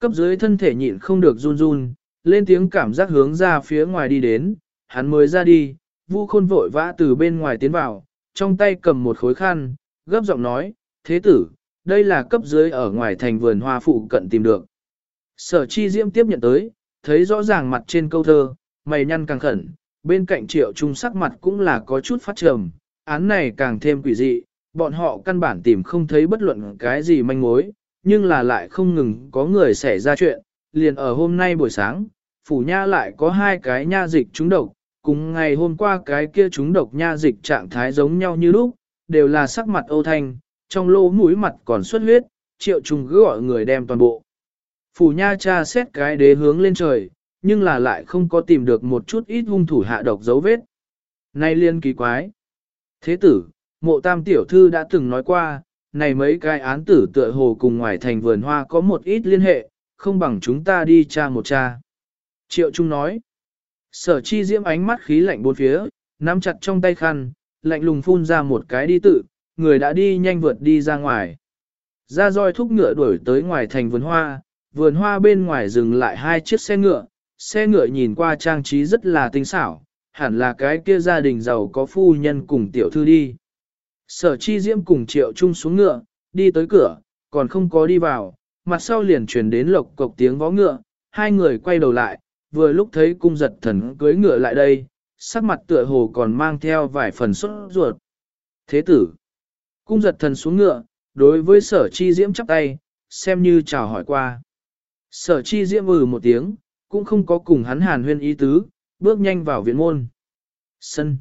Cấp dưới thân thể nhịn không được run run, lên tiếng cảm giác hướng ra phía ngoài đi đến, hắn mới ra đi, vu khôn vội vã từ bên ngoài tiến vào, trong tay cầm một khối khăn, gấp giọng nói, thế tử, đây là cấp dưới ở ngoài thành vườn hoa phụ cận tìm được. Sở chi diễm tiếp nhận tới, thấy rõ ràng mặt trên câu thơ, mày nhăn càng khẩn, bên cạnh triệu trung sắc mặt cũng là có chút phát trầm, án này càng thêm quỷ dị, bọn họ căn bản tìm không thấy bất luận cái gì manh mối, nhưng là lại không ngừng có người xảy ra chuyện, liền ở hôm nay buổi sáng, phủ nha lại có hai cái nha dịch trúng độc, cùng ngày hôm qua cái kia trúng độc nha dịch trạng thái giống nhau như lúc, đều là sắc mặt âu thanh, trong lỗ mũi mặt còn xuất huyết, triệu trùng cứ gọi người đem toàn bộ. Phủ nha cha xét cái đế hướng lên trời, nhưng là lại không có tìm được một chút ít hung thủ hạ độc dấu vết. Nay liên kỳ quái. Thế tử, mộ tam tiểu thư đã từng nói qua, này mấy cái án tử tựa hồ cùng ngoài thành vườn hoa có một ít liên hệ, không bằng chúng ta đi tra một tra. Triệu Trung nói. Sở chi diễm ánh mắt khí lạnh bốn phía, nắm chặt trong tay khăn, lạnh lùng phun ra một cái đi tự, người đã đi nhanh vượt đi ra ngoài. Ra roi thúc ngựa đuổi tới ngoài thành vườn hoa, vườn hoa bên ngoài dừng lại hai chiếc xe ngựa, xe ngựa nhìn qua trang trí rất là tinh xảo, hẳn là cái kia gia đình giàu có phu nhân cùng tiểu thư đi. Sở chi diễm cùng triệu trung xuống ngựa, đi tới cửa, còn không có đi vào, mặt sau liền truyền đến lộc cộc tiếng vó ngựa, hai người quay đầu lại, vừa lúc thấy cung giật thần cưới ngựa lại đây, sắc mặt tựa hồ còn mang theo vài phần sốt ruột. Thế tử, cung giật thần xuống ngựa, đối với sở chi diễm chắp tay, xem như chào hỏi qua. Sở chi diễm ừ một tiếng, cũng không có cùng hắn hàn huyên ý tứ, bước nhanh vào viện môn. Sân.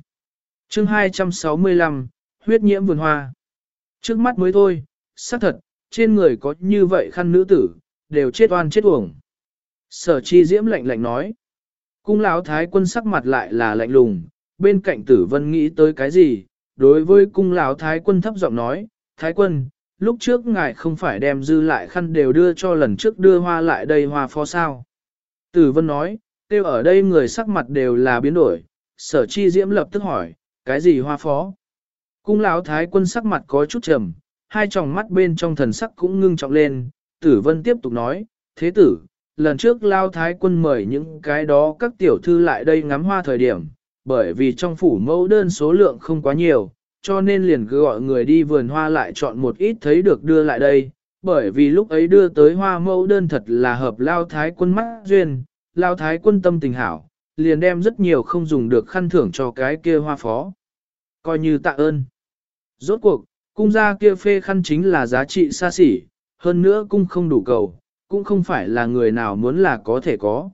chương 265, huyết nhiễm vườn hoa. Trước mắt mới thôi, xác thật, trên người có như vậy khăn nữ tử, đều chết oan chết uổng. Sở chi diễm lạnh lạnh nói. Cung lão thái quân sắc mặt lại là lạnh lùng, bên cạnh tử vân nghĩ tới cái gì, đối với cung lão thái quân thấp giọng nói, thái quân, lúc trước ngài không phải đem dư lại khăn đều đưa cho lần trước đưa hoa lại đây hoa phó sao. Tử vân nói, tiêu ở đây người sắc mặt đều là biến đổi, sở chi diễm lập tức hỏi, cái gì hoa phó? Cung lão thái quân sắc mặt có chút trầm, hai tròng mắt bên trong thần sắc cũng ngưng trọng lên, tử vân tiếp tục nói, thế tử, lần trước lao thái quân mời những cái đó các tiểu thư lại đây ngắm hoa thời điểm, bởi vì trong phủ mẫu đơn số lượng không quá nhiều, cho nên liền cứ gọi người đi vườn hoa lại chọn một ít thấy được đưa lại đây, bởi vì lúc ấy đưa tới hoa mẫu đơn thật là hợp lao thái quân mắt duyên, lao thái quân tâm tình hảo, liền đem rất nhiều không dùng được khăn thưởng cho cái kia hoa phó. Coi như tạ ơn. Rốt cuộc, cung gia kia phê khăn chính là giá trị xa xỉ, hơn nữa cung không đủ cầu, cũng không phải là người nào muốn là có thể có.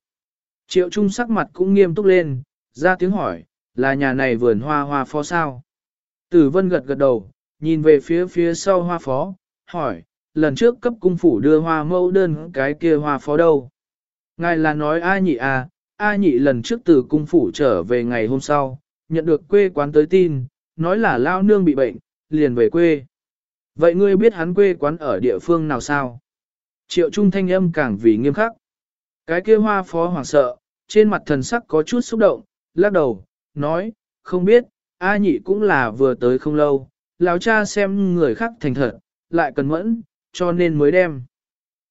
Triệu Trung sắc mặt cũng nghiêm túc lên, ra tiếng hỏi, là nhà này vườn hoa hoa phó sao? Tử vân gật gật đầu, nhìn về phía phía sau hoa phó, hỏi, lần trước cấp cung phủ đưa hoa mẫu đơn cái kia hoa phó đâu? Ngài là nói A nhị à, A nhị lần trước từ cung phủ trở về ngày hôm sau, nhận được quê quán tới tin, nói là lao nương bị bệnh, liền về quê. Vậy ngươi biết hắn quê quán ở địa phương nào sao? Triệu trung thanh âm càng vì nghiêm khắc. Cái kia hoa phó hoảng sợ, trên mặt thần sắc có chút xúc động, lắc đầu, nói, không biết, A nhị cũng là vừa tới không lâu, lão cha xem người khác thành thật, lại cần mẫn, cho nên mới đem.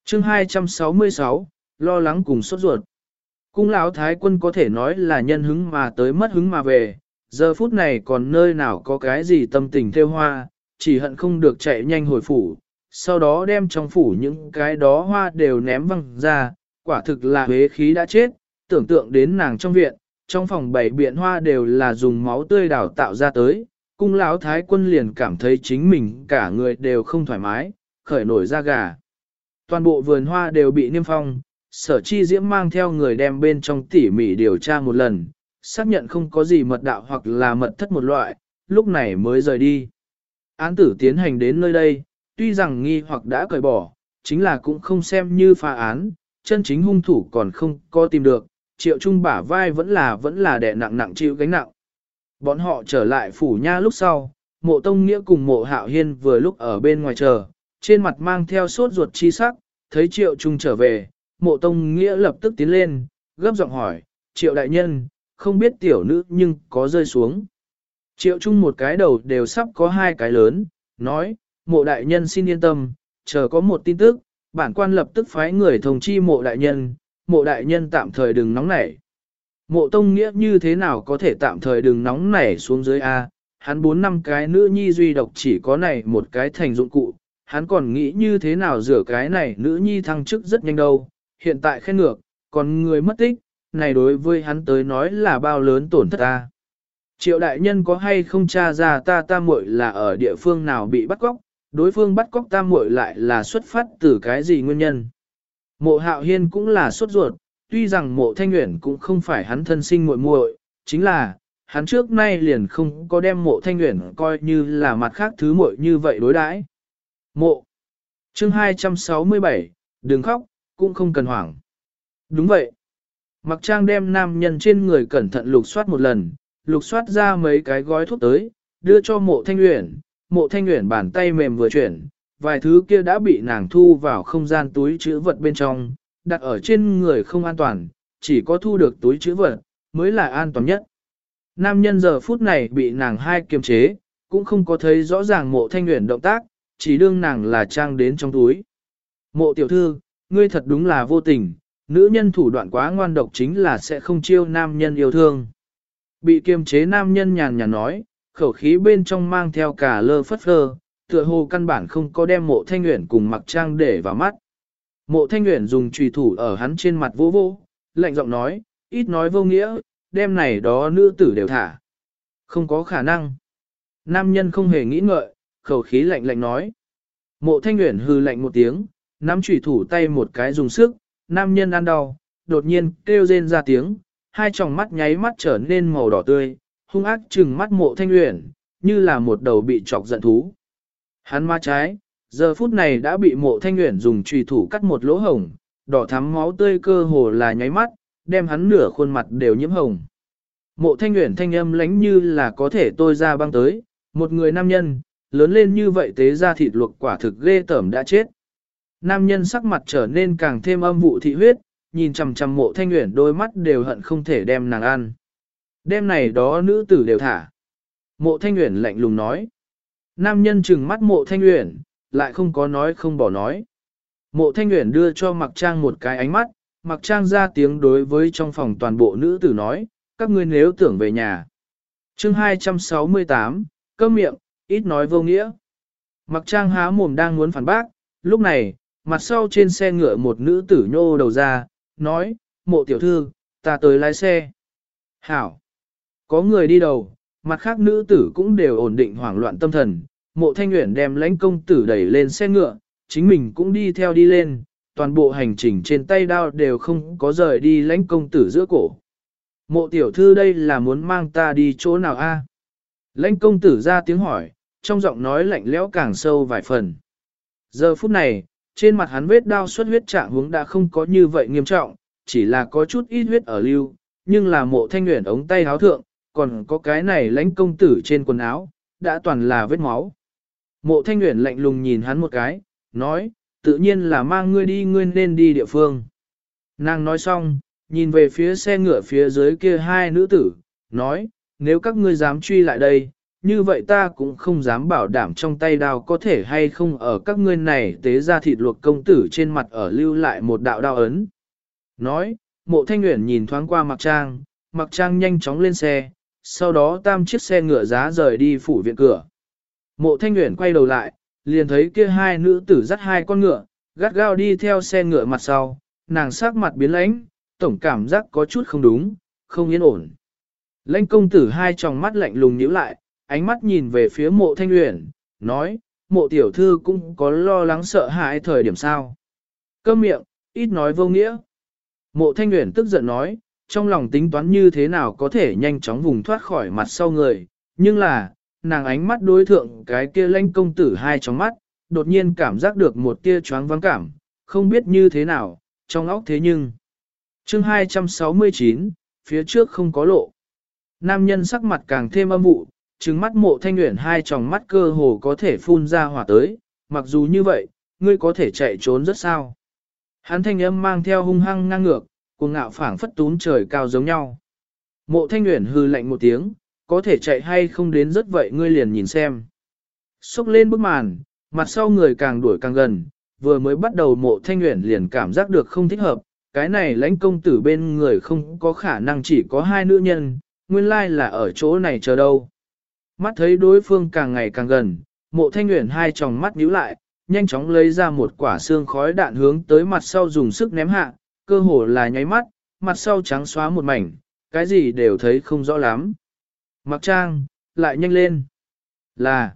chương 266, lo lắng cùng sốt ruột. Cung lão thái quân có thể nói là nhân hứng mà tới mất hứng mà về, giờ phút này còn nơi nào có cái gì tâm tình theo hoa, chỉ hận không được chạy nhanh hồi phủ, sau đó đem trong phủ những cái đó hoa đều ném văng ra, quả thực là huế khí đã chết, tưởng tượng đến nàng trong viện, trong phòng bảy biện hoa đều là dùng máu tươi đào tạo ra tới, cung lão thái quân liền cảm thấy chính mình cả người đều không thoải mái, khởi nổi ra gà. Toàn bộ vườn hoa đều bị niêm phong, sở chi diễm mang theo người đem bên trong tỉ mỉ điều tra một lần, xác nhận không có gì mật đạo hoặc là mật thất một loại, lúc này mới rời đi. Án tử tiến hành đến nơi đây, tuy rằng nghi hoặc đã cởi bỏ, chính là cũng không xem như phá án, chân chính hung thủ còn không có tìm được, triệu trung bả vai vẫn là vẫn là đè nặng nặng chịu gánh nặng. Bọn họ trở lại phủ nha lúc sau, mộ tông nghĩa cùng mộ hạo hiên vừa lúc ở bên ngoài chờ, trên mặt mang theo sốt ruột chi sắc, thấy triệu trung trở về, mộ tông nghĩa lập tức tiến lên, gấp giọng hỏi, triệu đại nhân, không biết tiểu nữ nhưng có rơi xuống. Triệu trung một cái đầu đều sắp có hai cái lớn, nói, mộ đại nhân xin yên tâm, chờ có một tin tức, bản quan lập tức phái người thông chi mộ đại nhân, mộ đại nhân tạm thời đừng nóng nảy. Mộ tông nghĩa như thế nào có thể tạm thời đừng nóng nảy xuống dưới A, hắn bốn năm cái nữ nhi duy độc chỉ có này một cái thành dụng cụ, hắn còn nghĩ như thế nào rửa cái này nữ nhi thăng chức rất nhanh đâu, hiện tại khen ngược, còn người mất tích, này đối với hắn tới nói là bao lớn tổn thất ta. Triệu đại nhân có hay không tra ra ta ta muội là ở địa phương nào bị bắt cóc, đối phương bắt cóc ta muội lại là xuất phát từ cái gì nguyên nhân. Mộ hạo hiên cũng là sốt ruột, tuy rằng mộ thanh nguyện cũng không phải hắn thân sinh muội muội, chính là, hắn trước nay liền không có đem mộ thanh nguyện coi như là mặt khác thứ muội như vậy đối đãi. Mộ chương 267, đừng khóc, cũng không cần hoảng. Đúng vậy. Mặc trang đem nam nhân trên người cẩn thận lục soát một lần, lục soát ra mấy cái gói thuốc tới, đưa cho mộ thanh uyển. Mộ thanh uyển bàn tay mềm vừa chuyển, vài thứ kia đã bị nàng thu vào không gian túi chữ vật bên trong, đặt ở trên người không an toàn, chỉ có thu được túi chữ vật, mới là an toàn nhất. Nam nhân giờ phút này bị nàng hai kiềm chế, cũng không có thấy rõ ràng mộ thanh uyển động tác, chỉ đương nàng là trang đến trong túi. Mộ tiểu thư, ngươi thật đúng là vô tình, nữ nhân thủ đoạn quá ngoan độc chính là sẽ không chiêu nam nhân yêu thương. Bị kiềm chế nam nhân nhàn nhàn nói, khẩu khí bên trong mang theo cả lơ phất phơ, tựa hồ căn bản không có đem mộ thanh nguyện cùng mặc trang để vào mắt. Mộ thanh nguyện dùng trùy thủ ở hắn trên mặt vô vô, lạnh giọng nói, ít nói vô nghĩa, đem này đó nữ tử đều thả. Không có khả năng. Nam nhân không hề nghĩ ngợi, khẩu khí lạnh lạnh nói. Mộ thanh nguyện hư lạnh một tiếng, nắm trùy thủ tay một cái dùng sức, nam nhân ăn đau, đột nhiên kêu rên ra tiếng, hai tròng mắt nháy mắt trở nên màu đỏ tươi, hung ác trừng mắt mộ thanh uyển, như là một đầu bị chọc giận thú. Hắn ma trái, giờ phút này đã bị mộ thanh uyển dùng trùy thủ cắt một lỗ hồng, đỏ thắm máu tươi cơ hồ là nháy mắt, đem hắn nửa khuôn mặt đều nhiễm hồng. Mộ thanh uyển thanh âm lánh như là có thể tôi ra băng tới, một người nam nhân, lớn lên như vậy tế ra thịt luộc quả thực ghê tởm đã chết. Nam nhân sắc mặt trở nên càng thêm âm vụ thị huyết, nhìn chằm chằm mộ thanh nguyện đôi mắt đều hận không thể đem nàng ăn. Đêm này đó nữ tử đều thả. Mộ thanh nguyện lạnh lùng nói. Nam nhân trừng mắt mộ thanh uyển, lại không có nói không bỏ nói. Mộ thanh uyển đưa cho mặc trang một cái ánh mắt, mặc trang ra tiếng đối với trong phòng toàn bộ nữ tử nói, các ngươi nếu tưởng về nhà. chương 268, cơm miệng, ít nói vô nghĩa. Mặc trang há mồm đang muốn phản bác, lúc này, mặt sau trên xe ngựa một nữ tử nhô đầu ra, nói, mộ tiểu thư, ta tới lái xe. Hảo! Có người đi đầu, mặt khác nữ tử cũng đều ổn định hoảng loạn tâm thần, mộ thanh nguyện đem lãnh công tử đẩy lên xe ngựa, chính mình cũng đi theo đi lên, toàn bộ hành trình trên tay đao đều không có rời đi lãnh công tử giữa cổ. Mộ tiểu thư đây là muốn mang ta đi chỗ nào a? Lãnh công tử ra tiếng hỏi, trong giọng nói lạnh lẽo càng sâu vài phần. Giờ phút này, trên mặt hắn vết đao xuất huyết trạng hướng đã không có như vậy nghiêm trọng, chỉ là có chút ít huyết ở lưu, nhưng là mộ thanh nguyện ống tay háo thượng, còn có cái này lãnh công tử trên quần áo, đã toàn là vết máu. Mộ thanh nguyện lạnh lùng nhìn hắn một cái, nói, tự nhiên là mang ngươi đi ngươi nên đi địa phương. Nàng nói xong, nhìn về phía xe ngựa phía dưới kia hai nữ tử, nói, nếu các ngươi dám truy lại đây, như vậy ta cũng không dám bảo đảm trong tay đao có thể hay không ở các ngươi này tế ra thịt luộc công tử trên mặt ở lưu lại một đạo đao ấn. Nói, mộ thanh nguyện nhìn thoáng qua mặc trang, mặc trang nhanh chóng lên xe, sau đó tam chiếc xe ngựa giá rời đi phủ viện cửa. Mộ thanh nguyện quay đầu lại, liền thấy kia hai nữ tử dắt hai con ngựa, gắt gao đi theo xe ngựa mặt sau, nàng sắc mặt biến lãnh, tổng cảm giác có chút không đúng, không yên ổn. Lãnh công tử hai tròng mắt lạnh lùng nhíu lại, ánh mắt nhìn về phía mộ thanh uyển, nói, mộ tiểu thư cũng có lo lắng sợ hãi thời điểm sao. Câm miệng, ít nói vô nghĩa. Mộ thanh uyển tức giận nói, trong lòng tính toán như thế nào có thể nhanh chóng vùng thoát khỏi mặt sau người, nhưng là, nàng ánh mắt đối thượng cái kia lãnh công tử hai trong mắt, đột nhiên cảm giác được một tia choáng vắng cảm, không biết như thế nào, trong óc thế nhưng. chương 269, phía trước không có lộ. Nam nhân sắc mặt càng thêm âm vụ, trừng mắt mộ thanh nguyện hai tròng mắt cơ hồ có thể phun ra hỏa tới, mặc dù như vậy, ngươi có thể chạy trốn rất sao. Hắn thanh âm mang theo hung hăng ngang ngược, cuồng ngạo phảng phất tún trời cao giống nhau. Mộ thanh nguyện hư lạnh một tiếng, có thể chạy hay không đến rất vậy ngươi liền nhìn xem. Xúc lên bức màn, mặt sau người càng đuổi càng gần, vừa mới bắt đầu mộ thanh nguyện liền cảm giác được không thích hợp, cái này lãnh công tử bên người không có khả năng chỉ có hai nữ nhân, nguyên lai là ở chỗ này chờ đâu. Mắt thấy đối phương càng ngày càng gần, mộ thanh nguyện hai tròng mắt nhíu lại, nhanh chóng lấy ra một quả xương khói đạn hướng tới mặt sau dùng sức ném hạ, cơ hồ là nháy mắt, mặt sau trắng xóa một mảnh, cái gì đều thấy không rõ lắm. Mặc trang, lại nhanh lên. Là,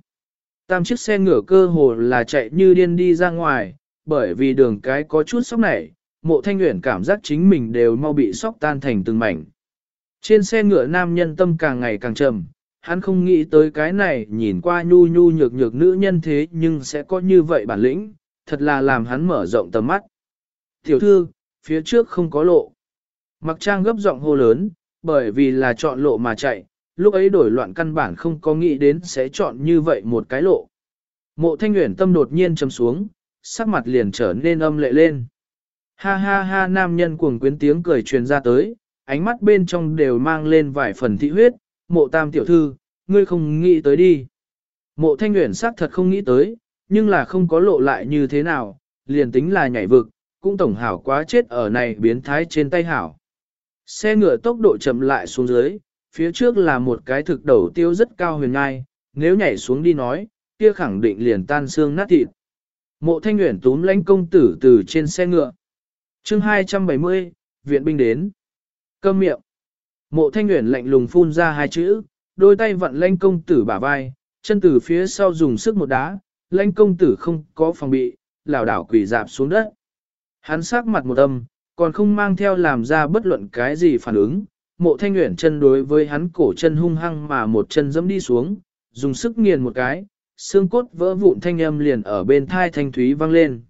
tam chiếc xe ngựa cơ hồ là chạy như điên đi ra ngoài, bởi vì đường cái có chút sóc nảy, mộ thanh nguyện cảm giác chính mình đều mau bị sóc tan thành từng mảnh. Trên xe ngựa nam nhân tâm càng ngày càng trầm, hắn không nghĩ tới cái này nhìn qua nhu nhu nhược nhược nữ nhân thế nhưng sẽ có như vậy bản lĩnh, thật là làm hắn mở rộng tầm mắt. Tiểu thư, phía trước không có lộ. Mặc trang gấp giọng hô lớn, bởi vì là chọn lộ mà chạy, lúc ấy đổi loạn căn bản không có nghĩ đến sẽ chọn như vậy một cái lộ. Mộ thanh nguyện tâm đột nhiên chấm xuống, sắc mặt liền trở nên âm lệ lên. Ha ha ha nam nhân cuồng quyến tiếng cười truyền ra tới, ánh mắt bên trong đều mang lên vài phần thị huyết, mộ tam tiểu thư, ngươi không nghĩ tới đi. Mộ thanh nguyện xác thật không nghĩ tới, nhưng là không có lộ lại như thế nào, liền tính là nhảy vực, cũng tổng hảo quá chết ở này biến thái trên tay hảo. Xe ngựa tốc độ chậm lại xuống dưới, phía trước là một cái thực đầu tiêu rất cao huyền ngai, nếu nhảy xuống đi nói, kia khẳng định liền tan xương nát thịt. Mộ thanh nguyện túm lãnh công tử từ trên xe ngựa. chương 270, viện binh đến. Cơm miệng. Mộ thanh nguyện lạnh lùng phun ra hai chữ, đôi tay vặn lanh công tử bả vai, chân từ phía sau dùng sức một đá, lanh công tử không có phòng bị, lảo đảo quỷ dạp xuống đất. Hắn sắc mặt một âm, còn không mang theo làm ra bất luận cái gì phản ứng, mộ thanh nguyện chân đối với hắn cổ chân hung hăng mà một chân dẫm đi xuống, dùng sức nghiền một cái, xương cốt vỡ vụn thanh âm liền ở bên thai thanh thúy vang lên.